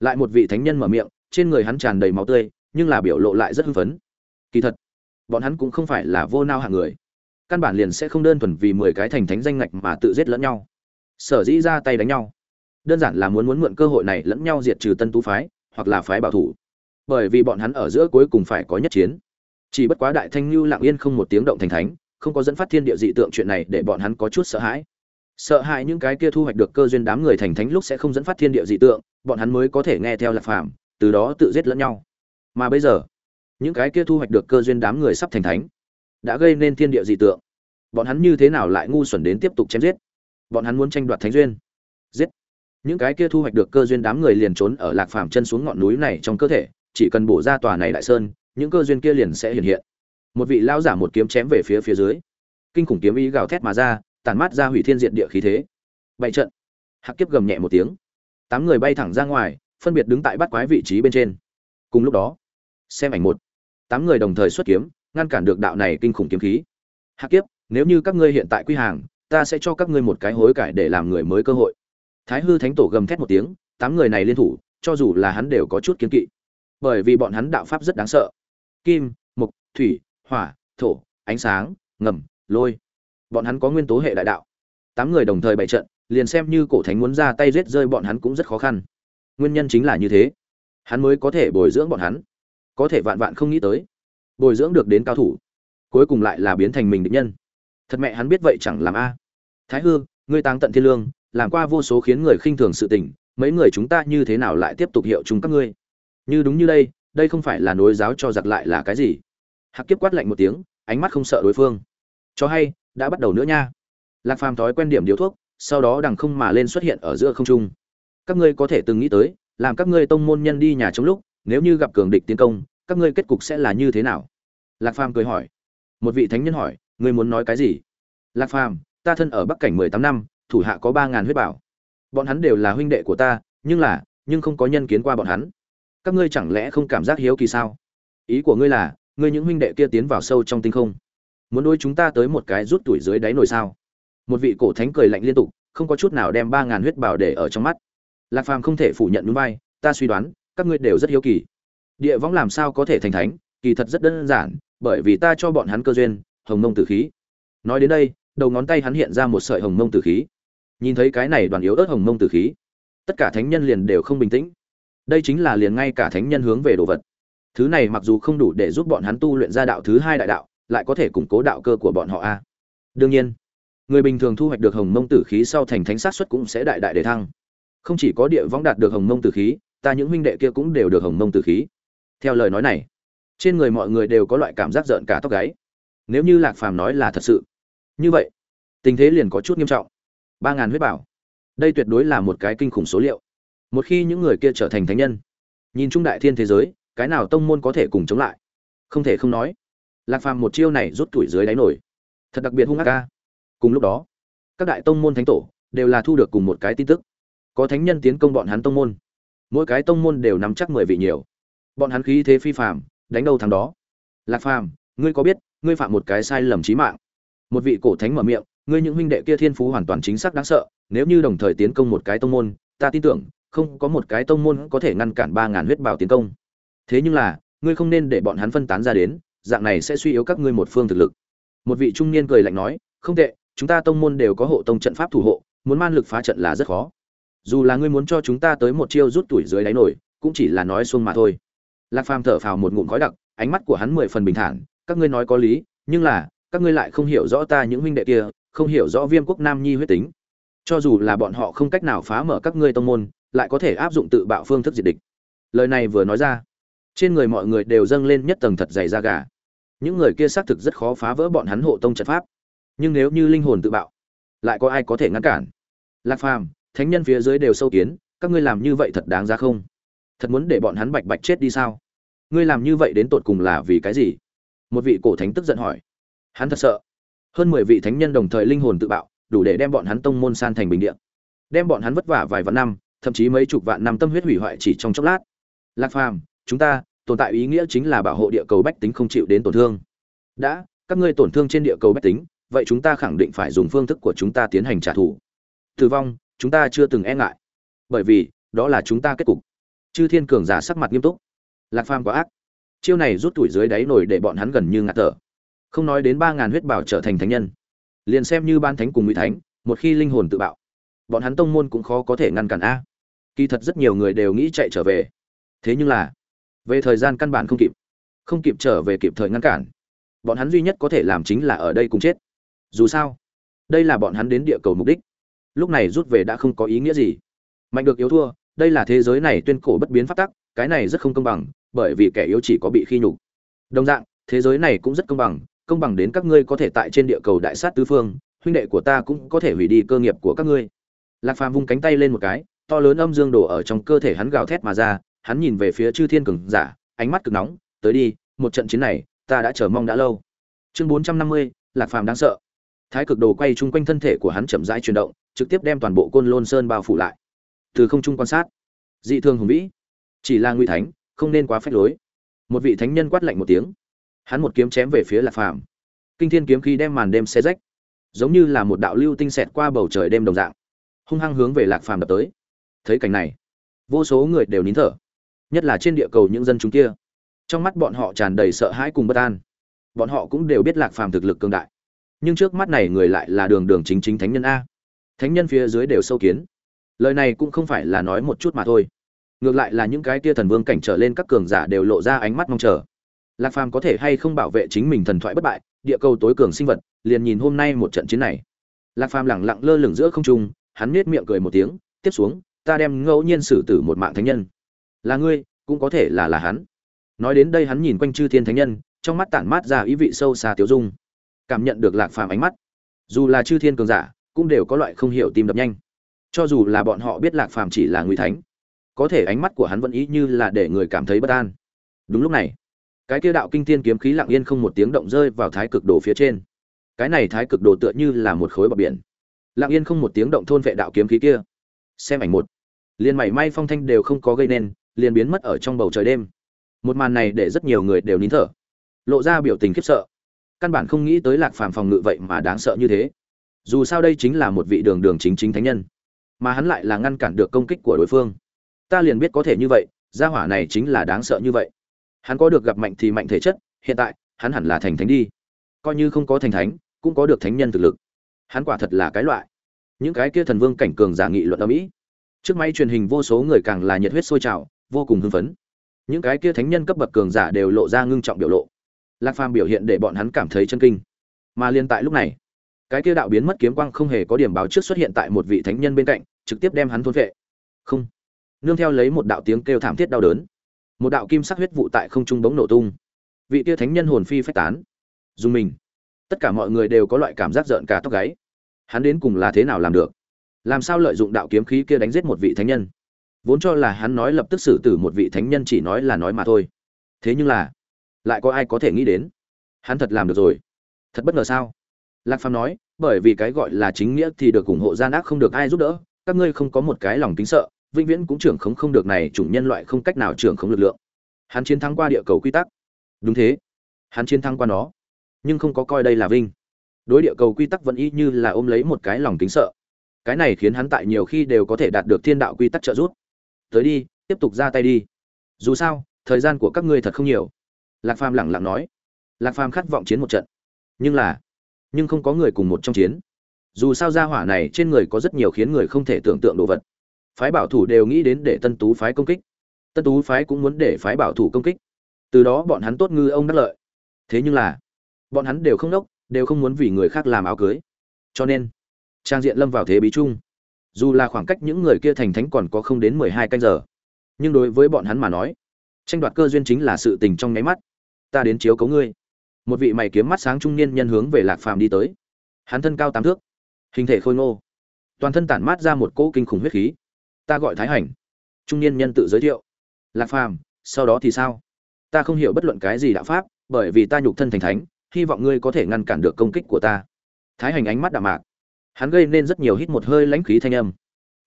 Lại một vị thánh nhân mở miệng, trên người hắn tràn đầy máu tươi, nhưng là biểu lộ lại rất hưng phấn. Kỳ thật, bọn hắn cũng không phải là vô nao hạng người. Căn bản liền sẽ không đơn thuần vì mười cái thành thánh danh ngạch mà tự giết lẫn nhau sở dĩ ra tay đánh nhau. Đơn giản là muốn muốn mượn cơ hội này lẫn nhau diệt trừ tân tú phái, hoặc là phái bảo thủ. Bởi vì bọn hắn ở giữa cuối cùng phải có nhất chiến. Chỉ bất quá đại thanh lưu lặng yên không một tiếng động thành thánh, không có dẫn phát thiên địa dị tượng chuyện này để bọn hắn có chút sợ hãi. Sợ hãi những cái kia thu hoạch được cơ duyên đám người thành thánh lúc sẽ không dẫn phát thiên địa dị tượng, bọn hắn mới có thể nghe theo lạc phàm, từ đó tự giết lẫn nhau. Mà bây giờ, những cái kia thu hoạch được cơ duyên đám người sắp thành thánh, đã gây nên thiên địa dị tượng. Bọn hắn như thế nào lại ngu xuẩn đến tiếp tục chém giết? Bọn hắn muốn tranh đoạt thánh duyên. Giết. Những cái kia thu hoạch được cơ duyên đám người liền trốn ở lạc phàm chân xuống ngọn núi này trong cơ thể, chỉ cần bổ ra tòa này đại sơn, những cơ duyên kia liền sẽ hiện hiện. Một vị lão giả một kiếm chém về phía phía dưới. Kinh khủng kiếm ý gào thét mà ra, tản mát ra hủy thiên diện địa khí thế. Bảy trận. Hạc kiếp gầm nhẹ một tiếng. Tám người bay thẳng ra ngoài, phân biệt đứng tại bắt quái vị trí bên trên. Cùng lúc đó, xem ảnh một. Tám người đồng thời xuất kiếm, ngăn cản được đạo này kinh khủng kiếm khí. Hạc kiếp, nếu như các ngươi hiện tại quy hàng ta sẽ cho các ngươi một cái hối cải để làm người mới cơ hội. Thái hư thánh tổ gầm thét một tiếng, tám người này liên thủ, cho dù là hắn đều có chút kiến kỵ. Bởi vì bọn hắn đạo pháp rất đáng sợ. Kim mục thủy, hỏa, thổ, ánh sáng, ngầm, lôi. Bọn hắn có nguyên tố hệ đại đạo. Tám người đồng thời bày trận, liền xem như cổ thánh muốn ra tay giết rơi bọn hắn cũng rất khó khăn. Nguyên nhân chính là như thế. Hắn mới có thể bồi dưỡng bọn hắn. Có thể vạn vạn không nghĩ tới. Bồi dưỡng được đến cao thủ, cuối cùng lại là biến thành mình định nhân. Thật mẹ hắn biết vậy chẳng làm a thái hư, ngươi táng tận thiên lương, làm qua vô số khiến người khinh thường sự tình, mấy người chúng ta như thế nào lại tiếp tục hiệu chúng các ngươi? Như đúng như đây đây không phải là nối giáo cho giặc lại là cái gì? Hạc kiếp quát lạnh một tiếng, ánh mắt không sợ đối phương. Cho hay, đã bắt đầu nữa nha. Lạc phàm thói quen điểm điếu thuốc, sau đó đằng không mà lên xuất hiện ở giữa không trung. Các ngươi có thể từng nghĩ tới, làm các ngươi tông môn nhân đi nhà trong lúc, nếu như gặp cường địch tiến công, các ngươi kết cục sẽ là như thế nào? Lạc phàm cười hỏi. Một vị thánh nhân hỏi, ngươi muốn nói cái gì? Lạc phàm ta thân ở bắc cảnh mười tám năm, thủ hạ có ba ngàn huyết bảo. Bọn hắn đều là huynh đệ của ta, nhưng là, nhưng không có nhân kiến qua bọn hắn. Các ngươi chẳng lẽ không cảm giác hiếu kỳ sao? Ý của ngươi là, ngươi những huynh đệ kia tiến vào sâu trong tinh không. Muốn đôi chúng ta tới một cái rút tuổi dưới đáy nồi sao? Một vị cổ thánh cười lạnh liên tục, không có chút nào đem ba ngàn huyết bảo để ở trong mắt. Lạc phàm không thể phủ nhận núi bay ta suy đoán, các ngươi đều rất hiếu kỳ. Địa võng làm sao có thể thành thánh? Kỳ thật rất đơn giản, bởi vì ta cho bọn hắn cơ duyên, hồng mông tử khí. Nói đến đây đầu ngón tay hắn hiện ra một sợi hồng mông tử khí. Nhìn thấy cái này đoàn yếu ớt hồng mông tử khí, tất cả thánh nhân liền đều không bình tĩnh. Đây chính là liền ngay cả thánh nhân hướng về đồ vật. Thứ này mặc dù không đủ để giúp bọn hắn tu luyện ra đạo thứ hai đại đạo, lại có thể củng cố đạo cơ của bọn họ a. Đương nhiên, người bình thường thu hoạch được hồng mông tử khí sau thành thánh sát xuất cũng sẽ đại đại để thăng. Không chỉ có địa võng đạt được hồng mông tử khí, ta những huynh đệ kia cũng đều được hồng mông tử khí. Theo lời nói này, trên người mọi người đều có loại cảm giác rợn cả tóc gáy. Nếu như lạc phàm nói là thật sự như vậy, tình thế liền có chút nghiêm trọng. Ba ngàn huyết bảo. Đây tuyệt đối là một cái kinh khủng số liệu. Một khi những người kia trở thành thánh nhân, nhìn trung đại thiên thế giới, cái nào tông môn có thể cùng chống lại? Không thể không nói, lạc phàm một chiêu này rút tuổi dưới đáy nổi. Thật đặc biệt hung ác ca. Cùng lúc đó, các đại tông môn thánh tổ đều là thu được cùng một cái tin tức. Có thánh nhân tiến công bọn hắn tông môn. Mỗi cái tông môn đều nắm chắc mười vị nhiều. Bọn hắn khí thế phi phàm, đánh đâu thằng đó. Lạc phàm, ngươi có biết, ngươi phạm một cái sai lầm trí mạng một vị cổ thánh mở miệng, ngươi những huynh đệ kia thiên phú hoàn toàn chính xác đáng sợ, nếu như đồng thời tiến công một cái tông môn, ta tin tưởng, không có một cái tông môn có thể ngăn cản ba ngàn huyết bảo tiến công. Thế nhưng là, ngươi không nên để bọn hắn phân tán ra đến, dạng này sẽ suy yếu các ngươi một phương thực lực. Một vị trung niên cười lạnh nói, không tệ, chúng ta tông môn đều có hộ tông trận pháp thủ hộ, muốn man lực phá trận là rất khó. Dù là ngươi muốn cho chúng ta tới một chiêu rút tuổi dưới đáy nổi, cũng chỉ là nói xuông mà thôi. Lạc phàm thở phào một ngụm khói đặc, ánh mắt của hắn mười phần bình thản, các ngươi nói có lý, nhưng là các ngươi lại không hiểu rõ ta những huynh đệ kia, không hiểu rõ viêm quốc nam nhi huyết tính. Cho dù là bọn họ không cách nào phá mở các ngươi tông môn, lại có thể áp dụng tự bạo phương thức diệt địch. Lời này vừa nói ra, trên người mọi người đều dâng lên nhất tầng thật dày da gà. Những người kia xác thực rất khó phá vỡ bọn hắn hộ tông trận pháp. Nhưng nếu như linh hồn tự bạo, lại có ai có thể ngăn cản? Lạc phàm, thánh nhân phía dưới đều sâu kiến, các ngươi làm như vậy thật đáng ra không? Thật muốn để bọn hắn bạch bạch chết đi sao? Ngươi làm như vậy đến tột cùng là vì cái gì? Một vị cổ thánh tức giận hỏi hắn thật sợ. Hơn mười vị thánh nhân đồng thời linh hồn tự bạo, đủ để đem bọn hắn tông môn san thành bình địa. Đem bọn hắn vất vả vài vạn năm, thậm chí mấy chục vạn năm tâm huyết hủy hoại chỉ trong chốc lát. Lạc phàm, chúng ta, tồn tại ý nghĩa chính là bảo hộ địa cầu bách tính không chịu đến tổn thương. Đã, các ngươi tổn thương trên địa cầu bách tính, vậy chúng ta khẳng định phải dùng phương thức của chúng ta tiến hành trả thù. Tử vong, chúng ta chưa từng e ngại. Bởi vì, đó là chúng ta kết cục. Chư thiên cường giả sắc mặt nghiêm túc. Lạc phàm quá ác. Chiêu này rút tuổi dưới đáy nổi để bọn hắn gần như ngạt thở không nói đến ba ngàn huyết bảo trở thành thánh nhân. Liền xem như ban thánh cùng ngụy thánh, một khi linh hồn tự bạo, bọn hắn tông môn cũng khó có thể ngăn cản a. Kỳ thật rất nhiều người đều nghĩ chạy trở về. Thế nhưng là, về thời gian căn bản không kịp không kịp trở về kịp thời ngăn cản, bọn hắn duy nhất có thể làm chính là ở đây cùng chết. Dù sao, đây là bọn hắn đến địa cầu mục đích. Lúc này rút về đã không có ý nghĩa gì. Mạnh được yếu thua, đây là thế giới này tuyên cổ bất biến pháp tắc, cái này rất không công bằng, bởi vì kẻ yếu chỉ có bị khi nhục. Đồng dạng, thế giới này cũng rất công bằng công bằng đến các ngươi có thể tại trên địa cầu đại sát tứ phương, huynh đệ của ta cũng có thể hủy đi cơ nghiệp của các ngươi. Lạc phàm vung cánh tay lên một cái, to lớn âm dương đổ ở trong cơ thể hắn gào thét mà ra, hắn nhìn về phía chư thiên cường giả, ánh mắt cực nóng, tới đi, một trận chiến này, ta đã chờ mong đã lâu. Chương bốn trăm năm mươi, lạc phàm đáng sợ. Thái cực đồ quay chung quanh thân thể của hắn chậm rãi chuyển động, trực tiếp đem toàn bộ côn lôn sơn bao phủ lại. Từ không trung quan sát, dị thường hùng vĩ. Chỉ là nguy thánh, không nên quá phép lối. Một vị thánh nhân quát lạnh một tiếng hắn một kiếm chém về phía lạc phàm. Kinh thiên kiếm khí đem màn đêm xe rách, giống như là một đạo lưu tinh xẹt qua bầu trời đêm đồng dạng, hung hăng hướng về lạc phàm đập tới. Thấy cảnh này, vô số người đều nín thở, nhất là trên địa cầu những dân chúng kia. Trong mắt bọn họ tràn đầy sợ hãi cùng bất an. Bọn họ cũng đều biết lạc phàm thực lực cường đại, nhưng trước mắt này người lại là đường đường chính chính thánh nhân a. Thánh nhân phía dưới đều sâu kiến. Lời này cũng không phải là nói một chút mà thôi. Ngược lại là những cái kia thần vương cảnh trở lên các cường giả đều lộ ra ánh mắt mong chờ lạc phàm có thể hay không bảo vệ chính mình thần thoại bất bại, địa cầu tối cường sinh vật, liền nhìn hôm nay một trận chiến này. Lạc phàm lẳng lặng lơ lửng giữa không trung, hắn nết miệng cười một tiếng, tiếp xuống, ta đem ngẫu nhiên xử tử một mạng thánh nhân. Là ngươi, cũng có thể là là hắn. Nói đến đây hắn nhìn quanh chư thiên thánh nhân, trong mắt tản mát ra ý vị sâu xa tiêu dung. Cảm nhận được lạc phàm ánh mắt, dù là chư thiên cường giả, cũng đều có loại không hiểu tim đập nhanh. Cho dù là bọn họ biết lạc phàm chỉ là ngụy thánh, có thể ánh mắt của hắn vẫn ý như là để người cảm thấy bất an. Đúng lúc này cái kia đạo kinh thiên kiếm khí lặng yên không một tiếng động rơi vào thái cực đồ phía trên. Cái này thái cực đồ tựa như là một khối bờ biển. Lặng yên không một tiếng động thôn vệ đạo kiếm khí kia. Xem ảnh một. Liền mảy may phong thanh đều không có gây nên, liền biến mất ở trong bầu trời đêm. Một màn này để rất nhiều người đều nín thở. Lộ ra biểu tình khiếp sợ. Căn bản không nghĩ tới lạc phàm phòng ngự vậy mà đáng sợ như thế. Dù sao đây chính là một vị đường đường chính chính thánh nhân. Mà hắn lại là ngăn cản được công kích của đối phương. Ta liền biết có thể như vậy, gia hỏa này chính là đáng sợ như vậy hắn có được gặp mạnh thì mạnh thể chất, hiện tại, hắn hẳn là thành thánh đi. Coi như không có thành thánh, cũng có được thánh nhân thực lực. Hắn quả thật là cái loại. Những cái kia thần vương cảnh cường giả nghị luận ở mỹ. Trước máy truyền hình vô số người càng là nhiệt huyết sôi trào, vô cùng hưng phấn. Những cái kia thánh nhân cấp bậc cường giả đều lộ ra ngưng trọng biểu lộ. Lạc phàm biểu hiện để bọn hắn cảm thấy chân kinh. Mà liên tại lúc này, cái kia đạo biến mất kiếm quang không hề có điểm báo trước xuất hiện tại một vị thánh nhân bên cạnh, trực tiếp đem hắn thôn vệ không. Nương theo lấy một đạo tiếng kêu thảm thiết đau đớn một đạo kim sắc huyết vụ tại không trung bỗng nổ tung. Vị tia thánh nhân hồn phi phách tán. Dùng mình. Tất cả mọi người đều có loại cảm giác rợn cả tóc gáy. Hắn đến cùng là thế nào làm được? Làm sao lợi dụng đạo kiếm khí kia đánh giết một vị thánh nhân? Vốn cho là hắn nói lập tức xử tử một vị thánh nhân chỉ nói là nói mà thôi. Thế nhưng là, lại có ai có thể nghĩ đến? Hắn thật làm được rồi. Thật bất ngờ sao? Lạc phàm nói, bởi vì cái gọi là chính nghĩa thì được ủng hộ gian ác không được ai giúp đỡ. Các ngươi không có một cái lòng kính sợ vĩnh viễn cũng trưởng khống không được này chủng nhân loại không cách nào trưởng khống lực lượng. Hắn chiến thắng qua địa cầu quy tắc. Đúng thế. Hắn chiến thắng qua nó. Nhưng không có coi đây là vinh. Đối địa cầu quy tắc vẫn y như là ôm lấy một cái lòng kính sợ. Cái này khiến hắn tại nhiều khi đều có thể đạt được thiên đạo quy tắc trợ giúp. Tới đi, tiếp tục ra tay đi. Dù sao, thời gian của các ngươi thật không nhiều. Lạc phàm lẳng lặng nói. Lạc phàm khát vọng chiến một trận. Nhưng là, nhưng không có người cùng một trong chiến. Dù sao gia hỏa này trên người có rất nhiều khiến người không thể tưởng tượng đồ vật phái bảo thủ đều nghĩ đến để tân tú phái công kích. Tân tú phái cũng muốn để phái bảo thủ công kích. Từ đó bọn hắn tốt ngư ông đắc lợi. Thế nhưng là, bọn hắn đều không đốc, đều không muốn vì người khác làm áo cưới. Cho nên, trang diện lâm vào thế bí chung. Dù là khoảng cách những người kia thành thánh còn có không đến mười hai canh giờ. Nhưng đối với bọn hắn mà nói, tranh đoạt cơ duyên chính là sự tình trong nháy mắt. Ta đến chiếu cấu ngươi. Một vị mày kiếm mắt sáng trung niên nhân hướng về lạc phàm đi tới. Hắn thân cao tám thước, hình thể khôi ngô. Toàn thân tản mát ra một cỗ kinh khủng huyết khí ta gọi thái hành. Trung niên nhân tự giới thiệu. Lạc phàm, sau đó thì sao? Ta không hiểu bất luận cái gì đạo pháp, bởi vì ta nhục thân thành thánh, hy vọng ngươi có thể ngăn cản được công kích của ta. Thái hành ánh mắt đạm mạc. Hắn gây nên rất nhiều hít một hơi lãnh khí thanh âm.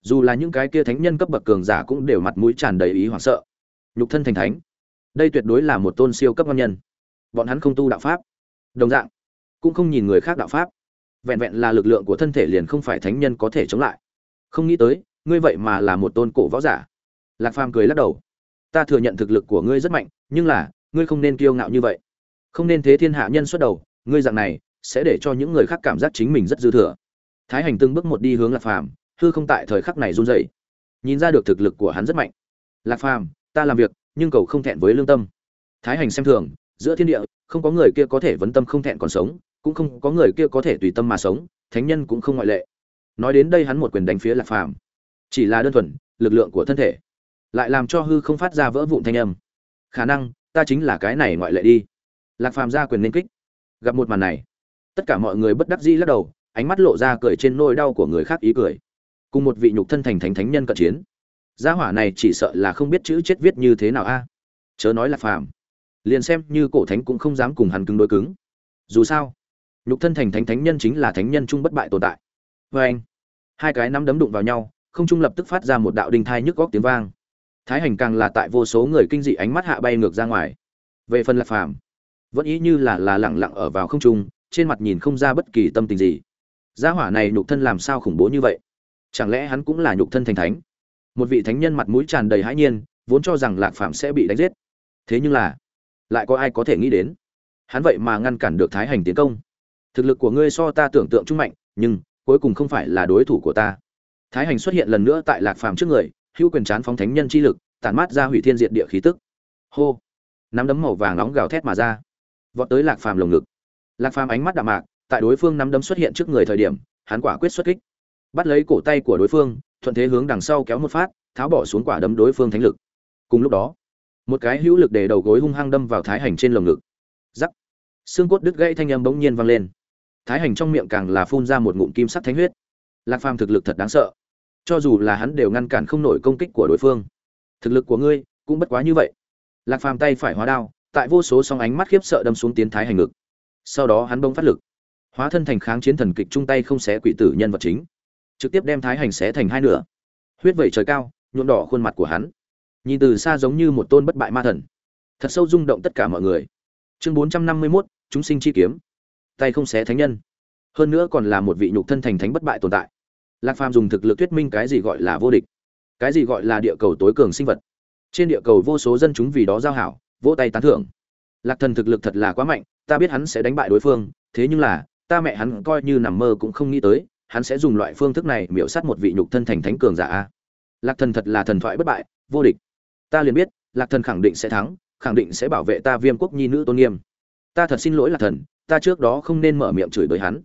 Dù là những cái kia thánh nhân cấp bậc cường giả cũng đều mặt mũi tràn đầy ý hoảng sợ. Nhục thân thành thánh. Đây tuyệt đối là một tôn siêu cấp ngon nhân. Bọn hắn không tu đạo pháp. Đồng dạng, cũng không nhìn người khác đạo pháp. Vẹn vẹn là lực lượng của thân thể liền không phải thánh nhân có thể chống lại. Không nghĩ tới ngươi vậy mà là một tôn cổ võ giả. Lạc phàm cười lắc đầu. Ta thừa nhận thực lực của ngươi rất mạnh, nhưng là, ngươi không nên kiêu ngạo như vậy. Không nên thế thiên hạ nhân xuất đầu, ngươi dạng này, sẽ để cho những người khác cảm giác chính mình rất dư thừa. Thái hành từng bước một đi hướng lạc phàm, hư không tại thời khắc này run rẩy. Nhìn ra được thực lực của hắn rất mạnh. Lạc phàm, ta làm việc, nhưng cầu không thẹn với lương tâm. Thái hành xem thường, giữa thiên địa, không có người kia có thể vấn tâm không thẹn còn sống, cũng không có người kia có thể tùy tâm mà sống, thánh nhân cũng không ngoại lệ. Nói đến đây hắn một quyền đánh phía lạc phàm chỉ là đơn thuần, lực lượng của thân thể, lại làm cho hư không phát ra vỡ vụn thanh âm. Khả năng, ta chính là cái này ngoại lệ đi. Lạc phàm ra quyền nên kích. Gặp một màn này, tất cả mọi người bất đắc dĩ lắc đầu, ánh mắt lộ ra cười trên nỗi đau của người khác ý cười. Cùng một vị nhục thân thành thánh thánh nhân cận chiến. Gia hỏa này chỉ sợ là không biết chữ chết viết như thế nào a. À? Chớ nói là phàm, liền xem như cổ thánh cũng không dám cùng hắn cứng đối cứng. Dù sao, nhục thân thành thánh thánh nhân chính là thánh nhân trung bất bại tồn tại. Vê anh, hai cái nắm đấm đụng vào nhau không trung lập tức phát ra một đạo đinh thai nhức góc tiếng vang. Thái hành càng là tại vô số người kinh dị ánh mắt hạ bay ngược ra ngoài. Về phần lạc phàm, vẫn ý như là là lẳng lặng ở vào không trung, trên mặt nhìn không ra bất kỳ tâm tình gì. Gia hỏa này nhục thân làm sao khủng bố như vậy? Chẳng lẽ hắn cũng là nhục thân thành thánh? Một vị thánh nhân mặt mũi tràn đầy hãi nhiên, vốn cho rằng lạc phạm sẽ bị đánh giết. Thế nhưng là, lại có ai có thể nghĩ đến? Hắn vậy mà ngăn cản được thái hành tiến công. Thực lực của ngươi so ta tưởng tượng trung mạnh, nhưng cuối cùng không phải là đối thủ của ta thái hành xuất hiện lần nữa tại lạc phàm trước người, hữu quyền chán phóng thánh nhân chi lực, tản mát ra hủy thiên diệt địa khí tức. Hô! Nắm đấm màu vàng nóng gào thét mà ra. Vọt tới lạc phàm lồng ngực. Lạc phàm ánh mắt đạm mạc, tại đối phương nắm đấm xuất hiện trước người thời điểm, hắn quả quyết xuất kích. Bắt lấy cổ tay của đối phương, thuận thế hướng đằng sau kéo một phát, tháo bỏ xuống quả đấm đối phương thánh lực. Cùng lúc đó, một cái hữu lực để đầu gối hung hăng đâm vào thái hành trên lồng ngực. Giắc xương cốt đứt gãy thanh âm bỗng nhiên vang lên. Thái hành trong miệng càng là phun ra một ngụm kim sắc thánh huyết lạc phàm thực lực thật đáng sợ. Cho dù là hắn đều ngăn cản không nổi công kích của đối phương. Thực lực của ngươi cũng bất quá như vậy. Lạc phàm tay phải hóa đao, tại vô số song ánh mắt khiếp sợ đâm xuống tiến thái hành ngực. Sau đó hắn bông phát lực. Hóa thân thành kháng chiến thần kịch chung tay không xé quỷ tử nhân vật chính. Trực tiếp đem thái hành xé thành hai nửa. Huyết vẩy trời cao, nhuộm đỏ khuôn mặt của hắn. Nhìn từ xa giống như một tôn bất bại ma thần. Thật sâu rung động tất cả mọi người. Chương bốn trăm năm mươi mốt, chúng sinh chi kiếm. Tay không xé thánh nhân. Hơn nữa còn là một vị nhục thân thành thánh bất bại tồn tại lạc phàm dùng thực lực thuyết minh cái gì gọi là vô địch, cái gì gọi là địa cầu tối cường sinh vật. Trên địa cầu vô số dân chúng vì đó giao hảo, vỗ tay tán thưởng. Lạc thần thực lực thật là quá mạnh, ta biết hắn sẽ đánh bại đối phương, thế nhưng là, ta mẹ hắn coi như nằm mơ cũng không nghĩ tới, hắn sẽ dùng loại phương thức này miễu sát một vị nhục thân thành thánh cường giả lạc thần thật là thần thoại bất bại, vô địch. Ta liền biết, lạc thần khẳng định sẽ thắng, khẳng định sẽ bảo vệ ta viêm quốc nhi nữ tôn nghiêm. Ta thật xin lỗi lạc thần, ta trước đó không nên mở miệng chửi bới hắn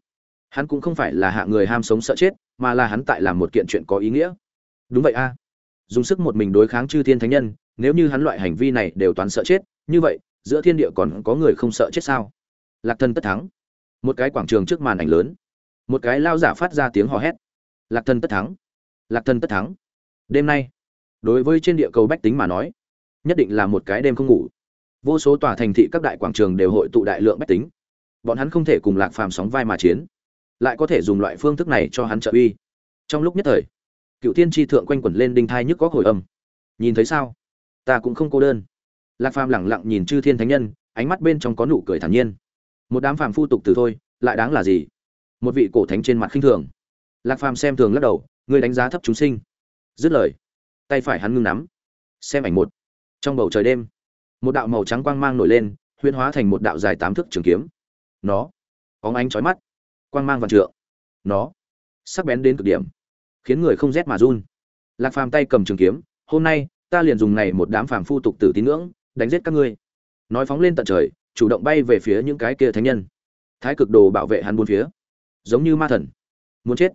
hắn cũng không phải là hạ người ham sống sợ chết, mà là hắn tại làm một kiện chuyện có ý nghĩa. Đúng vậy a. Dùng sức một mình đối kháng chư thiên thánh nhân, nếu như hắn loại hành vi này đều toán sợ chết, như vậy, giữa thiên địa còn có người không sợ chết sao? Lạc thần tất thắng. Một cái quảng trường trước màn ảnh lớn. Một cái lao giả phát ra tiếng hò hét. Lạc thần tất thắng. Lạc thần tất thắng. Đêm nay, đối với trên địa cầu bách tính mà nói, nhất định là một cái đêm không ngủ. Vô số tòa thành thị các đại quảng trường đều hội tụ đại lượng bách tính. Bọn hắn không thể cùng lạc phàm sóng vai mà chiến lại có thể dùng loại phương thức này cho hắn trợ uy. Trong lúc nhất thời, cựu tiên tri thượng quanh quẩn lên đinh thai nhức có hồi âm. Nhìn thấy sao? Ta cũng không cô đơn. Lạc phàm lẳng lặng nhìn chư thiên thánh nhân, ánh mắt bên trong có nụ cười thản nhiên. Một đám phàm phu tục từ thôi, lại đáng là gì? Một vị cổ thánh trên mặt khinh thường. Lạc phàm xem thường lắc đầu người đánh giá thấp chúng sinh. Dứt lời, tay phải hắn ngưng nắm. Xem ảnh một. Trong bầu trời đêm, một đạo màu trắng quang mang nổi lên huyên hóa thành một đạo dài tám thước trường kiếm. Nó có ánh chói mắt quang mang vạn trượng. Nó sắc bén đến cực điểm, khiến người không rét mà run. Lạc phàm tay cầm trường kiếm, hôm nay, ta liền dùng này một đám phàm phu tục tử tín ngưỡng, đánh giết các ngươi. Nói phóng lên tận trời, chủ động bay về phía những cái kia thánh nhân. Thái cực đồ bảo vệ hắn bốn phía, giống như ma thần, muốn chết.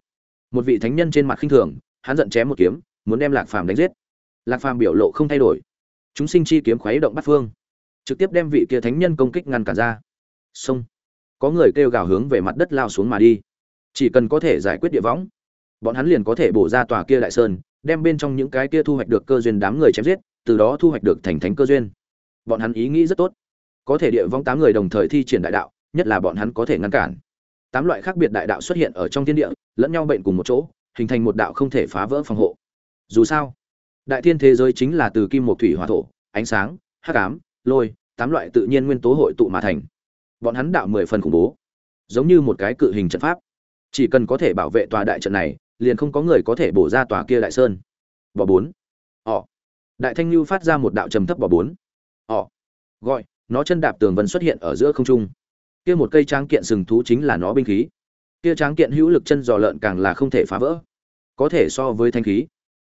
Một vị thánh nhân trên mặt khinh thường, hắn giận chém một kiếm, muốn đem lạc phàm đánh giết. Lạc phàm biểu lộ không thay đổi. Chúng sinh chi kiếm khuấy động bắt phương, trực tiếp đem vị kia thánh nhân công kích ngăn cản ra. Xông có người kêu gào hướng về mặt đất lao xuống mà đi. Chỉ cần có thể giải quyết địa võng, bọn hắn liền có thể bổ ra tòa kia đại sơn, đem bên trong những cái kia thu hoạch được cơ duyên đám người chém giết, từ đó thu hoạch được thành thánh cơ duyên. Bọn hắn ý nghĩ rất tốt. Có thể địa vong tám người đồng thời thi triển đại đạo, nhất là bọn hắn có thể ngăn cản. Tám loại khác biệt đại đạo xuất hiện ở trong thiên địa, lẫn nhau bệnh cùng một chỗ, hình thành một đạo không thể phá vỡ phòng hộ. Dù sao, đại thiên thế giới chính là từ kim một thủy hỏa thổ, ánh sáng, hắc ám, lôi, tám loại tự nhiên nguyên tố hội tụ mà thành bọn hắn đạo mười phần khủng bố. Giống như một cái cự hình trận pháp. Chỉ cần có thể bảo vệ tòa đại trận này, liền không có người có thể bổ ra tòa kia đại sơn. Bỏ bốn. Ỏ đại thanh lưu phát ra một đạo trầm thấp bỏ bốn. Ỏ gọi, nó chân đạp tường vân xuất hiện ở giữa không trung. Kia một cây tráng kiện sừng thú chính là nó binh khí. Kia tráng kiện hữu lực chân giò lợn càng là không thể phá vỡ. Có thể so với thanh khí.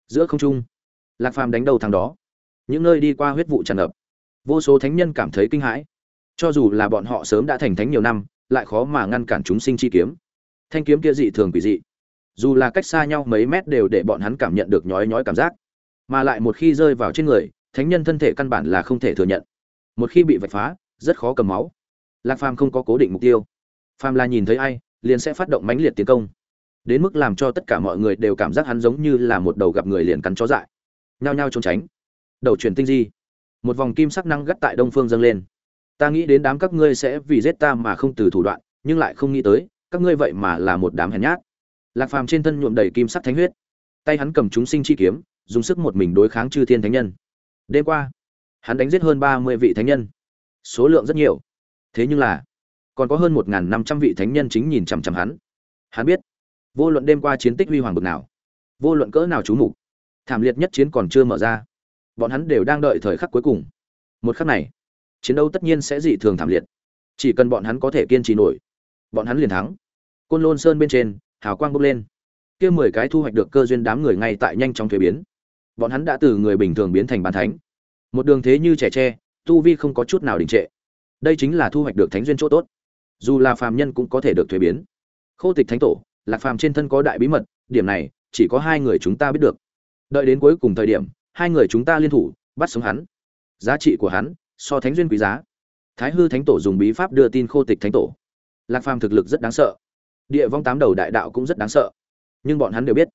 Giữa không trung, lạc phàm đánh đầu thằng đó. Những nơi đi qua huyết vụ tràn ngập. Vô số thánh nhân cảm thấy kinh hãi cho dù là bọn họ sớm đã thành thánh nhiều năm, lại khó mà ngăn cản chúng sinh chi kiếm. Thanh kiếm kia dị thường quỷ dị. Dù là cách xa nhau mấy mét đều để bọn hắn cảm nhận được nhói nhói cảm giác. Mà lại một khi rơi vào trên người, thánh nhân thân thể căn bản là không thể thừa nhận. Một khi bị vạch phá, rất khó cầm máu. Lạc phàm không có cố định mục tiêu. Phàm là nhìn thấy ai, liền sẽ phát động mãnh liệt tiến công. Đến mức làm cho tất cả mọi người đều cảm giác hắn giống như là một đầu gặp người liền cắn chó dại. Nhao nhao trốn tránh. Đầu truyền tinh di. Một vòng kim sắc năng gắt tại đông phương dâng lên ta nghĩ đến đám các ngươi sẽ vì giết ta mà không từ thủ đoạn, nhưng lại không nghĩ tới, các ngươi vậy mà là một đám hèn nhát. Lạc phàm trên thân nhuộm đầy kim sắc thánh huyết. Tay hắn cầm chúng sinh chi kiếm, dùng sức một mình đối kháng chư thiên thánh nhân. Đêm qua, hắn đánh giết hơn ba mươi vị thánh nhân. Số lượng rất nhiều. Thế nhưng là, còn có hơn một năm trăm vị thánh nhân chính nhìn chằm chằm hắn. Hắn biết, vô luận đêm qua chiến tích huy hoàng bực nào, vô luận cỡ nào chú mục, thảm liệt nhất chiến còn chưa mở ra. Bọn hắn đều đang đợi thời khắc cuối cùng. Một khắc này chiến đấu tất nhiên sẽ dị thường thảm liệt. Chỉ cần bọn hắn có thể kiên trì nổi, bọn hắn liền thắng. Côn lôn sơn bên trên, hào quang bốc lên. Kia mười cái thu hoạch được cơ duyên đám người ngay tại nhanh chóng thuế biến. Bọn hắn đã từ người bình thường biến thành bàn thánh. Một đường thế như trẻ tre, tu vi không có chút nào đình trệ. Đây chính là thu hoạch được thánh duyên chỗ tốt. Dù là phàm nhân cũng có thể được thuế biến. Khô tịch thánh tổ, lạc phàm trên thân có đại bí mật, điểm này, chỉ có hai người chúng ta biết được. Đợi đến cuối cùng thời điểm, hai người chúng ta liên thủ, bắt sống hắn. Giá trị của hắn so thánh duyên quý giá. Thái hư thánh tổ dùng bí pháp đưa tin khô tịch thánh tổ. Lạc phàm thực lực rất đáng sợ. Địa vong tám đầu đại đạo cũng rất đáng sợ. Nhưng bọn hắn đều biết,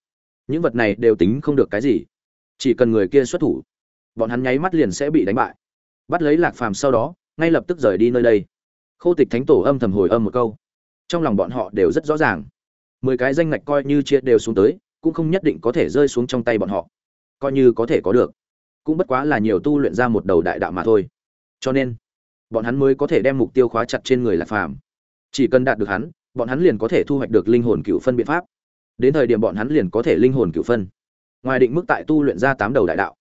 những vật này đều tính không được cái gì. Chỉ cần người kia xuất thủ, bọn hắn nháy mắt liền sẽ bị đánh bại. Bắt lấy lạc phàm sau đó, ngay lập tức rời đi nơi đây. Khô tịch thánh tổ âm thầm hồi âm một câu. Trong lòng bọn họ đều rất rõ ràng. Mười cái danh ngạch coi như chia đều xuống tới, cũng không nhất định có thể rơi xuống trong tay bọn họ. Coi như có thể có được. Cũng bất quá là nhiều tu luyện ra một đầu đại đạo mà thôi cho nên, bọn hắn mới có thể đem mục tiêu khóa chặt trên người lạc phàm. Chỉ cần đạt được hắn, bọn hắn liền có thể thu hoạch được linh hồn cựu phân biện pháp. Đến thời điểm bọn hắn liền có thể linh hồn cựu phân. Ngoài định mức tại tu luyện ra tám đầu đại đạo.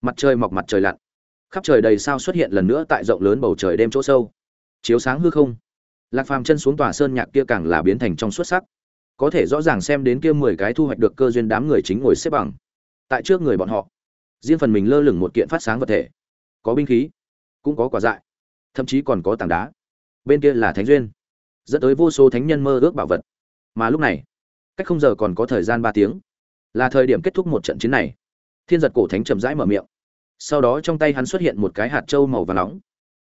Mặt trời mọc mặt trời lặn. Khắp trời đầy sao xuất hiện lần nữa tại rộng lớn bầu trời đêm chỗ sâu. Chiếu sáng hư không. Lạc phàm chân xuống tòa sơn nhạc kia càng là biến thành trong xuất sắc. Có thể rõ ràng xem đến kia mười cái thu hoạch được cơ duyên đám người chính ngồi xếp bằng. Tại trước người bọn họ, riêng phần mình lơ lửng một kiện phát sáng vật thể. Có binh khí cũng có quả dại, thậm chí còn có tảng đá. Bên kia là thánh duyên, dẫn tới vô số thánh nhân mơ ước bảo vật. Mà lúc này, cách không giờ còn có thời gian ba tiếng, là thời điểm kết thúc một trận chiến này. Thiên giật cổ thánh chậm rãi mở miệng. Sau đó trong tay hắn xuất hiện một cái hạt trâu màu và nóng.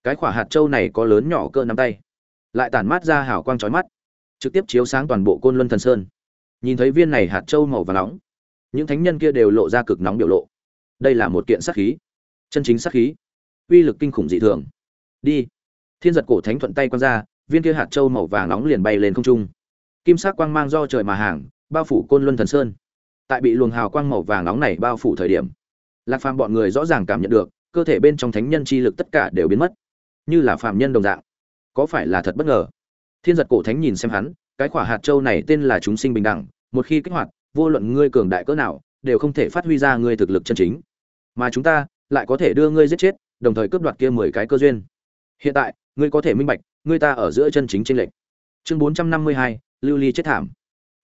Cái quả hạt trâu này có lớn nhỏ cỡ nắm tay, lại tản mát ra hào quang trói mắt, trực tiếp chiếu sáng toàn bộ côn luân thần sơn. Nhìn thấy viên này hạt trâu màu và nóng, những thánh nhân kia đều lộ ra cực nóng biểu lộ. Đây là một kiện sát khí, chân chính sát khí uy lực kinh khủng dị thường. Đi. Thiên giật cổ thánh thuận tay quăng ra, viên kia hạt châu màu vàng nóng liền bay lên không trung. Kim sắc quang mang do trời mà hàng, bao phủ côn luân thần sơn. Tại bị luồng hào quang màu vàng nóng này bao phủ thời điểm, lạc phàm bọn người rõ ràng cảm nhận được, cơ thể bên trong thánh nhân chi lực tất cả đều biến mất. Như là phàm nhân đồng dạng. Có phải là thật bất ngờ? Thiên giật cổ thánh nhìn xem hắn, cái quả hạt châu này tên là chúng sinh bình đẳng, một khi kích hoạt, vô luận ngươi cường đại cỡ nào, đều không thể phát huy ra ngươi thực lực chân chính. Mà chúng ta lại có thể đưa ngươi giết chết đồng thời cướp đoạt kia mười cái cơ duyên. Hiện tại, ngươi có thể minh bạch, ngươi ta ở giữa chân chính trên lệnh chương bốn trăm năm mươi hai, lưu ly chết thảm.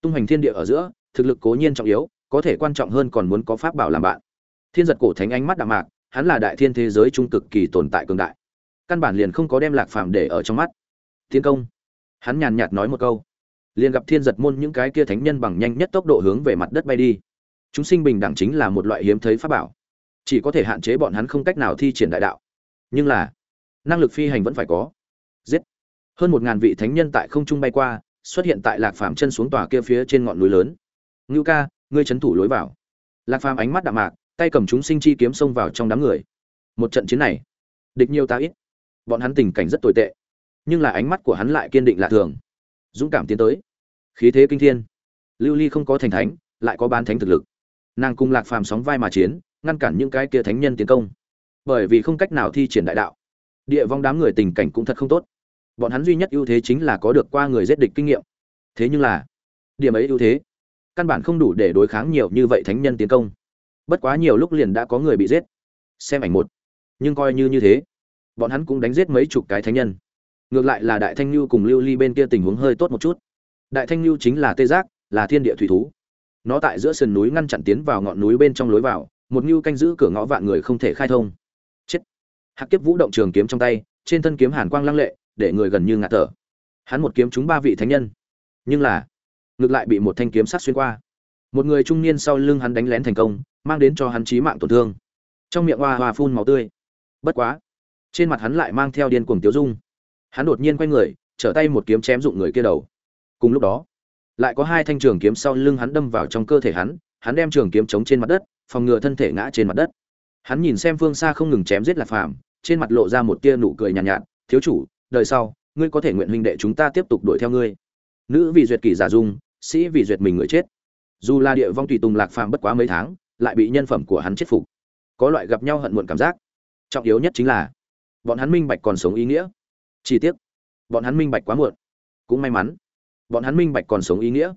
Tung hành thiên địa ở giữa, thực lực cố nhiên trọng yếu, có thể quan trọng hơn còn muốn có pháp bảo làm bạn. Thiên giật cổ thánh ánh mắt đạm mạc, hắn là đại thiên thế giới trung cực kỳ tồn tại cường đại. Căn bản liền không có đem lạc phàm để ở trong mắt. Tiến công. Hắn nhàn nhạt nói một câu. Liền gặp thiên giật môn những cái kia thánh nhân bằng nhanh nhất tốc độ hướng về mặt đất bay đi. Chúng sinh bình đẳng chính là một loại hiếm thấy pháp bảo chỉ có thể hạn chế bọn hắn không cách nào thi triển đại đạo. Nhưng là, năng lực phi hành vẫn phải có. Giết! Hơn một ngàn vị thánh nhân tại không trung bay qua, xuất hiện tại lạc phàm chân xuống tòa kia phía trên ngọn núi lớn. Ngưu ca, ngươi trấn thủ lối vào. Lạc phàm ánh mắt đạm mạc, tay cầm chúng sinh chi kiếm xông vào trong đám người. Một trận chiến này, địch nhiều ta ít. Bọn hắn tình cảnh rất tồi tệ, nhưng là ánh mắt của hắn lại kiên định lạ thường. Dũng cảm tiến tới. Khí thế kinh thiên. Lưu ly không có thành thánh, lại có bán thánh thực lực. Nàng cùng lạc phàm sóng vai mà chiến ngăn cản những cái kia thánh nhân tiến công. Bởi vì không cách nào thi triển đại đạo. Địa vong đám người tình cảnh cũng thật không tốt. Bọn hắn duy nhất ưu thế chính là có được qua người giết địch kinh nghiệm. Thế nhưng là, điểm ấy ưu thế, căn bản không đủ để đối kháng nhiều như vậy thánh nhân tiến công. Bất quá nhiều lúc liền đã có người bị giết. Xem ảnh một. Nhưng coi như như thế, bọn hắn cũng đánh giết mấy chục cái thánh nhân. Ngược lại là đại thanh lưu cùng lưu ly bên kia tình huống hơi tốt một chút. Đại thanh lưu chính là tê giác, là thiên địa thủy thú. Nó tại giữa sườn núi ngăn chặn tiến vào ngọn núi bên trong lối vào một lưu canh giữ cửa ngõ vạn người không thể khai thông. Chết. Hạc kiếp vũ động trường kiếm trong tay, trên thân kiếm hàn quang lăng lệ, để người gần như ngạt thở. Hắn một kiếm trúng ba vị thánh nhân. Nhưng là, ngược lại bị một thanh kiếm sát xuyên qua. Một người trung niên sau lưng hắn đánh lén thành công, mang đến cho hắn chí mạng tổn thương. Trong miệng hoa hoa phun máu tươi. Bất quá, trên mặt hắn lại mang theo điên cuồng tiêu dung. Hắn đột nhiên quay người, trở tay một kiếm chém dụng người kia đầu. Cùng lúc đó, lại có hai thanh trường kiếm sau lưng hắn đâm vào trong cơ thể hắn hắn đem trường kiếm chống trên mặt đất phòng ngừa thân thể ngã trên mặt đất. Hắn nhìn xem phương xa không ngừng chém giết lạc phàm trên mặt lộ ra một tia nụ cười nhàn nhạt, nhạt thiếu chủ đời sau ngươi có thể nguyện huynh đệ chúng ta tiếp tục đuổi theo ngươi. Nữ vì duyệt kỷ giả dung sĩ vì duyệt mình người chết. Dù là địa vong tùy tùng lạc phàm bất quá mấy tháng lại bị nhân phẩm của hắn chết phục. Có loại gặp nhau hận muộn cảm giác. Trọng yếu nhất chính là bọn hắn minh bạch còn sống ý nghĩa. Chi tiết bọn hắn minh bạch quá muộn. Cũng may mắn bọn hắn minh bạch còn sống ý nghĩa.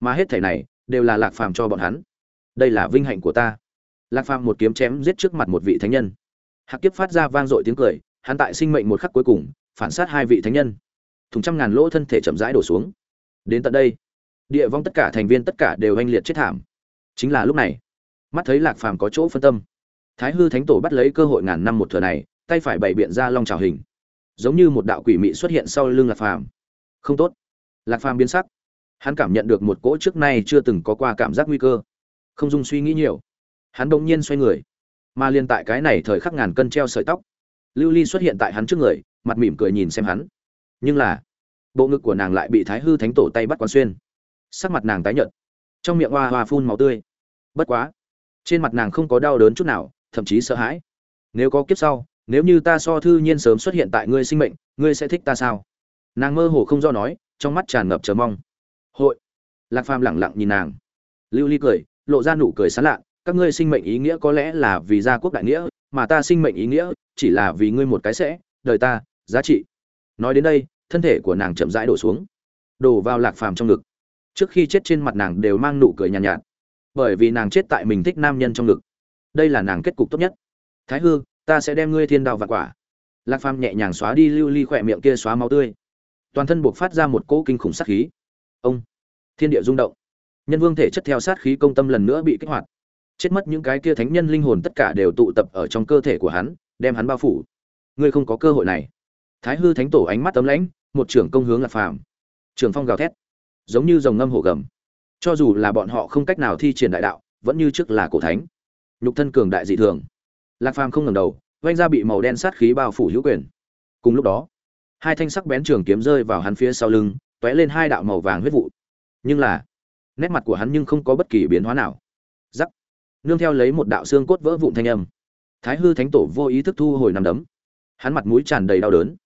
Mà hết thảy này đều là lạc phàm cho bọn hắn đây là vinh hạnh của ta. Lạc phàm một kiếm chém giết trước mặt một vị thánh nhân. Hạc kiếp phát ra vang dội tiếng cười, hắn tại sinh mệnh một khắc cuối cùng, phản sát hai vị thánh nhân. Thùng trăm ngàn lỗ thân thể chậm rãi đổ xuống. Đến tận đây, địa vong tất cả thành viên tất cả đều oanh liệt chết thảm. Chính là lúc này, mắt thấy lạc phàm có chỗ phân tâm. Thái hư thánh tổ bắt lấy cơ hội ngàn năm một thừa này, tay phải bày biện ra long trào hình. Giống như một đạo quỷ mị xuất hiện sau lưng lạc phàm. Không tốt. Lạc phàm biến sắc. Hắn cảm nhận được một cỗ trước nay chưa từng có qua cảm giác nguy cơ không dung suy nghĩ nhiều. Hắn đ ỗ n g nhiên xoay người, mà liên tại cái này thời khắc ngàn cân treo sợi tóc. Lưu ly xuất hiện tại hắn trước người, mặt mỉm cười nhìn xem hắn. Nhưng là, bộ ngực của nàng lại bị thái hư thánh tổ tay bắt quán xuyên. Sắc mặt nàng tái nhợt, trong miệng hoa hoa phun màu tươi. Bất quá, trên mặt nàng không có đau đớn chút nào, thậm chí sợ hãi. Nếu có kiếp sau, nếu như ta so thư nhiên sớm xuất hiện tại ngươi sinh mệnh, ngươi sẽ thích ta sao? Nàng mơ hồ không do nói, trong mắt tràn ngập chờ mong. Hội. Lạc phàm lẳng lặng nhìn nàng. Lưu ly cười lộ ra nụ cười sán lạ các ngươi sinh mệnh ý nghĩa có lẽ là vì gia quốc đại nghĩa mà ta sinh mệnh ý nghĩa chỉ là vì ngươi một cái sẽ đời ta giá trị. Nói đến đây thân thể của nàng chậm rãi đổ xuống đổ vào lạc phàm trong ngực. Trước khi chết trên mặt nàng đều mang nụ cười nhàn nhạt, nhạt bởi vì nàng chết tại mình thích nam nhân trong ngực. Đây là nàng kết cục tốt nhất. Thái hư ta sẽ đem ngươi thiên đao và quả. Lạc phàm nhẹ nhàng xóa đi lưu ly khỏe miệng kia xóa máu tươi. Toàn thân buộc phát ra một cỗ kinh khủng sát khí. Ông thiên địa rung động nhân vương thể chất theo sát khí công tâm lần nữa bị kích hoạt. Chết mất những cái kia thánh nhân linh hồn tất cả đều tụ tập ở trong cơ thể của hắn, đem hắn bao phủ. Ngươi không có cơ hội này. Thái hư thánh tổ ánh mắt tấm lãnh, một trưởng công hướng lạc phàm. Trường phong gào thét. Giống như dòng ngâm hổ gầm. Cho dù là bọn họ không cách nào thi triển đại đạo, vẫn như trước là cổ thánh. Nhục thân cường đại dị thường. Lạc phàm không ngẩng đầu vanh ra bị màu đen sát khí bao phủ hữu quyền. Cùng lúc đó, hai thanh sắc bén trường kiếm rơi vào hắn phía sau lưng t lên hai đạo màu vàng huyết vụ. Nhưng là nét mặt của hắn nhưng không có bất kỳ biến hóa nào. Giắc nương theo lấy một đạo xương cốt vỡ vụn thanh âm. Thái hư thánh tổ vô ý thức thu hồi nằm đấm. Hắn mặt mũi tràn đầy đau đớn.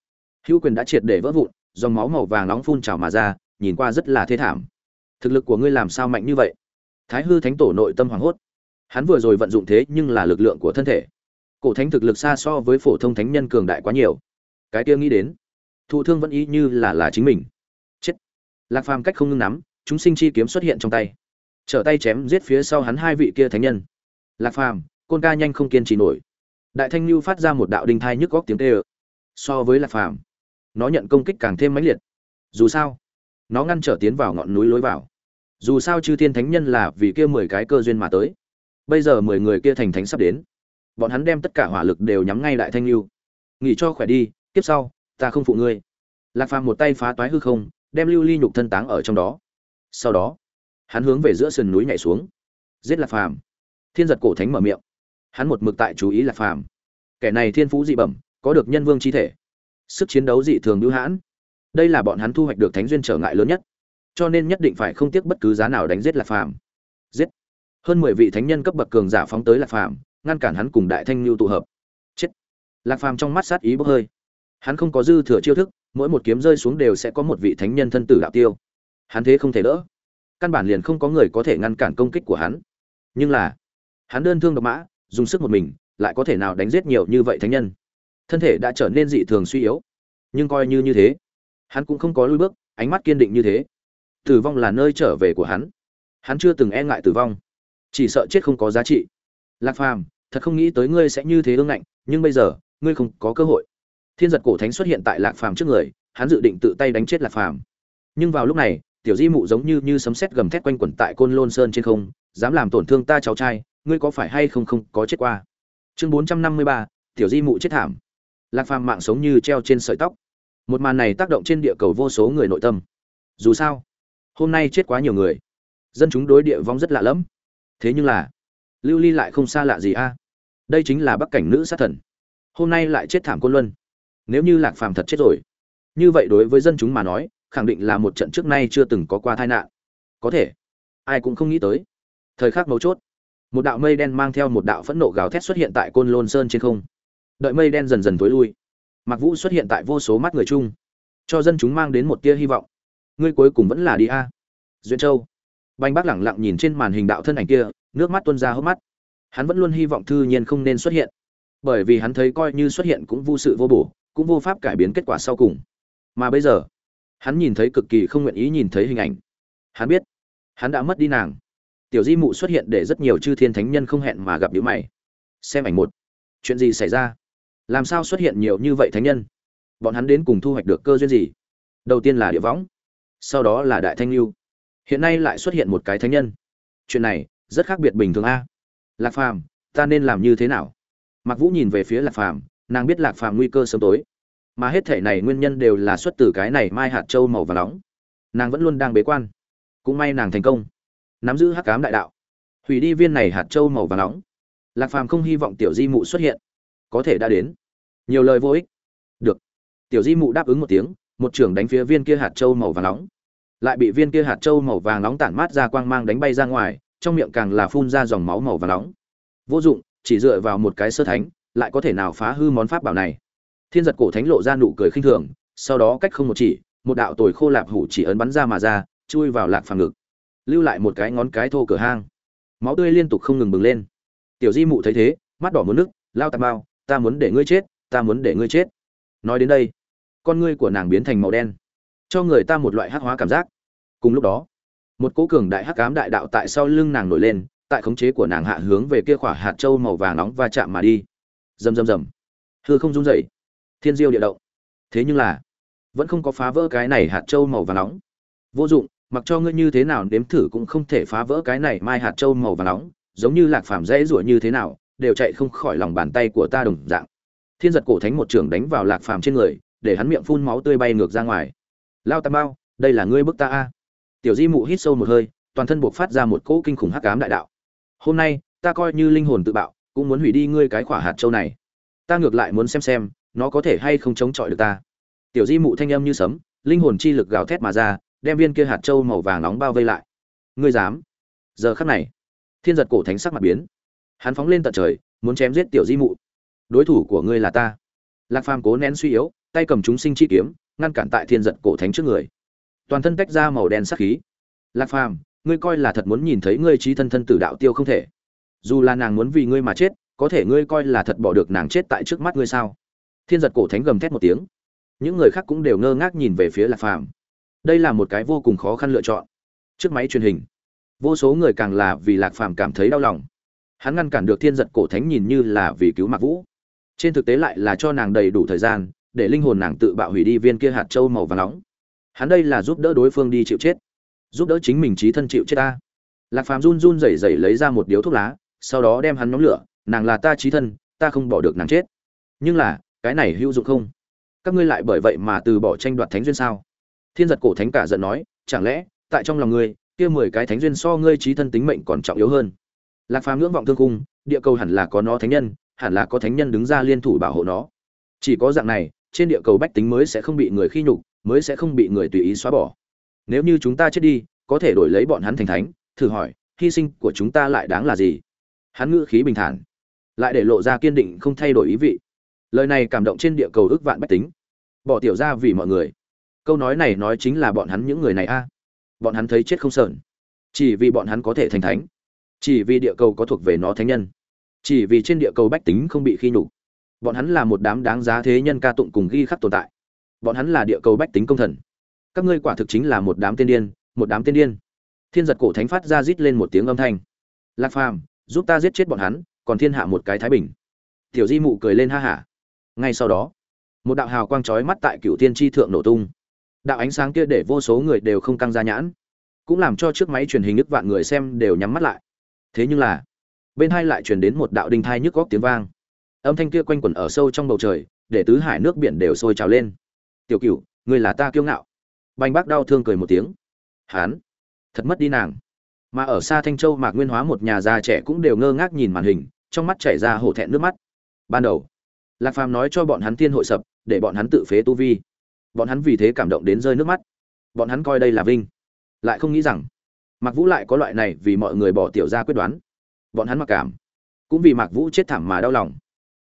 Hữu quyền đã triệt để vỡ vụn, dòng máu màu vàng nóng phun trào mà ra, nhìn qua rất là thê thảm. Thực lực của ngươi làm sao mạnh như vậy? Thái hư thánh tổ nội tâm hoảng hốt. Hắn vừa rồi vận dụng thế nhưng là lực lượng của thân thể. Cổ thánh thực lực xa so với phổ thông thánh nhân cường đại quá nhiều. Cái kia nghĩ đến, thụ thương vẫn ý như là là chính mình. Chết. Lạc phàm cách không ngưng nắm chúng sinh chi kiếm xuất hiện trong tay. Trở tay chém giết phía sau hắn hai vị kia thánh nhân. Lạc phàm, côn ca nhanh không kiên trì nổi. Đại thanh lưu phát ra một đạo đinh thai nhức góc tiếng tê ơ so với lạc phàm, nó nhận công kích càng thêm mãnh liệt. Dù sao, nó ngăn trở tiến vào ngọn núi lối vào. Dù sao chư thiên thánh nhân là vì kia mười cái cơ duyên mà tới. Bây giờ mười người kia thành thánh sắp đến. Bọn hắn đem tất cả hỏa lực đều nhắm ngay đại thanh lưu nghỉ cho khỏe đi tiếp sau, ta không phụ ngươi. Lạc phàm một tay phá toái hư không, đem lưu ly nhục thân táng ở trong đó sau đó, hắn hướng về giữa sườn núi nhảy xuống. Giết lạc phàm. Thiên giật cổ thánh mở miệng. Hắn một mực tại chú ý lạc phàm. Kẻ này thiên phú dị bẩm, có được nhân vương chi thể. Sức chiến đấu dị thường hữu hãn. Đây là bọn hắn thu hoạch được thánh duyên trở ngại lớn nhất. Cho nên nhất định phải không tiếc bất cứ giá nào đánh giết lạc phàm. Giết. Hơn mười vị thánh nhân cấp bậc cường giả phóng tới lạc phàm, ngăn cản hắn cùng đại thanh lưu tụ hợp. Chết. Lạc phàm trong mắt sát ý bốc hơi. Hắn không có dư thừa chiêu thức, mỗi một kiếm rơi xuống đều sẽ có một vị thánh nhân thân tử đạo tiêu hắn thế không thể đỡ. Căn bản liền không có người có thể ngăn cản công kích của hắn. Nhưng là, hắn đơn thương độc mã, dùng sức một mình, lại có thể nào đánh giết nhiều như vậy thánh nhân? Thân thể đã trở nên dị thường suy yếu. Nhưng coi như như thế, hắn cũng không có lui bước, ánh mắt kiên định như thế. Tử vong là nơi trở về của hắn. Hắn chưa từng e ngại tử vong. Chỉ sợ chết không có giá trị. Lạc phàm, thật không nghĩ tới ngươi sẽ như thế ương ngạnh, nhưng bây giờ, ngươi không có cơ hội. Thiên giật cổ thánh xuất hiện tại lạc phàm trước người, hắn dự định tự tay đánh chết lạc phàm. Nhưng vào lúc này tiểu di mụ giống như như sấm sét gầm thét quanh quẩn tại côn lôn sơn trên không, dám làm tổn thương ta cháu trai, ngươi có phải hay không không có chết qua? Chương bốn trăm năm mươi ba, tiểu di mụ chết thảm. Lạc phàm mạng sống như treo trên sợi tóc. Một màn này tác động trên địa cầu vô số người nội tâm. Dù sao, hôm nay chết quá nhiều người. Dân chúng đối địa vong rất lạ lẫm. Thế nhưng là, lưu ly lại không xa lạ gì a. À? Đây chính là bắc cảnh nữ sát thần. Hôm nay lại chết thảm côn luân. Nếu như lạc phàm thật chết rồi, như vậy đối với dân chúng mà nói khẳng định là một trận trước nay chưa từng có qua tai nạn. Có thể, ai cũng không nghĩ tới. Thời khắc mấu chốt, một đạo mây đen mang theo một đạo phẫn nộ gào thét xuất hiện tại côn lôn sơn trên không. Đợi mây đen dần dần tối lui mặc vũ xuất hiện tại vô số mắt người chung, cho dân chúng mang đến một tia hy vọng. Ngươi cuối cùng vẫn là đi a. Duyên châu banh bác lẳng lặng nhìn trên màn hình đạo thân ảnh kia, nước mắt tuôn ra hốc mắt. Hắn vẫn luôn hy vọng thư nhiên không nên xuất hiện, bởi vì hắn thấy coi như xuất hiện cũng vô sự vô bổ, cũng vô pháp cải biến kết quả sau cùng. Mà bây giờ hắn nhìn thấy cực kỳ không nguyện ý nhìn thấy hình ảnh. Hắn biết, hắn đã mất đi nàng. Tiểu di mụ xuất hiện để rất nhiều chư thiên thánh nhân không hẹn mà gặp nhữ mày. Xem ảnh một. Chuyện gì xảy ra? Làm sao xuất hiện nhiều như vậy thánh nhân? Bọn hắn đến cùng thu hoạch được cơ duyên gì? Đầu tiên là địa võng, sau đó là đại thanh lưu. Hiện nay lại xuất hiện một cái thánh nhân. Chuyện này rất khác biệt bình thường a. Lạc phàm, ta nên làm như thế nào? Mặc vũ nhìn về phía lạc phàm, nàng biết lạc phàm nguy cơ sớm tối mà hết thể này nguyên nhân đều là xuất từ cái này mai hạt châu màu và nóng. Nàng vẫn luôn đang bế quan. Cũng may nàng thành công. Nắm giữ hắc cám đại đạo. Hủy đi viên này hạt châu màu và nóng. Lạc phàm không hy vọng tiểu di mụ xuất hiện. Có thể đã đến. Nhiều lời vô ích. Được. Tiểu di mụ đáp ứng một tiếng, một trưởng đánh phía viên kia hạt châu màu vàng nóng. Lại bị viên kia hạt châu màu vàng nóng tản mát ra quang mang đánh bay ra ngoài, trong miệng càng là phun ra dòng máu màu vàng nóng. Vô dụng, chỉ dựa vào một cái sơ thánh, lại có thể nào phá hư món pháp bảo này? Thiên giật cổ thánh lộ ra nụ cười khinh thường, sau đó cách không một chỉ, một đạo tồi khô lạp hủ chỉ ấn bắn ra mà ra, chui vào lạc phàm ngực, lưu lại một cái ngón cái thô cửa hang. Máu tươi liên tục không ngừng bừng lên. Tiểu di mụ thấy thế, mắt đỏ muốn nước, lao tạp bao ta muốn để ngươi chết, ta muốn để ngươi chết. Nói đến đây, con ngươi của nàng biến thành màu đen, cho người ta một loại hắc hóa cảm giác. Cùng lúc đó, một cỗ cường đại hắc cám đại đạo tại sau lưng nàng nổi lên, tại khống chế của nàng hạ hướng về kia khỏa hạt châu màu vàng nóng và chạm mà đi. Rầm rầm rầm. Hư không run rẩy thiên diêu địa động. Thế nhưng là, vẫn không có phá vỡ cái này hạt châu màu vàng nóng. Vô dụng, mặc cho ngươi như thế nào nếm thử cũng không thể phá vỡ cái này mai hạt châu màu vàng nóng, giống như lạc phàm dễ rủa như thế nào, đều chạy không khỏi lòng bàn tay của ta đồng dạng. Thiên giật cổ thánh một trường đánh vào lạc phàm trên người, để hắn miệng phun máu tươi bay ngược ra ngoài. Lao tam bao đây là ngươi bức ta a. Tiểu di mụ hít sâu một hơi, toàn thân buộc phát ra một cỗ kinh khủng hắc ám đại đạo. Hôm nay, ta coi như linh hồn tự bạo, cũng muốn hủy đi ngươi cái khỏa hạt châu này. Ta ngược lại muốn xem xem nó có thể hay không chống chọi được ta? Tiểu di mụ thanh âm như sấm, linh hồn chi lực gào thét mà ra, đem viên kia hạt châu màu vàng nóng bao vây lại. Ngươi dám? Giờ khắc này, thiên giật cổ thánh sắc mặt biến. Hắn phóng lên tận trời, muốn chém giết tiểu di mụ. Đối thủ của ngươi là ta. Lạc phàm cố nén suy yếu, tay cầm chúng sinh chi kiếm, ngăn cản tại thiên giật cổ thánh trước người. Toàn thân tách ra màu đen sắc khí. Lạc phàm, ngươi coi là thật muốn nhìn thấy ngươi trí thân thân tử đạo tiêu không thể. Dù là nàng muốn vì ngươi mà chết, có thể ngươi coi là thật bỏ được nàng chết tại trước mắt ngươi sao? Thiên giật cổ thánh gầm thét một tiếng. Những người khác cũng đều ngơ ngác nhìn về phía lạc phàm. Đây là một cái vô cùng khó khăn lựa chọn. Trước máy truyền hình, vô số người càng là vì lạc phàm cảm thấy đau lòng. Hắn ngăn cản được thiên giật cổ thánh nhìn như là vì cứu mạc vũ. Trên thực tế lại là cho nàng đầy đủ thời gian, để linh hồn nàng tự bạo hủy đi viên kia hạt châu màu và nóng. Hắn đây là giúp đỡ đối phương đi chịu chết, giúp đỡ chính mình trí thân chịu chết ta. Lạc phàm run run rẩy rẩy lấy ra một điếu thuốc lá, sau đó đem hắn nhóm lửa, nàng là ta trí thân, ta không bỏ được nàng chết. Nhưng là cái này hữu dụng không? Các ngươi lại bởi vậy mà từ bỏ tranh đoạt thánh duyên sao? Thiên giật cổ thánh cả giận nói, chẳng lẽ, tại trong lòng ngươi, kia mười cái thánh duyên so ngươi trí thân tính mệnh còn trọng yếu hơn? Lạc phàm ngưỡng vọng thương cung địa cầu hẳn là có nó thánh nhân, hẳn là có thánh nhân đứng ra liên thủ bảo hộ nó. Chỉ có dạng này, trên địa cầu bách tính mới sẽ không bị người khi nhục, mới sẽ không bị người tùy ý xóa bỏ. Nếu như chúng ta chết đi, có thể đổi lấy bọn hắn thành thánh, thử hỏi, hy sinh của chúng ta lại đáng là gì? Hắn ngữ khí bình thản, lại để lộ ra kiên định không thay đổi ý vị lời này cảm động trên địa cầu ước vạn bách tính. Bỏ tiểu ra vì mọi người. Câu nói này nói chính là bọn hắn những người này a. Bọn hắn thấy chết không sờn. Chỉ vì bọn hắn có thể thành thánh. Chỉ vì địa cầu có thuộc về nó thánh nhân. Chỉ vì trên địa cầu bách tính không bị khi nhục. Bọn hắn là một đám đáng giá thế nhân ca tụng cùng ghi khắc tồn tại. Bọn hắn là địa cầu bách tính công thần. Các ngươi quả thực chính là một đám tiên điên, một đám tiên điên. Thiên giật cổ thánh phát ra rít lên một tiếng âm thanh. Lạc phàm, giúp ta giết chết bọn hắn, còn thiên hạ một cái thái bình. Tiểu di mụ cười lên ha hả ngay sau đó, một đạo hào quang chói mắt tại cựu thiên tri thượng nổ tung. Đạo ánh sáng kia để vô số người đều không căng ra nhãn, cũng làm cho chiếc máy truyền hình nước vạn người xem đều nhắm mắt lại. Thế nhưng là, bên hai lại truyền đến một đạo đinh thai nhức góc tiếng vang. Âm thanh kia quanh quẩn ở sâu trong bầu trời, để tứ hải nước biển đều sôi trào lên. Tiểu cựu người là ta kiêu ngạo. Banh bác đau thương cười một tiếng. Hán, thật mất đi nàng. Mà ở xa thanh châu mạc nguyên hóa một nhà già trẻ cũng đều ngơ ngác nhìn màn hình, trong mắt chảy ra hổ thẹn nước mắt. Ban đầu lạc phàm nói cho bọn hắn tiên hội sập, để bọn hắn tự phế tu vi. Bọn hắn vì thế cảm động đến rơi nước mắt. Bọn hắn coi đây là vinh. Lại không nghĩ rằng, mạc vũ lại có loại này vì mọi người bỏ tiểu ra quyết đoán. Bọn hắn mặc cảm, cũng vì mạc vũ chết thảm mà đau lòng.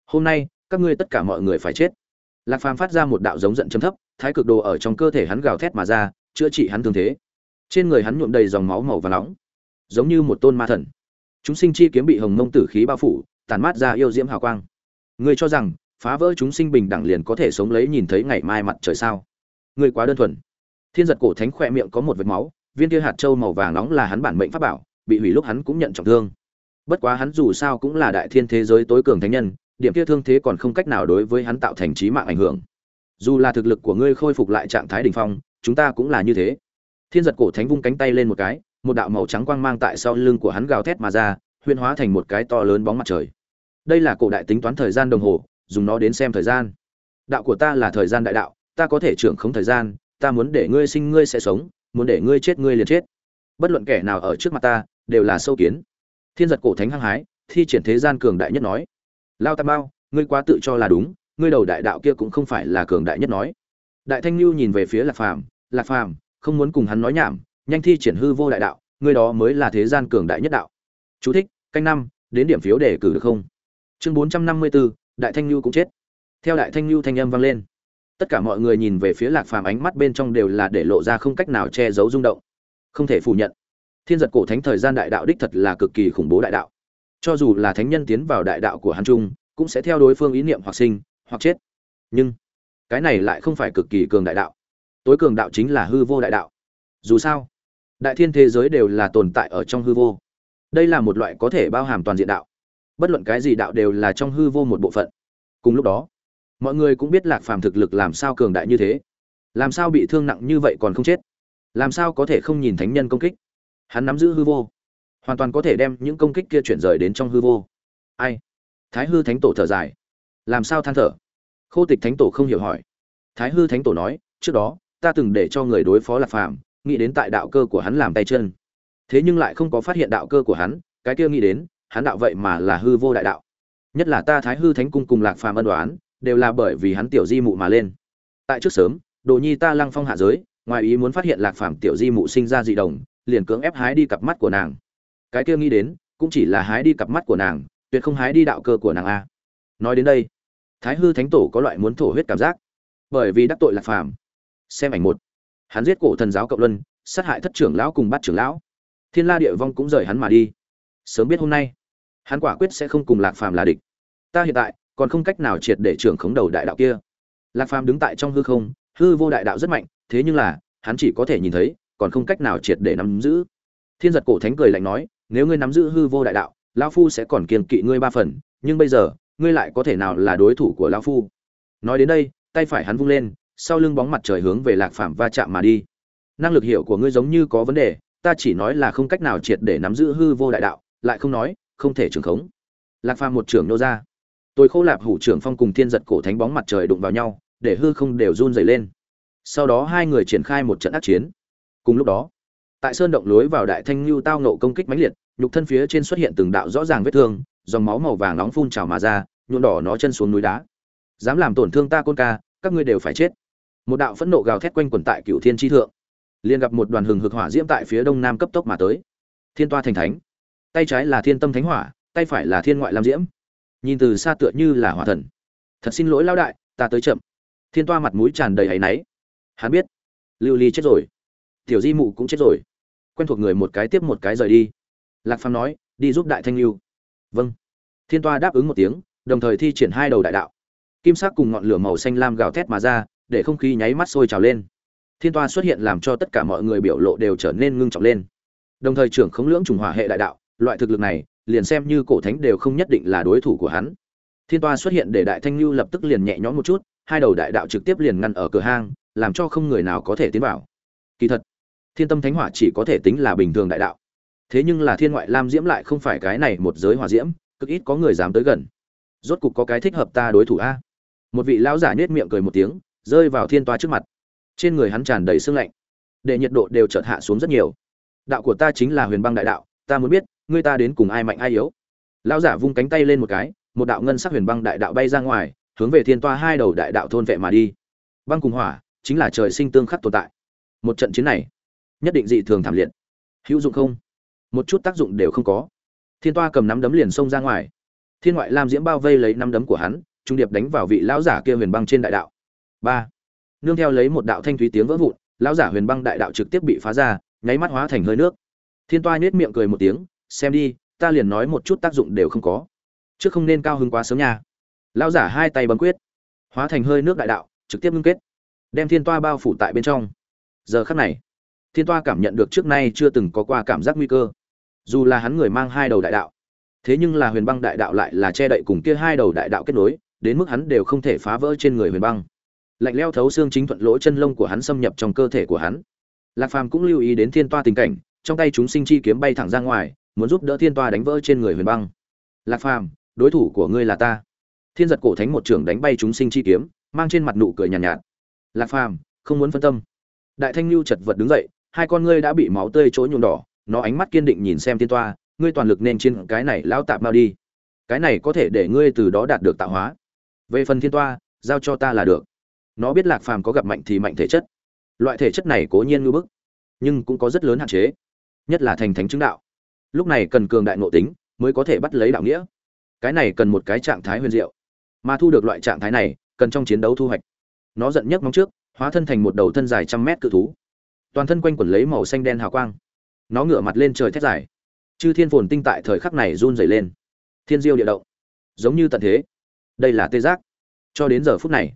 Hôm nay, các ngươi tất cả mọi người phải chết. Lạc phàm phát ra một đạo giống giận chấm thấp, thái cực đồ ở trong cơ thể hắn gào thét mà ra, chữa trị hắn thương thế. Trên người hắn nhuộm đầy dòng máu màu và nóng, giống như một tôn ma thần. Chúng sinh chi kiếm bị hồng mông tử khí bao phủ tàn mát ra yêu diễm hào quang. Ngươi cho rằng phá vỡ chúng sinh bình đẳng liền có thể sống lấy nhìn thấy ngày mai mặt trời sao? Ngươi quá đơn thuần. Thiên giật cổ thánh khỏe miệng có một vệt máu, viên kia hạt châu màu vàng nóng là hắn bản mệnh pháp bảo, bị hủy lúc hắn cũng nhận trọng thương. Bất quá hắn dù sao cũng là đại thiên thế giới tối cường thánh nhân, điểm kia thương thế còn không cách nào đối với hắn tạo thành trí mạng ảnh hưởng. Dù là thực lực của ngươi khôi phục lại trạng thái đỉnh phong, chúng ta cũng là như thế. Thiên giật cổ thánh vung cánh tay lên một cái, một đạo màu trắng quang mang tại sau lưng của hắn gào thét mà ra huyên hóa thành một cái to lớn bóng mặt trời. Đây là cổ đại tính toán thời gian đồng hồ dùng nó đến xem thời gian. Đạo của ta là thời gian đại đạo, ta có thể trưởng khống thời gian, ta muốn để ngươi sinh ngươi sẽ sống, muốn để ngươi chết ngươi liền chết. Bất luận kẻ nào ở trước mặt ta, đều là sâu kiến. Thiên giật cổ thánh hăng hái, thi triển thế gian cường đại nhất nói. Lao tam bao, ngươi quá tự cho là đúng, ngươi đầu đại đạo kia cũng không phải là cường đại nhất nói. Đại thanh lưu nhìn về phía lạc phàm lạc phàm, không muốn cùng hắn nói nhảm, nhanh thi triển hư vô đại đạo, ngươi đó mới là thế gian cường đại nhất đạo. Chú thích, canh năm, đến điểm phiếu để cử được không? Chương bốn trăm năm mươi bốn đại thanh lưu cũng chết. Theo đại thanh lưu thanh âm vang lên, tất cả mọi người nhìn về phía lạc phàm ánh mắt bên trong đều là để lộ ra không cách nào che giấu rung động. Không thể phủ nhận, thiên giật cổ thánh thời gian đại đạo đích thật là cực kỳ khủng bố đại đạo. Cho dù là thánh nhân tiến vào đại đạo của hắn trung cũng sẽ theo đối phương ý niệm hoặc sinh, hoặc chết. Nhưng, cái này lại không phải cực kỳ cường đại đạo. Tối cường đạo chính là hư vô đại đạo. Dù sao, đại thiên thế giới đều là tồn tại ở trong hư vô. Đây là một loại có thể bao hàm toàn diện đạo bất luận cái gì đạo đều là trong hư vô một bộ phận. Cùng lúc đó, mọi người cũng biết lạc phàm thực lực làm sao cường đại như thế. Làm sao bị thương nặng như vậy còn không chết? Làm sao có thể không nhìn thánh nhân công kích? Hắn nắm giữ hư vô, hoàn toàn có thể đem những công kích kia chuyển rời đến trong hư vô. Ai? Thái hư thánh tổ thở dài. Làm sao than thở? Khô tịch thánh tổ không hiểu hỏi. Thái hư thánh tổ nói, trước đó, ta từng để cho người đối phó lạc phàm, nghĩ đến tại đạo cơ của hắn làm tay chân. Thế nhưng lại không có phát hiện đạo cơ của hắn, cái kia nghĩ đến hắn đạo vậy mà là hư vô đại đạo. Nhất là ta thái hư thánh cung cùng lạc phàm ân đoán đều là bởi vì hắn tiểu di mụ mà lên. Tại trước sớm, đồ nhi ta lăng phong hạ giới, ngoài ý muốn phát hiện lạc phàm tiểu di mụ sinh ra dị đồng, liền cưỡng ép hái đi cặp mắt của nàng. Cái kia nghĩ đến, cũng chỉ là hái đi cặp mắt của nàng, tuyệt không hái đi đạo cơ của nàng a. Nói đến đây, thái hư thánh tổ có loại muốn thổ huyết cảm giác. Bởi vì đắc tội lạc phàm. Xem ảnh một. Hắn giết cổ thần giáo cộng luân, sát hại thất trưởng lão cùng bắt trưởng lão. Thiên la địa vong cũng rời hắn mà đi. Sớm biết hôm nay hắn quả quyết sẽ không cùng lạc phàm là địch. Ta hiện tại còn không cách nào triệt để trưởng khống đầu đại đạo kia. Lạc phàm đứng tại trong hư không, hư vô đại đạo rất mạnh, thế nhưng là, hắn chỉ có thể nhìn thấy, còn không cách nào triệt để nắm giữ. Thiên giật cổ thánh cười lạnh nói, nếu ngươi nắm giữ hư vô đại đạo, lão phu sẽ còn kiên kỵ ngươi ba phần, nhưng bây giờ, ngươi lại có thể nào là đối thủ của lão phu? Nói đến đây, tay phải hắn vung lên, sau lưng bóng mặt trời hướng về lạc phàm va chạm mà đi. Năng lực hiểu của ngươi giống như có vấn đề, ta chỉ nói là không cách nào triệt để nắm giữ hư vô đại đạo, lại không nói không thể trường khống. Lạc phàm một trưởng nô ra. Tôi khô lạp hủ trưởng phong cùng thiên giật cổ thánh bóng mặt trời đụng vào nhau, để hư không đều run dày lên. Sau đó hai người triển khai một trận ác chiến. Cùng lúc đó, tại sơn động lối vào đại thanh lưu tao nộ công kích mãnh liệt, nhục thân phía trên xuất hiện từng đạo rõ ràng vết thương, dòng máu màu vàng nóng phun trào mà ra, nhuộm đỏ nó chân xuống núi đá. Dám làm tổn thương ta côn ca, các ngươi đều phải chết. Một đạo phẫn nộ gào thét quanh quẩn tại cựu thiên tri thượng. Liền gặp một đoàn hừng hực hỏa diễm tại phía đông nam cấp tốc mà tới. Thiên toa thành thánh tay trái là thiên tâm thánh hỏa, tay phải là thiên ngoại lam diễm. Nhìn từ xa tựa như là hỏa thần. Thật xin lỗi lao đại, ta tới chậm. Thiên toa mặt mũi tràn đầy áy náy. Hắn biết. Lưu ly chết rồi. Tiểu di mụ cũng chết rồi. Quen thuộc người một cái tiếp một cái rời đi. Lạc phàm nói, đi giúp đại thanh lưu. Vâng. Thiên toa đáp ứng một tiếng, đồng thời thi triển hai đầu đại đạo. Kim sắc cùng ngọn lửa màu xanh lam gào thét mà ra, để không khí nháy mắt sôi trào lên. Thiên toa xuất hiện làm cho tất cả mọi người biểu lộ đều trở nên ngưng trọng lên. Đồng thời trưởng khống lưỡng trùng hỏa hệ đại đạo loại thực lực này, liền xem như cổ thánh đều không nhất định là đối thủ của hắn. Thiên toa xuất hiện để đại thanh lưu lập tức liền nhẹ nhõm một chút, hai đầu đại đạo trực tiếp liền ngăn ở cửa hang, làm cho không người nào có thể tiến vào. Kỳ thật, thiên tâm thánh hỏa chỉ có thể tính là bình thường đại đạo. Thế nhưng là thiên ngoại lam diễm lại không phải cái này một giới hỏa diễm, cực ít có người dám tới gần. Rốt cục có cái thích hợp ta đối thủ a. Một vị lão giả nhếch miệng cười một tiếng, rơi vào thiên toa trước mặt. Trên người hắn tràn đầy sương lạnh. Để nhiệt độ đều chợt hạ xuống rất nhiều. Đạo của ta chính là huyền băng đại đạo, ta muốn biết ngươi ta đến cùng ai mạnh ai yếu? Lão giả vung cánh tay lên một cái, một đạo ngân sắc huyền băng đại đạo bay ra ngoài, hướng về thiên toa hai đầu đại đạo thôn vệ mà đi. Băng cùng hỏa chính là trời sinh tương khắc tồn tại. Một trận chiến này, nhất định dị thường thảm liệt. Hữu dụng không? Một chút tác dụng đều không có. Thiên toa cầm nắm đấm liền xông ra ngoài. Thiên ngoại lam diễm bao vây lấy nắm đấm của hắn, trung điệp đánh vào vị lão giả kia huyền băng trên đại đạo. Ba. Nương theo lấy một đạo thanh thúy tiếng vỡ vụn, lão giả huyền băng đại đạo trực tiếp bị phá ra, nháy mắt hóa thành hơi nước. Thiên toa nhếch miệng cười một tiếng xem đi, ta liền nói một chút tác dụng đều không có. Chứ không nên cao hứng quá sớm nha. Lao giả hai tay bấm quyết. Hóa thành hơi nước đại đạo, trực tiếp ngưng kết. Đem thiên toa bao phủ tại bên trong. Giờ khắc này, thiên toa cảm nhận được trước nay chưa từng có qua cảm giác nguy cơ. Dù là hắn người mang hai đầu đại đạo, thế nhưng là huyền băng đại đạo lại là che đậy cùng kia hai đầu đại đạo kết nối, đến mức hắn đều không thể phá vỡ trên người huyền băng. Lạnh leo thấu xương chính thuận lỗ chân lông của hắn xâm nhập trong cơ thể của hắn. Lạc phàm cũng lưu ý đến thiên toa tình cảnh, trong tay chúng sinh chi kiếm bay thẳng ra ngoài muốn giúp đỡ thiên toa đánh vỡ trên người huyền băng. Lạc phàm đối thủ của ngươi là ta. Thiên giật cổ thánh một trưởng đánh bay chúng sinh chi kiếm mang trên mặt nụ cười nhàn nhạt, nhạt. Lạc phàm không muốn phân tâm. Đại thanh lưu chật vật đứng dậy hai con ngươi đã bị máu tươi chỗ nhuộm đỏ nó ánh mắt kiên định nhìn xem thiên toa ngươi toàn lực nên trên cái này lão tạp bao đi. Cái này có thể để ngươi từ đó đạt được tạo hóa. Về phần thiên toa giao cho ta là được. Nó biết lạc phàm có gặp mạnh thì mạnh thể chất. Loại thể chất này cố nhiên ngưỡng bức nhưng cũng có rất lớn hạn chế nhất là thành thánh chứng đạo lúc này cần cường đại nội tính mới có thể bắt lấy đạo nghĩa. Cái này cần một cái trạng thái huyền diệu. Mà thu được loại trạng thái này, cần trong chiến đấu thu hoạch. Nó giận nhấc móng trước, hóa thân thành một đầu thân dài trăm mét cự thú. Toàn thân quanh quẩn lấy màu xanh đen hào quang. Nó ngửa mặt lên trời thét dài. Chư thiên phồn tinh tại thời khắc này run rẩy lên. Thiên diêu địa động. Giống như tận thế. Đây là tê giác. Cho đến giờ phút này,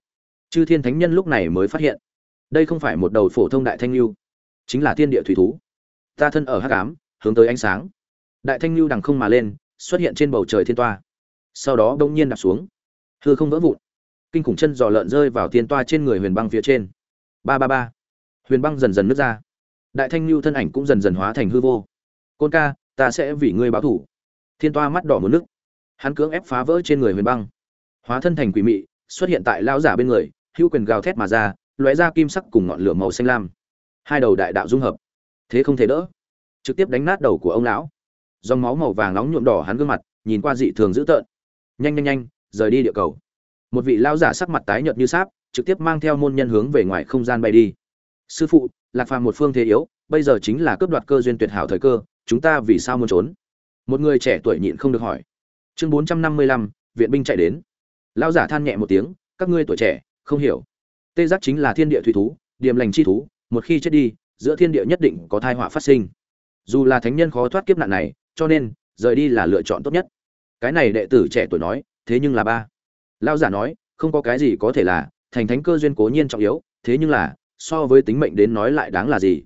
chư thiên thánh nhân lúc này mới phát hiện. Đây không phải một đầu phổ thông đại thanh lưu, chính là thiên địa thủy thú. Ta thân ở hắc ám, hướng tới ánh sáng đại thanh lưu đằng không mà lên, xuất hiện trên bầu trời thiên toa. Sau đó bỗng nhiên đạp xuống. Hư không vỡ vụn. Kinh khủng chân giò lợn rơi vào thiên toa trên người huyền băng phía trên. Ba ba ba. Huyền băng dần dần nứt ra. Đại thanh lưu thân ảnh cũng dần dần hóa thành hư vô. Côn ca, ta sẽ vì ngươi báo thủ. Thiên toa mắt đỏ một nước. Hắn cưỡng ép phá vỡ trên người huyền băng. Hóa thân thành quỷ mị, xuất hiện tại lão giả bên người, hữu quyền gào thét mà ra, lóe ra kim sắc cùng ngọn lửa màu xanh lam. Hai đầu đại đạo dung hợp. Thế không thể đỡ. Trực tiếp đánh nát đầu của ông lão dòng máu màu vàng nóng nhuộm đỏ hắn gương mặt, nhìn qua dị thường dữ tợn. Nhanh nhanh nhanh, rời đi địa cầu. Một vị lao giả sắc mặt tái nhợt như sáp, trực tiếp mang theo môn nhân hướng về ngoài không gian bay đi. Sư phụ, lạc phàm một phương thế yếu, bây giờ chính là cướp đoạt cơ duyên tuyệt hảo thời cơ, chúng ta vì sao muốn trốn? Một người trẻ tuổi nhịn không được hỏi. Chương bốn trăm năm mươi lăm, viện binh chạy đến. Lao giả than nhẹ một tiếng, các ngươi tuổi trẻ, không hiểu. Tê giác chính là thiên địa thủy thú, điềm lành chi thú, một khi chết đi, giữa thiên địa nhất định có thai họa phát sinh. Dù là thánh nhân khó thoát kiếp nạn này cho nên, rời đi là lựa chọn tốt nhất. Cái này đệ tử trẻ tuổi nói, thế nhưng là ba. Lao giả nói, không có cái gì có thể là, thành thánh cơ duyên cố nhiên trọng yếu, thế nhưng là, so với tính mệnh đến nói lại đáng là gì?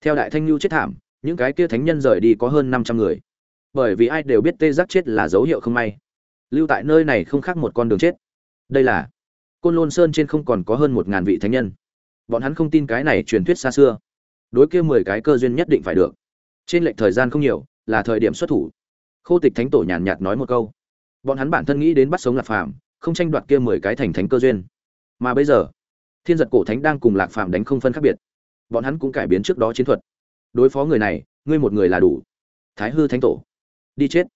Theo đại thanh lưu chết thảm, những cái kia thánh nhân rời đi có hơn năm trăm người. Bởi vì ai đều biết tê giác chết là dấu hiệu không may. Lưu tại nơi này không khác một con đường chết. Đây là côn lôn sơn trên không còn có hơn một ngàn vị thánh nhân. Bọn hắn không tin cái này truyền thuyết xa xưa. Đối kia mười cái cơ duyên nhất định phải được. Trên lệnh thời gian không nhiều là thời điểm xuất thủ. Khô tịch thánh tổ nhàn nhạt nói một câu. Bọn hắn bản thân nghĩ đến bắt sống lạc phàm, không tranh đoạt kia mười cái thành thánh cơ duyên. Mà bây giờ, thiên giật cổ thánh đang cùng lạc phàm đánh không phân khác biệt. Bọn hắn cũng cải biến trước đó chiến thuật. Đối phó người này, ngươi một người là đủ. Thái hư thánh tổ. Đi chết.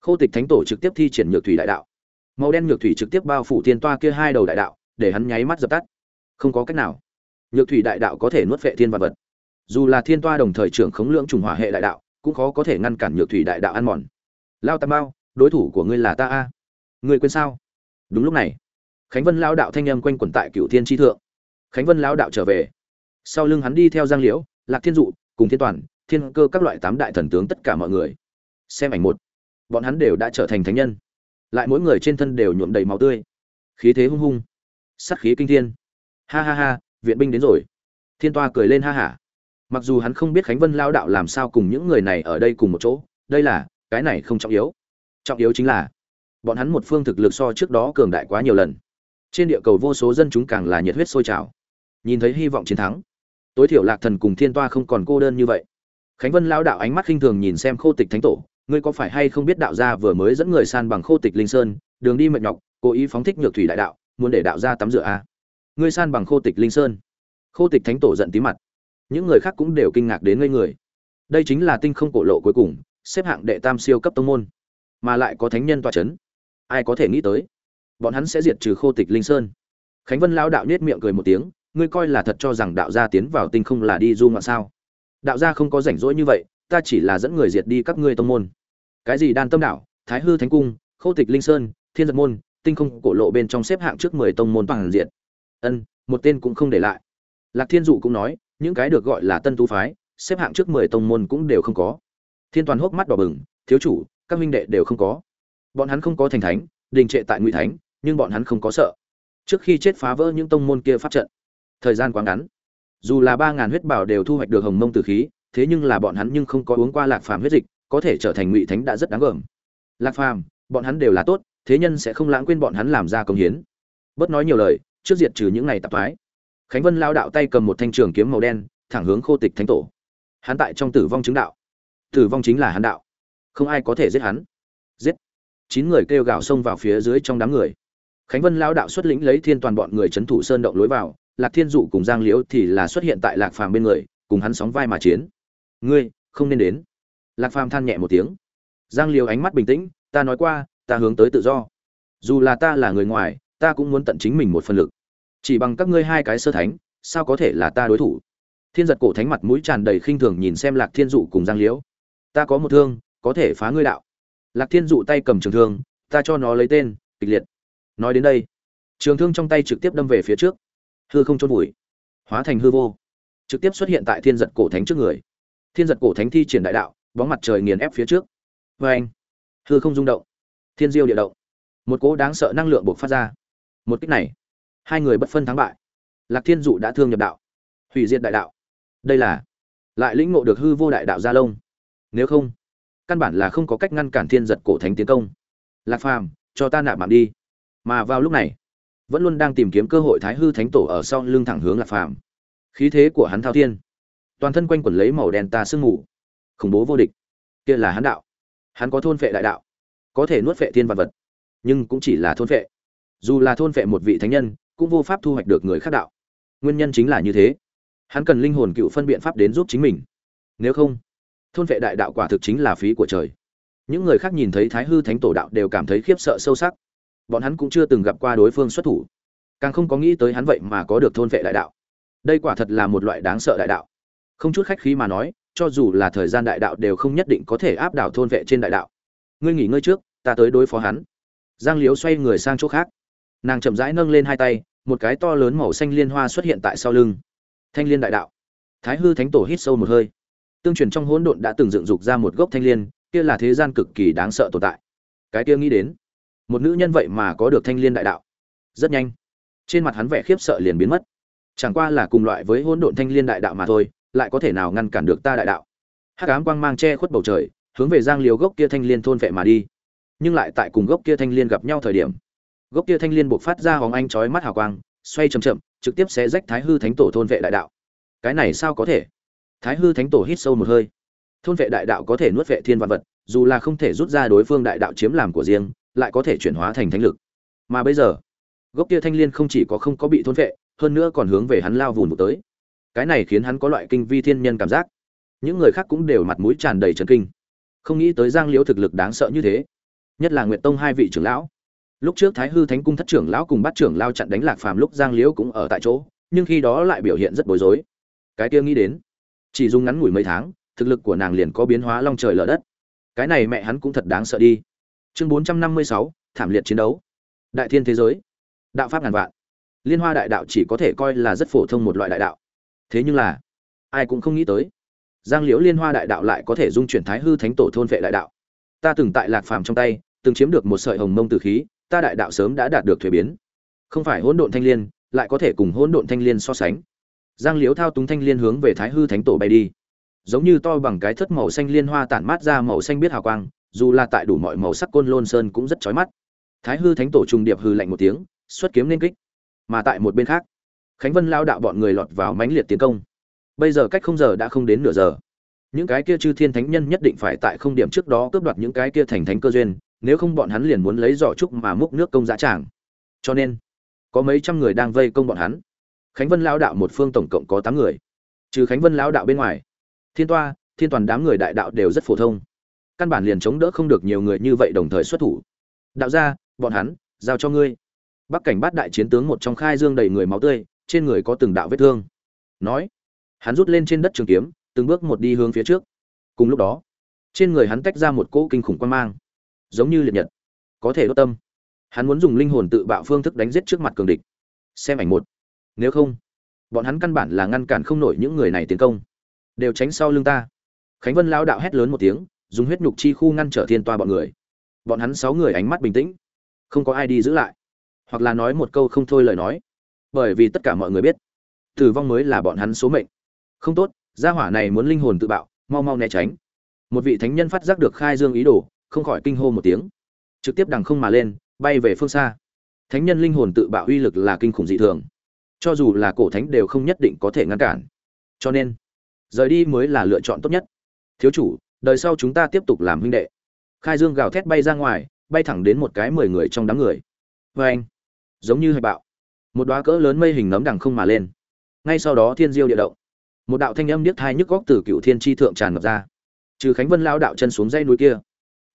Khô tịch thánh tổ trực tiếp thi triển nhược thủy đại đạo. Màu đen nhược thủy trực tiếp bao phủ thiên toa kia hai đầu đại đạo, để hắn nháy mắt dập tắt. Không có cách nào. Nhược thủy đại đạo có thể nuốt vệ thiên vật vật. Dù là thiên toa đồng thời trưởng khống lượng trùng hỏa hệ đại đạo cũng khó có thể ngăn cản nhược thủy đại đạo ăn mòn. Lao tam bao đối thủ của ngươi là ta a. Ngươi quên sao? Đúng lúc này, khánh vân lao đạo thanh âm quanh quẩn tại cựu thiên tri thượng. Khánh vân lao đạo trở về. Sau lưng hắn đi theo giang liễu, lạc thiên dụ, cùng thiên toàn, thiên cơ các loại tám đại thần tướng tất cả mọi người. Xem ảnh một, bọn hắn đều đã trở thành thánh nhân. Lại mỗi người trên thân đều nhuộm đầy máu tươi. Khí thế hung hung sắc khí kinh thiên. Ha ha ha, viện binh đến rồi. Thiên toa cười lên ha hả mặc dù hắn không biết khánh vân lao đạo làm sao cùng những người này ở đây cùng một chỗ, đây là, cái này không trọng yếu. Trọng yếu chính là, bọn hắn một phương thực lực so trước đó cường đại quá nhiều lần. Trên địa cầu vô số dân chúng càng là nhiệt huyết sôi trào. Nhìn thấy hy vọng chiến thắng, tối thiểu lạc thần cùng thiên toa không còn cô đơn như vậy. Khánh vân lao đạo ánh mắt khinh thường nhìn xem khô tịch thánh tổ, ngươi có phải hay không biết đạo gia vừa mới dẫn người san bằng khô tịch linh sơn, đường đi mệt nhọc, cố ý phóng thích nhược thủy đại đạo, muốn để đạo gia tắm rửa a à? ngươi san bằng khô tịch linh sơn. Khô tịch thánh tổ giận tí mặt những người khác cũng đều kinh ngạc đến ngây người. Đây chính là tinh không cổ lộ cuối cùng, xếp hạng đệ tam siêu cấp tông môn, mà lại có thánh nhân tọa chấn. Ai có thể nghĩ tới, bọn hắn sẽ diệt trừ khô tịch linh sơn. Khánh vân lao đạo nhết miệng cười một tiếng, ngươi coi là thật cho rằng đạo gia tiến vào tinh không là đi du ngoạn sao? Đạo gia không có rảnh rỗi như vậy, ta chỉ là dẫn người diệt đi các ngươi tông môn. Cái gì đan tâm đạo, thái hư thánh cung, khô tịch linh sơn, thiên giật môn, tinh không cổ lộ bên trong xếp hạng trước mười tông môn toàn diện. Ân, một tên cũng không để lại. Lạc thiên dụ cũng nói những cái được gọi là tân tú phái, xếp hạng trước mười tông môn cũng đều không có. Thiên toàn hốc mắt đỏ bừng, thiếu chủ, các minh đệ đều không có. Bọn hắn không có thành thánh, đình trệ tại ngụy thánh, nhưng bọn hắn không có sợ. Trước khi chết phá vỡ những tông môn kia pháp trận, thời gian quá ngắn. Dù là ba ngàn huyết bảo đều thu hoạch được hồng mông từ khí, thế nhưng là bọn hắn nhưng không có uống qua lạc phàm huyết dịch, có thể trở thành ngụy thánh đã rất đáng gờm. Lạc phàm, bọn hắn đều là tốt, thế nhân sẽ không lãng quên bọn hắn làm ra công hiến. Bớt nói nhiều lời, trước diệt trừ những ngày tạp thoái khánh vân lao đạo tay cầm một thanh trường kiếm màu đen, thẳng hướng khô tịch thánh tổ. Hắn tại trong tử vong chứng đạo. Tử vong chính là hắn đạo. Không ai có thể giết hắn. Giết. Chín người kêu gào xông vào phía dưới trong đám người. Khánh vân lao đạo xuất lĩnh lấy thiên toàn bọn người c h ấ n thủ sơn động lối vào, lạc thiên dụ cùng giang liễu thì là xuất hiện tại lạc phàm bên người, cùng hắn sóng vai mà chiến. Ngươi, không nên đến. Lạc phàm than nhẹ một tiếng. Giang liễu ánh mắt bình tĩnh, ta nói qua, ta hướng tới tự do. Dù là ta là người ngoài, ta cũng muốn tận chính mình một phần lực chỉ bằng các ngươi hai cái sơ thánh, sao có thể là ta đối thủ? Thiên giật cổ thánh mặt mũi tràn đầy khinh thường nhìn xem lạc thiên dụ cùng giang liễu. Ta có một thương, có thể phá ngươi đạo. Lạc thiên dụ tay cầm trường thương, ta cho nó lấy tên, kịch liệt. Nói đến đây, trường thương trong tay trực tiếp đâm về phía trước. Hư không chôn vùi, hóa thành hư vô. Trực tiếp xuất hiện tại thiên giật cổ thánh trước người. Thiên giật cổ thánh thi triển đại đạo, bóng mặt trời nghiền ép phía trước. Vê anh, hư không rung động. Thiên diêu địa động. Một cỗ đáng sợ năng lượng buộc phát ra. Một cách này hai người bất phân thắng bại. Lạc thiên dụ đã thương nhập đạo. Hủy diệt đại đạo. Đây là lại lĩnh ngộ được hư vô đại đạo gia lông nếu không, căn bản là không có cách ngăn cản thiên giật cổ thánh tiến công. Lạc phàm, cho ta nạp mạng đi. Mà vào lúc này, vẫn luôn đang tìm kiếm cơ hội thái hư thánh tổ ở sau lưng thẳng hướng lạc phàm. Khí thế của hắn thao thiên. Toàn thân quanh quẩn lấy màu đen ta sương mù. Khủng bố vô địch. Kia là hắn đạo. Hắn có thôn vệ đại đạo. Có thể nuốt vệ thiên vật vật. Nhưng cũng chỉ là thôn vệ dù là thôn vệ một vị thánh nhân cũng vô pháp thu hoạch được người khác đạo. Nguyên nhân chính là như thế. Hắn cần linh hồn cựu phân biện pháp đến giúp chính mình. Nếu không, thôn vệ đại đạo quả thực chính là phí của trời. Những người khác nhìn thấy thái hư thánh tổ đạo đều cảm thấy khiếp sợ sâu sắc. Bọn hắn cũng chưa từng gặp qua đối phương xuất thủ. Càng không có nghĩ tới hắn vậy mà có được thôn vệ đại đạo. Đây quả thật là một loại đáng sợ đại đạo. Không chút khách khí mà nói, cho dù là thời gian đại đạo đều không nhất định có thể áp đảo thôn vệ trên đại đạo. Ngươi nghỉ ngơi trước, ta tới đối phó hắn. Giang liếu xoay người sang chỗ khác nàng chậm rãi nâng lên hai tay, một cái to lớn màu xanh liên hoa xuất hiện tại sau lưng. Thanh liên đại đạo. Thái hư thánh tổ hít sâu một hơi. Tương truyền trong hỗn độn đã từng dựng dục ra một gốc thanh liên, kia là thế gian cực kỳ đáng sợ tồn tại. Cái kia nghĩ đến, một nữ nhân vậy mà có được thanh liên đại đạo. Rất nhanh, trên mặt hắn vẻ khiếp sợ liền biến mất. Chẳng qua là cùng loại với hỗn độn thanh liên đại đạo mà thôi, lại có thể nào ngăn cản được ta đại đạo. Hắc ám quang mang che khuất bầu trời, hướng về giang liều gốc kia thanh liên thôn vệ mà đi. Nhưng lại tại cùng gốc kia thanh liên gặp nhau thời điểm gốc kia thanh liên buộc phát ra hóng anh chói mắt hào quang, xoay chậm chậm, trực tiếp xé rách thái hư thánh tổ thôn vệ đại đạo. Cái này sao có thể? Thái hư thánh tổ hít sâu một hơi. Thôn vệ đại đạo có thể nuốt vệ thiên văn vật, dù là không thể rút ra đối phương đại đạo chiếm làm của riêng, lại có thể chuyển hóa thành thánh lực. Mà bây giờ, gốc kia thanh liên không chỉ có không có bị thôn vệ, hơn nữa còn hướng về hắn lao vùn một tới. Cái này khiến hắn có loại kinh vi thiên nhân cảm giác. Những người khác cũng đều mặt mũi tràn đầy trần kinh. Không nghĩ tới giang liễu thực lực đáng sợ như thế. Nhất là nguyệt tông hai vị trưởng lão lúc trước thái hư thánh cung thất trưởng lão cùng bắt trưởng lao chặn đánh lạc phàm, lúc giang liễu cũng ở tại chỗ, nhưng khi đó lại biểu hiện rất bối rối. Cái kia nghĩ đến, chỉ dùng ngắn ngủi mấy tháng, thực lực của nàng liền có biến hóa long trời lở đất. Cái này mẹ hắn cũng thật đáng sợ đi. Chương bốn trăm năm mươi sáu, thảm liệt chiến đấu. Đại thiên thế giới. Đạo pháp ngàn vạn. Liên hoa đại đạo chỉ có thể coi là rất phổ thông một loại đại đạo. Thế nhưng là, ai cũng không nghĩ tới, giang liễu liên hoa đại đạo lại có thể dung chuyển thái hư thánh tổ thôn vệ đại đạo. Ta từng tại lạc phàm trong tay, từng chiếm được một sợi hồng mông từ khí ta đại đạo sớm đã đạt được thuế biến. Không phải hỗn độn thanh liên, lại có thể cùng hỗn độn thanh liên so sánh. Giang liễu thao túng thanh liên hướng về thái hư thánh tổ bay đi. Giống như to bằng cái thất màu xanh liên hoa tản mát ra màu xanh biết hào quang, dù là tại đủ mọi màu sắc côn lôn sơn cũng rất chói mắt. Thái hư thánh tổ trùng điệp hư lạnh một tiếng, xuất kiếm lên kích. Mà tại một bên khác, khánh vân lao đạo bọn người lọt vào mãnh liệt tiến công. Bây giờ cách không giờ đã không đến nửa giờ. Những cái kia chư thiên thánh nhân nhất định phải tại không điểm trước đó cướp đoạt những cái kia thành thánh cơ duyên nếu không bọn hắn liền muốn lấy giỏ trúc mà múc nước công giá tràng. Cho nên, có mấy trăm người đang vây công bọn hắn. Khánh vân lao đạo một phương tổng cộng có tám người. Trừ khánh vân lao đạo bên ngoài, thiên toa, thiên toàn đám người đại đạo đều rất phổ thông. Căn bản liền chống đỡ không được nhiều người như vậy đồng thời xuất thủ. Đạo ra bọn hắn, giao cho ngươi. Bắc cảnh bát đại chiến tướng một trong khai dương đầy người máu tươi, trên người có từng đạo vết thương. Nói, hắn rút lên trên đất trường kiếm, từng bước một đi hướng phía trước. Cùng lúc đó, trên người hắn tách ra một cỗ kinh khủng quan mang giống như liệt nhật. Có thể đốt tâm. Hắn muốn dùng linh hồn tự bạo phương thức đánh giết trước mặt cường địch. Xem ảnh một. Nếu không, bọn hắn căn bản là ngăn cản không nổi những người này tiến công. Đều tránh sau lưng ta. Khánh vân lao đạo hét lớn một tiếng, dùng huyết nhục chi khu ngăn trở thiên toa bọn người. Bọn hắn sáu người ánh mắt bình tĩnh. Không có ai đi giữ lại. Hoặc là nói một câu không thôi lời nói. Bởi vì tất cả mọi người biết, tử vong mới là bọn hắn số mệnh. Không tốt, gia hỏa này muốn linh hồn tự bạo, mau mau né tránh. Một vị thánh nhân phát giác được khai dương ý đồ không khỏi kinh hô một tiếng. Trực tiếp đằng không mà lên, bay về phương xa. Thánh nhân linh hồn tự bạo uy lực là kinh khủng dị thường. Cho dù là cổ thánh đều không nhất định có thể ngăn cản. Cho nên, rời đi mới là lựa chọn tốt nhất. Thiếu chủ, đời sau chúng ta tiếp tục làm huynh đệ. Khai dương gào thét bay ra ngoài, bay thẳng đến một cái mười người trong đám người. Vê anh, giống như hạch bạo. Một đoá cỡ lớn mây hình nấm đằng không mà lên. Ngay sau đó thiên diêu địa động. Một đạo thanh âm điếc thai nhức góc từ cựu thiên tri thượng tràn ngập ra. Trừ khánh vân lao đạo chân xuống dãy núi kia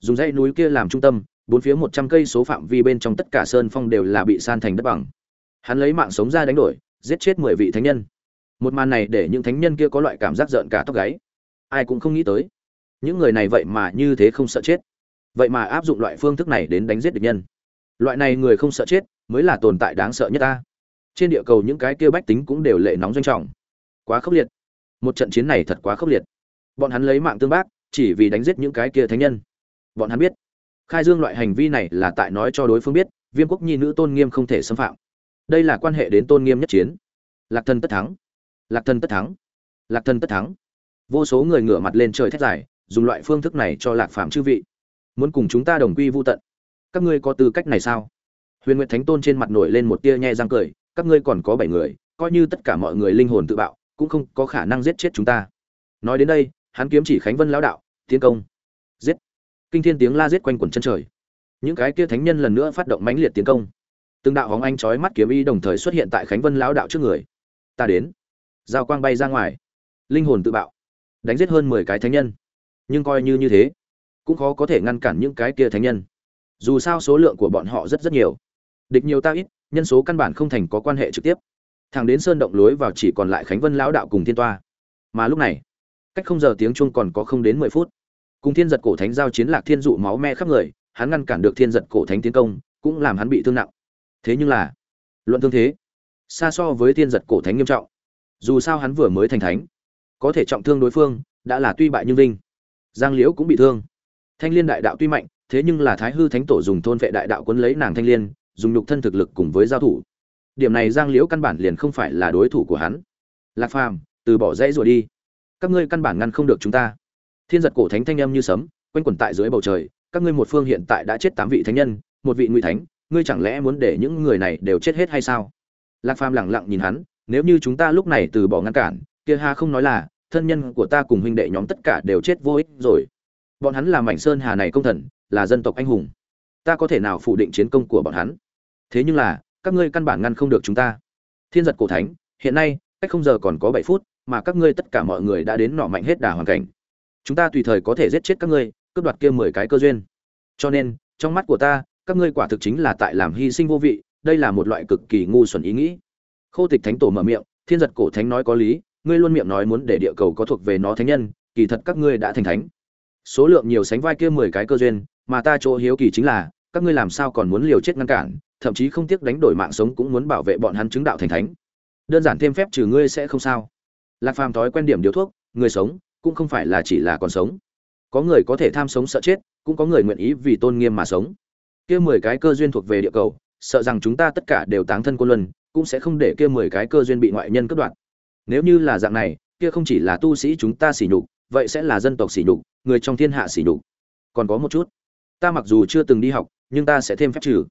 dùng dãy núi kia làm trung tâm, bốn phía một trăm cây số phạm vi bên trong tất cả sơn phong đều là bị san thành đất bằng. Hắn lấy mạng sống ra đánh đổi, giết chết mười vị thánh nhân. Một màn này để những thánh nhân kia có loại cảm giác rợn cả tóc gáy. Ai cũng không nghĩ tới, những người này vậy mà như thế không sợ chết. Vậy mà áp dụng loại phương thức này đến đánh giết địch nhân. Loại này người không sợ chết mới là tồn tại đáng sợ nhất ta. Trên địa cầu những cái kia bách tính cũng đều lệ nóng doanh trọng. Quá khốc liệt. Một trận chiến này thật quá khốc liệt. Bọn hắn lấy mạng tương bác chỉ vì đánh giết những cái kia thánh nhân bọn hắn biết. Khai dương loại hành vi này là tại nói cho đối phương biết, viêm quốc nhi nữ tôn nghiêm không thể xâm phạm. Đây là quan hệ đến tôn nghiêm nhất chiến. Lạc thân tất thắng. Lạc thân tất thắng. Lạc thân tất thắng. Vô số người ngửa mặt lên trời thét dài, dùng loại phương thức này cho lạc phạm chư vị. Muốn cùng chúng ta đồng quy vô tận. Các ngươi có tư cách này sao? Huyền nguyệt thánh tôn trên mặt nổi lên một tia nhe răng cười, các ngươi còn có bảy người, coi như tất cả mọi người linh hồn tự bạo, cũng không có khả năng giết chết chúng ta. Nói đến đây, hắn kiếm chỉ khánh vân lão đạo, tiến công. Giết kinh thiên tiếng la giết quanh quần chân trời. Những cái kia thánh nhân lần nữa phát động mãnh liệt tiến công. Từng đạo hóng anh chói mắt kiếm y đồng thời xuất hiện tại khánh vân lão đạo trước người. Ta đến. Giao quang bay ra ngoài. Linh hồn tự bạo. Đánh giết hơn mười cái thánh nhân. Nhưng coi như như thế, cũng khó có thể ngăn cản những cái kia thánh nhân. Dù sao số lượng của bọn họ rất rất nhiều. Địch nhiều ta ít, nhân số căn bản không thành có quan hệ trực tiếp. Thằng đến sơn động lối vào chỉ còn lại khánh vân lão đạo cùng thiên toa. Mà lúc này, cách không giờ tiếng chuông còn có không đến mười phút cùng thiên giật cổ thánh giao chiến lạc thiên dụ máu me khắp người, hắn ngăn cản được thiên giật cổ thánh tiến công, cũng làm hắn bị thương nặng. Thế nhưng là, luận thương thế, xa so với thiên giật cổ thánh nghiêm trọng. Dù sao hắn vừa mới thành thánh, có thể trọng thương đối phương, đã là tuy bại nhưng vinh. Giang liễu cũng bị thương. Thanh liên đại đạo tuy mạnh, thế nhưng là thái hư thánh tổ dùng thôn vệ đại đạo quấn lấy nàng thanh liên, dùng nhục thân thực lực cùng với giao thủ. Điểm này giang liễu căn bản liền không phải là đối thủ của hắn. Lạc phàm, từ bỏ dãy rồi đi. Các ngươi căn bản ngăn không được chúng ta thiên giật cổ thánh thanh âm như sấm, quanh quẩn tại dưới bầu trời, các ngươi một phương hiện tại đã chết tám vị thánh nhân, một vị ngụy thánh, ngươi chẳng lẽ muốn để những người này đều chết hết hay sao? Lạc phàm lẳng lặng nhìn hắn, nếu như chúng ta lúc này từ bỏ ngăn cản, kia ha không nói là, thân nhân của ta cùng huynh đệ nhóm tất cả đều chết vô ích rồi. Bọn hắn là mảnh sơn hà này công thần, là dân tộc anh hùng. Ta có thể nào phủ định chiến công của bọn hắn? Thế nhưng là, các ngươi căn bản ngăn không được chúng ta. Thiên giật cổ thánh, hiện nay, cách không giờ còn có bảy phút, mà các ngươi tất cả mọi người đã đến nọ mạnh hết đà hoàn cảnh chúng ta tùy thời có thể giết chết các ngươi, cướp đoạt kia mười cái cơ duyên. Cho nên, trong mắt của ta, các ngươi quả thực chính là tại làm hy sinh vô vị, đây là một loại cực kỳ ngu xuẩn ý nghĩ. Khô tịch thánh tổ mở miệng, thiên giật cổ thánh nói có lý, ngươi luôn miệng nói muốn để địa cầu có thuộc về nó thánh nhân, kỳ thật các ngươi đã thành thánh. Số lượng nhiều sánh vai kia mười cái cơ duyên, mà ta chỗ hiếu kỳ chính là, các ngươi làm sao còn muốn liều chết ngăn cản, thậm chí không tiếc đánh đổi mạng sống cũng muốn bảo vệ bọn hắn chứng đạo thành thánh. Đơn giản thêm phép trừ ngươi sẽ không sao. Lạc phàm thói quen điểm điều thuốc, người sống cũng không phải là chỉ là còn sống. Có người có thể tham sống sợ chết, cũng có người nguyện ý vì tôn nghiêm mà sống. Kia mười cái cơ duyên thuộc về địa cầu, sợ rằng chúng ta tất cả đều táng thân quân luân, cũng sẽ không để kia mười cái cơ duyên bị ngoại nhân cướp đoạt. Nếu như là dạng này, kia không chỉ là tu sĩ chúng ta xỉ nhục, vậy sẽ là dân tộc xỉ nhục, người trong thiên hạ xỉ nhục. Còn có một chút, ta mặc dù chưa từng đi học, nhưng ta sẽ thêm phép trừ.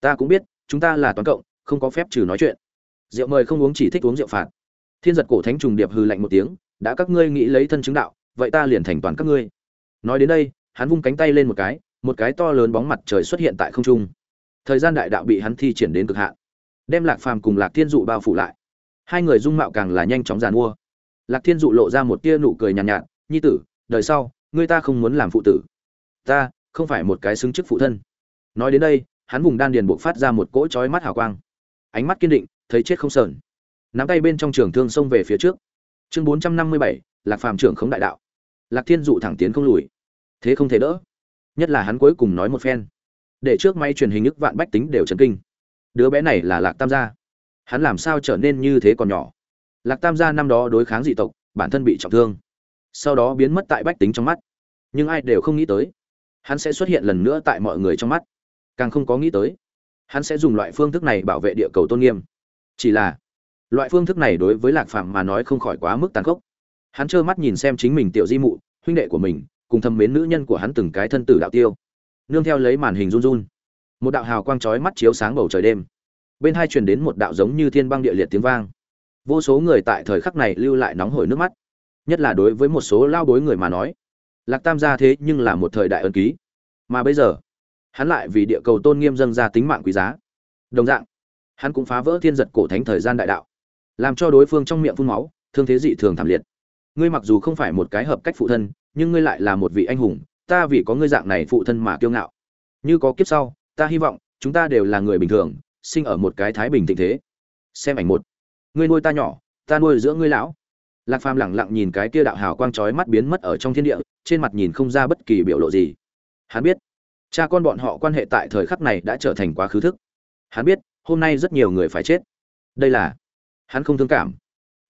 Ta cũng biết, chúng ta là toán cộng, không có phép trừ nói chuyện. Rượu mời không uống chỉ thích uống rượu phạt. Thiên giật cổ thánh trùng điệp hư lạnh một tiếng đã các ngươi nghĩ lấy thân chứng đạo vậy ta liền thành toàn các ngươi. Nói đến đây hắn vung cánh tay lên một cái một cái to lớn bóng mặt trời xuất hiện tại không trung. Thời gian đại đạo bị hắn thi triển đến cực hạn đem lạc phàm cùng lạc thiên dụ bao phủ lại. Hai người dung mạo càng là nhanh chóng giàn mua. Lạc thiên dụ lộ ra một tia nụ cười nhàn nhạt, nhạt nhi tử đời sau ngươi ta không muốn làm phụ tử. Ta không phải một cái xứng chức phụ thân. Nói đến đây hắn vùng đan điền buộc phát ra một cỗ chói mắt hào quang. Ánh mắt kiên định thấy chết không sờn. Nắm tay bên trong trường thương xông về phía trước chương bốn trăm năm mươi bảy, lạc phàm trưởng khống đại đạo. Lạc thiên dụ thẳng tiến không lùi. Thế không thể đỡ. Nhất là hắn cuối cùng nói một phen. Để trước máy truyền hình ức vạn bách tính đều chấn kinh. Đứa bé này là lạc tam gia. Hắn làm sao trở nên như thế còn nhỏ? Lạc tam gia năm đó đối kháng dị tộc, bản thân bị trọng thương. Sau đó biến mất tại bách tính trong mắt. Nhưng ai đều không nghĩ tới. Hắn sẽ xuất hiện lần nữa tại mọi người trong mắt. Càng không có nghĩ tới. Hắn sẽ dùng loại phương thức này bảo vệ địa cầu tôn nghiêm. Chỉ là loại phương thức này đối với lạc phàm mà nói không khỏi quá mức tàn khốc. Hắn trơ mắt nhìn xem chính mình tiểu di mụ, huynh đệ của mình, cùng thâm mến nữ nhân của hắn từng cái thân tử đạo tiêu. Nương theo lấy màn hình run run. Một đạo hào quang chói mắt chiếu sáng bầu trời đêm. Bên hai truyền đến một đạo giống như thiên băng địa liệt tiếng vang. Vô số người tại thời khắc này lưu lại nóng hổi nước mắt. Nhất là đối với một số lao bối người mà nói. Lạc tam gia thế nhưng là một thời đại ân ký. Mà bây giờ, hắn lại vì địa cầu tôn nghiêm dâng ra tính mạng quý giá. Đồng dạng, hắn cũng phá vỡ thiên giật cổ thánh thời gian đại đạo làm cho đối phương trong miệng phun máu, thương thế dị thường thảm liệt. Ngươi mặc dù không phải một cái hợp cách phụ thân, nhưng ngươi lại là một vị anh hùng, ta vì có ngươi dạng này phụ thân mà kiêu ngạo. Như có kiếp sau, ta hy vọng, chúng ta đều là người bình thường, sinh ở một cái thái bình tình thế. Xem ảnh một. Ngươi nuôi ta nhỏ, ta nuôi giữa ngươi lão. Lạc phàm lẳng lặng nhìn cái kia đạo hào quang chói mắt biến mất ở trong thiên địa, trên mặt nhìn không ra bất kỳ biểu lộ gì. Hắn biết, cha con bọn họ quan hệ tại thời khắc này đã trở thành quá khứ thức. Hắn biết, hôm nay rất nhiều người phải chết. Đây là hắn không thương cảm.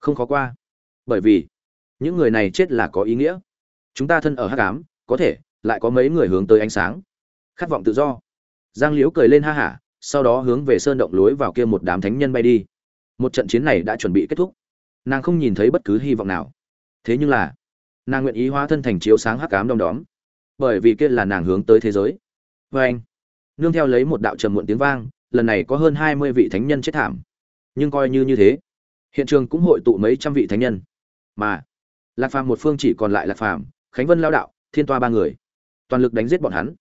Không khó qua. Bởi vì, những người này chết là có ý nghĩa. Chúng ta thân ở hát ám, có thể, lại có mấy người hướng tới ánh sáng. Khát vọng tự do. Giang liễu cười lên ha hả, sau đó hướng về sơn động lối vào kia một đám thánh nhân bay đi. Một trận chiến này đã chuẩn bị kết thúc. Nàng không nhìn thấy bất cứ hy vọng nào. Thế nhưng là, nàng nguyện ý hóa thân thành chiếu sáng hắc ám đom đóm. Bởi vì kia là nàng hướng tới thế giới. Vê anh, nương theo lấy một đạo trầm muộn tiếng vang, lần này có hơn hai mươi vị thánh nhân chết thảm. Nhưng coi như như thế hiện trường cũng hội tụ mấy trăm vị thánh nhân. Mà, lạc phàm một phương chỉ còn lại lạc phàm, khánh vân lao đạo, thiên toa ba người. Toàn lực đánh giết bọn hắn.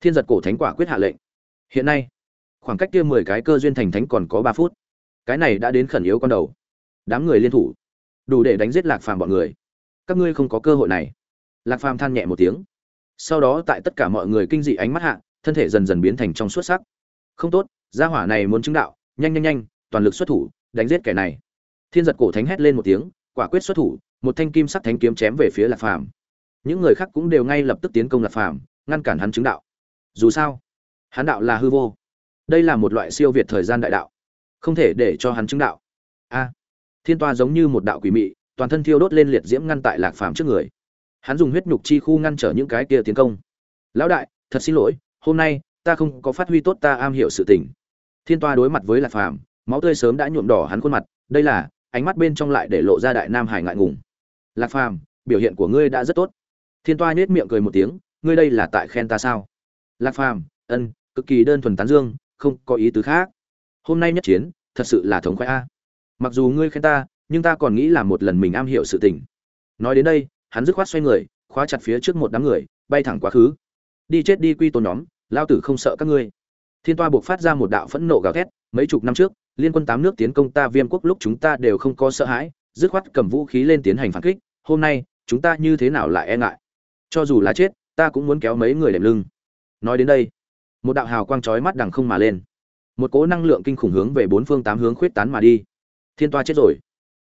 Thiên giật cổ thánh quả quyết hạ lệnh. Hiện nay, khoảng cách kia mười cái cơ duyên thành thánh còn có ba phút. Cái này đã đến khẩn yếu con đầu. Đám người liên thủ. Đủ để đánh giết lạc phàm bọn người. Các ngươi không có cơ hội này. Lạc phàm than nhẹ một tiếng. Sau đó tại tất cả mọi người kinh dị ánh mắt hạ, thân thể dần dần biến thành trong suốt sắc. Không tốt, gia hỏa này muốn chứng đạo. Nhanh nhanh nhanh, toàn lực xuất thủ, đánh giết kẻ này thiên giật cổ thánh hét lên một tiếng, quả quyết xuất thủ, một thanh kim sắc thánh kiếm chém về phía lạc phàm. Những người khác cũng đều ngay lập tức tiến công lạc phàm, ngăn cản hắn chứng đạo. Dù sao, hắn đạo là hư vô. Đây là một loại siêu việt thời gian đại đạo. Không thể để cho hắn chứng đạo. A, thiên toa giống như một đạo quỷ mị, toàn thân thiêu đốt lên liệt diễm ngăn tại lạc phàm trước người. Hắn dùng huyết nhục chi khu ngăn trở những cái kia tiến công. Lão đại, thật xin lỗi, hôm nay, ta không có phát huy tốt ta am hiểu sự tình. Thiên toa đối mặt với lạc phàm, máu tươi sớm đã nhuộm đỏ hắn khuôn mặt, đây là ánh mắt bên trong lại để lộ ra đại nam hải ngại ngùng. Lạc phàm, biểu hiện của ngươi đã rất tốt. Thiên toa nhếch miệng cười một tiếng, ngươi đây là tại khen ta sao? Lạc phàm, ân, cực kỳ đơn thuần tán dương, không có ý tứ khác. Hôm nay nhất chiến, thật sự là thống khoái a. Mặc dù ngươi khen ta, nhưng ta còn nghĩ là một lần mình am hiểu sự tình. Nói đến đây, hắn dứt khoát xoay người, khóa chặt phía trước một đám người, bay thẳng quá khứ. Đi chết đi quy tôn nhóm, lao tử không sợ các ngươi. Thiên toa buộc phát ra một đạo phẫn nộ gào thét, mấy chục năm trước liên quân tám nước tiến công ta viêm quốc lúc chúng ta đều không có sợ hãi, dứt khoát cầm vũ khí lên tiến hành phản kích, hôm nay, chúng ta như thế nào lại e ngại? Cho dù là chết, ta cũng muốn kéo mấy người đệm lưng. Nói đến đây, một đạo hào quang chói mắt đằng không mà lên. Một cỗ năng lượng kinh khủng hướng về bốn phương tám hướng khuyết tán mà đi. Thiên toa chết rồi.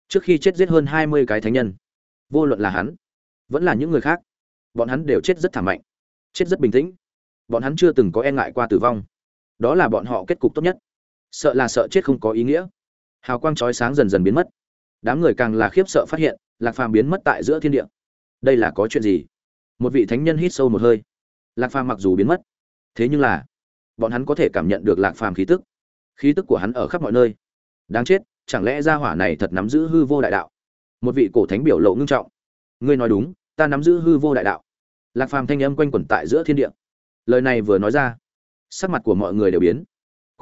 Trước khi chết giết hơn hai mươi cái thánh nhân. Vô luận là hắn, vẫn là những người khác, bọn hắn đều chết rất thảm mạnh, chết rất bình tĩnh. Bọn hắn chưa từng có e ngại qua tử vong. Đó là bọn họ kết cục tốt nhất sợ là sợ chết không có ý nghĩa. Hào quang chói sáng dần dần biến mất. Đám người càng là khiếp sợ phát hiện, lạc phàm biến mất tại giữa thiên địa. Đây là có chuyện gì? Một vị thánh nhân hít sâu một hơi. Lạc phàm mặc dù biến mất, thế nhưng là, bọn hắn có thể cảm nhận được lạc phàm khí tức. Khí tức của hắn ở khắp mọi nơi. Đáng chết, chẳng lẽ gia hỏa này thật nắm giữ hư vô đại đạo? Một vị cổ thánh biểu lộ ngưng trọng. Ngươi nói đúng, ta nắm giữ hư vô đại đạo. Lạc phàm thanh âm quanh quẩn tại giữa thiên địa. Lời này vừa nói ra, sắc mặt của mọi người đều biến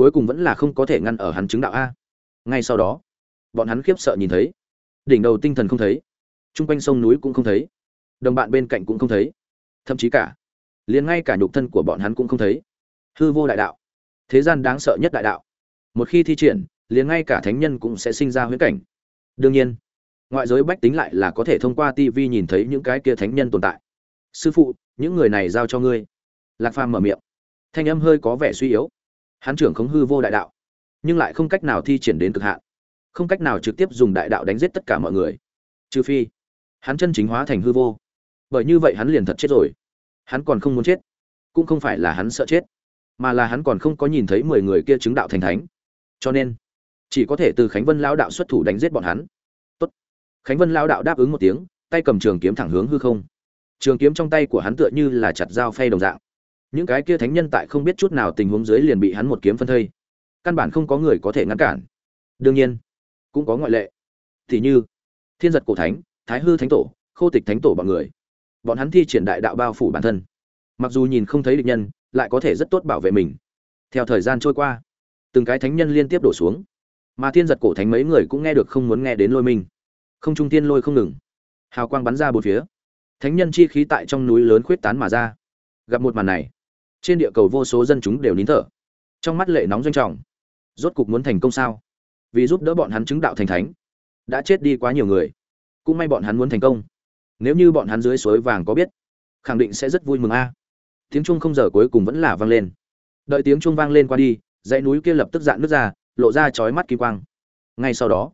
cuối cùng vẫn là không có thể ngăn ở hắn chứng đạo a. Ngay sau đó, bọn hắn khiếp sợ nhìn thấy. Đỉnh đầu tinh thần không thấy. Chung quanh sông núi cũng không thấy. Đồng bạn bên cạnh cũng không thấy. Thậm chí cả, liền ngay cả nhục thân của bọn hắn cũng không thấy. Hư vô đại đạo. Thế gian đáng sợ nhất đại đạo. Một khi thi triển, liền ngay cả thánh nhân cũng sẽ sinh ra huyễn cảnh. Đương nhiên, ngoại giới bách tính lại là có thể thông qua tv nhìn thấy những cái kia thánh nhân tồn tại. Sư phụ, những người này giao cho ngươi. Lạc phàm mở miệng. Thanh âm hơi có vẻ suy yếu hắn trưởng khống hư vô đại đạo, nhưng lại không cách nào thi triển đến cực hạn, không cách nào trực tiếp dùng đại đạo đánh giết tất cả mọi người. Trừ phi, hắn chân chính hóa thành hư vô, bởi như vậy hắn liền thật chết rồi. Hắn còn không muốn chết, cũng không phải là hắn sợ chết, mà là hắn còn không có nhìn thấy mười người kia chứng đạo thành thánh. Cho nên, chỉ có thể từ khánh vân lão đạo xuất thủ đánh giết bọn hắn. Tốt. khánh vân lão đạo đáp ứng một tiếng, tay cầm trường kiếm thẳng hướng hư không. Trường kiếm trong tay của hắn tựa như là chặt dao phay đồng dạng những cái kia thánh nhân tại không biết chút nào tình huống dưới liền bị hắn một kiếm phân thây. Căn bản không có người có thể ngăn cản. Đương nhiên, cũng có ngoại lệ. Thì như, thiên giật cổ thánh, thái hư thánh tổ, khô tịch thánh tổ bọn người. Bọn hắn thi triển đại đạo bao phủ bản thân. Mặc dù nhìn không thấy địch nhân, lại có thể rất tốt bảo vệ mình. Theo thời gian trôi qua, từng cái thánh nhân liên tiếp đổ xuống. Mà thiên giật cổ thánh mấy người cũng nghe được không muốn nghe đến lôi mình. Không trung tiên lôi không ngừng. Hào quang bắn ra bốn phía. Thánh nhân chi khí tại trong núi lớn khuyết tán mà ra. Gặp một màn này trên địa cầu vô số dân chúng đều nín thở. Trong mắt lệ nóng doanh trọng. Rốt cục muốn thành công sao? Vì giúp đỡ bọn hắn chứng đạo thành thánh. Đã chết đi quá nhiều người. Cũng may bọn hắn muốn thành công. Nếu như bọn hắn dưới suối vàng có biết, khẳng định sẽ rất vui mừng a. À. Tiếng chuông không giờ cuối cùng vẫn là vang lên. Đợi tiếng chuông vang lên qua đi, dãy núi kia lập tức dạn nước ra, lộ ra chói mắt kỳ quang. Ngay sau đó,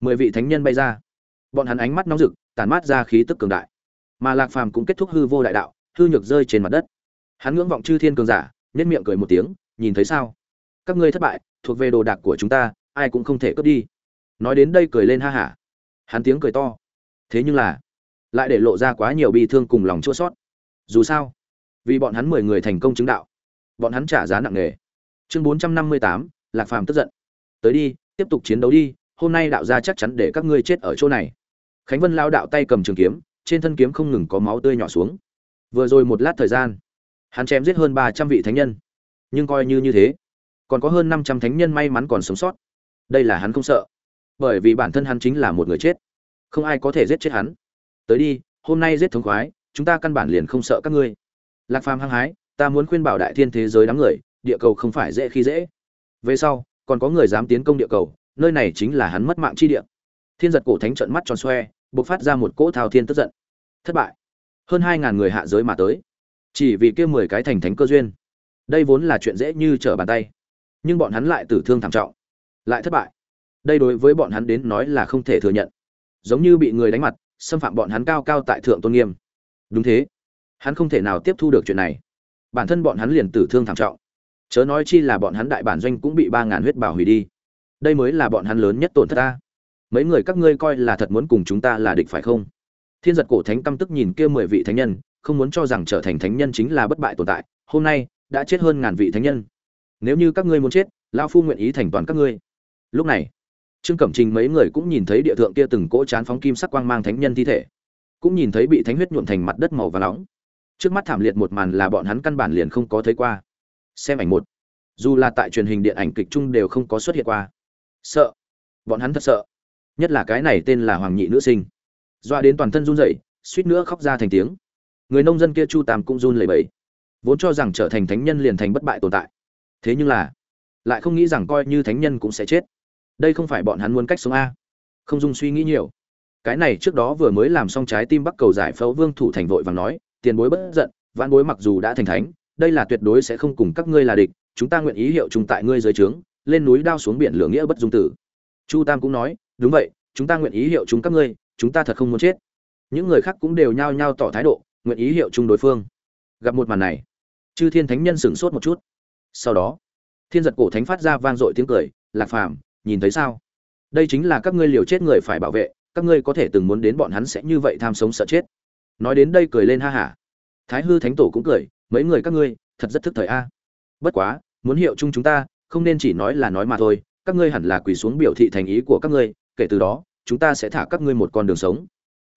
mười vị thánh nhân bay ra. Bọn hắn ánh mắt nóng rực tàn mát ra khí tức cường đại. Mà lạc phàm cũng kết thúc hư vô đại đạo, hư nhược rơi trên mặt đất hắn ngưỡng vọng chư thiên cường giả nhất miệng cười một tiếng, nhìn thấy sao? Các ngươi thất bại, thuộc về đồ đạc của chúng ta, ai cũng không thể cướp đi. Nói đến đây cười lên ha hả. Hắn tiếng cười to. Thế nhưng là, lại để lộ ra quá nhiều bi thương cùng lòng chua sót dù sao, vì bọn hắn mười người thành công chứng đạo, bọn hắn trả giá nặng nề. Chương bốn trăm năm mươi tám, lạc phàm tức giận. Tới đi, tiếp tục chiến đấu đi, hôm nay đạo gia chắc chắn để các ngươi chết ở chỗ này. Khánh vân lao đạo tay cầm trường kiếm, trên thân kiếm không ngừng có máu tươi nhỏ xuống. Vừa rồi một lát thời gian hắn chém giết hơn ba trăm vị thánh nhân. Nhưng coi như như thế, còn có hơn năm trăm thánh nhân may mắn còn sống sót. Đây là hắn không sợ, bởi vì bản thân hắn chính là một người chết. Không ai có thể giết chết hắn. Tới đi, hôm nay giết thống khoái, chúng ta căn bản liền không sợ các ngươi. Lạc phàm hăng hái, ta muốn khuyên bảo đại thiên thế giới đám người, địa cầu không phải dễ khi dễ. Về sau, còn có người dám tiến công địa cầu, nơi này chính là hắn mất mạng chi địa. Thiên giật cổ thánh trận mắt tròn xoe, bộc phát ra một cỗ thao thiên tức giận. Thất bại. Hơn hai ngàn người hạ giới mà tới chỉ vì kia mười cái thành thánh cơ duyên. Đây vốn là chuyện dễ như trở bàn tay. Nhưng bọn hắn lại tử thương thảm trọng, lại thất bại. Đây đối với bọn hắn đến nói là không thể thừa nhận. Giống như bị người đánh mặt, xâm phạm bọn hắn cao cao tại thượng tôn nghiêm. Đúng thế. Hắn không thể nào tiếp thu được chuyện này. Bản thân bọn hắn liền tử thương thảm trọng. Chớ nói chi là bọn hắn đại bản doanh cũng bị ba ngàn huyết bảo hủy đi. Đây mới là bọn hắn lớn nhất tổn thất ta. Mấy người các ngươi coi là thật muốn cùng chúng ta là địch phải không? Thiên giật cổ thánh căm tức nhìn kia mười vị thánh nhân không muốn cho rằng trở thành thánh nhân chính là bất bại tồn tại, hôm nay đã chết hơn ngàn vị thánh nhân. Nếu như các ngươi muốn chết, lão phu nguyện ý thành toàn các ngươi. Lúc này, trương cẩm trình mấy người cũng nhìn thấy địa thượng kia từng cỗ chán phóng kim sắc quang mang thánh nhân thi thể, cũng nhìn thấy bị thánh huyết nhuộm thành mặt đất màu và nóng. Trước mắt thảm liệt một màn là bọn hắn căn bản liền không có thấy qua. Xem ảnh một. Dù là tại truyền hình điện ảnh kịch chung đều không có xuất hiện qua. Sợ. Bọn hắn thật sợ. Nhất là cái này tên là hoàng nhị nữ sinh. Doa đến toàn thân run rẩy, suýt nữa khóc ra thành tiếng người nông dân kia chu tam cũng run lẩy bẩy. Vốn cho rằng trở thành thánh nhân liền thành bất bại tồn tại. Thế nhưng là, lại không nghĩ rằng coi như thánh nhân cũng sẽ chết. Đây không phải bọn hắn muốn cách sống a. Không dung suy nghĩ nhiều. Cái này trước đó vừa mới làm xong trái tim bắc cầu giải phẫu vương thủ thành vội và nói, tiền bối bất giận, vãn bối mặc dù đã thành thánh, đây là tuyệt đối sẽ không cùng các ngươi là địch, chúng ta nguyện ý hiệu chung tại ngươi dưới trướng, lên núi đao xuống biển lửa nghĩa bất dung tử. Chu tam cũng nói, đúng vậy, chúng ta nguyện ý hiệu chúng các ngươi, chúng ta thật không muốn chết. Những người khác cũng đều nhao nhao tỏ thái độ nguyện ý hiệu chung đối phương. Gặp một màn này, chư thiên thánh nhân sửng sốt một chút. Sau đó, thiên giật cổ thánh phát ra vang dội tiếng cười, lạc phàm, nhìn thấy sao? Đây chính là các ngươi liều chết người phải bảo vệ, các ngươi có thể từng muốn đến bọn hắn sẽ như vậy tham sống sợ chết. Nói đến đây cười lên ha hả. Thái hư thánh tổ cũng cười, mấy người các ngươi, thật rất thức thời a. Bất quá, muốn hiệu chung chúng ta, không nên chỉ nói là nói mà thôi, các ngươi hẳn là quỳ xuống biểu thị thành ý của các ngươi, kể từ đó, chúng ta sẽ thả các ngươi một con đường sống.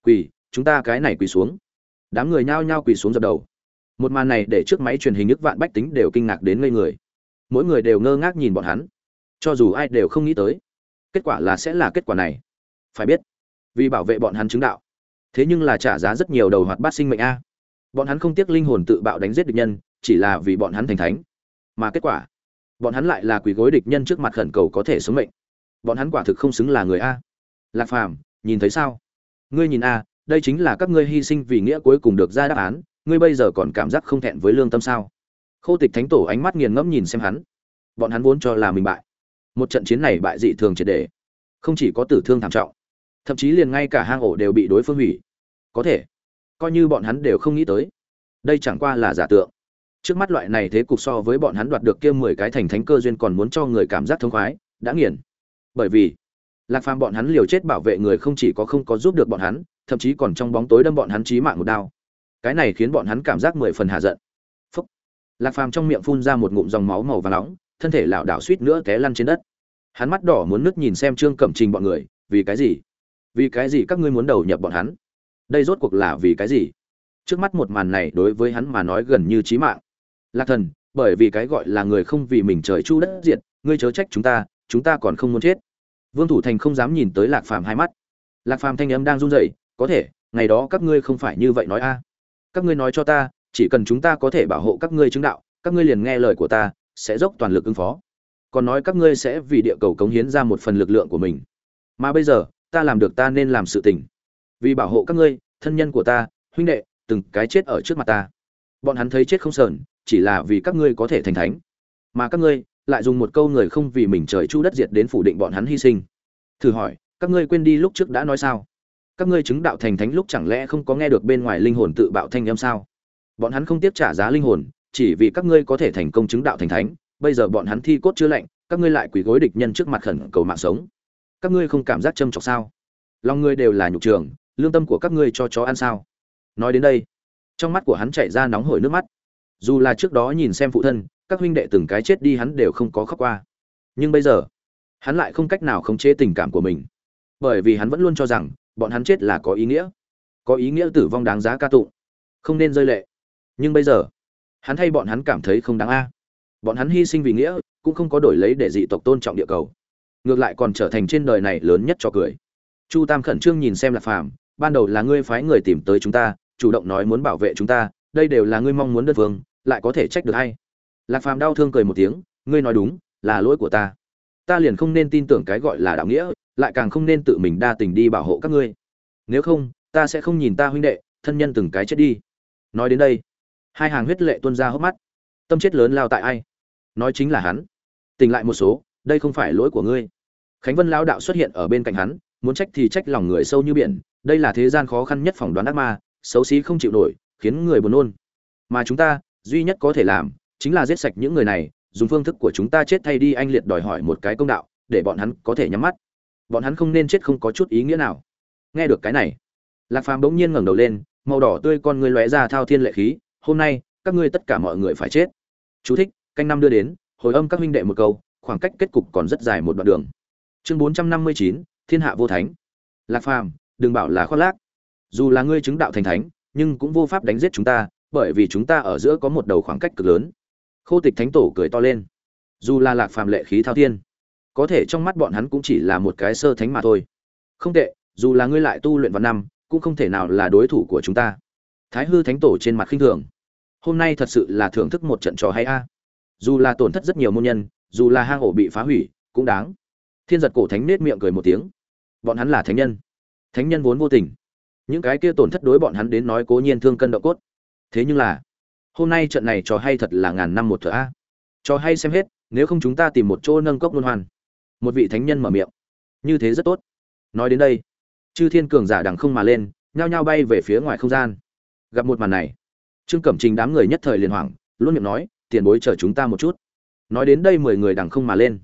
Quỳ, chúng ta cái này quỳ xuống đám người nhao nhao quỳ xuống dập đầu. Một màn này để trước máy truyền hình nước vạn bách tính đều kinh ngạc đến ngây người. Mỗi người đều ngơ ngác nhìn bọn hắn. Cho dù ai đều không nghĩ tới, kết quả là sẽ là kết quả này. Phải biết, vì bảo vệ bọn hắn chứng đạo, thế nhưng là trả giá rất nhiều đầu hoạt bát sinh mệnh a. Bọn hắn không tiếc linh hồn tự bạo đánh giết địch nhân, chỉ là vì bọn hắn thành thánh. Mà kết quả, bọn hắn lại là quỳ gối địch nhân trước mặt khẩn cầu có thể sống mệnh. Bọn hắn quả thực không xứng là người a. Lạc phàm, nhìn thấy sao? Ngươi nhìn a đây chính là các ngươi hy sinh vì nghĩa cuối cùng được ra đáp án, ngươi bây giờ còn cảm giác không thẹn với lương tâm sao? Khô tịch thánh tổ ánh mắt nghiền ngẫm nhìn xem hắn. Bọn hắn vốn cho là mình bại. Một trận chiến này bại dị thường triệt đề không chỉ có tử thương thảm trọng, thậm chí liền ngay cả hang ổ đều bị đối phương hủy. Có thể, coi như bọn hắn đều không nghĩ tới. Đây chẳng qua là giả tượng. Trước mắt loại này thế cục so với bọn hắn đoạt được kia mười cái thành thánh cơ duyên còn muốn cho người cảm giác thống khoái, đã nghiền. Bởi vì, lạc phàm bọn hắn liều chết bảo vệ người không chỉ có không có giúp được bọn hắn thậm chí còn trong bóng tối đâm bọn hắn chí mạng một đao. Cái này khiến bọn hắn cảm giác mười phần hạ giận. Phúc. Lạc phàm trong miệng phun ra một ngụm dòng máu màu vàng nóng, thân thể lảo đảo suýt nữa té lăn trên đất. Hắn mắt đỏ muốn nước nhìn xem trương cẩm trình bọn người, vì cái gì? Vì cái gì các ngươi muốn đầu nhập bọn hắn? Đây rốt cuộc là vì cái gì? Trước mắt một màn này đối với hắn mà nói gần như chí mạng. Lạc thần, bởi vì cái gọi là người không vì mình trời chu đất diệt, ngươi chớ trách chúng ta chúng ta còn không muốn chết. Vương thủ thành không dám nhìn tới lạc phàm hai mắt. Lạc phàm thanh âm đang run rẩy có thể, ngày đó các ngươi không phải như vậy nói a. Các ngươi nói cho ta, chỉ cần chúng ta có thể bảo hộ các ngươi chứng đạo, các ngươi liền nghe lời của ta, sẽ dốc toàn lực ứng phó. Còn nói các ngươi sẽ vì địa cầu cống hiến ra một phần lực lượng của mình. Mà bây giờ, ta làm được ta nên làm sự tình. Vì bảo hộ các ngươi, thân nhân của ta, huynh đệ, từng cái chết ở trước mặt ta. Bọn hắn thấy chết không sờn, chỉ là vì các ngươi có thể thành thánh. Mà các ngươi, lại dùng một câu người không vì mình trời chu đất diệt đến phủ định bọn hắn hy sinh. Thử hỏi, các ngươi quên đi lúc trước đã nói sao? Các ngươi chứng đạo thành thánh lúc chẳng lẽ không có nghe được bên ngoài linh hồn tự bạo thanh âm sao? Bọn hắn không tiếp trả giá linh hồn, chỉ vì các ngươi có thể thành công chứng đạo thành thánh, bây giờ bọn hắn thi cốt chưa lạnh, các ngươi lại quỳ gối địch nhân trước mặt khẩn cầu mạng sống. Các ngươi không cảm giác châm chọc sao? Lòng ngươi đều là nhục trường, lương tâm của các ngươi cho chó ăn sao? Nói đến đây, trong mắt của hắn chảy ra nóng hổi nước mắt. Dù là trước đó nhìn xem phụ thân, các huynh đệ từng cái chết đi hắn đều không có khóc qua. Nhưng bây giờ, hắn lại không cách nào khống chế tình cảm của mình. Bởi vì hắn vẫn luôn cho rằng bọn hắn chết là có ý nghĩa. Có ý nghĩa tử vong đáng giá ca tụng. Không nên rơi lệ. Nhưng bây giờ, hắn thay bọn hắn cảm thấy không đáng a. Bọn hắn hy sinh vì nghĩa, cũng không có đổi lấy để dị tộc tôn trọng địa cầu. Ngược lại còn trở thành trên đời này lớn nhất cho cười. Chu tam khẩn trương nhìn xem lạc phàm, ban đầu là ngươi phái người tìm tới chúng ta, chủ động nói muốn bảo vệ chúng ta, đây đều là ngươi mong muốn đơn phương, lại có thể trách được hay? Lạc phàm đau thương cười một tiếng, ngươi nói đúng, là lỗi của ta. Ta liền không nên tin tưởng cái gọi là đạo nghĩa lại càng không nên tự mình đa tình đi bảo hộ các ngươi. Nếu không, ta sẽ không nhìn ta huynh đệ, thân nhân từng cái chết đi. Nói đến đây, hai hàng huyết lệ tuôn ra hốc mắt. Tâm chết lớn lao tại ai? Nói chính là hắn. Tỉnh lại một số, đây không phải lỗi của ngươi. Khánh vân Lão đạo xuất hiện ở bên cạnh hắn, muốn trách thì trách lòng người sâu như biển, đây là thế gian khó khăn nhất phỏng đoán ác ma, xấu xí không chịu nổi, khiến người buồn nôn. Mà chúng ta, duy nhất có thể làm, chính là giết sạch những người này, dùng phương thức của chúng ta chết thay đi anh liệt đòi hỏi một cái công đạo, để bọn hắn có thể nhắm mắt bọn hắn không nên chết không có chút ý nghĩa nào. Nghe được cái này, lạc phàm bỗng nhiên ngẩng đầu lên, màu đỏ tươi con ngươi lóe ra thao thiên lệ khí, hôm nay, các ngươi tất cả mọi người phải chết. Chú thích, canh năm đưa đến, hồi âm các huynh đệ một câu, khoảng cách kết cục còn rất dài một đoạn đường. Chương bốn trăm năm mươi chín, thiên hạ vô thánh. Lạc phàm, đừng bảo là khoác lác. Dù là ngươi chứng đạo thành thánh, nhưng cũng vô pháp đánh giết chúng ta, bởi vì chúng ta ở giữa có một đầu khoảng cách cực lớn. Khô tịch thánh tổ cười to lên. Dù là lạc phàm lệ khí thao thiên có thể trong mắt bọn hắn cũng chỉ là một cái sơ thánh mà thôi. Không tệ, dù là ngươi lại tu luyện vào năm, cũng không thể nào là đối thủ của chúng ta. Thái hư thánh tổ trên mặt khinh thường. Hôm nay thật sự là thưởng thức một trận trò hay a. Dù là tổn thất rất nhiều môn nhân, dù là hang ổ bị phá hủy, cũng đáng. Thiên giật cổ thánh nết miệng cười một tiếng. Bọn hắn là thánh nhân. Thánh nhân vốn vô tình. Những cái kia tổn thất đối bọn hắn đến nói cố nhiên thương cân độ cốt. Thế nhưng là, hôm nay trận này trò hay thật là ngàn năm một thửa a. Trò hay xem hết, nếu không chúng ta tìm một chỗ nâng cốc luân hoàn một vị thánh nhân mở miệng. Như thế rất tốt. Nói đến đây, chư thiên cường giả đằng không mà lên, nhao nhao bay về phía ngoài không gian. Gặp một màn này, trương cẩm trình đám người nhất thời liền hoảng, luôn miệng nói, tiền bối chờ chúng ta một chút. Nói đến đây mười người đằng không mà lên.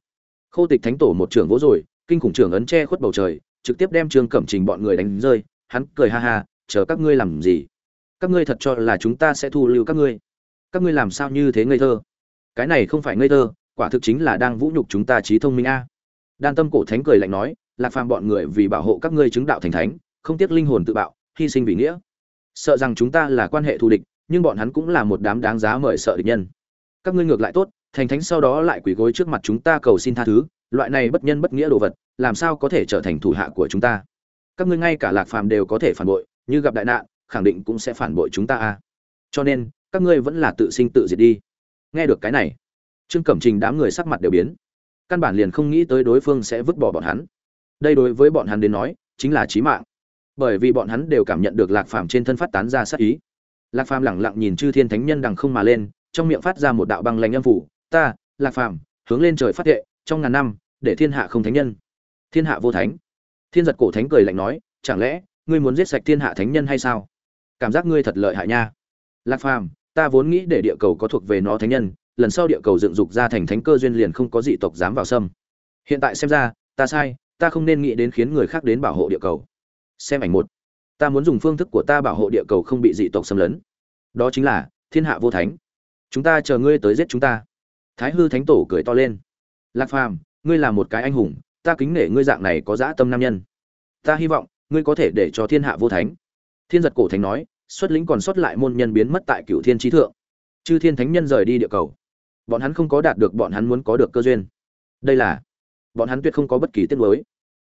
Khô tịch thánh tổ một trưởng vỗ rồi, kinh khủng trưởng ấn che khuất bầu trời, trực tiếp đem trương cẩm trình bọn người đánh rơi, hắn cười ha ha, chờ các ngươi làm gì? Các ngươi thật cho là chúng ta sẽ thu lưu các ngươi. Các ngươi làm sao như thế ngây thơ? Cái này không phải ngây thơ, quả thực chính là đang vũ nhục chúng ta trí thông minh a đan tâm cổ thánh cười lạnh nói, lạc phàm bọn người vì bảo hộ các ngươi chứng đạo thành thánh, không tiếc linh hồn tự bạo, hy sinh vì nghĩa. Sợ rằng chúng ta là quan hệ thù địch, nhưng bọn hắn cũng là một đám đáng giá mời sợ địch nhân. Các ngươi ngược lại tốt, thành thánh sau đó lại quỳ gối trước mặt chúng ta cầu xin tha thứ, loại này bất nhân bất nghĩa đồ vật, làm sao có thể trở thành thủ hạ của chúng ta? Các ngươi ngay cả lạc phàm đều có thể phản bội, như gặp đại nạn, khẳng định cũng sẽ phản bội chúng ta a cho nên, các ngươi vẫn là tự sinh tự diệt đi. Nghe được cái này, trương cẩm trình đám người sắc mặt đều biến căn bản liền không nghĩ tới đối phương sẽ vứt bỏ bọn hắn. Đây đối với bọn hắn đến nói, chính là chí mạng. Bởi vì bọn hắn đều cảm nhận được lạc phàm trên thân phát tán ra sát ý. Lạc phàm lẳng lặng nhìn chư thiên thánh nhân đằng không mà lên, trong miệng phát ra một đạo băng lạnh âm phủ. Ta, lạc phàm, hướng lên trời phát hệ trong ngàn năm, để thiên hạ không thánh nhân. Thiên hạ vô thánh. Thiên giật cổ thánh cười lạnh nói, chẳng lẽ, ngươi muốn giết sạch thiên hạ thánh nhân hay sao? Cảm giác ngươi thật lợi hại nha. Lạc phàm, ta vốn nghĩ để địa cầu có thuộc về nó thánh nhân lần sau địa cầu dựng dục ra thành thánh cơ duyên liền không có dị tộc dám vào xâm hiện tại xem ra, ta sai, ta không nên nghĩ đến khiến người khác đến bảo hộ địa cầu. Xem ảnh một. Ta muốn dùng phương thức của ta bảo hộ địa cầu không bị dị tộc xâm lấn. Đó chính là, thiên hạ vô thánh. Chúng ta chờ ngươi tới giết chúng ta. Thái hư thánh tổ cười to lên. Lạc phàm, ngươi là một cái anh hùng, ta kính nể ngươi dạng này có dã tâm nam nhân. Ta hy vọng, ngươi có thể để cho thiên hạ vô thánh. Thiên giật cổ thánh nói, xuất lĩnh còn sót lại môn nhân biến mất tại cựu thiên trí thượng. Chư thiên thánh nhân rời đi địa cầu bọn hắn không có đạt được bọn hắn muốn có được cơ duyên. Đây là, bọn hắn tuyệt không có bất kỳ tiết mới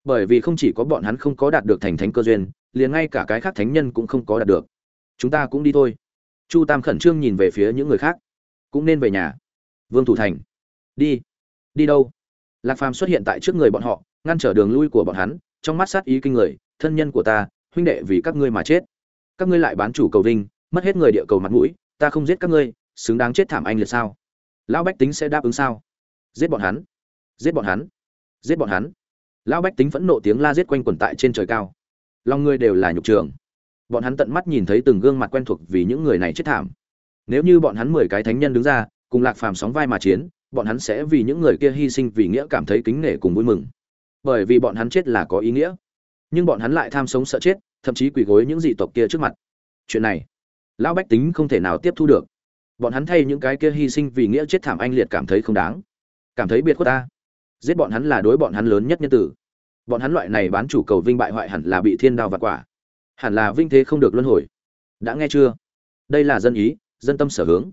bởi vì không chỉ có bọn hắn không có đạt được thành thánh cơ duyên, liền ngay cả cái khác thánh nhân cũng không có đạt được. Chúng ta cũng đi thôi. Chu tam khẩn trương nhìn về phía những người khác. Cũng nên về nhà. Vương thủ thành. Đi. Đi đâu? Lạc phàm xuất hiện tại trước người bọn họ, ngăn trở đường lui của bọn hắn, trong mắt sát ý kinh người, thân nhân của ta, huynh đệ vì các ngươi mà chết. Các ngươi lại bán chủ cầu vinh, mất hết người địa cầu mặt mũi, ta không giết các ngươi, xứng đáng chết thảm anh liệt sao? Lão bách tính sẽ đáp ứng sao? Giết bọn hắn. Giết bọn hắn. Giết bọn hắn. Lão bách tính phẫn nộ tiếng la giết quanh quẩn tại trên trời cao. Lòng người đều là nhục trường. Bọn hắn tận mắt nhìn thấy từng gương mặt quen thuộc vì những người này chết thảm. Nếu như bọn hắn mười cái thánh nhân đứng ra, cùng lạc phàm sóng vai mà chiến, bọn hắn sẽ vì những người kia hy sinh vì nghĩa cảm thấy kính nể cùng vui mừng. Bởi vì bọn hắn chết là có ý nghĩa. Nhưng bọn hắn lại tham sống sợ chết, thậm chí quỳ gối những dị tộc kia trước mặt. Chuyện này, lão bách tính không thể nào tiếp thu được bọn hắn thay những cái kia hy sinh vì nghĩa chết thảm anh liệt cảm thấy không đáng. Cảm thấy biệt khuất ta. Giết bọn hắn là đối bọn hắn lớn nhất nhân tử. Bọn hắn loại này bán chủ cầu vinh bại hoại hẳn là bị thiên đao và quả. Hẳn là vinh thế không được luân hồi. Đã nghe chưa? Đây là dân ý, dân tâm sở hướng.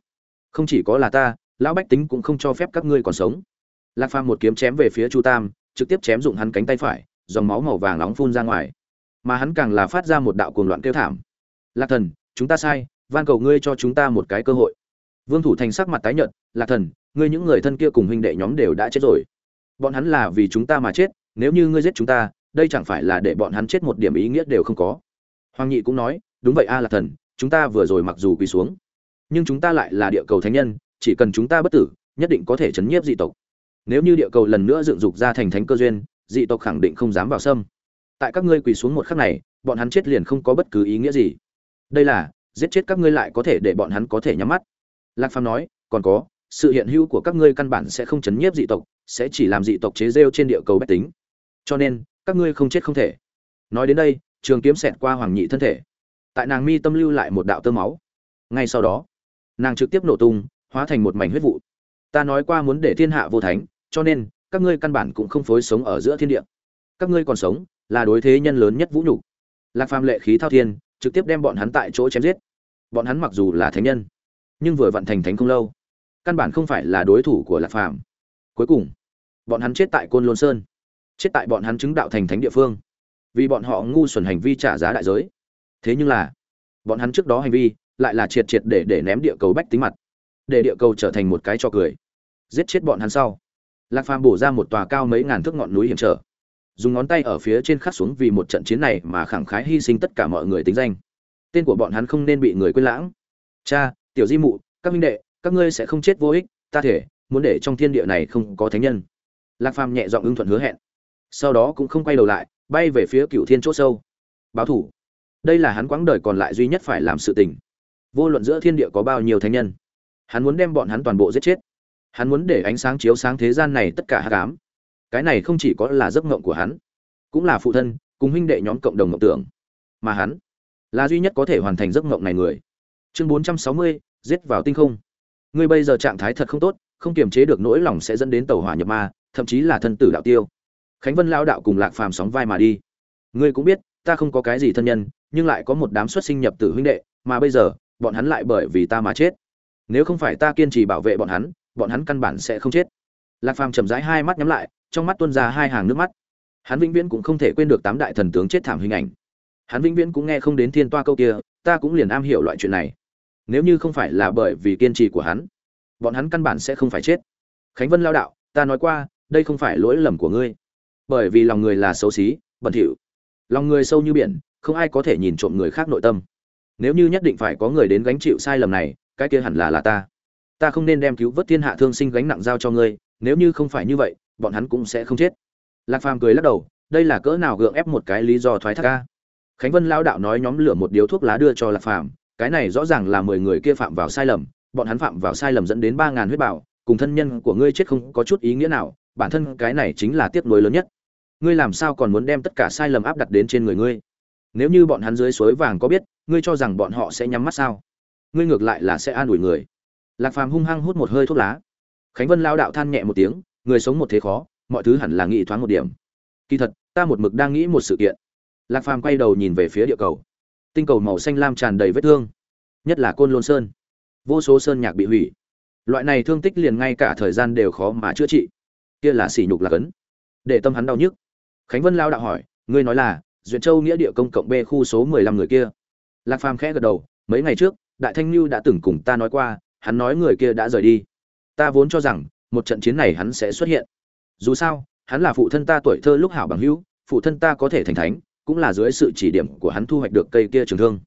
Không chỉ có là ta, lão bách tính cũng không cho phép các ngươi còn sống. Lạc phàm một kiếm chém về phía chu tam, trực tiếp chém dụng hắn cánh tay phải, dòng máu màu vàng nóng phun ra ngoài. Mà hắn càng là phát ra một đạo cuồng loạn kêu thảm. Lạc thần, chúng ta sai, van cầu ngươi cho chúng ta một cái cơ hội vương thủ thành sắc mặt tái nhợt, lạc thần, ngươi những người thân kia cùng huynh đệ nhóm đều đã chết rồi. Bọn hắn là vì chúng ta mà chết, nếu như ngươi giết chúng ta, đây chẳng phải là để bọn hắn chết một điểm ý nghĩa đều không có. Hoàng nhị cũng nói, đúng vậy a, lạc thần, chúng ta vừa rồi mặc dù quỳ xuống, nhưng chúng ta lại là địa cầu thánh nhân, chỉ cần chúng ta bất tử, nhất định có thể chấn nhiếp dị tộc. Nếu như địa cầu lần nữa dựng dục ra thành thánh cơ duyên, dị tộc khẳng định không dám vào xâm tại các ngươi quỳ xuống một khắc này, bọn hắn chết liền không có bất cứ ý nghĩa gì. Đây là, giết chết các ngươi lại có thể để bọn hắn có thể nhắm mắt lạc phàm nói, còn có, sự hiện hữu của các ngươi căn bản sẽ không chấn nhiếp dị tộc, sẽ chỉ làm dị tộc chế rêu trên địa cầu bách tính. Cho nên, các ngươi không chết không thể. Nói đến đây, trường kiếm xẹt qua hoàng nhị thân thể. Tại nàng mi tâm lưu lại một đạo tơ máu. Ngay sau đó, nàng trực tiếp nổ tung, hóa thành một mảnh huyết vụ. Ta nói qua muốn để thiên hạ vô thánh, cho nên, các ngươi căn bản cũng không phối sống ở giữa thiên địa. Các ngươi còn sống, là đối thế nhân lớn nhất vũ nhục. Lạc phàm lệ khí thao thiên, trực tiếp đem bọn hắn tại chỗ chém giết. Bọn hắn mặc dù là thánh nhân nhưng vừa vận thành thánh không lâu. Căn bản không phải là đối thủ của lạc phàm. Cuối cùng, bọn hắn chết tại côn lôn sơn. Chết tại bọn hắn chứng đạo thành thánh địa phương. Vì bọn họ ngu xuẩn hành vi trả giá đại giới. Thế nhưng là, bọn hắn trước đó hành vi lại là triệt triệt để để ném địa cầu bách tính mặt. Để địa cầu trở thành một cái cho cười. Giết chết bọn hắn sau, lạc phàm bổ ra một tòa cao mấy ngàn thước ngọn núi hiểm trở. Dùng ngón tay ở phía trên khắc xuống vì một trận chiến này mà khẳng khái hy sinh tất cả mọi người tính danh. Tên của bọn hắn không nên bị người quên lãng. Cha tiểu di mụ, các minh đệ, các ngươi sẽ không chết vô ích, ta thể, muốn để trong thiên địa này không có thánh nhân. Lạc phàm nhẹ giọng ưng thuận hứa hẹn. Sau đó cũng không quay đầu lại, bay về phía cựu thiên c h ỗ sâu. Báo thủ. Đây là hắn quãng đời còn lại duy nhất phải làm sự tình. Vô luận giữa thiên địa có bao nhiêu thánh nhân, hắn muốn đem bọn hắn toàn bộ giết chết. Hắn muốn để ánh sáng chiếu sáng thế gian này tất cả hát cám cái này không chỉ có là giấc ngộng của hắn, cũng là phụ thân, cùng huynh đệ nhóm cộng đồng ngộng tưởng. Mà hắn là duy nhất có thể hoàn thành giấc mộng này người chương bốn trăm sáu mươi, giết vào tinh không. Ngươi bây giờ trạng thái thật không tốt, không kiềm chế được nỗi lòng sẽ dẫn đến tàu hỏa nhập ma, thậm chí là thân tử đạo tiêu. Khánh vân lao đạo cùng lạc phàm sóng vai mà đi. Ngươi cũng biết, ta không có cái gì thân nhân, nhưng lại có một đám xuất sinh nhập tử huynh đệ, mà bây giờ, bọn hắn lại bởi vì ta mà chết. Nếu không phải ta kiên trì bảo vệ bọn hắn bọn hắn căn bản sẽ không chết. Lạc phàm chậm rãi hai mắt nhắm lại, trong mắt tuôn ra hai hàng nước mắt. Hắn vĩnh viễn cũng không thể quên được tám đại thần tướng chết thảm hình ảnh. Hắn vĩnh viễn cũng nghe không đến thiên toa câu kia, ta cũng liền am hiểu loại chuyện này nếu như không phải là bởi vì kiên trì của hắn, bọn hắn căn bản sẽ không phải chết. Khánh vân lao đạo, ta nói qua, đây không phải lỗi lầm của ngươi. Bởi vì lòng người là xấu xí, bẩn thỉu. Lòng người sâu như biển, không ai có thể nhìn trộm người khác nội tâm. Nếu như nhất định phải có người đến gánh chịu sai lầm này, cái kia hẳn là là ta. Ta không nên đem cứu vớt thiên hạ thương sinh gánh nặng giao cho ngươi, nếu như không phải như vậy, bọn hắn cũng sẽ không chết. Lạc phàm cười lắc đầu, đây là cỡ nào gượng ép một cái lý do thoái thác ca. Khánh vân lao đạo nói nhóm lửa một điếu thuốc lá đưa cho lạc phàm cái này rõ ràng là mười người kia phạm vào sai lầm, bọn hắn phạm vào sai lầm dẫn đến ba ngàn huyết bảo cùng thân nhân của ngươi chết không có chút ý nghĩa nào, bản thân cái này chính là tiếc nuối lớn nhất. Ngươi làm sao còn muốn đem tất cả sai lầm áp đặt đến trên người ngươi? Nếu như bọn hắn dưới suối vàng có biết, ngươi cho rằng bọn họ sẽ nhắm mắt sao? Ngươi ngược lại là sẽ an ủi người. Lạc phàm hung hăng hút một hơi thuốc lá. Khánh vân lao đạo than nhẹ một tiếng, người sống một thế khó, mọi thứ hẳn là nghĩ thoáng một điểm. Kỳ thật, ta một mực đang nghĩ một sự kiện. Lạc phàm quay đầu nhìn về phía địa cầu tinh cầu màu xanh lam tràn đầy vết thương, nhất là côn lôn sơn. Vô số sơn nhạc bị hủy. Loại này thương tích liền ngay cả thời gian đều khó mà chữa trị. Kia là sỉ nhục là cấn. Để tâm hắn đau nhức. Khánh vân lao đạo hỏi, ngươi nói là Duyệt châu nghĩa địa công cộng b khu số mười lăm người kia? Lạc phàm khẽ gật đầu, mấy ngày trước, đại thanh lưu đã từng cùng ta nói qua, hắn nói người kia đã rời đi. Ta vốn cho rằng, một trận chiến này hắn sẽ xuất hiện. Dù sao, hắn là phụ thân ta tuổi thơ lúc hảo bằng hữu, phụ thân ta có thể thành thánh cũng là dưới sự chỉ điểm của hắn thu hoạch được cây kia trường thương.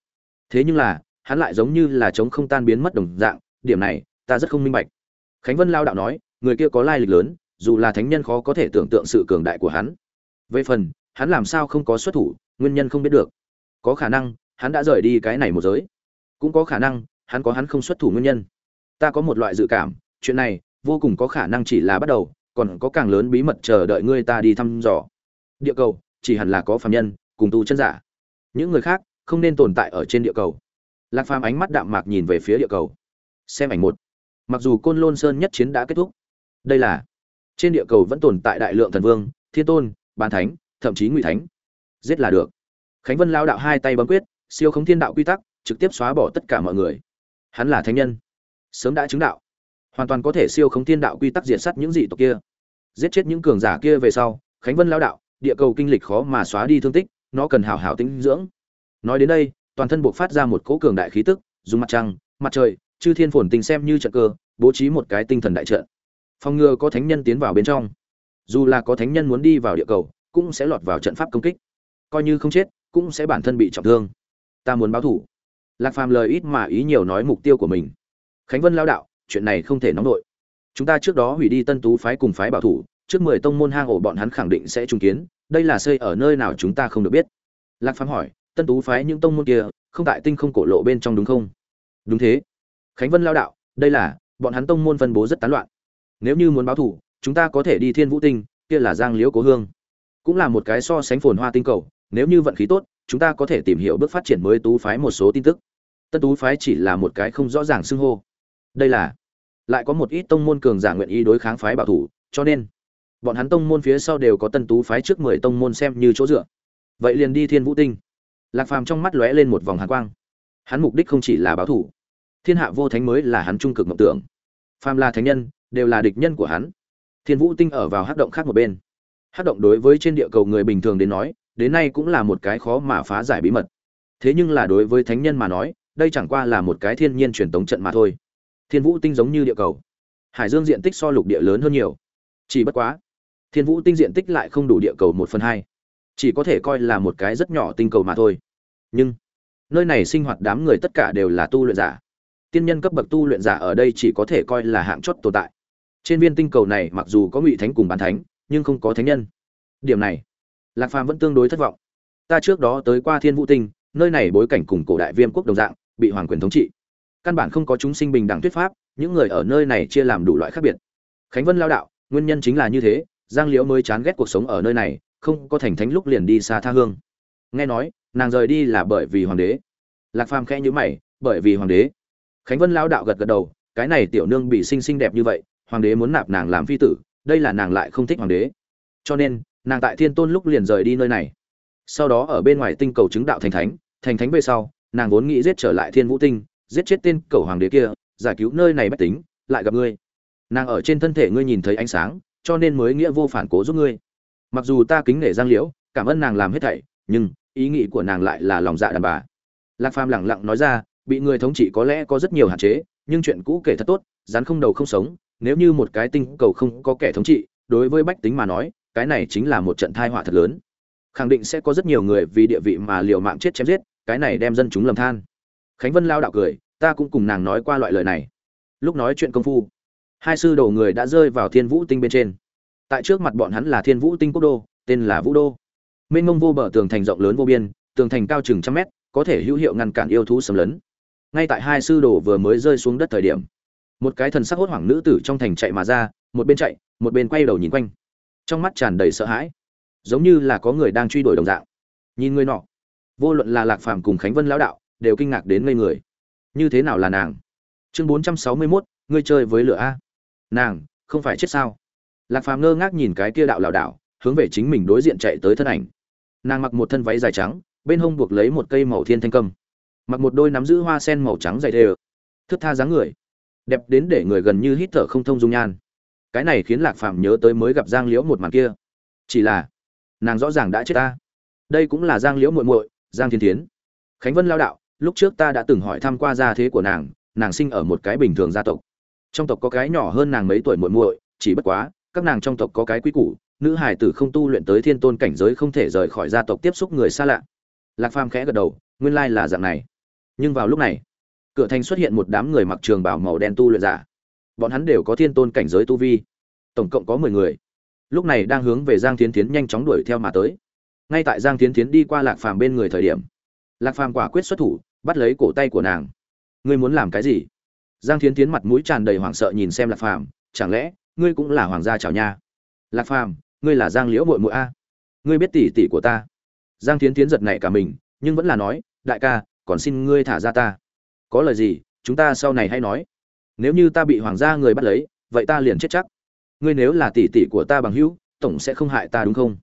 Thế nhưng là, hắn lại giống như là chống không tan biến mất đồng dạng, điểm này, ta rất không minh bạch. Khánh vân lao đạo nói, người kia có lai lịch lớn, dù là thánh nhân khó có thể tưởng tượng sự cường đại của hắn. Về phần, hắn làm sao không có xuất thủ, nguyên nhân không biết được. Có khả năng, hắn đã rời đi cái này một giới. Cũng có khả năng, hắn có hắn không xuất thủ nguyên nhân. Ta có một loại dự cảm, chuyện này, vô cùng có khả năng chỉ là bắt đầu, còn có càng lớn bí mật chờ đợi ngươi ta đi thăm dò. Địa cầu, chỉ hẳn là có phàm nhân cùng tu chân giả. Những người khác không nên tồn tại ở trên địa cầu. Lạc phàm ánh mắt đạm mạc nhìn về phía địa cầu. Xem ảnh một. Mặc dù côn lôn sơn nhất chiến đã kết thúc, đây là trên địa cầu vẫn tồn tại đại lượng thần vương, thiên tôn bàn thánh, thậm chí ngụy thánh. Giết là được. Khánh vân lao đạo hai tay bấm quyết, siêu khống thiên đạo quy tắc, trực tiếp xóa bỏ tất cả mọi người. Hắn là thánh nhân. Sớm đã chứng đạo. Hoàn toàn có thể siêu khống thiên đạo quy tắc diệt sát những dị tộc kia. Giết chết những cường giả kia về sau, khánh vân lao đạo, địa cầu kinh lịch khó mà xóa đi thương tích nó cần hào hào tính dưỡng. Nói đến đây, toàn thân buộc phát ra một cỗ cường đại khí tức, dùng mặt trăng, mặt trời, chư thiên phồn tình xem như trận cơ, bố trí một cái tinh thần đại trận. Phòng ngừa có thánh nhân tiến vào bên trong. Dù là có thánh nhân muốn đi vào địa cầu, cũng sẽ lọt vào trận pháp công kích. Coi như không chết, cũng sẽ bản thân bị trọng thương. Ta muốn báo thủ. Lạc phàm lời ít mà ý nhiều nói mục tiêu của mình. Khánh vân lao đạo, chuyện này không thể nóng nổi chúng ta trước đó hủy đi tân tú phái cùng phái bảo thủ, trước mười tông môn hang ổ bọn hắn khẳng định sẽ trung kiến đây là xây ở nơi nào chúng ta không được biết. Lạc phàm hỏi, tân tú phái những tông môn kia, không tại tinh không cổ lộ bên trong đúng không? Đúng thế. Khánh vân lao đạo, đây là, bọn hắn tông môn phân bố rất tán loạn. Nếu như muốn báo thủ, chúng ta có thể đi thiên vũ tinh, kia là giang liễu cố hương. Cũng là một cái so sánh phồn hoa tinh cầu, nếu như vận khí tốt, chúng ta có thể tìm hiểu bước phát triển mới tú phái một số tin tức. Tân tú phái chỉ là một cái không rõ ràng xưng hô. Đây là, lại có một ít tông môn cường giả nguyện ý đối kháng phái bảo thủ, cho nên bọn hắn tông môn phía sau đều có tân tú phái trước mười tông môn xem như chỗ dựa. Vậy liền đi thiên vũ tinh. Lạc phàm trong mắt lóe lên một vòng hàn quang. Hắn mục đích không chỉ là báo thủ. Thiên hạ vô thánh mới là hắn trung cực mộng tưởng. Phàm là thánh nhân, đều là địch nhân của hắn. Thiên vũ tinh ở vào hát động khác một bên. Hát động đối với trên địa cầu người bình thường đến nói, đến nay cũng là một cái khó mà phá giải bí mật. Thế nhưng là đối với thánh nhân mà nói, đây chẳng qua là một cái thiên nhiên truyền tống trận mà thôi. Thiên vũ tinh giống như địa cầu. Hải dương diện tích so lục địa lớn hơn nhiều. Chỉ bất quá thiên vũ tinh diện tích lại không đủ địa cầu một phần hai. Chỉ có thể coi là một cái rất nhỏ tinh cầu mà thôi. Nhưng, nơi này sinh hoạt đám người tất cả đều là tu luyện giả. Tiên nhân cấp bậc tu luyện giả ở đây chỉ có thể coi là hạng chót tồn tại. Trên viên tinh cầu này mặc dù có ngụy thánh cùng bán thánh, nhưng không có thánh nhân. Điểm này, lạc phàm vẫn tương đối thất vọng. Ta trước đó tới qua thiên vũ tinh, nơi này bối cảnh cùng cổ đại viêm quốc đồng dạng, bị hoàng quyền thống trị. Căn bản không có chúng sinh bình đẳng thuyết pháp, những người ở nơi này chia làm đủ loại khác biệt. Khánh vân lao đạo, nguyên nhân chính là như thế giang liễu mới chán ghét cuộc sống ở nơi này, không có thành thánh lúc liền đi xa tha hương. Nghe nói, nàng rời đi là bởi vì hoàng đế. Lạc phàm khẽ nhữ mày, bởi vì hoàng đế. Khánh vân lão đạo gật gật đầu, cái này tiểu nương bị sinh xinh đẹp như vậy, hoàng đế muốn nạp nàng làm phi tử, đây là nàng lại không thích hoàng đế. Cho nên, nàng tại thiên tôn lúc liền rời đi nơi này. Sau đó ở bên ngoài tinh cầu chứng đạo thành thánh thành thánh về sau, nàng vốn nghĩ giết trở lại thiên vũ tinh, giết chết tên cầu hoàng đế kia, giải cứu nơi này bách tính, lại gặp ngươi. Nàng ở trên thân thể ngươi nhìn thấy ánh sáng cho nên mới nghĩa vô phản cố giúp ngươi. Mặc dù ta kính nể giang liễu, cảm ơn nàng làm hết thảy, nhưng ý nghĩ của nàng lại là lòng dạ đàn bà. Lạc phàm lẳng lặng nói ra, bị người thống trị có lẽ có rất nhiều hạn chế, nhưng chuyện cũ kể thật tốt, rắn không đầu không sống, nếu như một cái tinh cầu không có kẻ thống trị, đối với bách tính mà nói, cái này chính là một trận thai họa thật lớn. Khẳng định sẽ có rất nhiều người vì địa vị mà liều mạng chết chém giết, cái này đem dân chúng lầm than. Khánh vân lao đạo cười, ta cũng cùng nàng nói qua loại lời này. Lúc nói chuyện công phu hai sư đồ người đã rơi vào thiên vũ tinh bên trên. Tại trước mặt bọn hắn là thiên vũ tinh quốc đô, tên là vũ đô. Mênh mông vô bờ tường thành rộng lớn vô biên, tường thành cao chừng trăm mét, có thể hữu hiệu ngăn cản yêu thú xâm lấn. Ngay tại hai sư đồ vừa mới rơi xuống đất thời điểm, một cái thần sắc hốt hoảng nữ tử trong thành chạy mà ra, một bên chạy, một bên quay đầu nhìn quanh. Trong mắt tràn đầy sợ hãi, giống như là có người đang truy đuổi đồng dạng. Nhìn người nọ, vô luận là lạc phàm cùng khánh vân lão đạo, đều kinh ngạc đến ngây người. Như thế nào là nàng? Chương bốn trăm sáu mươi mốt, ngươi chơi với lửa a nàng, không phải chết sao? Lạc phàm ngơ ngác nhìn cái kia đạo lảo đảo, hướng về chính mình đối diện chạy tới thân ảnh. Nàng mặc một thân váy dài trắng, bên hông buộc lấy một cây màu thiên thanh cầm. Mặc một đôi nắm giữ hoa sen màu trắng dày đê thức tha dáng người. Đẹp đến để người gần như hít thở không thông dung nhan. Cái này khiến lạc phàm nhớ tới mới gặp giang liễu một màn kia. Chỉ là, nàng rõ ràng đã chết ta. Đây cũng là giang liễu muội muội, giang thiên thiến. Khánh vân lao đạo, lúc trước ta đã từng hỏi thăm qua gia thế của nàng nàng sinh ở một cái bình thường gia tộc trong tộc có cái nhỏ hơn nàng mấy tuổi muội muội, chỉ bất quá, các nàng trong tộc có cái quý củ, nữ hải tử không tu luyện tới thiên tôn cảnh giới không thể rời khỏi gia tộc tiếp xúc người xa lạ. Lạc phàm khẽ gật đầu, nguyên lai là dạng này. Nhưng vào lúc này, cửa thành xuất hiện một đám người mặc trường bảo màu đen tu luyện giả. Bọn hắn đều có thiên tôn cảnh giới tu vi. Tổng cộng có mười người. Lúc này đang hướng về giang tiến tiến nhanh chóng đuổi theo mà tới. Ngay tại giang tiến tiến đi qua lạc phàm bên người thời điểm, lạc phàm quả quyết xuất thủ, bắt lấy cổ tay của nàng. Ngươi muốn làm cái gì? Giang Thiến tiến mặt mũi tràn đầy hoảng sợ nhìn xem lạc phàm, chẳng lẽ ngươi cũng là hoàng gia chào nha? Lạc phàm, ngươi là giang liễu mội mội a? Ngươi biết tỷ tỷ của ta? Giang Thiến tiến giật nảy cả mình, nhưng vẫn là nói, đại ca, còn xin ngươi thả ra ta. Có lời gì, chúng ta sau này hay nói. Nếu như ta bị hoàng gia người bắt lấy, vậy ta liền chết chắc. Ngươi nếu là tỷ tỷ của ta bằng hữu, tổng sẽ không hại ta đúng không?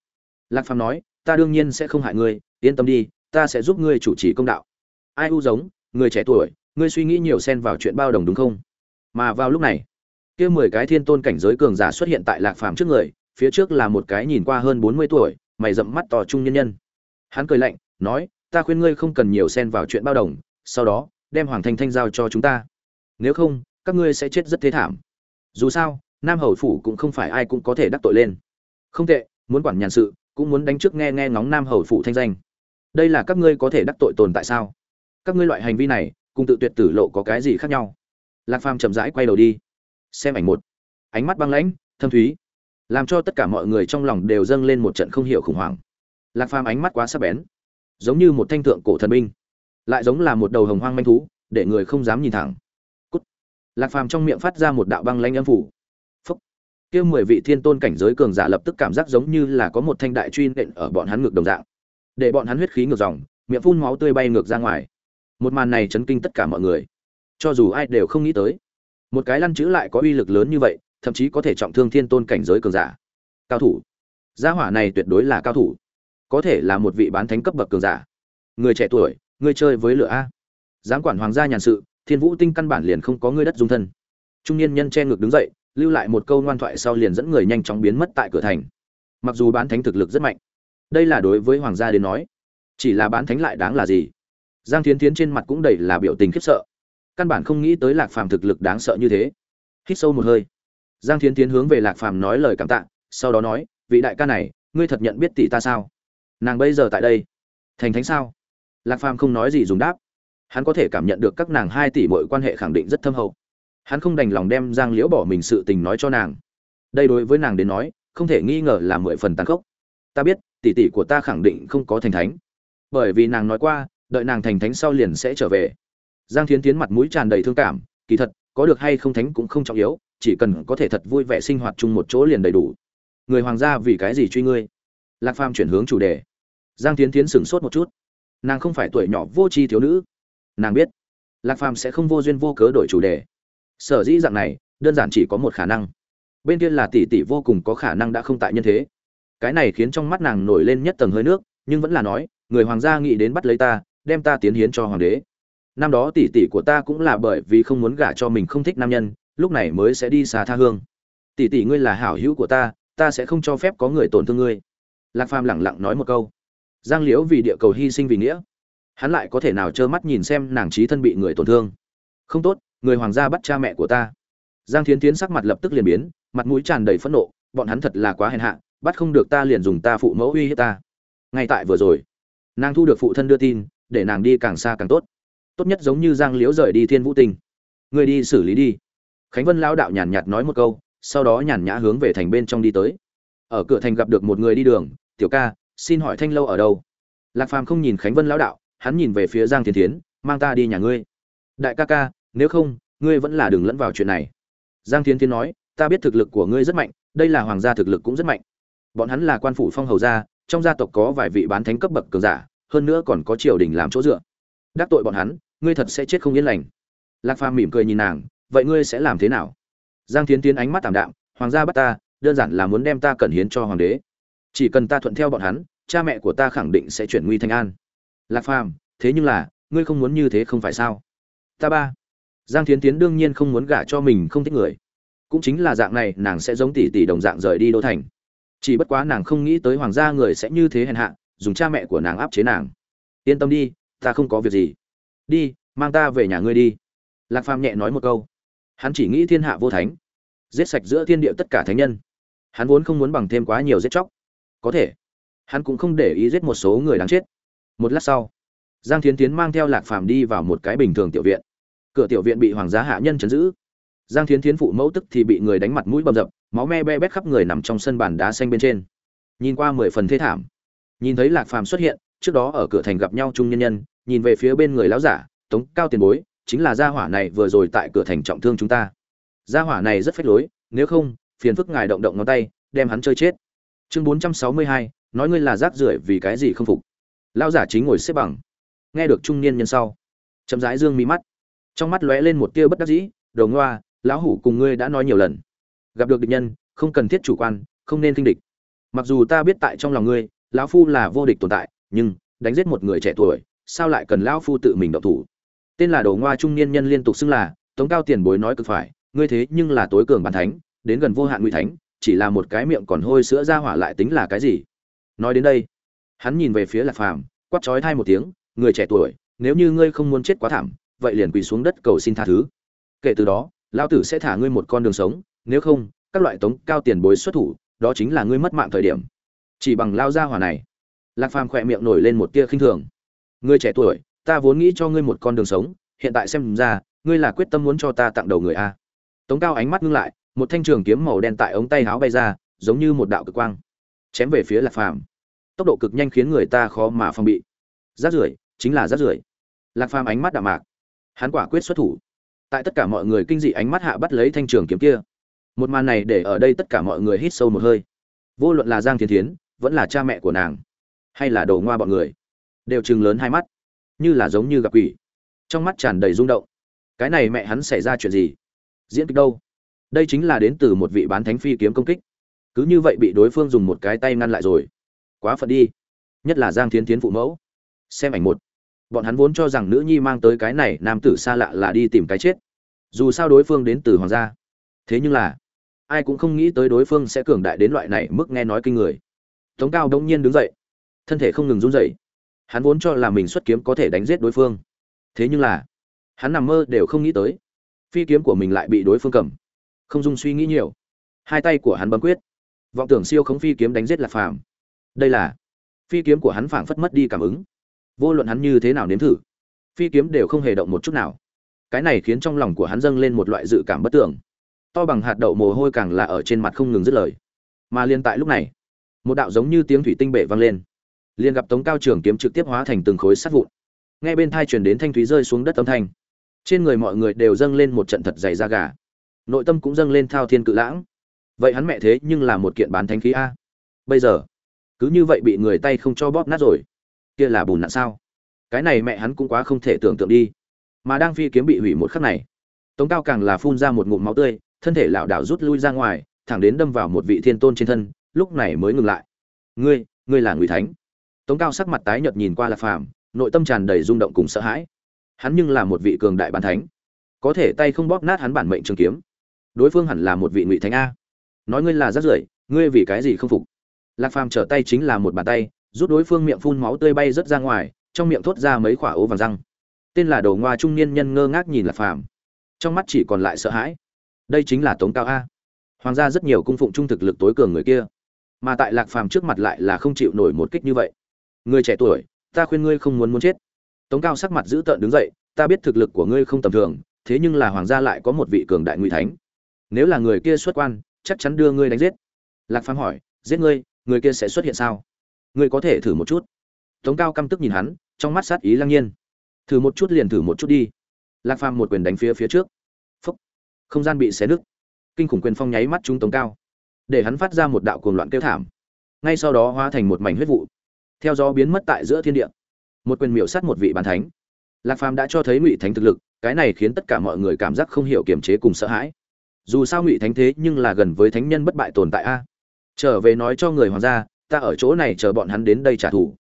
Lạc phàm nói, ta đương nhiên sẽ không hại ngươi, yên tâm đi, ta sẽ giúp ngươi chủ trì công đạo. Ai u giống, người trẻ tuổi ngươi suy nghĩ nhiều xen vào chuyện bao đồng đúng không? Mà vào lúc này, kia mười cái thiên tôn cảnh giới cường giả xuất hiện tại lạc phàm trước người, phía trước là một cái nhìn qua hơn bốn mươi tuổi, mày rậm mắt to trung nhân nhân. Hắn cười lạnh, nói, ta khuyên ngươi không cần nhiều xen vào chuyện bao đồng, sau đó, đem hoàng thanh thanh giao cho chúng ta. Nếu không, các ngươi sẽ chết rất thế thảm. Dù sao, nam hầu phủ cũng không phải ai cũng có thể đắc tội lên. Không tệ, muốn quản nhàn sự, cũng muốn đánh trước nghe nghe ngóng nam hầu phủ thanh danh. Đây là các ngươi có thể đắc tội tồn tại sao? Các ngươi loại hành vi này cùng tự tuyệt tử lộ có cái gì khác nhau? Lạc phàm chậm rãi quay đầu đi, xem ảnh một. Ánh mắt băng lãnh, thâm thúy, làm cho tất cả mọi người trong lòng đều dâng lên một trận không hiểu khủng hoảng. Lạc phàm ánh mắt quá sắc bén, giống như một thanh thượng cổ thần binh, lại giống là một đầu hồng hoang manh thú, để người không dám nhìn thẳng. Cút. lạc phàm trong miệng phát ra một đạo băng lanh âm phủ. Phúc. Kia mười vị thiên tôn cảnh giới cường giả lập tức cảm giác giống như là có một thanh đại truy nện ở bọn hắn ngược đồng dạng. Để bọn hắn huyết khí ngược dòng, miệng phun máu tươi bay ngược ra ngoài một màn này chấn kinh tất cả mọi người. Cho dù ai đều không nghĩ tới, một cái lăn chữ lại có uy lực lớn như vậy, thậm chí có thể trọng thương thiên tôn cảnh giới cường giả. Cao thủ. Gia hỏa này tuyệt đối là cao thủ. Có thể là một vị bán thánh cấp bậc cường giả. Người trẻ tuổi, người chơi với lửa a. Giám quản hoàng gia nhàn sự, thiên vũ tinh căn bản liền không có người đất dung thân. Trung niên nhân che ngực đứng dậy, lưu lại một câu ngoan thoại sau liền dẫn người nhanh chóng biến mất tại cửa thành. Mặc dù bán thánh thực lực rất mạnh, đây là đối với hoàng gia đến nói, chỉ là bán thánh lại đáng là gì? Giang thiến Thiến trên mặt cũng đầy là biểu tình khiếp sợ. Căn bản không nghĩ tới lạc phàm thực lực đáng sợ như thế. Hít sâu một hơi. Giang thiến Thiến hướng về lạc phàm nói lời cảm tạ, sau đó nói, vị đại ca này, ngươi thật nhận biết tỷ ta sao? Nàng bây giờ tại đây. Thành thánh sao? Lạc phàm không nói gì dùng đáp. Hắn có thể cảm nhận được các nàng hai tỷ mọi quan hệ khẳng định rất thâm hậu. Hắn không đành lòng đem giang liễu bỏ mình sự tình nói cho nàng. Đây đối với nàng đến nói, không thể nghi ngờ là mười phần tàn khốc. Ta biết, tỷ tỷ của ta khẳng định không có thành thánh. Bởi vì nàng nói qua đợi nàng thành thánh sau liền sẽ trở về. Giang thiến tiến mặt mũi tràn đầy thương cảm, kỳ thật, có được hay không thánh cũng không trọng yếu, chỉ cần có thể thật vui vẻ sinh hoạt chung một chỗ liền đầy đủ. Người hoàng gia vì cái gì truy ngươi? Lạc phàm chuyển hướng chủ đề. Giang tiến tiến sửng sốt một chút. Nàng không phải tuổi nhỏ vô tri thiếu nữ. Nàng biết, lạc phàm sẽ không vô duyên vô cớ đổi chủ đề. Sở dĩ dạng này, đơn giản chỉ có một khả năng. Bên kia là tỷ tỷ vô cùng có khả năng đã không tại nhân thế. Cái này khiến trong mắt nàng nổi lên nhất tầng hơi nước, nhưng vẫn là nói, người hoàng gia nghĩ đến bắt lấy ta đem ta tiến hiến cho hoàng đế. Năm đó tỷ tỷ của ta cũng là bởi vì không muốn gả cho mình không thích nam nhân, lúc này mới sẽ đi xa tha hương. Tỷ tỷ ngươi là hảo hữu của ta ta sẽ không cho phép có người tổn thương ngươi. Lạc phàm lẳng lặng nói một câu. Giang liễu vì địa cầu hy sinh vì nghĩa, hắn lại có thể nào trơ mắt nhìn xem nàng trí thân bị người tổn thương. Không tốt, người hoàng gia bắt cha mẹ của ta. Giang thiến tiến sắc mặt lập tức liền biến, mặt mũi tràn đầy phẫn nộ, bọn hắn thật là quá hèn hạ, bắt không được ta liền dùng ta phụ mẫu uy hiếp ta. Ngay tại vừa rồi, nàng thu được phụ thân đưa tin để nàng đi càng xa càng tốt. Tốt nhất giống như giang liễu rời đi thiên vũ tinh. Người đi xử lý đi. Khánh vân lão đạo nhàn nhạt nói một câu, sau đó nhàn nhã hướng về thành bên trong đi tới. Ở cửa thành gặp được một người đi đường, tiểu ca, xin hỏi thanh lâu ở đâu? Lạc phàm không nhìn khánh vân lão đạo, hắn nhìn về phía giang thiên tiến mang ta đi nhà ngươi. Đại ca ca, nếu không, ngươi vẫn là đừng lẫn vào chuyện này. Giang thiên tiến nói, ta biết thực lực của ngươi rất mạnh, đây là hoàng gia thực lực cũng rất mạnh. Bọn hắn là quan phủ phong hầu gia, trong gia tộc có vài vị bán thánh cấp bậc cường giả hơn nữa còn có triều đình làm chỗ dựa. Đắc tội bọn hắn, ngươi thật sẽ chết không yên lành. Lạc phàm mỉm cười nhìn nàng, vậy ngươi sẽ làm thế nào? Giang thiến tiến ánh mắt tảm đạm, hoàng gia bắt ta, đơn giản là muốn đem ta cẩn hiến cho hoàng đế. Chỉ cần ta thuận theo bọn hắn, cha mẹ của ta khẳng định sẽ chuyển nguy thành an. Lạc phàm, thế nhưng là, ngươi không muốn như thế không phải sao? Ta ba. Giang thiến tiến đương nhiên không muốn gả cho mình không thích người. Cũng chính là dạng này, nàng sẽ giống tỷ tỷ đồng dạng rời đi đô thành. Chỉ bất quá nàng không nghĩ tới hoàng gia người sẽ như thế hèn hạ dùng cha mẹ của nàng áp chế nàng. Yên tâm đi, ta không có việc gì. Đi, mang ta về nhà ngươi đi. Lạc phàm nhẹ nói một câu. Hắn chỉ nghĩ thiên hạ vô thánh, giết sạch giữa thiên địa tất cả thánh nhân. Hắn vốn không muốn bằng thêm quá nhiều giết chóc. Có thể, hắn cũng không để ý giết một số người đáng chết. Một lát sau, giang thiến tiến mang theo lạc phàm đi vào một cái bình thường tiểu viện. Cửa tiểu viện bị hoàng gia hạ nhân chấn giữ. Giang thiến tiến phụ mẫu tức thì bị người đánh mặt mũi bầm dập, máu me be bét khắp người nằm trong sân bàn đá xanh bên trên. Nhìn qua mười phần thê thảm nhìn thấy lạc phàm xuất hiện, trước đó ở cửa thành gặp nhau trung nhân nhân, nhìn về phía bên người lão giả, tống cao tiền bối, chính là gia hỏa này vừa rồi tại cửa thành trọng thương chúng ta. Gia hỏa này rất phách lối, nếu không, phiền phức ngài động động ngón tay, đem hắn chơi chết. Chương bốn trăm sáu mươi hai, nói ngươi là rác rưởi vì cái gì không phục? Lão giả chính ngồi xếp bằng. Nghe được trung niên nhân sau, chậm rãi dương mi mắt. Trong mắt lóe lên một tia bất đắc dĩ đầu ngoa, lão hủ cùng ngươi đã nói nhiều lần. Gặp được địch nhân, không cần thiết chủ quan, không nên kinh địch. Mặc dù ta biết tại trong lòng ngươi lão phu là vô địch tồn tại, nhưng, đánh giết một người trẻ tuổi, sao lại cần lão phu tự mình động thủ? Tên là đồ ngoa trung niên nhân liên tục xưng là, tống cao tiền bối nói cực phải, ngươi thế nhưng là tối cường bản thánh, đến gần vô hạn nguy thánh, chỉ là một cái miệng còn hôi sữa ra hỏa lại tính là cái gì? Nói đến đây, hắn nhìn về phía lạc phàm, quát chói thai một tiếng, người trẻ tuổi, nếu như ngươi không muốn chết quá thảm, vậy liền quỳ xuống đất cầu xin tha thứ. Kể từ đó, lão tử sẽ thả ngươi một con đường sống, nếu không, các loại tống cao tiền bối xuất thủ, đó chính là ngươi mất mạng thời điểm chỉ bằng lao ra hỏa này, lạc phàm khỏe miệng nổi lên một tia khinh thường. Ngươi trẻ tuổi, ta vốn nghĩ cho ngươi một con đường sống, hiện tại xem ra, ngươi là quyết tâm muốn cho ta tặng đầu người a. Tống cao ánh mắt ngưng lại, một thanh trường kiếm màu đen tại ống tay háo bay ra, giống như một đạo cực quang, chém về phía lạc phàm. Tốc độ cực nhanh khiến người ta khó mà phòng bị. Rát rưởi, chính là rát rưởi. Lạc phàm ánh mắt đạm mạc. Hắn quả quyết xuất thủ. Tại tất cả mọi người kinh dị ánh mắt hạ bắt lấy thanh trường kiếm kia. Một màn này để ở đây tất cả mọi người hít sâu một hơi. Vô luận là giang thiên thiến vẫn là cha mẹ của nàng, hay là đồ ngoa bọn người, đều chừng lớn hai mắt, như là giống như gặp quỷ. Trong mắt tràn đầy rung động. Cái này mẹ hắn xảy ra chuyện gì? Diễn kịch đâu? Đây chính là đến từ một vị bán thánh phi kiếm công kích. Cứ như vậy bị đối phương dùng một cái tay ngăn lại rồi. Quá phận đi. Nhất là giang Thiến tiến phụ mẫu. Xem ảnh một. Bọn hắn vốn cho rằng nữ nhi mang tới cái này nam tử xa lạ là đi tìm cái chết. Dù sao đối phương đến từ hoàng gia. Thế nhưng là, ai cũng không nghĩ tới đối phương sẽ cường đại đến loại này, mức nghe nói kinh người tống cao đông nhiên đứng dậy. Thân thể không ngừng run dậy hắn vốn cho là mình xuất kiếm có thể đánh giết đối phương. Thế nhưng là, hắn nằm mơ đều không nghĩ tới. Phi kiếm của mình lại bị đối phương cầm. Không dung suy nghĩ nhiều. Hai tay của hắn bấm quyết. Vọng tưởng siêu khống phi kiếm đánh giết lạc phàm. Đây là, phi kiếm của hắn phảng phất mất đi cảm ứng. Vô luận hắn như thế nào nếm thử, phi kiếm đều không hề động một chút nào. Cái này khiến trong lòng của hắn dâng lên một loại dự cảm bất tưởng. To bằng hạt đậu mồ hôi càng là ở trên mặt không ngừng dứt lời. Mà liên tại lúc này một đạo giống như tiếng thủy tinh bể vang lên. Liền gặp tống cao trường kiếm trực tiếp hóa thành từng khối sắt vụn. Ngay bên thai truyền đến thanh thúy rơi xuống đất âm thanh. Trên người mọi người đều dâng lên một trận thật dày da gà. Nội tâm cũng dâng lên thao thiên cự lãng. Vậy hắn mẹ thế nhưng là một kiện bán thánh khí a. Bây giờ, cứ như vậy bị người tay không cho bóp nát rồi, kia là bùn nạn sao? Cái này mẹ hắn cũng quá không thể tưởng tượng đi. Mà đang phi kiếm bị hủy một khắc này, tống cao càng là phun ra một ngụm máu tươi, thân thể lảo đảo rút lui ra ngoài, thẳng đến đâm vào một vị thiên tôn trên thân lúc này mới ngừng lại. Ngươi ngươi là ngụy thánh. Tống cao sắc mặt tái nhợt nhìn qua lạc phàm, nội tâm tràn đầy rung động cùng sợ hãi. Hắn nhưng là một vị cường đại bản thánh, có thể tay không bóp nát hắn bản mệnh trường kiếm. Đối phương hẳn là một vị ngụy thánh a. Nói ngươi là rát rưởi, ngươi vì cái gì không phục? Lạc phàm trở tay chính là một bàn tay, rút đối phương miệng phun máu tươi bay rớt ra ngoài, trong miệng thốt ra mấy quả ố vàng răng. Tên là đầu ngoa trung niên nhân ngơ ngác nhìn lạc phàm, trong mắt chỉ còn lại sợ hãi. Đây chính là tống cao a. Hoàng gia rất nhiều cung phụng trung thực lực tối cường người kia mà tại lạc phàm trước mặt lại là không chịu nổi một kích như vậy. Người trẻ tuổi, ta khuyên ngươi không muốn muốn chết. Tống cao sắc mặt giữ tợn đứng dậy, ta biết thực lực của ngươi không tầm thường, thế nhưng là hoàng gia lại có một vị cường đại ngụy thánh. Nếu là người kia xuất quan, chắc chắn đưa ngươi đánh giết. Lạc phàm hỏi, giết ngươi, người kia sẽ xuất hiện sao? Ngươi có thể thử một chút. Tống cao căm tức nhìn hắn, trong mắt sát ý lăng nhiên. Thử một chút liền thử một chút đi. Lạc phàm một quyền đánh phía phía trước. Phúc. Không gian bị xé nứt. Kinh khủng quyền phong nháy mắt chúng tống cao để hắn phát ra một đạo cuồng loạn kêu thảm, ngay sau đó hóa thành một mảnh huyết vụ, theo gió biến mất tại giữa thiên địa. Một quyền miểu sát một vị bàn thánh. Lạc phàm đã cho thấy ngụy thánh thực lực, cái này khiến tất cả mọi người cảm giác không hiểu kiềm chế cùng sợ hãi. Dù sao ngụy thánh thế nhưng là gần với thánh nhân bất bại tồn tại a. Trở về nói cho người hoàng gia, ta ở chỗ này chờ bọn hắn đến đây trả thù.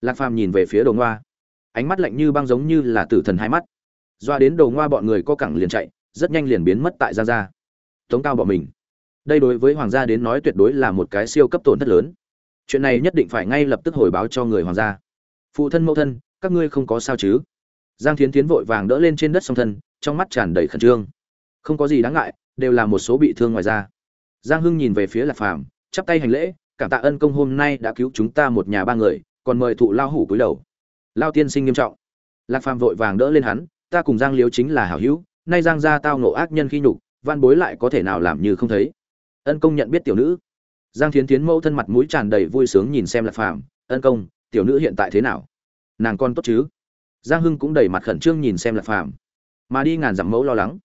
Lạc phàm nhìn về phía đồ ngoa. Ánh mắt lạnh như băng giống như là tử thần hai mắt. Doa đến đồ ngoa bọn người co cẳng liền chạy, rất nhanh liền biến mất tại giang gia. Tống cao bọn mình đây đối với hoàng gia đến nói tuyệt đối là một cái siêu cấp tổn thất lớn. Chuyện này nhất định phải ngay lập tức hồi báo cho người hoàng gia. Phụ thân mẫu thân, các ngươi không có sao chứ? Giang thiến tiến vội vàng đỡ lên trên đất song thân, trong mắt tràn đầy khẩn trương. Không có gì đáng ngại, đều là một số bị thương ngoài ra giang hưng nhìn về phía lạc phàm, chắp tay hành lễ, cảm tạ ân công hôm nay đã cứu chúng ta một nhà ba người, còn mời thụ lao hủ cúi đầu. Lao tiên sinh nghiêm trọng. Lạc phàm vội vàng đỡ lên hắn, ta cùng giang liếu chính là hảo hữu, nay giang gia tao nộ ác nhân khi nhục, văn bối lại có thể nào làm như không thấy? Ân công nhận biết tiểu nữ. Giang thiến tiến mẫu thân mặt mũi tràn đầy vui sướng nhìn xem lạc phàm, ân công, tiểu nữ hiện tại thế nào? Nàng con tốt chứ? Giang hưng cũng đầy mặt khẩn trương nhìn xem lạc phàm, mà đi ngàn dặm mẫu lo lắng.